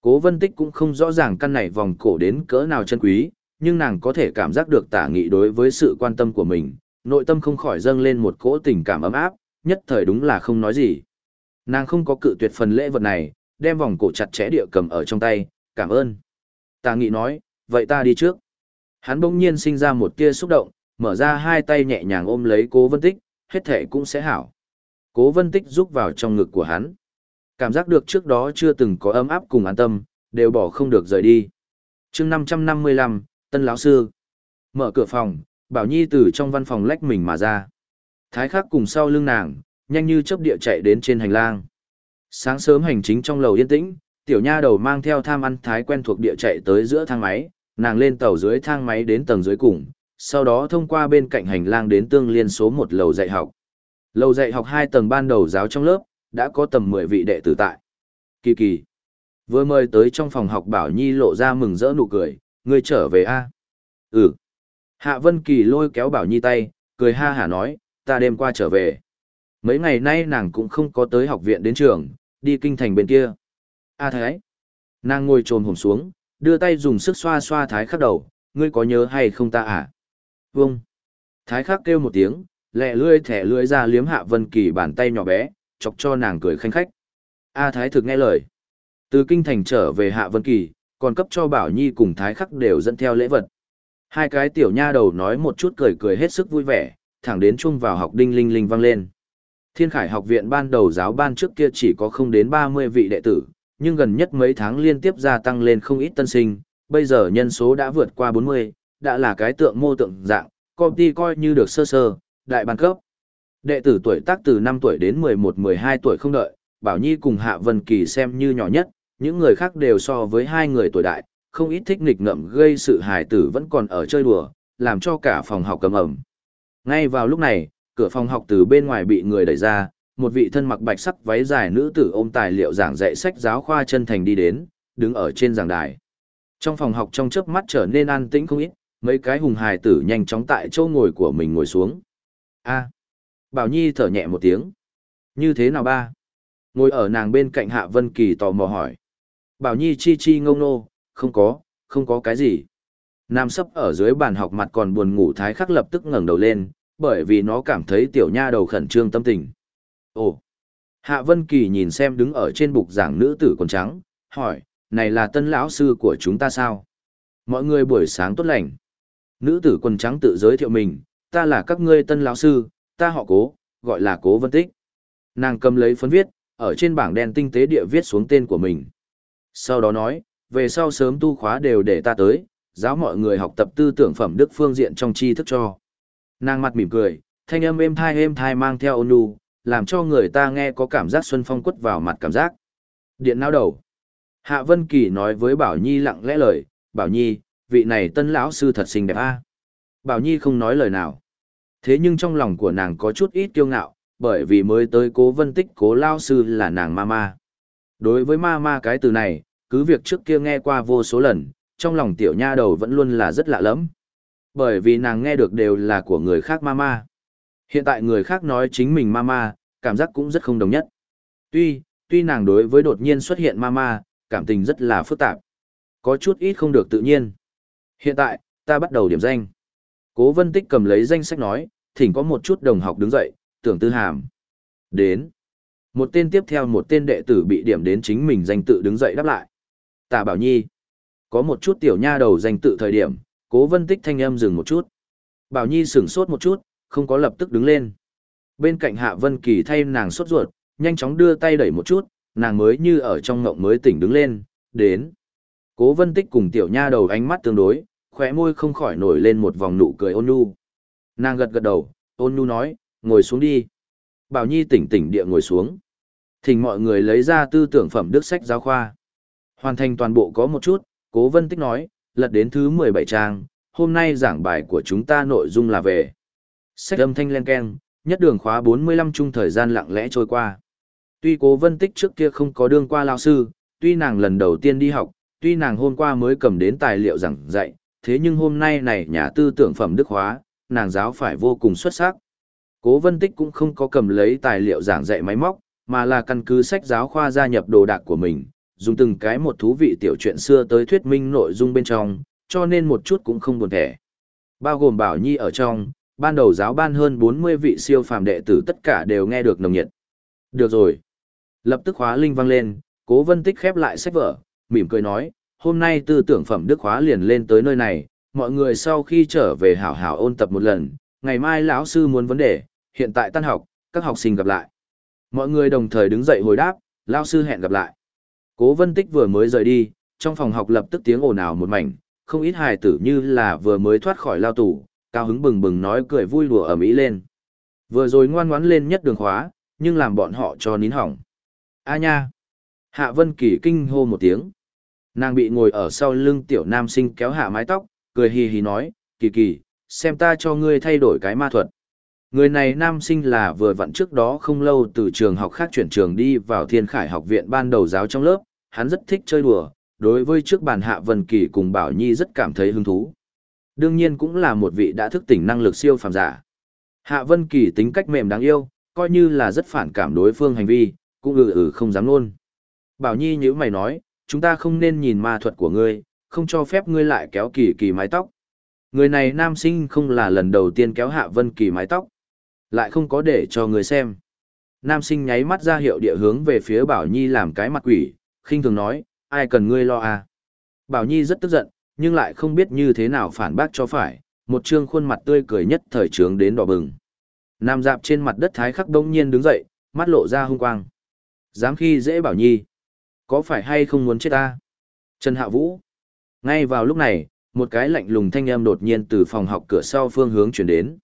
Speaker 1: Cố vân tích cũng không rõ ràng căn này vòng cổ đến cỡ nào chân quý, nhưng nàng có thể cảm giác được tả nghị đối với sự quan tâm của mình, nội tâm không khỏi dâng lên một cỗ tình cảm ấm áp, nhất thời đúng là không nói gì. Nàng không có cự tuyệt phần lễ vật này, đem vòng cổ chặt chẽ địa cầm ở trong tay, cảm ơn. Tả nghị nói, vậy ta đi trước. Hắn bỗng nhiên sinh ra một tia xúc động, mở ra hai tay nhẹ nhàng ôm lấy cố vân tích, hết thể cũng sẽ hảo. Cố vân tích rúc vào trong ngực của hắn. Cảm giác được trước đó chưa từng có ấm áp cùng an tâm, đều bỏ không được rời đi. chương 555, Tân lão Sư. Mở cửa phòng, Bảo Nhi từ trong văn phòng lách mình mà ra. Thái khắc cùng sau lưng nàng, nhanh như chớp địa chạy đến trên hành lang. Sáng sớm hành chính trong lầu yên tĩnh, tiểu nha đầu mang theo tham ăn thái quen thuộc địa chạy tới giữa thang máy, nàng lên tàu dưới thang máy đến tầng dưới cùng, sau đó thông qua bên cạnh hành lang đến tương liên số một lầu dạy học. Lầu dạy học hai tầng ban đầu giáo trong lớp, đã có tầm 10 vị đệ tử tại. Kỳ kỳ. Vừa mời tới trong phòng học Bảo Nhi lộ ra mừng rỡ nụ cười, ngươi trở về a Ừ. Hạ Vân Kỳ lôi kéo Bảo Nhi tay, cười ha hả nói, ta đêm qua trở về. Mấy ngày nay nàng cũng không có tới học viện đến trường, đi kinh thành bên kia. A Thái. Nàng ngồi trồm hổm xuống, đưa tay dùng sức xoa xoa Thái khắc đầu, ngươi có nhớ hay không ta à? Vâng. Thái khắc kêu một tiếng, lẹ lưỡi thẻ lưỡi ra liếm Hạ Vân Kỳ bàn tay nhỏ bé, chọc cho nàng cười khanh khách. A Thái thực nghe lời. Từ kinh thành trở về Hạ Vân Kỳ, còn cấp cho Bảo Nhi cùng Thái khắc đều dẫn theo lễ vật. Hai cái tiểu nha đầu nói một chút cười cười hết sức vui vẻ, thẳng đến chung vào học đinh linh linh vang lên. Thiên Khải học viện ban đầu giáo ban trước kia chỉ có không đến 30 vị đệ tử, nhưng gần nhất mấy tháng liên tiếp gia tăng lên không ít tân sinh, bây giờ nhân số đã vượt qua 40, đã là cái tượng mô tượng dạng, công ty coi như được sơ sơ, đại ban cấp. Đệ tử tuổi tác từ 5 tuổi đến 11-12 tuổi không đợi, Bảo Nhi cùng Hạ Vân Kỳ xem như nhỏ nhất, những người khác đều so với hai người tuổi đại, không ít thích nghịch ngợm gây sự hài tử vẫn còn ở chơi đùa, làm cho cả phòng học cầm ẩm. Ngay vào lúc này, cửa phòng học từ bên ngoài bị người đẩy ra, một vị thân mặc bạch sắc váy dài nữ tử ôm tài liệu giảng dạy sách giáo khoa chân thành đi đến, đứng ở trên giảng đài. Trong phòng học trong chớp mắt trở nên an tĩnh không ít, mấy cái hùng hài tử nhanh chóng tại chỗ ngồi của mình ngồi xuống. A. Bảo Nhi thở nhẹ một tiếng. Như thế nào ba? Ngồi ở nàng bên cạnh Hạ Vân Kỳ tò mò hỏi. Bảo Nhi chi chi ngông nô, không có, không có cái gì. Nam sấp ở dưới bàn học mặt còn buồn ngủ thái khắc lập tức ngẩng đầu lên, bởi vì nó cảm thấy tiểu nha đầu khẩn trương tâm tình. Ồ! Hạ Vân Kỳ nhìn xem đứng ở trên bục giảng nữ tử quần trắng, hỏi, này là tân lão sư của chúng ta sao? Mọi người buổi sáng tốt lành. Nữ tử quần trắng tự giới thiệu mình, ta là các ngươi tân lão sư, ta họ cố, gọi là cố vân tích. Nàng cầm lấy phấn viết, ở trên bảng đen tinh tế địa viết xuống tên của mình. Sau đó nói, về sau sớm tu khóa đều để ta tới, giáo mọi người học tập tư tưởng phẩm đức phương diện trong tri thức cho. Nàng mặt mỉm cười, thanh âm êm thai êm thai mang theo ôn nhu, làm cho người ta nghe có cảm giác xuân phong quất vào mặt cảm giác. Điện não đầu. Hạ Vân Kỳ nói với Bảo Nhi lặng lẽ lời, Bảo Nhi, vị này tân lão sư thật xinh đẹp a. Bảo Nhi không nói lời nào. Thế nhưng trong lòng của nàng có chút ít kiêu ngạo, bởi vì mới tới cố vân tích cố lao sư là nàng mama. Đối với mama cái từ này, cứ việc trước kia nghe qua vô số lần, trong lòng tiểu nha đầu vẫn luôn là rất lạ lẫm. Bởi vì nàng nghe được đều là của người khác mama. Hiện tại người khác nói chính mình mama, cảm giác cũng rất không đồng nhất. Tuy, tuy nàng đối với đột nhiên xuất hiện mama, cảm tình rất là phức tạp. Có chút ít không được tự nhiên. Hiện tại, ta bắt đầu điểm danh. Cố vân tích cầm lấy danh sách nói, thỉnh có một chút đồng học đứng dậy, tưởng tư hàm. Đến. Một tên tiếp theo một tên đệ tử bị điểm đến chính mình danh tự đứng dậy đáp lại. Tả Bảo Nhi. Có một chút tiểu nha đầu danh tự thời điểm, cố vân tích thanh âm dừng một chút. Bảo Nhi sửng sốt một chút, không có lập tức đứng lên. Bên cạnh Hạ Vân Kỳ thay nàng sốt ruột, nhanh chóng đưa tay đẩy một chút, nàng mới như ở trong ngộng mới tỉnh đứng lên, đến. Cố vân tích cùng tiểu nha đầu ánh mắt tương đối, khóe môi không khỏi nổi lên một vòng nụ cười ôn nhu. Nàng gật gật đầu, ôn nhu nói, ngồi xuống đi. Bảo Nhi tỉnh tỉnh địa ngồi xuống. Thỉnh mọi người lấy ra tư tưởng phẩm đức sách giáo khoa. Hoàn thành toàn bộ có một chút, Cố Vân Tích nói, lật đến thứ 17 trang, hôm nay giảng bài của chúng ta nội dung là về. Sách âm thanh len keng, nhất đường khóa 45 chung thời gian lặng lẽ trôi qua. Tuy Cố Vân Tích trước kia không có đương qua lao sư, tuy nàng lần đầu tiên đi học, tuy nàng hôm qua mới cầm đến tài liệu giảng dạy, thế nhưng hôm nay này nhà tư tưởng phẩm đức hóa, nàng giáo phải vô cùng xuất sắc. Cố Vân Tích cũng không có cầm lấy tài liệu giảng dạy máy móc, mà là căn cứ sách giáo khoa gia nhập đồ đạc của mình, dùng từng cái một thú vị tiểu chuyện xưa tới thuyết minh nội dung bên trong, cho nên một chút cũng không buồn thẻ. Bao gồm Bảo Nhi ở trong, ban đầu giáo ban hơn 40 vị siêu phàm đệ tử tất cả đều nghe được nồng nhiệt. Được rồi. Lập tức khóa linh vang lên, Cố Vân Tích khép lại sách vở, mỉm cười nói, hôm nay tư tưởng phẩm đức Hóa liền lên tới nơi này, mọi người sau khi trở về hảo hảo ôn tập một lần, ngày mai lão sư muốn vấn đề, hiện tại tan học, các học sinh gặp lại. Mọi người đồng thời đứng dậy hồi đáp, lão sư hẹn gặp lại. Cố Vân Tích vừa mới rời đi, trong phòng học lập tức tiếng ồn ào một mảnh, không ít hài tử như là vừa mới thoát khỏi lao tù, cao hứng bừng bừng nói cười vui đùa ở mỹ lên. Vừa rồi ngoan ngoãn lên nhất đường khóa, nhưng làm bọn họ cho nín hỏng. A nha! Hạ Vân Kỳ kinh hô một tiếng. Nàng bị ngồi ở sau lưng tiểu nam sinh kéo hạ mái tóc, cười hì hì nói, kỳ kỳ, xem ta cho ngươi thay đổi cái ma thuật. Người này nam sinh là vừa vặn trước đó không lâu từ trường học khác chuyển trường đi vào thiên khải học viện ban đầu giáo trong lớp, hắn rất thích chơi đùa, đối với trước bàn hạ Vân Kỳ cùng Bảo Nhi rất cảm thấy hứng thú. Đương nhiên cũng là một vị đã thức tỉnh năng lực siêu phàm giả. Hạ Vân Kỳ tính cách mềm đáng yêu, coi như là rất phản cảm đối phương hành vi, cũng ừ ừ không dám luôn. Bảo Nhi nhíu mày nói, chúng ta không nên nhìn ma thuật của ngươi, không cho phép ngươi lại kéo kỳ kỳ mái tóc. Người này nam sinh không là lần đầu tiên kéo Hạ Vân Kỳ mái tóc, lại không có để cho người xem. Nam sinh nháy mắt ra hiệu địa hướng về phía Bảo Nhi làm cái mặt quỷ, khinh thường nói, ai cần ngươi lo à. Bảo Nhi rất tức giận, nhưng lại không biết như thế nào phản bác cho phải, một trương khuôn mặt tươi cười nhất thời trướng đến đỏ bừng. Nam dạp trên mặt đất thái khắc đông nhiên đứng dậy, mắt lộ ra hung quang. Dám khi dễ Bảo Nhi. Có phải hay không muốn chết ta? Trần Hạ Vũ. Ngay vào lúc này, một cái lạnh lùng thanh âm đột nhiên từ phòng học cửa sau phương hướng chuyển đến.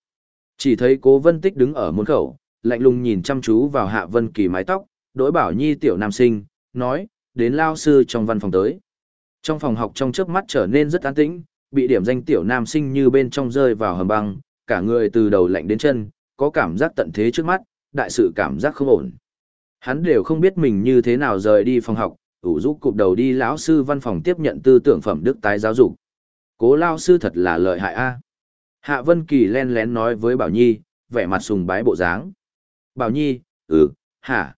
Speaker 1: Chỉ thấy cố vân tích đứng ở môn khẩu, lạnh lùng nhìn chăm chú vào hạ vân kỳ mái tóc, đối bảo nhi tiểu nam sinh, nói, đến lao sư trong văn phòng tới. Trong phòng học trong chớp mắt trở nên rất an tĩnh, bị điểm danh tiểu nam sinh như bên trong rơi vào hầm băng, cả người từ đầu lạnh đến chân, có cảm giác tận thế trước mắt, đại sự cảm giác không ổn. Hắn đều không biết mình như thế nào rời đi phòng học, ủ rũ cụp đầu đi lão sư văn phòng tiếp nhận tư tưởng phẩm đức tái giáo dục. Cố lao sư thật là lợi hại a. Hạ Vân Kỳ len lén nói với Bảo Nhi, vẻ mặt sùng bái bộ dáng. Bảo Nhi, ừ, hả,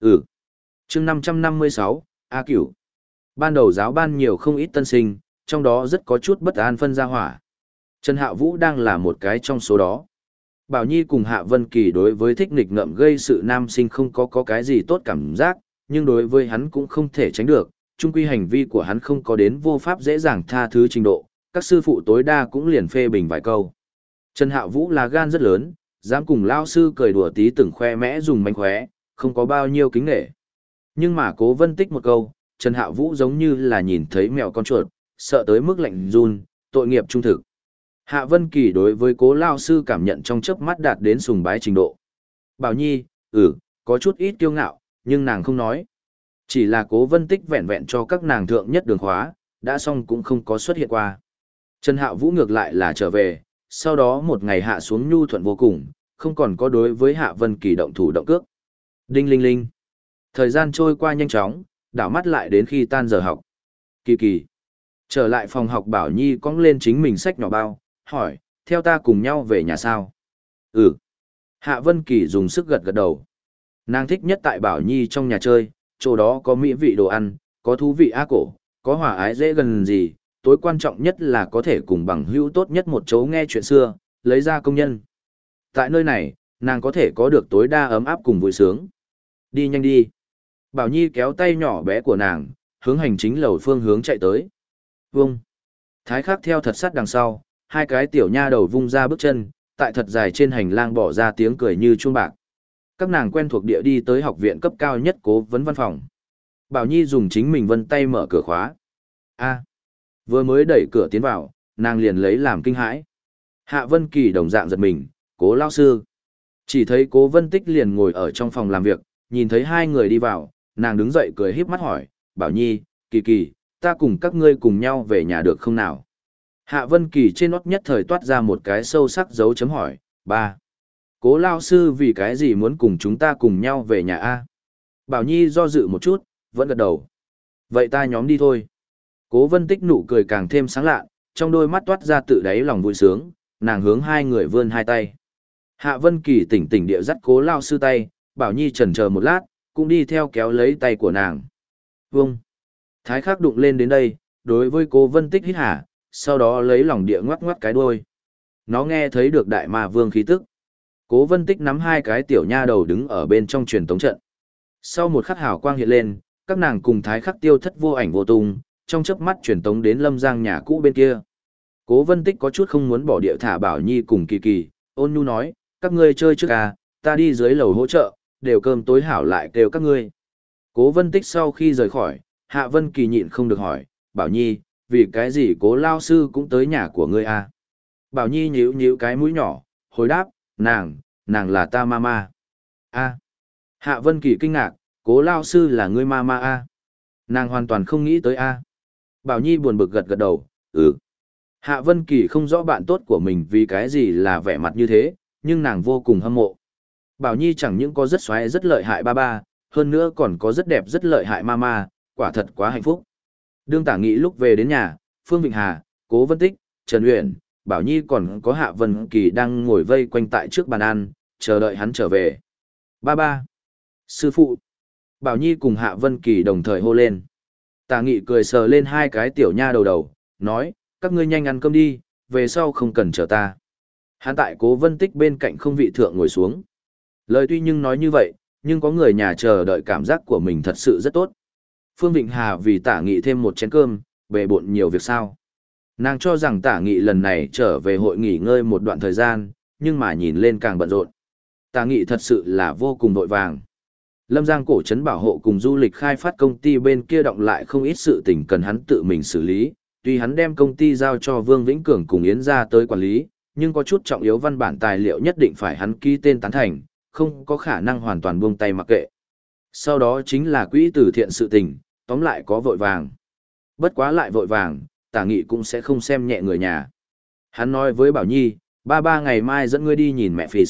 Speaker 1: ừ. chương 556, A Cửu. Ban đầu giáo ban nhiều không ít tân sinh, trong đó rất có chút bất an phân ra hỏa. Trần Hạ Vũ đang là một cái trong số đó. Bảo Nhi cùng Hạ Vân Kỳ đối với thích nghịch ngợm gây sự nam sinh không có có cái gì tốt cảm giác, nhưng đối với hắn cũng không thể tránh được, chung quy hành vi của hắn không có đến vô pháp dễ dàng tha thứ trình độ, các sư phụ tối đa cũng liền phê bình vài câu. Trần Hạ Vũ là gan rất lớn, dám cùng lao sư cười đùa tí từng khoe mẽ dùng mánh khóe, không có bao nhiêu kính nghệ. Nhưng mà cố vân tích một câu, Trần Hạ Vũ giống như là nhìn thấy mèo con chuột, sợ tới mức lạnh run, tội nghiệp trung thực. Hạ Vân Kỳ đối với cố lao sư cảm nhận trong chớp mắt đạt đến sùng bái trình độ. Bảo Nhi, ừ, có chút ít kiêu ngạo, nhưng nàng không nói. Chỉ là cố vân tích vẹn vẹn cho các nàng thượng nhất đường khóa, đã xong cũng không có xuất hiện qua. Trần Hạ Vũ ngược lại là trở về, sau đó một ngày hạ xuống nhu thuận vô cùng, không còn có đối với Hạ Vân Kỳ động thủ động cước. Đinh linh linh. Thời gian trôi qua nhanh chóng, đảo mắt lại đến khi tan giờ học. Kỳ kỳ. Trở lại phòng học Bảo Nhi cong lên chính mình sách nhỏ bao, hỏi, theo ta cùng nhau về nhà sao? Ừ. Hạ Vân Kỳ dùng sức gật gật đầu. Nàng thích nhất tại Bảo Nhi trong nhà chơi, chỗ đó có mỹ vị đồ ăn, có thú vị á cổ, có hòa ái dễ gần gì, tối quan trọng nhất là có thể cùng bằng hữu tốt nhất một chỗ nghe chuyện xưa, lấy ra công nhân. Tại nơi này, nàng có thể có được tối đa ấm áp cùng vui sướng. Đi nhanh đi. Bảo Nhi kéo tay nhỏ bé của nàng, hướng hành chính lầu phương hướng chạy tới. Vung. Thái khắc theo thật sát đằng sau, hai cái tiểu nha đầu vung ra bước chân, tại thật dài trên hành lang bỏ ra tiếng cười như chuông bạc. Các nàng quen thuộc địa đi tới học viện cấp cao nhất cố vấn văn phòng. Bảo Nhi dùng chính mình vân tay mở cửa khóa. A. Vừa mới đẩy cửa tiến vào, nàng liền lấy làm kinh hãi. Hạ Vân Kỳ đồng dạng giật mình, cố lao sư. Chỉ thấy cố Vân Tích liền ngồi ở trong phòng làm việc, nhìn thấy hai người đi vào, nàng đứng dậy cười híp mắt hỏi, Bảo Nhi, Kỳ Kỳ, ta cùng các ngươi cùng nhau về nhà được không nào? Hạ Vân Kỳ trên nót nhất thời toát ra một cái sâu sắc dấu chấm hỏi, ba. Cố lao sư vì cái gì muốn cùng chúng ta cùng nhau về nhà A? Bảo Nhi do dự một chút, vẫn gật đầu. Vậy ta nhóm đi thôi. Cố vân tích nụ cười càng thêm sáng lạ, trong đôi mắt toát ra tự đáy lòng vui sướng, nàng hướng hai người vươn hai tay. Hạ Vân Kỳ tỉnh tỉnh địa dắt cố lao sư tay, Bảo Nhi chần chờ một lát, cũng đi theo kéo lấy tay của nàng. Vâng. Thái khắc đụng lên đến đây, đối với cố vân tích hít hả, sau đó lấy lòng địa ngoắc ngoắc cái đuôi. Nó nghe thấy được đại ma vương khí tức. Cố vân tích nắm hai cái tiểu nha đầu đứng ở bên trong truyền tống trận. Sau một khắc hào quang hiện lên, các nàng cùng thái khắc tiêu thất vô ảnh vô tung, trong chớp mắt truyền tống đến lâm giang nhà cũ bên kia. Cố Vân Tích có chút không muốn bỏ địa thả Bảo Nhi cùng Kỳ Kỳ, ôn nhu nói, các ngươi chơi trước à, ta đi dưới lầu hỗ trợ, đều cơm tối hảo lại kêu các ngươi. Cố Vân Tích sau khi rời khỏi, Hạ Vân Kỳ nhịn không được hỏi, Bảo Nhi, vì cái gì cố lao sư cũng tới nhà của ngươi à? Bảo Nhi nhíu nhíu cái mũi nhỏ, hồi đáp, nàng, nàng là ta mama. A. Hạ Vân Kỳ kinh ngạc, cố lao sư là ngươi mama a. À? Nàng hoàn toàn không nghĩ tới a. Bảo Nhi buồn bực gật gật đầu, ừ. Hạ Vân Kỳ không rõ bạn tốt của mình vì cái gì là vẻ mặt như thế, nhưng nàng vô cùng hâm mộ. Bảo Nhi chẳng những có rất xoáy rất lợi hại ba ba, hơn nữa còn có rất đẹp rất lợi hại mama, quả thật quá hạnh phúc. Đương tả nghĩ lúc về đến nhà, Phương Vịnh Hà, Cố Vân Tích, Trần Uyển, Bảo Nhi còn có Hạ Vân Kỳ đang ngồi vây quanh tại trước bàn ăn, chờ đợi hắn trở về. Ba ba. Sư phụ. Bảo Nhi cùng Hạ Vân Kỳ đồng thời hô lên. Tả nghị cười sờ lên hai cái tiểu nha đầu đầu, nói, các ngươi nhanh ăn cơm đi, về sau không cần chờ ta. Hắn tại cố vân tích bên cạnh không vị thượng ngồi xuống. Lời tuy nhưng nói như vậy, nhưng có người nhà chờ đợi cảm giác của mình thật sự rất tốt. Phương Vịnh Hà vì tả nghị thêm một chén cơm, bề bộn nhiều việc sao. Nàng cho rằng tả nghị lần này trở về hội nghỉ ngơi một đoạn thời gian, nhưng mà nhìn lên càng bận rộn. Tả nghị thật sự là vô cùng vội vàng. Lâm Giang cổ trấn bảo hộ cùng du lịch khai phát công ty bên kia động lại không ít sự tình cần hắn tự mình xử lý, tuy hắn đem công ty giao cho Vương Vĩnh Cường cùng Yến ra tới quản lý, nhưng có chút trọng yếu văn bản tài liệu nhất định phải hắn ký tên tán thành, không có khả năng hoàn toàn buông tay mặc kệ. Sau đó chính là quỹ từ thiện sự tình, tóm lại có vội vàng. Bất quá lại vội vàng, tả nghị cũng sẽ không xem nhẹ người nhà. Hắn nói với Bảo Nhi, ba ba ngày mai dẫn ngươi đi nhìn mẹ Phì.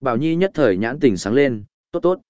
Speaker 1: Bảo Nhi nhất thời nhãn tình sáng lên, tốt tốt.